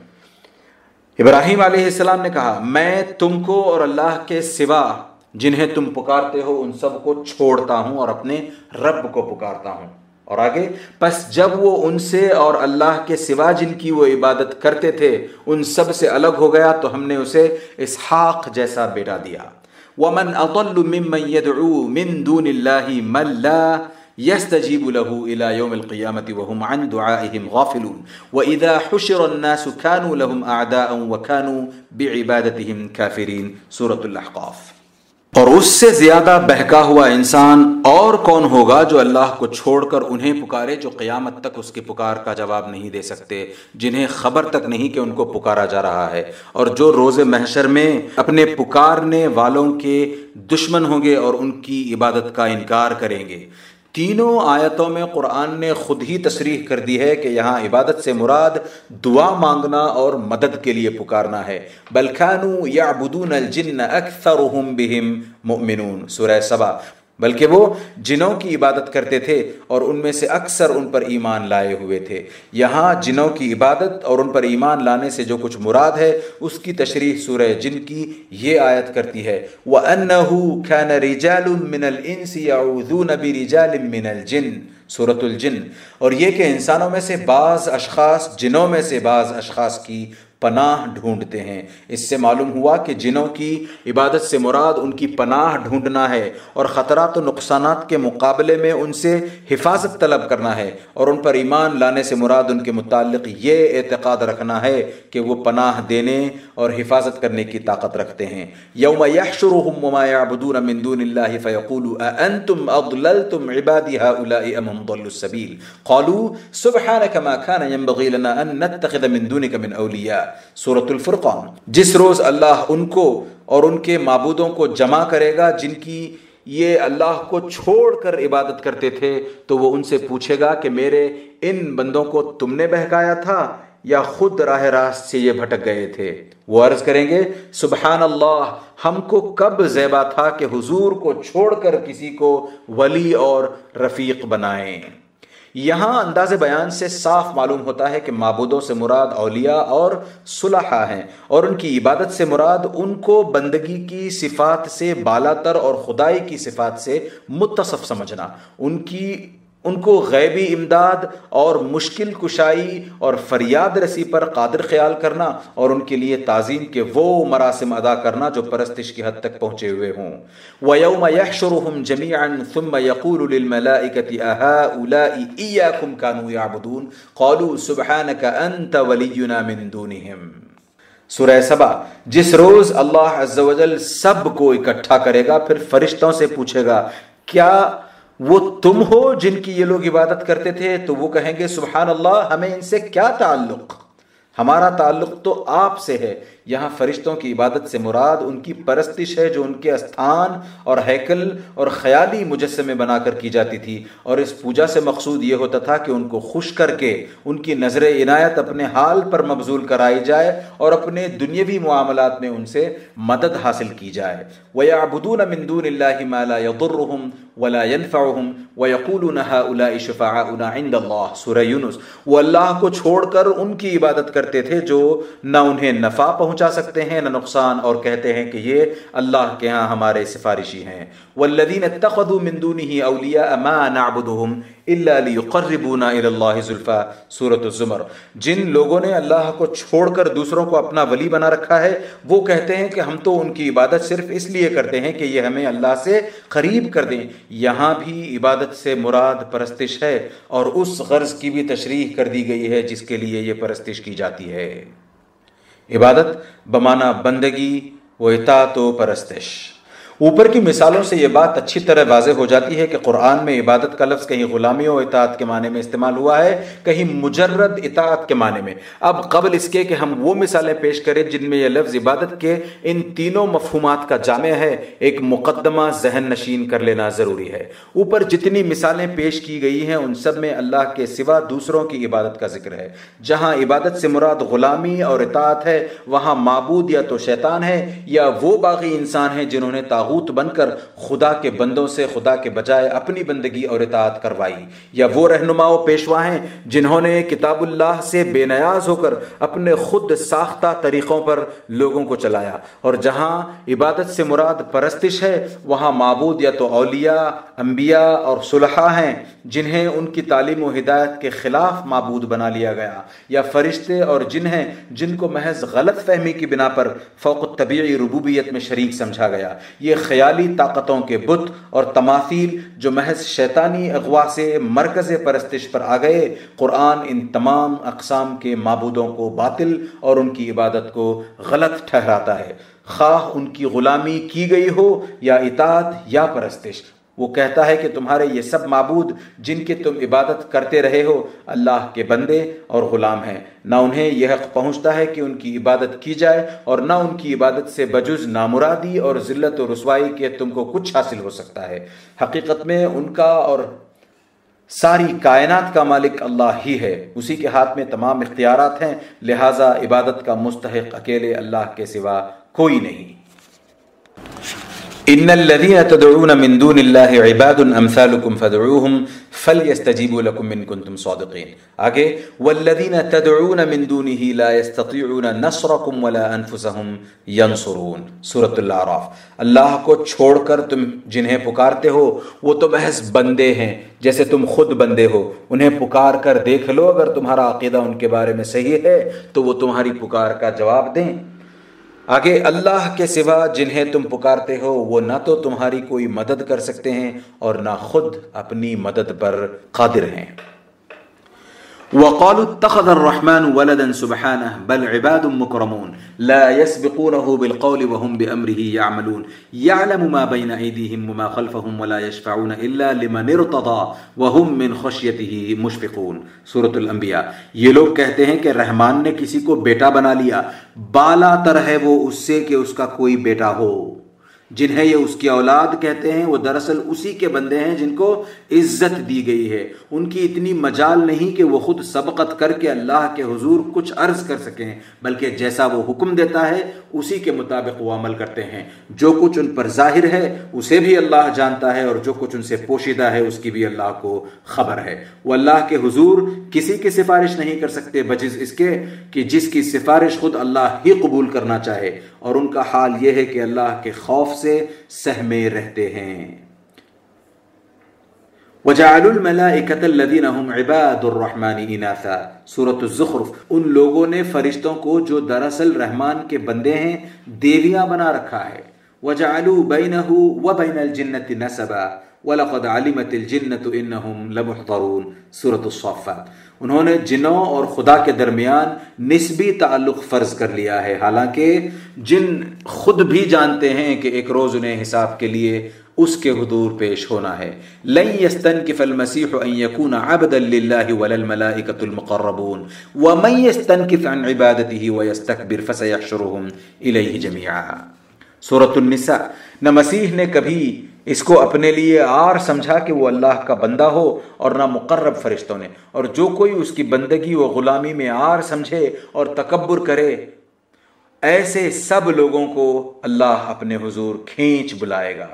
ابراہیم علیہ السلام نے کہا، میں تم کو اور اللہ کے سوا جنہیں تم پکارتے ہو ان سب کو چھوڑتا ہوں اور اپنے رب کو پکارتا ہوں۔ اور آگے، پس جب وہ ان سے اور اللہ کے سوا جن کی وہ عبادت کرتے تھے ان سب سے الگ ہو گیا تو ہم نے اسے اسحاق جیسا بیٹا دیا۔ ومن اضل ممن يدعو من دون الله من يستجيب له الى يوم القيامه وهم عن دعائهم غافلون. واذا حشر الناس كانوا لهم اعداء وكانوا بعبادتهم كافرين. سوره الاحقاف اور اس سے زیادہ بہکا ہوا انسان اور کون ہوگا جو اللہ کو چھوڑ کر انہیں پکارے جو قیامت تک اس کی پکار کا جواب نہیں دے سکتے، جنہیں خبر تک نہیں کہ ان کو پکارا جا رہا ہے. اور جو روز محشر میں اپنے پکارنے والوں کے دشمن ہوں گے اور ان کی عبادت کا انکار کریں گے. تینوں آیتوں میں قرآن نے خود ہی تصریح کر دی ہے کہ یہاں عبادت سے مراد دعا مانگنا اور مدد کے لیے پکارنا ہے۔ بلکھانو یا بدون الجن اکثر بہم مؤمنون۔ سورہ سبا۔ بلکہ وہ جنوں کی عبادت کرتے تھے اور ان میں سے اکثر ان پر ایمان لائے ہوئے تھے۔ یہاں جنوں کی عبادت اور ان پر ایمان لانے سے جو کچھ مراد ہے، اس کی تشریح سورہ جن کی یہ آیت کرتی ہے۔ وَأَنَّهُ كَانَ رِجَالٌ مِّنَ الْإِنسِ يَعُوذُونَ بِرِجَالٍ مِّنَ الْجِنِّ۔ سورة الجن۔ اور یہ کہ انسانوں میں سے بعض اشخاص، جنوں میں سے بعض اشخاص کی پناہ ڈھونڈتے ہیں۔ اس سے معلوم ہوا کہ جنوں کی عبادت سے مراد ان کی پناہ ڈھونڈنا ہے اور خطرات و نقصانات کے مقابلے میں ان سے حفاظت طلب کرنا ہے اور ان پر ایمان لانے سے مراد ان کے متعلق یہ اعتقاد رکھنا ہے کہ وہ پناہ دینے اور حفاظت کرنے کی طاقت رکھتے ہیں۔ یوم یحشرهم وما يعبدون من دون الله فيقول انتم اضللتم عبادي هؤلاء ام هم ضلوا السبيل قالوا سبحانك ما كان ينبغي لنا ان نتخذ من دونك من اولیاء۔ سورة الفرقان۔ جس روز اللہ ان کو اور ان کے معبودوں کو جمع کرے گا، جن کی یہ اللہ کو چھوڑ کر عبادت کرتے تھے، تو وہ ان سے پوچھے گا کہ میرے ان بندوں کو تم نے بہکایا تھا یا خود راہ راست سے یہ بھٹک گئے تھے؟ وہ عرض کریں گے، سبحان اللہ، ہم کو کب زیبا تھا کہ حضور کو چھوڑ کر کسی کو ولی اور رفیق بنائیں۔ یہاں انداز بیان سے صاف معلوم ہوتا ہے کہ معبودوں سے مراد اولیاء اور صلحہ ہیں اور ان کی عبادت سے مراد ان کو بندگی کی صفات سے بالاتر اور خدائی کی صفات سے متصف سمجھنا، ان کی ان کو غیبی امداد اور مشکل کشائی اور فریاد رسی پر قادر خیال کرنا اور ان کے لیے تعظیم کے وہ مراسم ادا کرنا جو پرستش کی حد تک پہنچے ہوئے ہوں۔ وَيَوْمَ يَحْشُرُهُمْ جَمِيعًا ثُمَّ يَقُولُ لِلْمَلَائِكَةِ أَهَٰؤُلَاءِ إِيَّاكُمْ كَانُوا يَعْبُدُونَ؟ قَالُوا سُبْحَانَكَ أَنْتَ وَلِيُّنَا مِن دُونِهِمْ۔ سورہ سبا، جس روز اللہ عز و جل سب کو اکٹھا کرے گا، پھر فرشتوں سے پوچھے گا، کیا وہ تم ہو جن کی یہ لوگ عبادت کرتے تھے، تو وہ کہیں گے، سبحان اللہ، ہمیں ان سے کیا تعلق؟ ہمارا تعلق تو آپ سے ہے۔ یہاں فرشتوں کی عبادت سے مراد ان کی پرستش ہے جو ان کے استھان اور ہیکل اور خیالی مجسمے بنا کر کی جاتی تھی۔ اور اس پوجا سے مقصود یہ ہوتا تھا کہ ان کو خوش کر کے ان کی نظر عنایت اپنے حال پر مبزول کرائی جائے اور اپنے دنیاوی معاملات میں ان سے مدد حاصل کی جائے۔ وَيَعْبُدُونَ مِن دُونِ اللَّهِ مَا لَا يَضُرُّهُمْ وَلَا يَنفَعُهُمْ وَيَقُولُونَ هَؤُلَاءِ شُفَعَاؤُنَا عِندَ اللَّهِ۔ سورہ یونس۔ وہ اللہ کو چھوڑ کر ان کی عبادت کرتے تھے جو نہ انہیں نفع پہنچ پہنچا سکتے ہیں، نہ نقصان، اور کہتے ہیں کہ یہ اللہ کے ہاں ہمارے سفارشی ہیں۔ والذین اتخذوا من دونه اولیاء ما نعبدهم الا ليقربونا الى الله زلفا سورۃ الزمر۔ جن لوگوں نے اللہ کو چھوڑ کر دوسروں کو اپنا ولی بنا رکھا ہے، وہ کہتے ہیں کہ ہم تو ان کی عبادت صرف اس لیے کرتے ہیں کہ یہ ہمیں اللہ سے قریب کر دیں۔ یہاں بھی عبادت سے مراد پرستش ہے، اور اس غرض کی بھی تشریح کر دی گئی ہے، جس کے لیے یہ پرستش کی جاتی ہے۔ عبادت بمانا بندگی و اطاعت و پرستش۔ اوپر کی مثالوں سے یہ بات اچھی طرح واضح ہو جاتی ہے کہ قرآن میں عبادت کا لفظ کہیں غلامی و اطاعت کے معنی میں استعمال ہوا ہے، کہیں مجرد اطاعت کے معنی میں۔ اب قبل اس کے کہ ہم وہ مثالیں پیش کریں جن میں یہ لفظ عبادت کے ان تینوں مفہومات کا جامع ہے، ایک مقدمہ ذہن نشین کر لینا ضروری ہے۔ اوپر جتنی مثالیں پیش کی گئی ہیں، ان سب میں اللہ کے سوا دوسروں کی عبادت کا ذکر ہے۔ جہاں عبادت سے مراد غلامی اور اطاعت ہے، وہاں معبود یا تو شیطان ہے یا وہ باقی انسان ہیں جنہوں نے تاغ تاغوت بن کر خدا کے بندوں سے خدا کے بجائے اپنی بندگی اور اطاعت کروائی۔ یا وہ رہنما و پیشوا ہیں جنہوں نے کتاب اللہ سے بے نیاز ہو کر اپنے خود ساختہ طریقوں پر لوگوں کو چلایا۔ اور جہاں عبادت سے مراد پرستش ہے، وہاں معبود یا تو اولیاء، انبیاء اور صلحاء ہیں جنہیں ان کی تعلیم و ہدایت کے خلاف معبود بنا لیا گیا۔ یا فرشتے اور جن ہیں جن کو محض غلط فہمی کی بنا پر فوق طبیعی ربوبیت میں شریک سمجھا گیا۔ یہ خیالی طاقتوں کے بت اور تماثیل جو محض شیطانی اغوا سے مرکز پرستش پر آ گئے، قرآن ان تمام اقسام کے معبودوں کو باطل اور ان کی عبادت کو غلط ٹھہراتا ہے۔ خواہ ان کی غلامی کی گئی ہو یا اطاعت یا پرستش وہ کہتا ہے کہ تمہارے یہ سب معبود جن کی تم عبادت کرتے رہے ہو اللہ کے بندے اور غلام ہیں۔ نہ انہیں یہ حق پہنچتا ہے کہ ان کی عبادت کی جائے اور نہ ان کی عبادت سے بجز نامرادی اور ذلت و رسوائی کے تم کو کچھ حاصل ہو سکتا ہے۔ حقیقت میں ان کا اور ساری کائنات کا مالک اللہ ہی ہے۔ اسی کے ہاتھ میں تمام اختیارات ہیں، لہٰذا عبادت کا مستحق اکیلے اللہ کے سوا کوئی نہیں۔ ان الذين تدعون من دون الله عباد امثالكم فادعوهم فَلْيَسْتَجِيبُوا لَكُمْ مِن كُنْتُمْ صَادِقِينَ آگے وَالَّذِينَ تَدْعُونَ مِن دُونِهِ لَا يَسْتَطِيعُونَ نَصْرَكُمْ وَلَا أَنفُسَهُمْ يَنصُرُونَ سورة العراف اللہ کو چھوڑ کر تم جنہیں پکارتے ہو، وہ تو محض بندے ہیں، جیسے تم خود بندے ہو۔ انہیں پکار کر دیکھ لو، اگر تمہارا عقیدہ ان کے بارے میں صحیح ہے، تو وہ تمہاری پکار کا جواب دیں۔ آگے اللہ کے سوا جنہیں تم پکارتے ہو، وہ نہ تو تمہاری کوئی مدد کر سکتے ہیں اور نہ خود اپنی مدد پر قادر ہیں۔ وقالوا اتخذ الرحمن ولدا سبحانه، بل عباد مكرمون. لا يسبقونه بالقول وهم بأمره يعملون. يعلم ما بين أيديهم وما خلفهم ولا يشفعون إلا لمن ارتضى وهم من خشيته مشفقون. سورة الانبیاء یہ لوگ کہتے ہیں کہ رحمان نے کسی کو بیٹا بنا لیا، بالا تر ہے وہ اس سے کہ اس کا کوئی بیٹا ہو۔ جنہیں یہ اس کی اولاد کہتے ہیں، وہ دراصل اسی کے بندے ہیں جن کو عزت دی گئی ہے۔ ان کی اتنی مجال نہیں کہ وہ خود سبقت کر کے اللہ کے حضور کچھ عرض کر سکیں، بلکہ جیسا وہ حکم دیتا ہے، اسی کے مطابق وہ عمل کرتے ہیں۔ جو کچھ ان پر ظاہر ہے، اسے بھی اللہ جانتا ہے، اور جو کچھ ان سے پوشیدہ ہے، اس کی بھی اللہ کو خبر ہے۔ وہ اللہ کے حضور کسی کی سفارش نہیں کر سکتے، بجز اس کے کہ جس کی سفارش خود اللہ ہی قبول کرنا چاہے۔ اور ان کا حال یہ ہے کہ اللہ کے خوف سے سہمے رہتے ہیں۔ وَجَعَلُوا الْمَلَائِكَةَ الَّذِينَ هُمْ عِبَادُ الرَّحْمَانِ إِنَاثًا سورة الزخرف۔ ان لوگوں نے فرشتوں کو جو دراصل رحمان کے بندے ہیں، دیویاں بنا رکھا ہے۔ وَجَعَلُوا بَيْنَهُ وَبَيْنَ الْجِنَّةِ نَسَبًا۔ وَلَقَدْ عَلِمَتِ الْجِنَّةُ إِنَّهُمْ لَمُحْضَرُونَ۔ سورة الصَّفَّاتِ۔ انہوں نے جنوں اور خدا کے درمیان نسبی تعلق فرض کر لیا ہے۔ حالانکہ جن خود بھی جانتے ہیں کہ ایک روز انہیں حساب کے لیے اس کے حضور پیش ہونا ہے۔ لن يستنكف المسيح ان يكون عبدا لله ولا الملائكه المقربون۔ ومن يستنكف عن عبادته ويستكبر فسيحشرهم اليه جميعا سورة النساء۔ نہ مسیح نے کبھی اس کو اپنے لیے آر سمجھا کہ وہ اللہ کا بندہ ہو اور نہ مقرب فرشتوں نے۔ اور جو کوئی اس کی بندگی و غلامی میں آر سمجھے اور تکبر کرے، ایسے سب لوگوں کو اللہ اپنے حضور کھینچ بلائے گا۔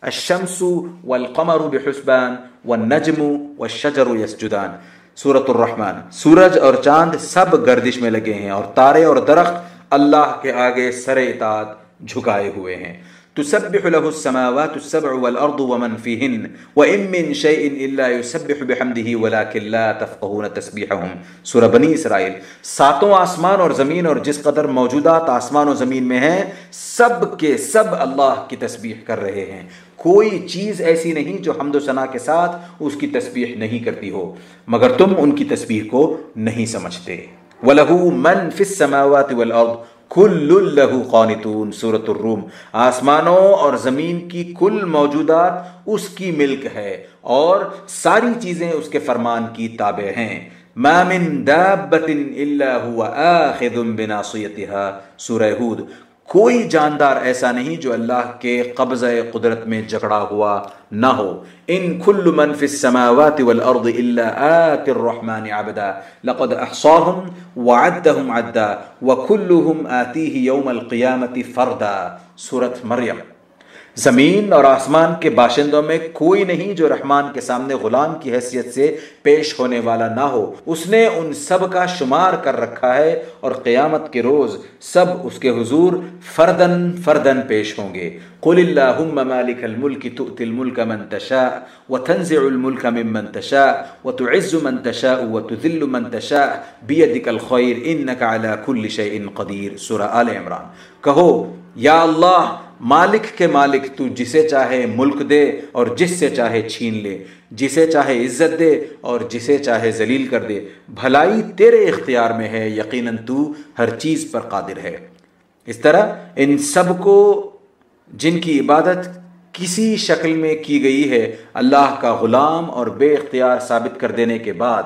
الشمس والقمر بحسبان والنجم والشجر یسجدان۔ سورة الرحمن۔ سورج اور چاند سب گردش میں لگے ہیں اور تارے اور درخت اللہ کے آگے سر اطاعت جھکائے ہوئے ہیں۔ تسبح له السماوات السبع والأرض ومن فيهن، وإن من شيء إلا يسبح بحمده ولكن لا تفقهون تسبيحهم۔ سورة بنی اسرائیل، ساتوں آسمان اور زمین اور جس قدر موجودات آسمان و زمین میں ہیں، سب کے سب اللہ کی تسبیح کر رہے ہیں۔ کوئی چیز ایسی نہیں جو حمد و ثنا کے ساتھ اس کی تسبیح نہیں کرتی ہو، مگر تم ان کی تسبیح کو نہیں سمجھتے۔ وَلَهُ مَنْ فِي السَّمَاوَاتِ وَالْأَرْضِ کل اللہ قانتون صورت الروم۔ آسمانوں اور زمین کی کل موجودات اس کی ملک ہے اور ساری چیزیں اس کے فرمان کی تابع ہیں۔ ما من دابت الا هو آخذ بناصیتها سورہ ہود۔ کوئی جاندار ایسا نہیں جو اللہ کے قبضہ قدرت میں جکڑا ہوا نہ ہو ان کل من فی السماوات والارض الا آت الرحمن عبدا لقد احصاهم وعدهم عدا وكلهم آتيه يوم القيامة فردا سورة مریم زمین اور آسمان کے باشندوں میں کوئی نہیں جو رحمان کے سامنے غلام کی حیثیت سے پیش ہونے والا نہ ہو۔ اس نے ان سب کا شمار کر رکھا ہے اور قیامت کے روز سب اس کے حضور فردن فردن پیش ہوں گے۔ قل اللہم مالک الملک تؤتی الملک من تشاء وتنزع الملک من من تشاء وتعز من تشاء وتذل من تشاء بیدک الخیر انکا علی کل شیء قدیر سورہ آل عمران۔ کہو، یا اللہ مالک کے مالک تو جسے چاہے ملک دے اور جس سے چاہے چھین لے، جسے چاہے عزت دے اور جسے چاہے ذلیل کر دے۔ بھلائی تیرے اختیار میں ہے، یقیناً تو ہر چیز پر قادر ہے۔ اس طرح ان سب کو جن کی عبادت کسی شکل میں کی گئی ہے، اللہ کا غلام اور بے اختیار ثابت کر دینے کے بعد۔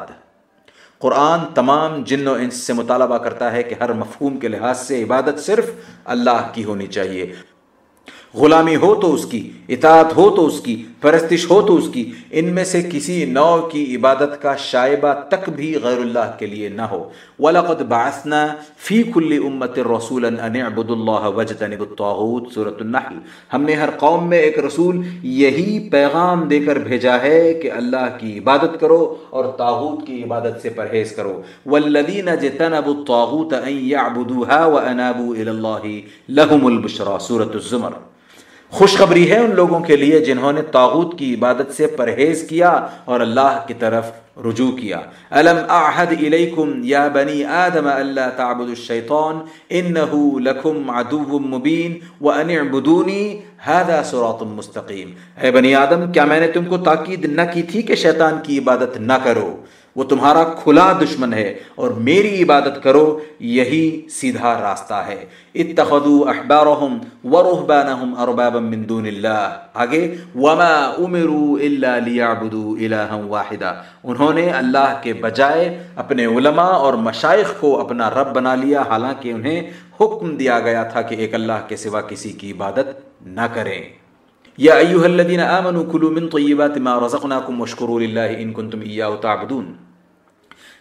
قرآن تمام جن و انس سے مطالبہ کرتا ہے کہ ہر مفہوم کے لحاظ سے عبادت صرف اللہ کی ہونی چاہیے۔ غلامی ہو تو اس کی، اطاعت ہو تو اس کی، پرستش ہو تو اس کی، ان میں سے کسی نو کی عبادت کا شائبہ تک بھی غیر اللہ کے لیے نہ ہو۔ وَلَقَدْ بَعَثْنَا فِي كُلِّ أُمَّةٍ رَسُولًا أَنِ اعْبُدُ اللَّهَ وَجْتَنِبُ الطَّاغُوتِ سورة النحل۔ ہم نے ہر قوم میں ایک رسول یہی پیغام دے کر بھیجا ہے کہ اللہ کی عبادت کرو اور تاغوت کی عبادت سے پرہیز کرو۔ وَالَّذِينَ جِتَنَبُ الطَّاغُوتَ أَن يَعْبُدُوهَا وَأَنَابُوا إِلَى اللَّهِ لَهُمُ الْبُشْرَى۔ سورة الزمر۔ خوشخبری ہے ان لوگوں کے لیے جنہوں نے تاغوت کی عبادت سے پرہیز کیا اور اللہ کی طرف رجوع کیا۔ الم اعهد الیکم یا بنی آدم الا تعبدوا الشیطان انه لکم عدو مبین وان اعبدونی هذا صراط مستقیم۔ اے بنی آدم، کیا میں نے تم کو تاکید نہ کی تھی کہ شیطان کی عبادت نہ کرو؟ وہ تمہارا کھلا دشمن ہے اور میری عبادت کرو، یہی سیدھا راستہ ہے۔ اتخذوا احبارهم ورهبانهم اربابا من دون اللہ۔ آگے، وما امروا الا ليعبدوا الها واحدا انہوں نے اللہ کے بجائے اپنے علماء اور مشائخ کو اپنا رب بنا لیا، حالانکہ انہیں حکم دیا گیا تھا کہ ایک اللہ کے سوا کسی کی عبادت نہ کریں۔ یا ایوہ الذین آمنوا کلوا من طیبات ما رزقناکم واشکروا للہ ان کنتم ایاہ تعبدون۔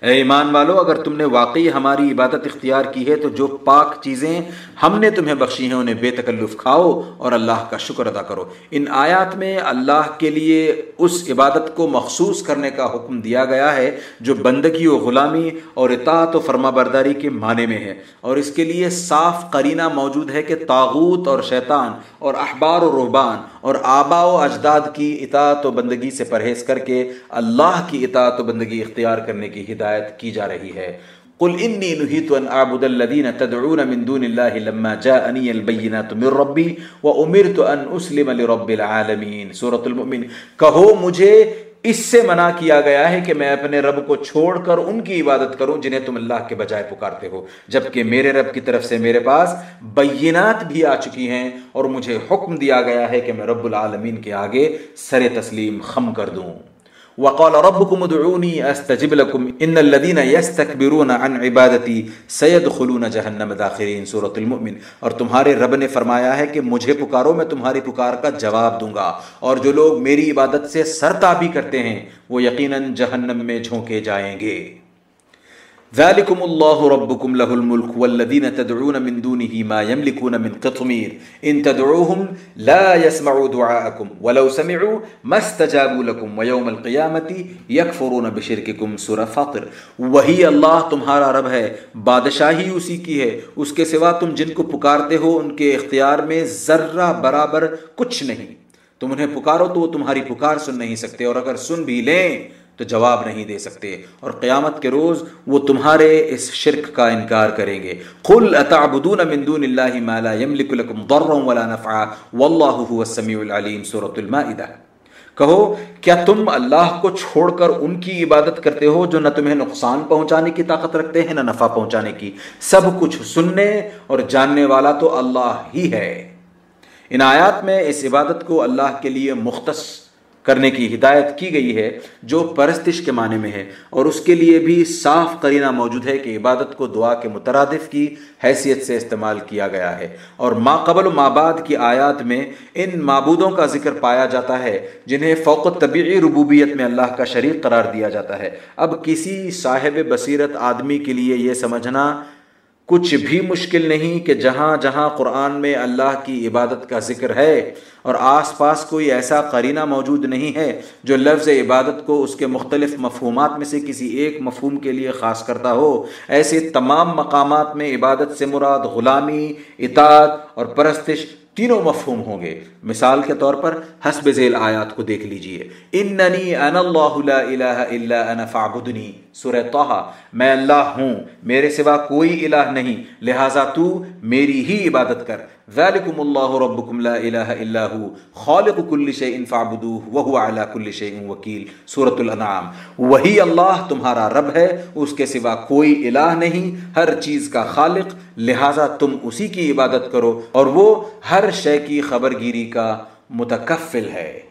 اے ایمان والو، اگر تم نے واقعی ہماری عبادت اختیار کی ہے، تو جو پاک چیزیں ہم نے تمہیں بخشی ہیں، انہیں بے تکلف کھاؤ اور اللہ کا شکر ادا کرو۔ ان آیات میں اللہ کے لیے اس عبادت کو مخصوص کرنے کا حکم دیا گیا ہے، جو بندگی و غلامی اور اطاعت و فرما برداری کے معنی میں ہے۔ اور اس کے لیے صاف قرینہ موجود ہے کہ تاغوت اور شیطان اور احبار و رحبان اور آبا و اجداد کی اطاعت و بندگی سے پرہیز کر کے اللہ کی اطاعت و بندگی اختیار کرنے کی ہدایت ہدایت کی جا رہی ہے۔ قل انی نہیت ان اعبد الذین تدعون من دون اللہ لما جاءنی البینات من ربی وامرت ان اسلم لرب العالمین سورة المؤمن کہو مجھے، اس سے منع کیا گیا ہے کہ میں اپنے رب کو چھوڑ کر ان کی عبادت کروں جنہیں تم اللہ کے بجائے پکارتے ہو، جبکہ میرے رب کی طرف سے میرے پاس بینات بھی آ چکی ہیں اور مجھے حکم دیا گیا ہے کہ میں رب العالمین کے آگے سر تسلیم خم کر دوں۔ وقال ربكم ادعوني استجب لكم. ان الذين يستكبرون عن عبادتي سيدخلون جهنم داخرين. سورة المؤمن. اور تمہارے رب نے فرمایا ہے کہ مجھے پکارو، میں تمہاری پکار کا جواب دوں گا. اور جو لوگ میری عبادت سے سرتابی کرتے ہیں، وہ یقیناً جہنم میں جھونکے جائیں گے. ذالکم اللہ ربکم له الملک والذین تدعون من دونه ما يملكون من قطمیر ان تدعوهم لا يسمعوا دعاءكم ولو سمعوا ما استجابوا لكم ويوم القیامت یکفرون بشرککم سورہ فاطر وہی اللہ تمہارا رب ہے، بادشاہی اسی کی ہے، اس کے سوا تم جن کو پکارتے ہو ان کے اختیار میں ذرہ برابر کچھ نہیں۔ تم انہیں پکارو تو وہ تمہاری پکار سن نہیں سکتے اور اگر سن بھی لیں تو جواب نہیں دے سکتے۔ اور قیامت کے روز وہ تمہارے اس شرک کا انکار کریں گے۔ قل اتعبدون من دون اللہ ما لا يملك لكم ضرا ولا نفعا؟ والله هو السميع العليم، سورة المائدہ۔ کہو، کیا تم اللہ کو چھوڑ کر ان کی عبادت کرتے ہو جو نہ تمہیں نقصان پہنچانے کی طاقت رکھتے ہیں، نہ نفع پہنچانے کی؟ سب کچھ سننے اور جاننے والا تو اللہ ہی ہے۔ ان آیات میں اس عبادت کو اللہ کے لیے مختص کرنے کی ہدایت کی گئی ہے جو پرستش کے معنی میں ہے اور اس کے لیے بھی صاف قرینہ موجود ہے کہ عبادت کو دعا کے مترادف کی حیثیت سے استعمال کیا گیا ہے اور ما قبل و ما بعد کی آیات میں ان معبودوں کا ذکر پایا جاتا ہے جنہیں فوق طبیعی ربوبیت میں اللہ کا شریک قرار دیا جاتا ہے۔ اب کسی صاحب بصیرت آدمی کے لیے یہ سمجھنا کچھ بھی مشکل نہیں کہ جہاں جہاں قرآن میں اللہ کی عبادت کا ذکر ہے اور آس پاس کوئی ایسا قرینہ موجود نہیں ہے جو لفظ عبادت کو اس کے مختلف مفہومات میں سے کسی ایک مفہوم کے لیے خاص کرتا ہو، ایسے تمام مقامات میں عبادت سے مراد غلامی، اطاعت اور پرستش تینوں مفہوم ہوں گے۔ مثال کے طور پر حسب ذیل آیات کو دیکھ لیجیے۔ اننی انا اللہ لا الہ الا انا فعبدنی سورہ توحہ میں اللہ ہوں، میرے سوا کوئی الہ نہیں، لہٰذا تو میری ہی عبادت کر۔ ذالکم اللہ ربکم لا الہ الا ہو، خالق کل شیء فعبدوہ وہو علی کل شیء وکیل۔ سورة الانعام، وہی اللہ تمہارا رب ہے، اس کے سوا کوئی الہ نہیں، ہر چیز کا خالق، لہٰذا تم اسی کی عبادت کرو۔ اور وہ ہر شے کی خبر گیری کا متکفل ہے۔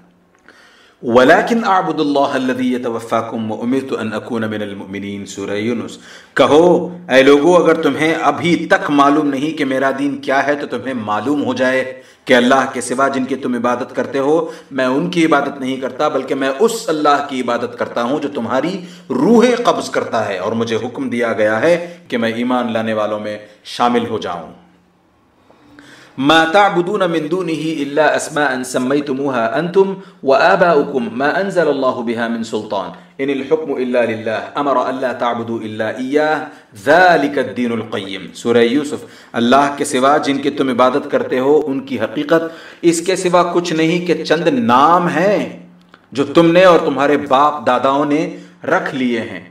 ولیکن اعبد اللہ الذی یتوفاکم وامرت ان اکون من المؤمنین سورہ یونس. کہو، اے لوگو، اگر تمہیں ابھی تک معلوم نہیں کہ میرا دین کیا ہے، تو تمہیں معلوم ہو جائے کہ اللہ کے سوا جن کی تم عبادت کرتے ہو، میں ان کی عبادت نہیں کرتا، بلکہ میں اس اللہ کی عبادت کرتا ہوں جو تمہاری روح قبض کرتا ہے اور مجھے حکم دیا گیا ہے کہ میں ایمان لانے والوں میں شامل ہو جاؤں۔ ما تعبدون من دونه إلا أسماء سميتموها أنتم وآباؤكم ما أنزل الله بها من سلطان إن الحكم إلا لله أمر ألا تعبدوا إلا إياه ذلك الدين القيم سورہ یوسف اللہ کے سوا جن کی تم عبادت کرتے ہو ان کی حقیقت اس کے سوا کچھ نہیں کہ چند نام ہیں جو تم نے اور تمہارے باپ داداؤں نے رکھ لیے ہیں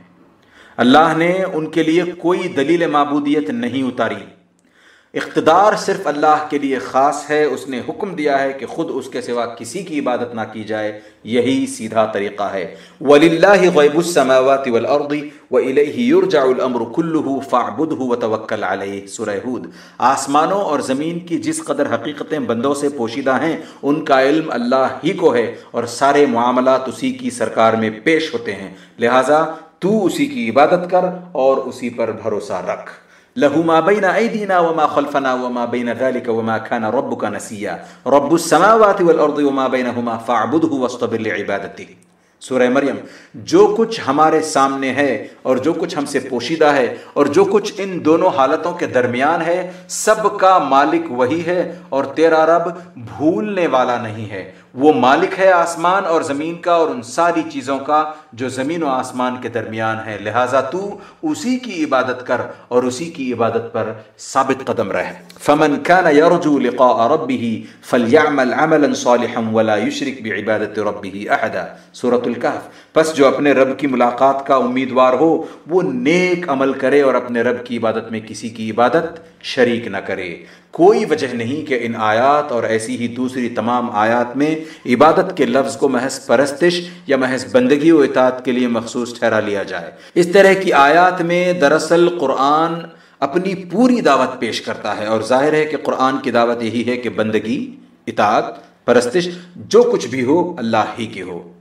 اللہ نے ان کے لیے کوئی دلیل معبودیت نہیں اتاری اقتدار صرف اللہ کے لیے خاص ہے، اس نے حکم دیا ہے کہ خود اس کے سوا کسی کی عبادت نہ کی جائے، یہی سیدھا طریقہ ہے۔ وَلِلَّهِ غَيْبُ السَّمَاوَاتِ وَالْأَرْضِ وَإِلَيْهِ يُرْجَعُ الْأَمْرُ كُلُّهُ فَعْبُدْهُ وَتَوَكَّلْ عَلَيْهِ سورہ ہود۔ آسمانوں اور زمین کی جس قدر حقیقتیں بندوں سے پوشیدہ ہیں، ان کا علم اللہ ہی کو ہے اور سارے معاملات اسی کی سرکار میں پیش ہوتے ہیں۔ لہٰذا تو اسی کی عبادت کر اور اسی پر بھروسہ رکھ۔ له ما بين أيدينا وما خلفنا وما بين ذلك وما كان ربك نسيا. رب السماوات والأرض وما بينهما فاعبده واصطبر لعبادته. سورہ مریم، جو کچھ ہمارے سامنے ہے اور جو کچھ ہم سے پوشیدہ ہے اور جو کچھ ان دونوں حالتوں کے درمیان ہے، سب کا مالک وہی ہے اور تیرا رب بھولنے والا نہیں ہے۔ وہ مالک ہے آسمان اور زمین کا اور ان ساری چیزوں کا جو زمین و آسمان کے درمیان ہے۔ لہٰذا تو اسی کی عبادت کر اور اسی کی عبادت پر ثابت قدم رہ۔ فمن كان يرجو لقاء ربه فليعمل عملا صالحا ولا يشرك بعبادة ربه احدا۔ سورة الكهف پس جو اپنے رب کی ملاقات کا امیدوار ہو، وہ نیک عمل کرے اور اپنے رب کی عبادت میں کسی کی عبادت شریک نہ کرے۔ کوئی وجہ نہیں کہ ان آیات اور ایسی ہی دوسری تمام آیات میں عبادت کے لفظ کو محض پرستش یا محض بندگی و اطاعت کے لیے مخصوص ٹھہرا لیا جائے۔ اس طرح کی آیات میں دراصل قرآن اپنی پوری دعوت پیش کرتا ہے اور ظاہر ہے کہ قرآن کی دعوت یہی ہے کہ بندگی، اطاعت، پرستش، جو کچھ بھی ہو، اللہ ہی کی ہو۔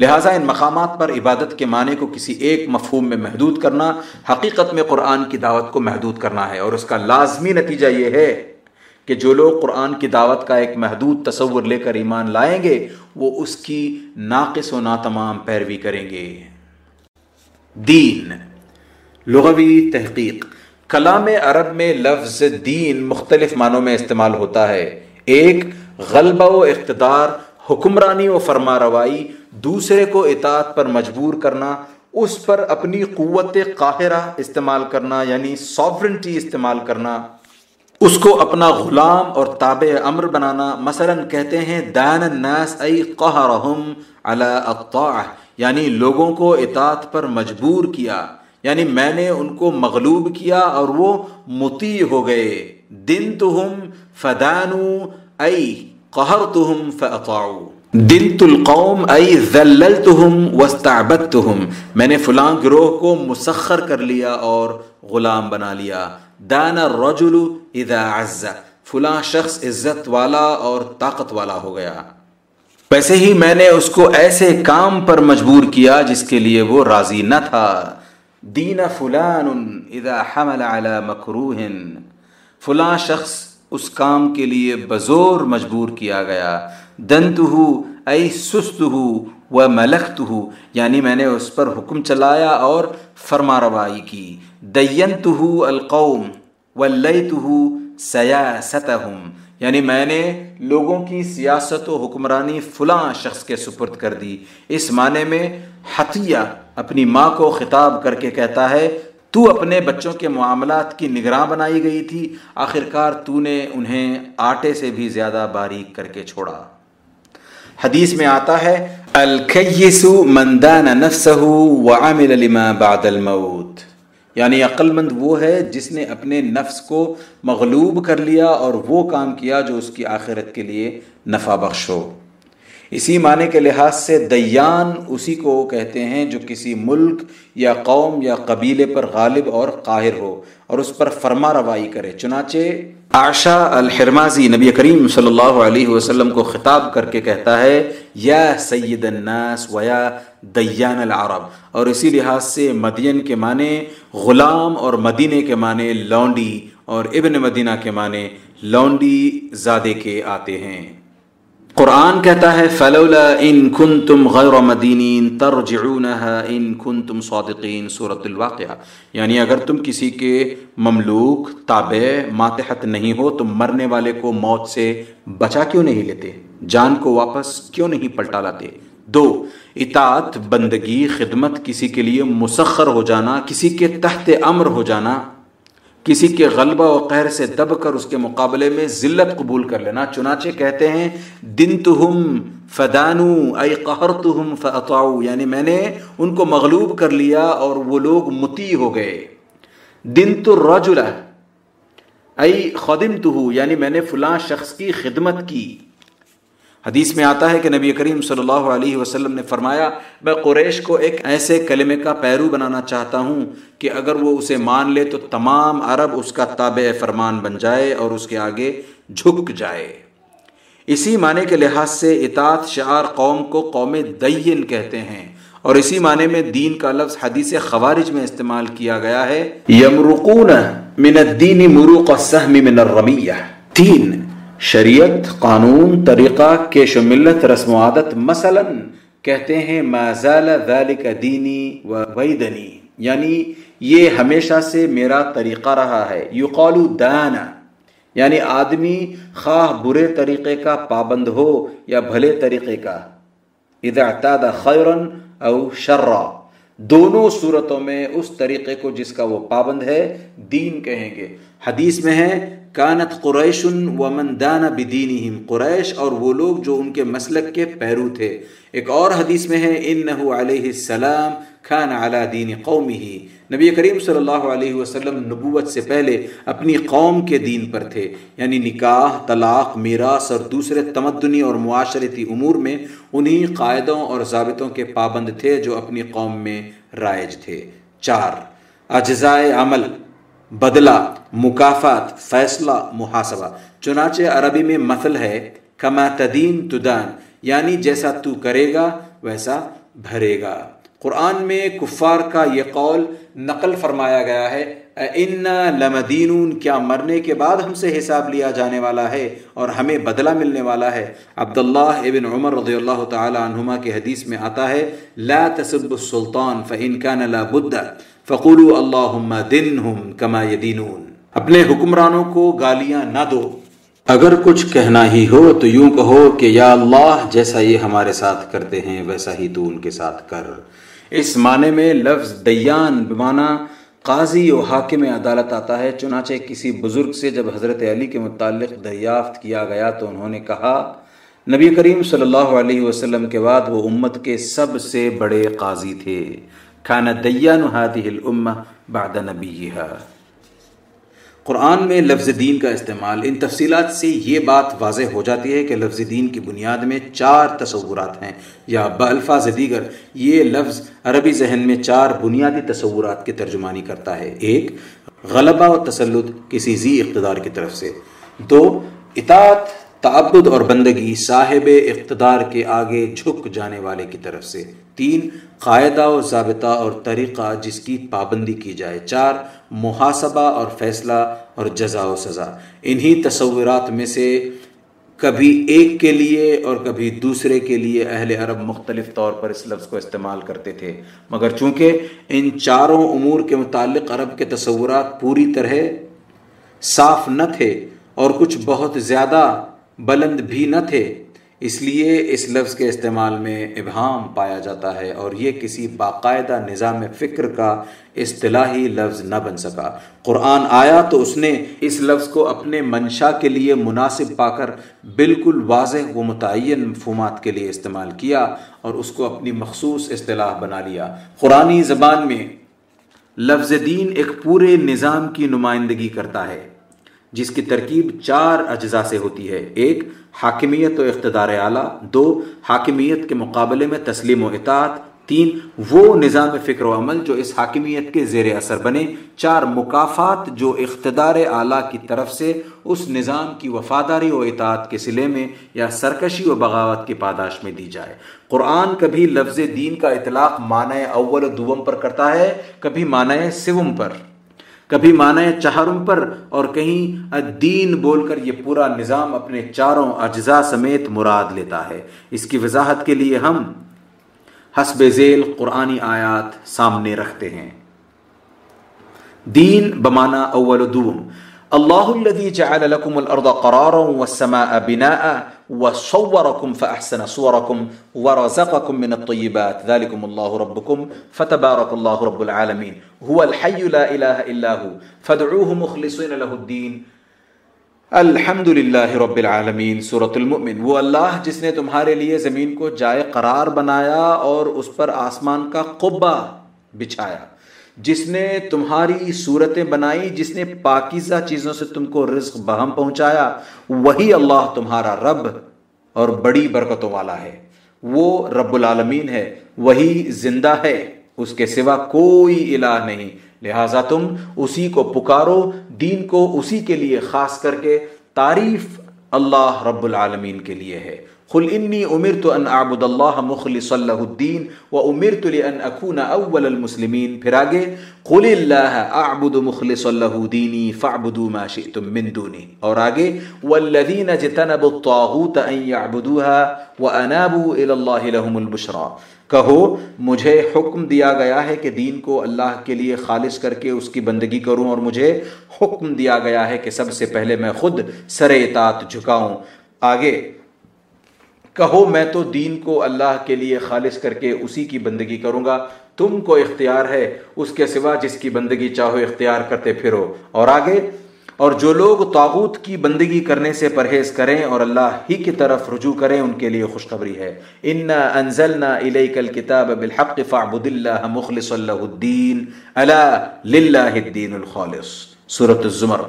لہٰذا ان مقامات پر عبادت کے معنی کو کسی ایک مفہوم میں محدود کرنا، حقیقت میں قرآن کی دعوت کو محدود کرنا ہے۔ اور اس کا لازمی نتیجہ یہ ہے کہ جو لوگ قرآن کی دعوت کا ایک محدود تصور لے کر ایمان لائیں گے، وہ اس کی ناقص و ناتمام پیروی کریں گے۔ دین، لغوی تحقیق۔ کلام عرب میں لفظ دین مختلف معنوں میں استعمال ہوتا ہے۔ ایک، غلبہ و اقتدار، حکمرانی و فرما روائی دوسرے کو اطاعت پر مجبور کرنا، اس پر اپنی قوت قاہرہ استعمال کرنا یعنی سافرنٹی استعمال کرنا۔ اس کو اپنا غلام اور تابع امر بنانا۔ مثلا کہتے ہیں، دان الناس ای قہرہم علی الطاعہ یعنی لوگوں کو اطاعت پر مجبور کیا۔ یعنی میں نے ان کو مغلوب کیا اور وہ مطیع ہو گئے۔ دن تہم فدانو ای قہرتہم فاطاعو۔ دنت القوم ای ذللتہم واستعبدتہم، میں نے فلاں گروہ کو مسخر کر لیا اور غلام بنا لیا۔ دان الرجل اذا عز، فلاں شخص عزت والا اور طاقت والا ہو گیا۔ ویسے ہی میں نے اس کو ایسے کام پر مجبور کیا جس کے لیے وہ راضی نہ تھا۔ دین فلان اذا حمل على مکروہ، فلاں شخص اس کام کے لیے بزور مجبور کیا گیا۔ دنت ہو اے سست ہو و ملخت ہو یعنی میں نے اس پر حکم چلایا اور فرما روائی کی۔ دینت ہو القوم و لیت ہو یعنی میں نے لوگوں کی سیاست و حکمرانی فلاں شخص کے سپرد کر دی۔ اس معنی میں حتیہ اپنی ماں کو خطاب کر کے کہتا ہے، تو اپنے بچوں کے معاملات کی نگراں بنائی گئی تھی، آخرکار تو نے انہیں آٹے سے بھی زیادہ باریک کر کے چھوڑا۔ حدیث میں آتا ہے الکیس من دان نفسه وعمل لما بعد الموت۔ یعنی عقل مند وہ ہے جس نے اپنے نفس کو مغلوب کر لیا اور وہ کام کیا جو اس کی آخرت کے لیے نفع بخش ہو۔ اسی معنی کے لحاظ سے دیان اسی کو کہتے ہیں جو کسی ملک یا قوم یا قبیلے پر غالب اور قاہر ہو اور اس پر فرما روائی کرے۔ چنانچہ آشا الحرمازی نبی کریم صلی اللہ علیہ وسلم کو خطاب کر کے کہتا ہے، یا سید الناس و یا دیان العرب اور اسی لحاظ سے مدین کے معنی غلام اور مدینے کے معنی لونڈی اور ابن مدینہ کے معنی لونڈی زادے کے آتے ہیں۔ قرآن کہتا ہے، فلولا ان کن تم غیر مدینین ان کن تم صادقین صورت الواقعہ. یعنی اگر تم کسی کے مملوک تابع ماتحت نہیں ہو، تم مرنے والے کو موت سے بچا کیوں نہیں لیتے، جان کو واپس کیوں نہیں پلٹا لاتے؟ دو، اطاعت، بندگی، خدمت، کسی کے لیے مسخر ہو جانا، کسی کے تحت امر ہو جانا کسی کے غلبہ و قہر سے دب کر اس کے مقابلے میں ذلت قبول کر لینا۔ چنانچہ کہتے ہیں دن تہم فدانو اے قہر تہم فتاؤ یعنی میں نے ان کو مغلوب کر لیا اور وہ لوگ متی ہو گئے۔ دن تو رجل اے خدم یعنی میں نے فلاں شخص کی خدمت کی۔ حدیث میں آتا ہے کہ نبی کریم صلی اللہ علیہ وسلم نے فرمایا، میں قریش کو ایک ایسے کلمے کا پیرو بنانا چاہتا ہوں کہ اگر وہ اسے مان لے تو تمام عرب اس کا تابع فرمان بن جائے اور اس کے آگے جھک جائے۔ اسی معنی کے لحاظ سے اطاعت شعار قوم کو قوم دین کہتے ہیں اور اسی معنی میں دین کا لفظ حدیث خوارج میں استعمال کیا گیا ہے۔ یمرقون من الدین مروق السهم من الرمیہ۔ تین شریعت، قانون، طریقہ، کیش و ملت، رسم و عادت، مثلا کہتے ہیں، ما زال ذالک دینی و ویدنی. یعنی یہ ہمیشہ سے میرا طریقہ رہا ہے. یقال دانا یعنی آدمی خواہ برے طریقے کا پابند ہو یا بھلے طریقے کا. اذا اعتاد خیرا او شرا. دونوں صورتوں میں اس طریقے کو جس کا وہ پابند ہے، دین کہیں گے. حدیث میں ہے، کانت قریش و دان بدینہم. قریش اور وہ لوگ جو ان کے مسلک کے پیرو تھے۔ ایک اور حدیث میں ہے، انہو علیہ السلام کان علی دین قومی ہی نبی کریم صلی اللہ علیہ وسلم نبوت سے پہلے اپنی قوم کے دین پر تھے۔ یعنی نکاح، طلاق، میراث اور دوسرے تمدنی اور معاشرتی امور میں انہی قاعدوں اور ضابطوں کے پابند تھے جو اپنی قوم میں رائج تھے۔ چار، اجزائے عمل بدلہ، مکافات، فیصلہ، محاسبہ۔ چنانچہ عربی میں مثل ہے، کما تدین تدان یعنی جیسا تو کرے گا، ویسا بھرے گا۔ قرآن میں کفار کا یہ قول نقل فرمایا گیا ہے ان لمدینون کیا مرنے کے بعد ہم سے حساب لیا جانے والا ہے اور ہمیں بدلہ ملنے والا ہے؟ عبداللہ ابن عمر رضی اللہ تعالی عنہما کے حدیث میں آتا ہے، لا تسب السلطان فإن كان لا بد فقولوا اللہم دنہم کما یدینون اپنے حکمرانوں کو گالیاں نہ دو۔ اگر کچھ کہنا ہی ہو تو یوں کہو کہ یا اللہ، جیسا یہ ہمارے ساتھ کرتے ہیں، ویسا ہی تو ان کے ساتھ کر۔ اس معنی میں لفظ دیان بمانا قاضی و حاکم عدالت آتا ہے، چنانچہ کسی بزرگ سے جب حضرت علی کے متعلق دریافت کیا گیا تو انہوں نے کہا، نبی کریم صلی اللہ علیہ وسلم کے بعد وہ امت کے سب سے بڑے قاضی تھے۔ کھانا دیان هذه الامہ بعد نبیہا قرآن میں لفظ دین کا استعمال ان تفصیلات سے یہ بات واضح ہو جاتی ہے کہ لفظ دین کی بنیاد میں چار تصورات ہیں یا بالفاظ دیگر، یہ لفظ عربی ذہن میں چار بنیادی تصورات کی ترجمانی کرتا ہے۔ ایک، غلبہ و تسلط کسی زی اقتدار کی طرف سے۔ دو، اطاعت تعبد اور بندگی صاحب اقتدار کے آگے جھک جانے والے کی طرف سے۔ تین، قاعدہ و ضابطہ اور طریقہ جس کی پابندی کی جائے۔ چار، محاسبہ اور فیصلہ اور جزا و سزا۔ انہی تصورات میں سے کبھی ایک کے لیے اور کبھی دوسرے کے لیے اہل عرب مختلف طور پر اس لفظ کو استعمال کرتے تھے۔ مگر چونکہ ان چاروں امور کے متعلق عرب کے تصورات پوری طرح صاف نہ تھے اور کچھ بہت زیادہ بلند بھی نہ تھے۔ اس لیے اس لفظ کے استعمال میں ابہام پایا جاتا ہے اور یہ کسی باقاعدہ نظام فکر کا اصطلاحی لفظ نہ بن سکا۔ قرآن آیا تو اس نے اس لفظ کو اپنے منشا کے لیے مناسب پا کر بالکل واضح و متعین مفہومات کے لیے استعمال کیا اور اس کو اپنی مخصوص اصطلاح بنا لیا۔ قرآنی زبان میں لفظ دین ایک پورے نظام کی نمائندگی کرتا ہے۔ جس کی ترکیب چار اجزاء سے ہوتی ہے۔ ایک، حاکمیت و اقتدار اعلیٰ۔ دو، حاکمیت کے مقابلے میں تسلیم و اطاعت۔ تین، وہ نظام فکر و عمل جو اس حاکمیت کے زیر اثر بنے۔ چار مقافات جو اقتدار اعلیٰ کی طرف سے اس نظام کی وفاداری و اطاعت کے سلے میں یا سرکشی و بغاوت کی پاداش میں دی جائے۔ قرآن کبھی لفظ دین کا اطلاق معنی اول و دوم پر کرتا ہے، کبھی معنی سوم پر۔ کبھی معنی چہارم پر اور کہیں دین بول کر یہ پورا نظام اپنے چاروں اجزاء سمیت مراد لیتا ہے۔ اس کی وضاحت کے لیے ہم حسب ذیل قرآنی آیات سامنے رکھتے ہیں۔ دین بمانا اول دوم۔ اللہ الذي جعل لكم الارض قرارا والسماء بناء وصوركم فاحسن صوركم ورزقكم من الطيبات. ذلكم الله ربكم فتبارك الله رب العالمين. هو الحي لا اله الا هو. فادعوه مخلصين له الدين. الحمد للہ رب العالمین سورة المؤمن. وہ اللہ جس نے تمہارے لیے زمین کو جائے قرار بنایا اور اس پر آسمان کا قبہ بچھایا. جس نے تمہاری صورتیں بنائی، جس نے پاکیزہ چیزوں سے تم کو رزق بہم پہنچایا، وہی اللہ تمہارا رب اور بڑی برکتوں والا ہے۔ وہ رب العالمین ہے، وہی زندہ ہے، اس کے سوا کوئی الہ نہیں۔ لہٰذا تم اسی کو پکارو، دین کو اسی کے لیے خاص کر کے، تعریف اللہ رب العالمین کے لیے ہے۔ قل انی امرت ان اعبد اللہ مخلص اللہ الدین و امرت لان اکون اول المسلمین پھر آگے قل اللہ اعبد مخلص اللہ دینی فاعبدوا ما شئتم من دونی اور آگے والذین جتنبوا الطاغوت ان يعبدوها وانابوا الى اللہ لهم البشرا کہو، مجھے حکم دیا گیا ہے کہ دین کو اللہ کے لیے خالص کر کے اس کی بندگی کروں اور مجھے حکم دیا گیا ہے کہ سب سے پہلے میں خود سر اطاعت جھکاؤں. آگے کہو میں تو دین کو اللہ کے لیے خالص کر کے اسی کی بندگی کروں گا۔ تم کو اختیار ہے اس کے سوا جس کی بندگی چاہو اختیار کرتے پھرو۔ اور آگے، اور جو لوگ تاغوت کی بندگی کرنے سے پرہیز کریں اور اللہ ہی کی طرف رجوع کریں، ان کے لیے خوشخبری ہے۔ انا انزلنا الیک الکتاب بالحق فاعبد اللہ مخلص اللہ الدین الا للہ الدین الخالص۔ صورت الزمر۔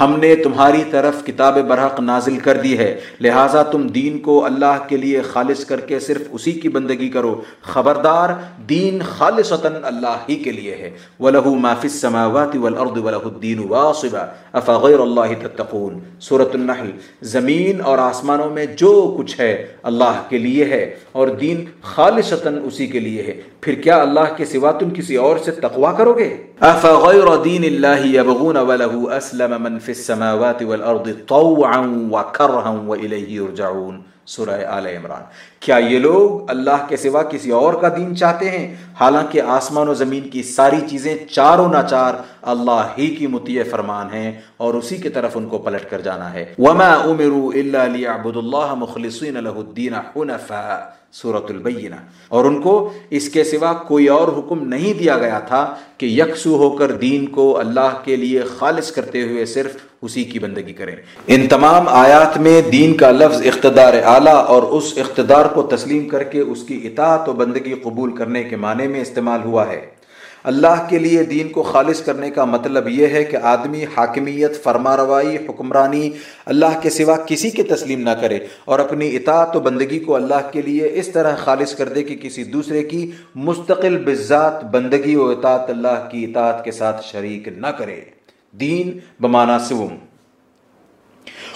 ہم نے تمہاری طرف کتاب برحق نازل کر دی ہے۔ لہٰذا تم دین کو اللہ کے لیے خالص کر کے صرف اسی کی بندگی کرو۔ خبردار، دین خالص اللہ ہی کے لیے ہے۔ وَلَهُ مَا فِي السَّمَاوَاتِ وَالْأَرْضِ وَلَهُ الدِّينُ وَاصِبًا۔ أَفَغَيْرَ اللَّهِ تَتَّقُونَ۔ سورة النحل۔ زمین اور آسمانوں میں جو کچھ ہے، اللہ کے لیے ہے۔ اور دین خالص اسی کے لیے ہے۔ پھر کیا اللہ کے سوا تم کسی اور سے تقوا کرو گے؟ أفغير دين الله يبغون وله أسلم من في السماوات والأرض طوعا وكرها وإليه يرجعون. سورة آل عمران. کیا یہ لوگ اللہ کے سوا کسی اور کا دین چاہتے ہیں؟ حالانکہ آسمان و زمین کی ساری چیزیں چاروں ناچار اللہ ہی کی مطیع فرمان ہیں اور اسی کی طرف ان کو پلٹ کر جانا ہے۔ وما امروا الا ليعبدوا الله مخلصين له الدين حنفاء۔ صورت البینہ اور ان کو اس کے سوا کوئی اور حکم نہیں دیا گیا تھا کہ یکسو ہو کر دین کو اللہ کے لیے خالص کرتے ہوئے صرف اسی کی بندگی کریں۔ ان تمام آیات میں دین کا لفظ اقتدار اعلیٰ اور اس اقتدار کو تسلیم کر کے اس کی اطاعت و بندگی قبول کرنے کے معنی میں استعمال ہوا ہے۔ اللہ کے لیے دین کو خالص کرنے کا مطلب یہ ہے کہ آدمی حاکمیت فرما روائی حکمرانی اللہ کے سوا کسی کے تسلیم نہ کرے اور اپنی اطاعت و بندگی کو اللہ کے لیے اس طرح خالص کر دے کہ کسی دوسرے کی مستقل بذات بندگی و اطاعت اللہ کی اطاعت کے ساتھ شریک نہ کرے۔ دین بمانا سوم۔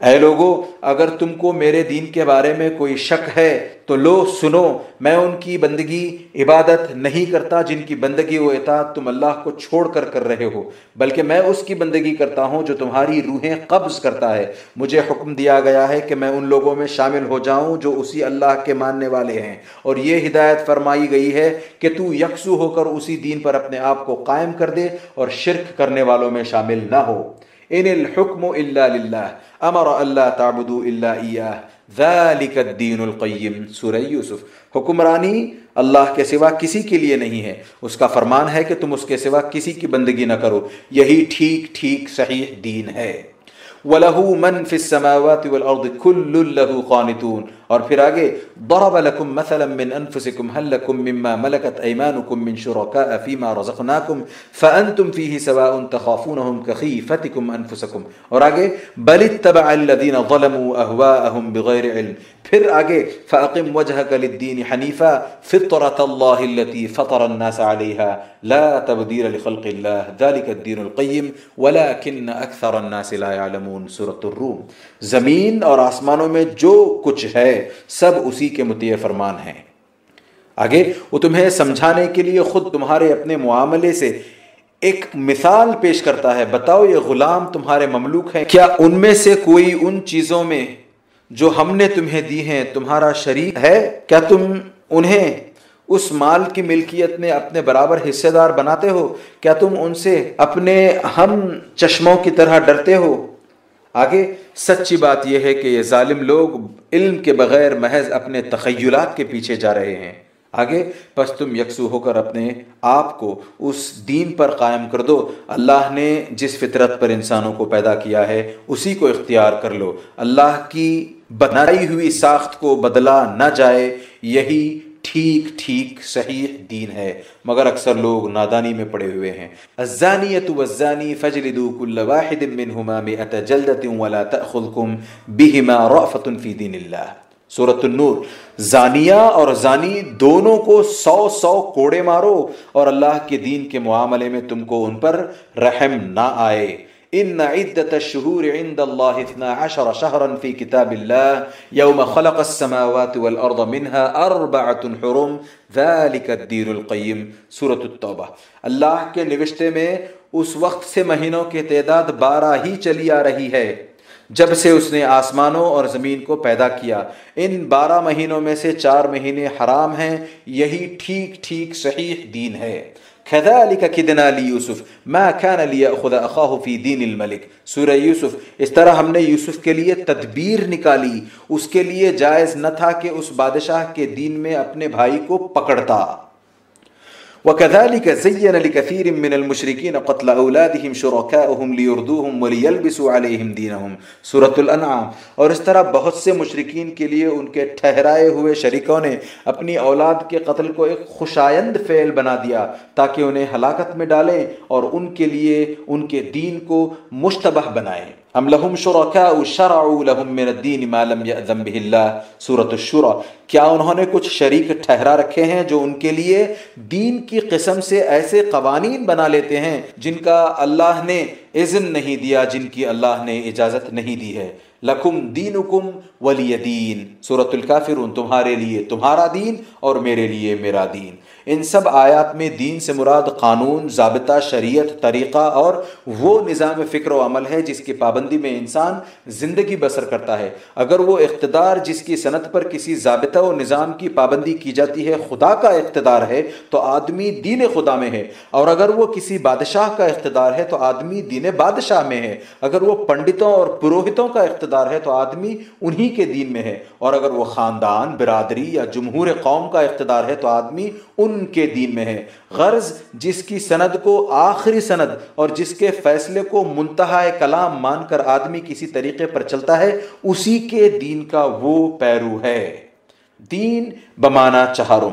اے لوگو، اگر تم کو میرے دین کے بارے میں کوئی شک ہے، تو لو، سنو، میں ان کی بندگی عبادت نہیں کرتا جن کی بندگی و اطاعت تم اللہ کو چھوڑ کر کر رہے ہو، بلکہ میں اس کی بندگی کرتا ہوں جو تمہاری روحیں قبض کرتا ہے۔ مجھے حکم دیا گیا ہے کہ میں ان لوگوں میں شامل ہو جاؤں جو اسی اللہ کے ماننے والے ہیں۔ اور یہ ہدایت فرمائی گئی ہے کہ تو یکسو ہو کر اسی دین پر اپنے آپ کو قائم کر دے اور شرک کرنے والوں میں شامل نہ ہو۔ ان الحکم الا للہ امر اللہ تعبدوا الا ایاہ ذالک الدین القیم سورہ یوسف حکمرانی اللہ کے سوا کسی کے لیے نہیں ہے اس کا فرمان ہے کہ تم اس کے سوا کسی کی بندگی نہ کرو یہی ٹھیک ٹھیک صحیح دین ہے وَلَهُ مَن فِي السَّمَاوَاتِ وَالْأَرْضِ كُلُّ لَهُ قَانِتُونَ اور پھر آگے ضرب لكم مثلا من أنفسكم هل لكم مما ملكت أيمانكم من شركاء فيما رزقناكم؟ فأنتم فيه سواء تخافونهم كخيفتكم أنفسكم. اور آگے بل اتبع الذين ظلموا أهواءهم بغير علم. پھر آگے فأقم وجهك للدين حنيفا فطرة الله التي فطر الناس عليها. لا تبديل لخلق الله ذلك الدين القيم ولكن أكثر الناس لا يعلمون. سورة الروم. زمین اور آسمانوں میں جو کچھ ہے سب اسی کے متع فرمان ہیں۔ آگے، وہ تمہیں سمجھانے کے لیے خود تمہارے اپنے معاملے سے ایک مثال پیش کرتا ہے۔ بتاؤ، یہ غلام تمہارے مملوک ہیں۔ کیا ان میں سے کوئی ان چیزوں میں جو ہم نے تمہیں دی ہیں تمہارا شریک ہے؟ کیا تم انہیں اس مال کی ملکیت میں اپنے برابر حصے دار بناتے ہو؟ کیا تم ان سے اپنے ہم چشموں کی طرح ڈرتے ہو؟ آگے، سچی بات یہ ہے کہ یہ ظالم لوگ علم کے بغیر محض اپنے تخیلات کے پیچھے جا رہے ہیں۔ آگے، پس تم یکسو ہو کر اپنے آپ کو اس دین پر قائم کر دو۔ اللہ نے جس فطرت پر انسانوں کو پیدا کیا ہے، اسی کو اختیار کر لو۔ اللہ کی بنائی ہوئی ساخت کو بدلا نہ جائے، یہی ٹھیک ٹھیک، صحیح دین ہے، مگر اکثر لوگ نادانی میں پڑے ہوئے ہیں۔ الزانیت والزانی فجلدو کل واحد منہما مئت جلدت ولا تأخذکم بہما رعفت فی دین اللہ۔ سورة النور، زانیہ اور زانی دونوں کو سو سو کوڑے مارو اور اللہ کے دین کے معاملے میں تم کو ان پر رحم نہ آئے۔ ان عدت الشهور عند الله 12 شهرا في كتاب الله، يوم خلق السماوات والارض منها اربعه حرم، ذلك الدين القيم، سورة التوبہ اللہ کے نوشتے میں اس وقت سے مہینوں کی تعداد بارہ ہی چلی آ رہی ہے، جب سے اس نے آسمانوں اور زمین کو پیدا کیا۔ ان بارہ مہینوں میں سے چار مہینے حرام ہیں، یہی ٹھیک ٹھیک صحیح دین ہے۔ كذلك كدنا ليوسف. ما كان ليأخذ أخاه في دين الملك. سورہ یوسف اس طرح ہم نے یوسف کے لیے تدبیر نکالی. اس کے لیے جائز نہ تھا کہ اس بادشاہ کے دین میں اپنے بھائی کو پکڑتا۔ وكذلك زين لكثير من المشركين قتل اولادهم شركاءهم ليردوهم وليلبسوا عليهم دينهم. سورة الانعام اور اس طرح بہت سے مشرکین کے لیے ان کے ٹھہرائے ہوئے شریکوں نے اپنی اولاد کے قتل کو ایک خوشایند فعل بنا دیا تاکہ انہیں ہلاکت میں ڈالیں اور ان کے لیے ان کے دین کو مشتبہ بنائیں۔ ام لهم شركاء شرعوا لهم من الدين ما لم يأذن به الله؟ سورة الشورى. کیا انہوں نے کچھ شریک ٹھہرا رکھے ہیں جو ان کے لیے دین کی قسم سے ایسے قوانین بنا لیتے ہیں جن کا اللہ نے اذن نہیں دیا، جن کی اللہ نے اجازت نہیں دی ہے؟ لکم دینکم ولی دین۔ سورة الکافرون، تمہارے لیے، تمہارا دین اور میرے لیے میرا دین۔ ان سب آیات میں دین سے مراد قانون، ضابطہ، شریعت، طریقہ اور وہ نظام فکر و عمل ہے جس کی پابندی میں انسان زندگی بسر کرتا ہے۔ اگر وہ اقتدار جس کی صنعت پر کسی ضابطہ و نظام کی پابندی کی جاتی ہے خدا کا اقتدار ہے تو آدمی دین خدا میں ہے۔ اور اگر وہ کسی بادشاہ کا اقتدار ہے تو آدمی دین بادشاہ میں ہے۔ اگر وہ پنڈتوں اور پروہتوں کا اقتدار ہے تو آدمی انہی کے دین میں ہے۔ اور اگر وہ خاندان، برادری یا جمہور قوم کا اقتدار ہے تو آدمی ان کے دین میں ہے۔ غرض جس کی سند کو آخری سند اور جس کے فیصلے کو منتہا کلام مان کر آدمی کسی طریقے پر چلتا ہے، اسی کے دین کا وہ پیرو ہے۔ دین بمانا چہاروں۔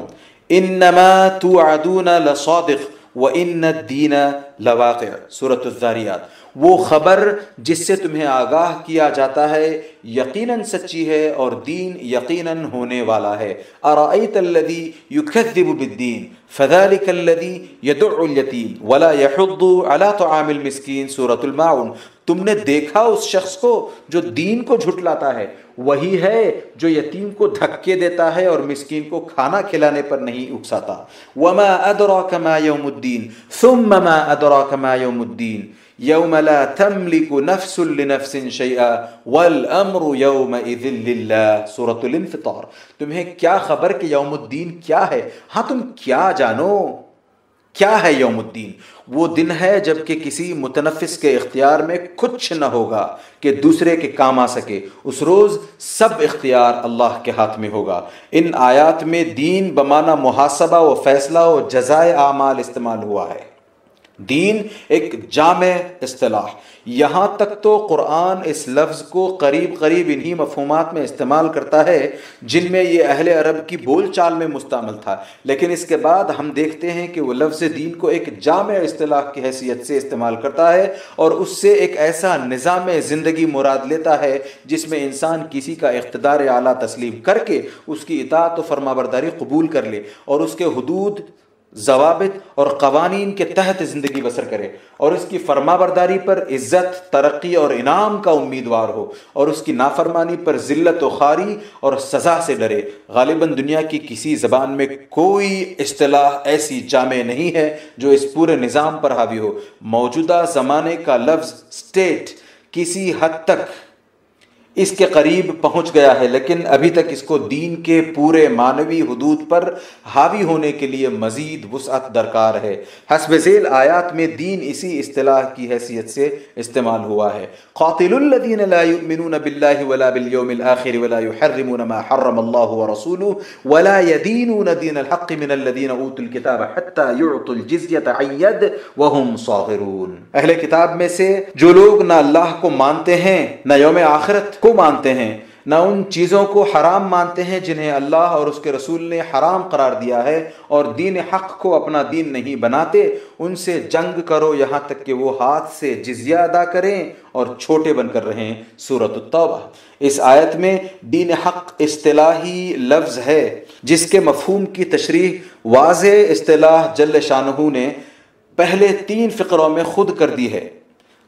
انما توعدون لصادق، وان الدین لواقع۔ سورة الزاریات وہ خبر جس سے تمہیں آگاہ کیا جاتا ہے، یقیناً سچی ہے اور دین یقیناً ہونے والا ہے۔ ارائیت الذی یکذب بالدین فذلك الذی یدع الیتیم، ولا یحض علی طعام المسکین، سورة المعون تم نے دیکھا اس شخص کو جو دین کو جھٹلاتا ہے، وہی ہے جو یتیم کو دھکے دیتا ہے اور مسکین کو کھانا کھلانے پر نہیں اکساتا۔ وما ادراک ما یوم الدین ثم ما ادراک ما یوم الدین یوم لا تملک نفس لنفس شیئا والامر یومئذ للہ سورة الانفطار. تمہیں کیا خبر کہ یوم الدین کیا ہے؟ ہاں تم کیا جانو؟ کیا ہے یوم الدین؟ وہ دن ہے جبکہ کسی متنفس کے اختیار میں کچھ نہ ہوگا کہ دوسرے کے کام آ سکے۔ اس روز سب اختیار اللہ کے ہاتھ میں ہوگا۔ ان آیات میں دین بمانہ محاسبہ و فیصلہ و جزائے اعمال استعمال ہوا ہے۔ دین ایک جامع اصطلاح۔ یہاں تک تو قرآن اس لفظ کو قریب قریب انہی مفہومات میں استعمال کرتا ہے جن میں یہ اہل عرب کی بول چال میں مستعمل تھا۔ لیکن اس کے بعد ہم دیکھتے ہیں کہ وہ لفظ دین کو ایک جامع اصطلاح کی حیثیت سے استعمال کرتا ہے اور اس سے ایک ایسا نظام زندگی مراد لیتا ہے جس میں انسان کسی کا اقتدار اعلیٰ تسلیم کر کے اس کی اطاعت و فرما برداری قبول کر لے اور اس کے حدود ضوابط اور قوانین کے تحت زندگی بسر کرے اور اس کی فرما برداری پر عزت، ترقی اور انعام کا امیدوار ہو اور اس کی نافرمانی پر ذلت و خاری اور سزا سے ڈرے۔ غالباً دنیا کی کسی زبان میں کوئی اصطلاح ایسی جامع نہیں ہے جو اس پورے نظام پر حاوی ہو۔ موجودہ زمانے کا لفظ سٹیٹ کسی حد تک اس کے قریب پہنچ گیا ہے، لیکن ابھی تک اس کو دین کے پورے مانوی حدود پر حاوی ہونے کے لیے مزید وسعت درکار ہے۔ حسب ذیل، آیات میں دین اسی اصطلاح کی حیثیت سے استعمال ہوا ہے۔ قاتل الذین لا یؤمنون باللہ ولا بالیوم الاخر ولا يحرمون ما حرم اللہ ورسوله ولا يدینون دین الحق من الذین اوتوا الكتاب حتى يعطوا الجزیة عن ید وهم صاغرون۔ اہل کتاب میں سے جو لوگ نہ اللہ کو مانتے ہیں، نہ یوم آخرت کو مانتے ہیں، نہ ان چیزوں کو حرام مانتے ہیں جنہیں اللہ اور اس کے رسول نے حرام قرار دیا ہے اور دین حق کو اپنا دین نہیں بناتے، ان سے جنگ کرو یہاں تک کہ وہ ہاتھ سے جزیہ ادا کریں اور چھوٹے بن کر رہیں۔ صورت التوبہ۔ اس آیت میں دین حق اصطلاحی لفظ ہے، جس کے مفہوم کی تشریح واضح اصطلاح جل شاہ نے پہلے تین فقروں میں خود کر دی ہے۔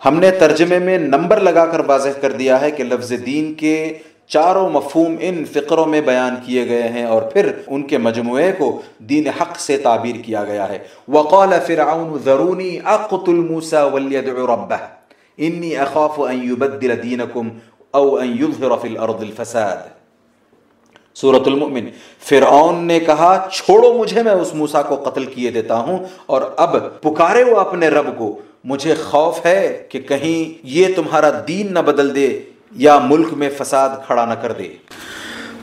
ہم نے ترجمے میں نمبر لگا کر واضح کر دیا ہے کہ لفظ دین کے چاروں مفہوم ان فقروں میں بیان کیے گئے ہیں اور پھر ان کے مجموعے کو دین حق سے تعبیر کیا گیا ہے۔ وقال فرعون ذرونی اقتل موسى وليدع ربه انی اخاف ان يبدل دینکم او ان يظهر في الارض الفساد۔ سورة المؤمن۔ فرعون نے کہا، چھوڑو مجھے، میں اس موسیٰ کو قتل کیے دیتا ہوں اور اب پکارے وہ اپنے رب کو۔ مجھے خوف ہے کہ کہیں یہ تمہارا دین نہ بدل دے یا ملک میں فساد کھڑا نہ کر دے۔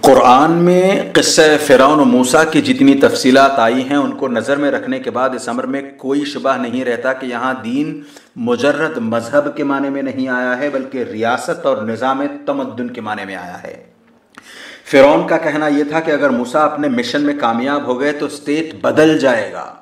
قرآن میں قصہ فرعون و موسیٰ کی جتنی تفصیلات آئی ہیں، ان کو نظر میں رکھنے کے بعد اس عمر میں کوئی شبہ نہیں رہتا کہ یہاں دین مجرد مذہب کے معنی میں نہیں آیا ہے، بلکہ ریاست اور نظام تمدن کے معنی میں آیا ہے۔ فرعون کا کہنا یہ تھا کہ اگر موسیٰ اپنے مشن میں کامیاب ہو گئے تو اسٹیٹ بدل جائے گا۔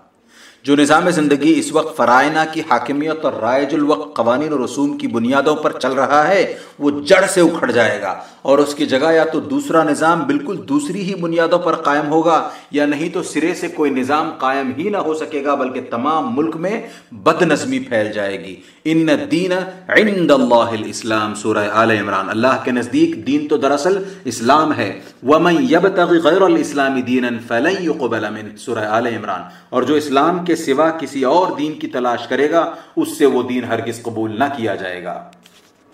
جو نظام زندگی اس وقت فرائنہ کی حاکمیت اور رائج الوقت قوانین و رسوم کی بنیادوں پر چل رہا ہے، وہ جڑ سے اکھڑ جائے گا۔ اور اس کی جگہ یا تو دوسرا نظام بالکل دوسری ہی بنیادوں پر قائم ہوگا، یا نہیں تو سرے سے کوئی نظام قائم ہی نہ ہو سکے گا، بلکہ تمام ملک میں بد نظمی پھیل جائے گی۔ ان دین عند اللہ الاسلام، سورہ آل عمران۔ اللہ کے نزدیک دین تو دراصل اسلام ہے۔ ومن يبتغي غیر الاسلام دینا فلن يقبل من سورہ آل عمران۔ اور جو اسلام کے سوا کسی اور دین کی تلاش کرے گا، اس سے وہ دین ہرگز قبول نہ کیا جائے گا۔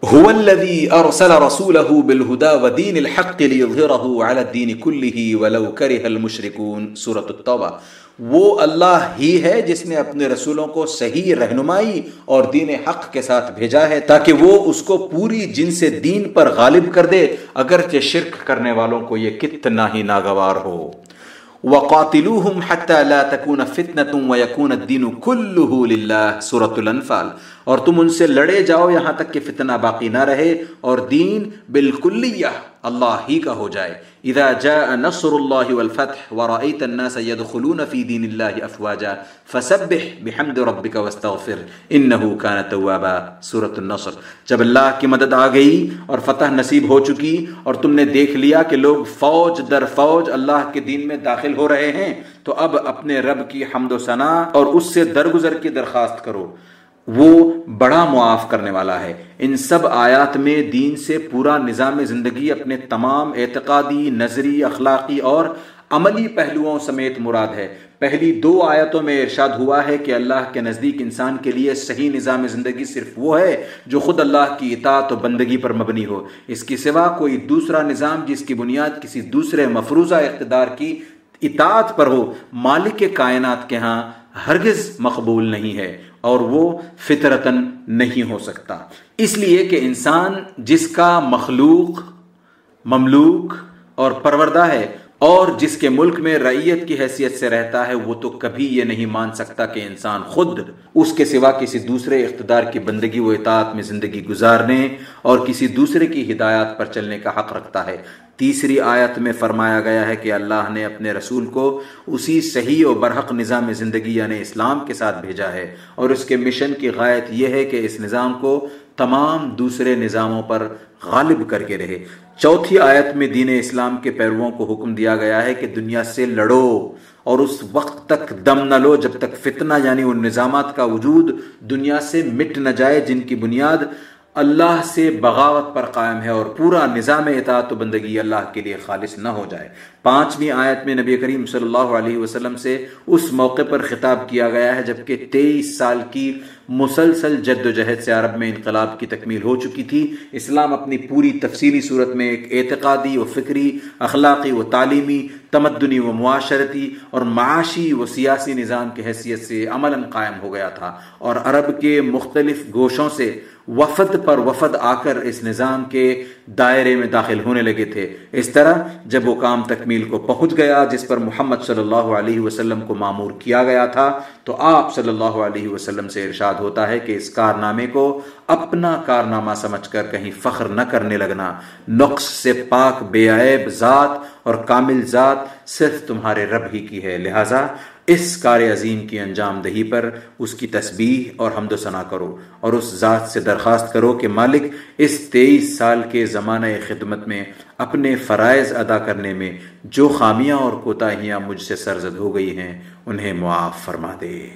هو الذي ارسل رسوله بالهدى ودين الحق ليظهره على الدين كله ولو كره المشركون، سورة التوبہ۔ وہ اللہ ہی ہے جس نے اپنے رسولوں کو صحیح رہنمائی اور دین حق کے ساتھ بھیجا ہے تاکہ وہ اس کو پوری جن سے دین پر غالب کر دے، اگرچہ شرک کرنے والوں کو یہ کتنا ہی ناگوار ہو۔ وقاتلوهم حتى لا تكون فتنة ويكون الدين كله لله، سورة الانفال اور تم ان سے لڑے جاؤ، یہاں تک کہ فتنہ باقی نہ رہے اور دین بالکلیہ اللہ ہی کا ہو جائے۔ اذا جاء نصر اللہ والفتح ورأيت الناس يدخلون في دين الله افواجا فسبح بحمد ربك واستغفر انه كان توابا۔ سورة النصر۔ جب اللہ کی مدد آ گئی اور فتح نصیب ہو چکی اور تم نے دیکھ لیا کہ لوگ فوج در فوج اللہ کے دین میں داخل ہو رہے ہیں، تو اب اپنے رب کی حمد و ثنا اور اس سے درگزر کی درخواست کرو۔ وہ بڑا معاف کرنے والا ہے۔ ان سب آیات میں دین سے پورا نظام زندگی، اپنے تمام اعتقادی، نظری، اخلاقی اور عملی پہلوؤں سمیت مراد ہے۔ پہلی دو آیتوں میں ارشاد ہوا ہے کہ اللہ کے نزدیک انسان کے لیے صحیح نظام زندگی صرف وہ ہے جو خود اللہ کی اطاعت و بندگی پر مبنی ہو۔ اس کی سوا کوئی دوسرا نظام جس کی بنیاد کسی دوسرے مفروضہ اقتدار کی اطاعت پر ہو، مالک کائنات کے ہاں ہرگز مقبول نہیں ہے۔ اور وہ فطرتن نہیں ہو سکتا۔ اس لیے کہ انسان جس کا مخلوق، مملوک اور پروردہ ہے اور جس کے ملک میں رعیت کی حیثیت سے رہتا ہے، وہ تو کبھی یہ نہیں مان سکتا کہ انسان خود اس کے سوا کسی دوسرے اقتدار کی بندگی و اطاعت میں زندگی گزارنے اور کسی دوسرے کی ہدایات پر چلنے کا حق رکھتا ہے۔ تیسری آیت میں فرمایا گیا ہے کہ اللہ نے اپنے رسول کو اسی صحیح و برحق نظام زندگی یعنی اسلام کے ساتھ بھیجا ہے۔ اور اس کے مشن کی غایت یہ ہے کہ اس نظام کو تمام دوسرے نظاموں پر غالب کر کے رہے۔ چوتھی آیت میں دین اسلام کے پیرووں کو حکم دیا گیا ہے کہ دنیا سے لڑو اور اس وقت تک دم نہ لو جب تک فتنہ یعنی ان نظامات کا وجود دنیا سے مٹ نہ جائے جن کی بنیاد اللہ سے بغاوت پر قائم ہے اور پورا نظام اطاعت و بندگی اللہ کے لیے خالص نہ ہو جائے۔ پانچویں آیت میں نبی کریم صلی اللہ علیہ وسلم سے اس موقع پر خطاب کیا گیا ہے جبکہ تیئیس سال کی مسلسل جد و جہد سے عرب میں انقلاب کی تکمیل ہو چکی تھی۔ اسلام اپنی پوری تفصیلی صورت میں ایک اعتقادی و فکری، اخلاقی و تعلیمی، تمدنی و معاشرتی اور معاشی و سیاسی نظام کی حیثیت سے عملاً قائم ہو گیا تھا اور عرب کے مختلف گوشوں سے وفد پر وفد آ کر اس نظام کے دائرے میں داخل ہونے لگے تھے۔ اس طرح جب وہ کام تکمیل کو پہنچ گیا جس پر محمد صلی اللہ علیہ وسلم کو معمور کیا گیا تھا، تو آپ صلی اللہ علیہ وسلم سے ارشاد ہوتا ہے کہ اس کارنامے کو اپنا کارنامہ سمجھ کر کہیں فخر نہ کرنے لگنا۔ نقص سے پاک بے عیب ذات اور کامل ذات صرف تمہارے رب ہی کی ہے۔ لہٰذا اس کار عظیم کی انجام دہی پر اس کی تسبیح اور حمد و ثنا کرو اور اس ذات سے درخواست کرو کہ مالک اس تیئیس سال کے زمانہ خدمت میں اپنے فرائض ادا کرنے میں جو خامیاں اور کوتاہیاں مجھ سے سرزد ہو گئی ہیں، انہیں معاف فرما دے۔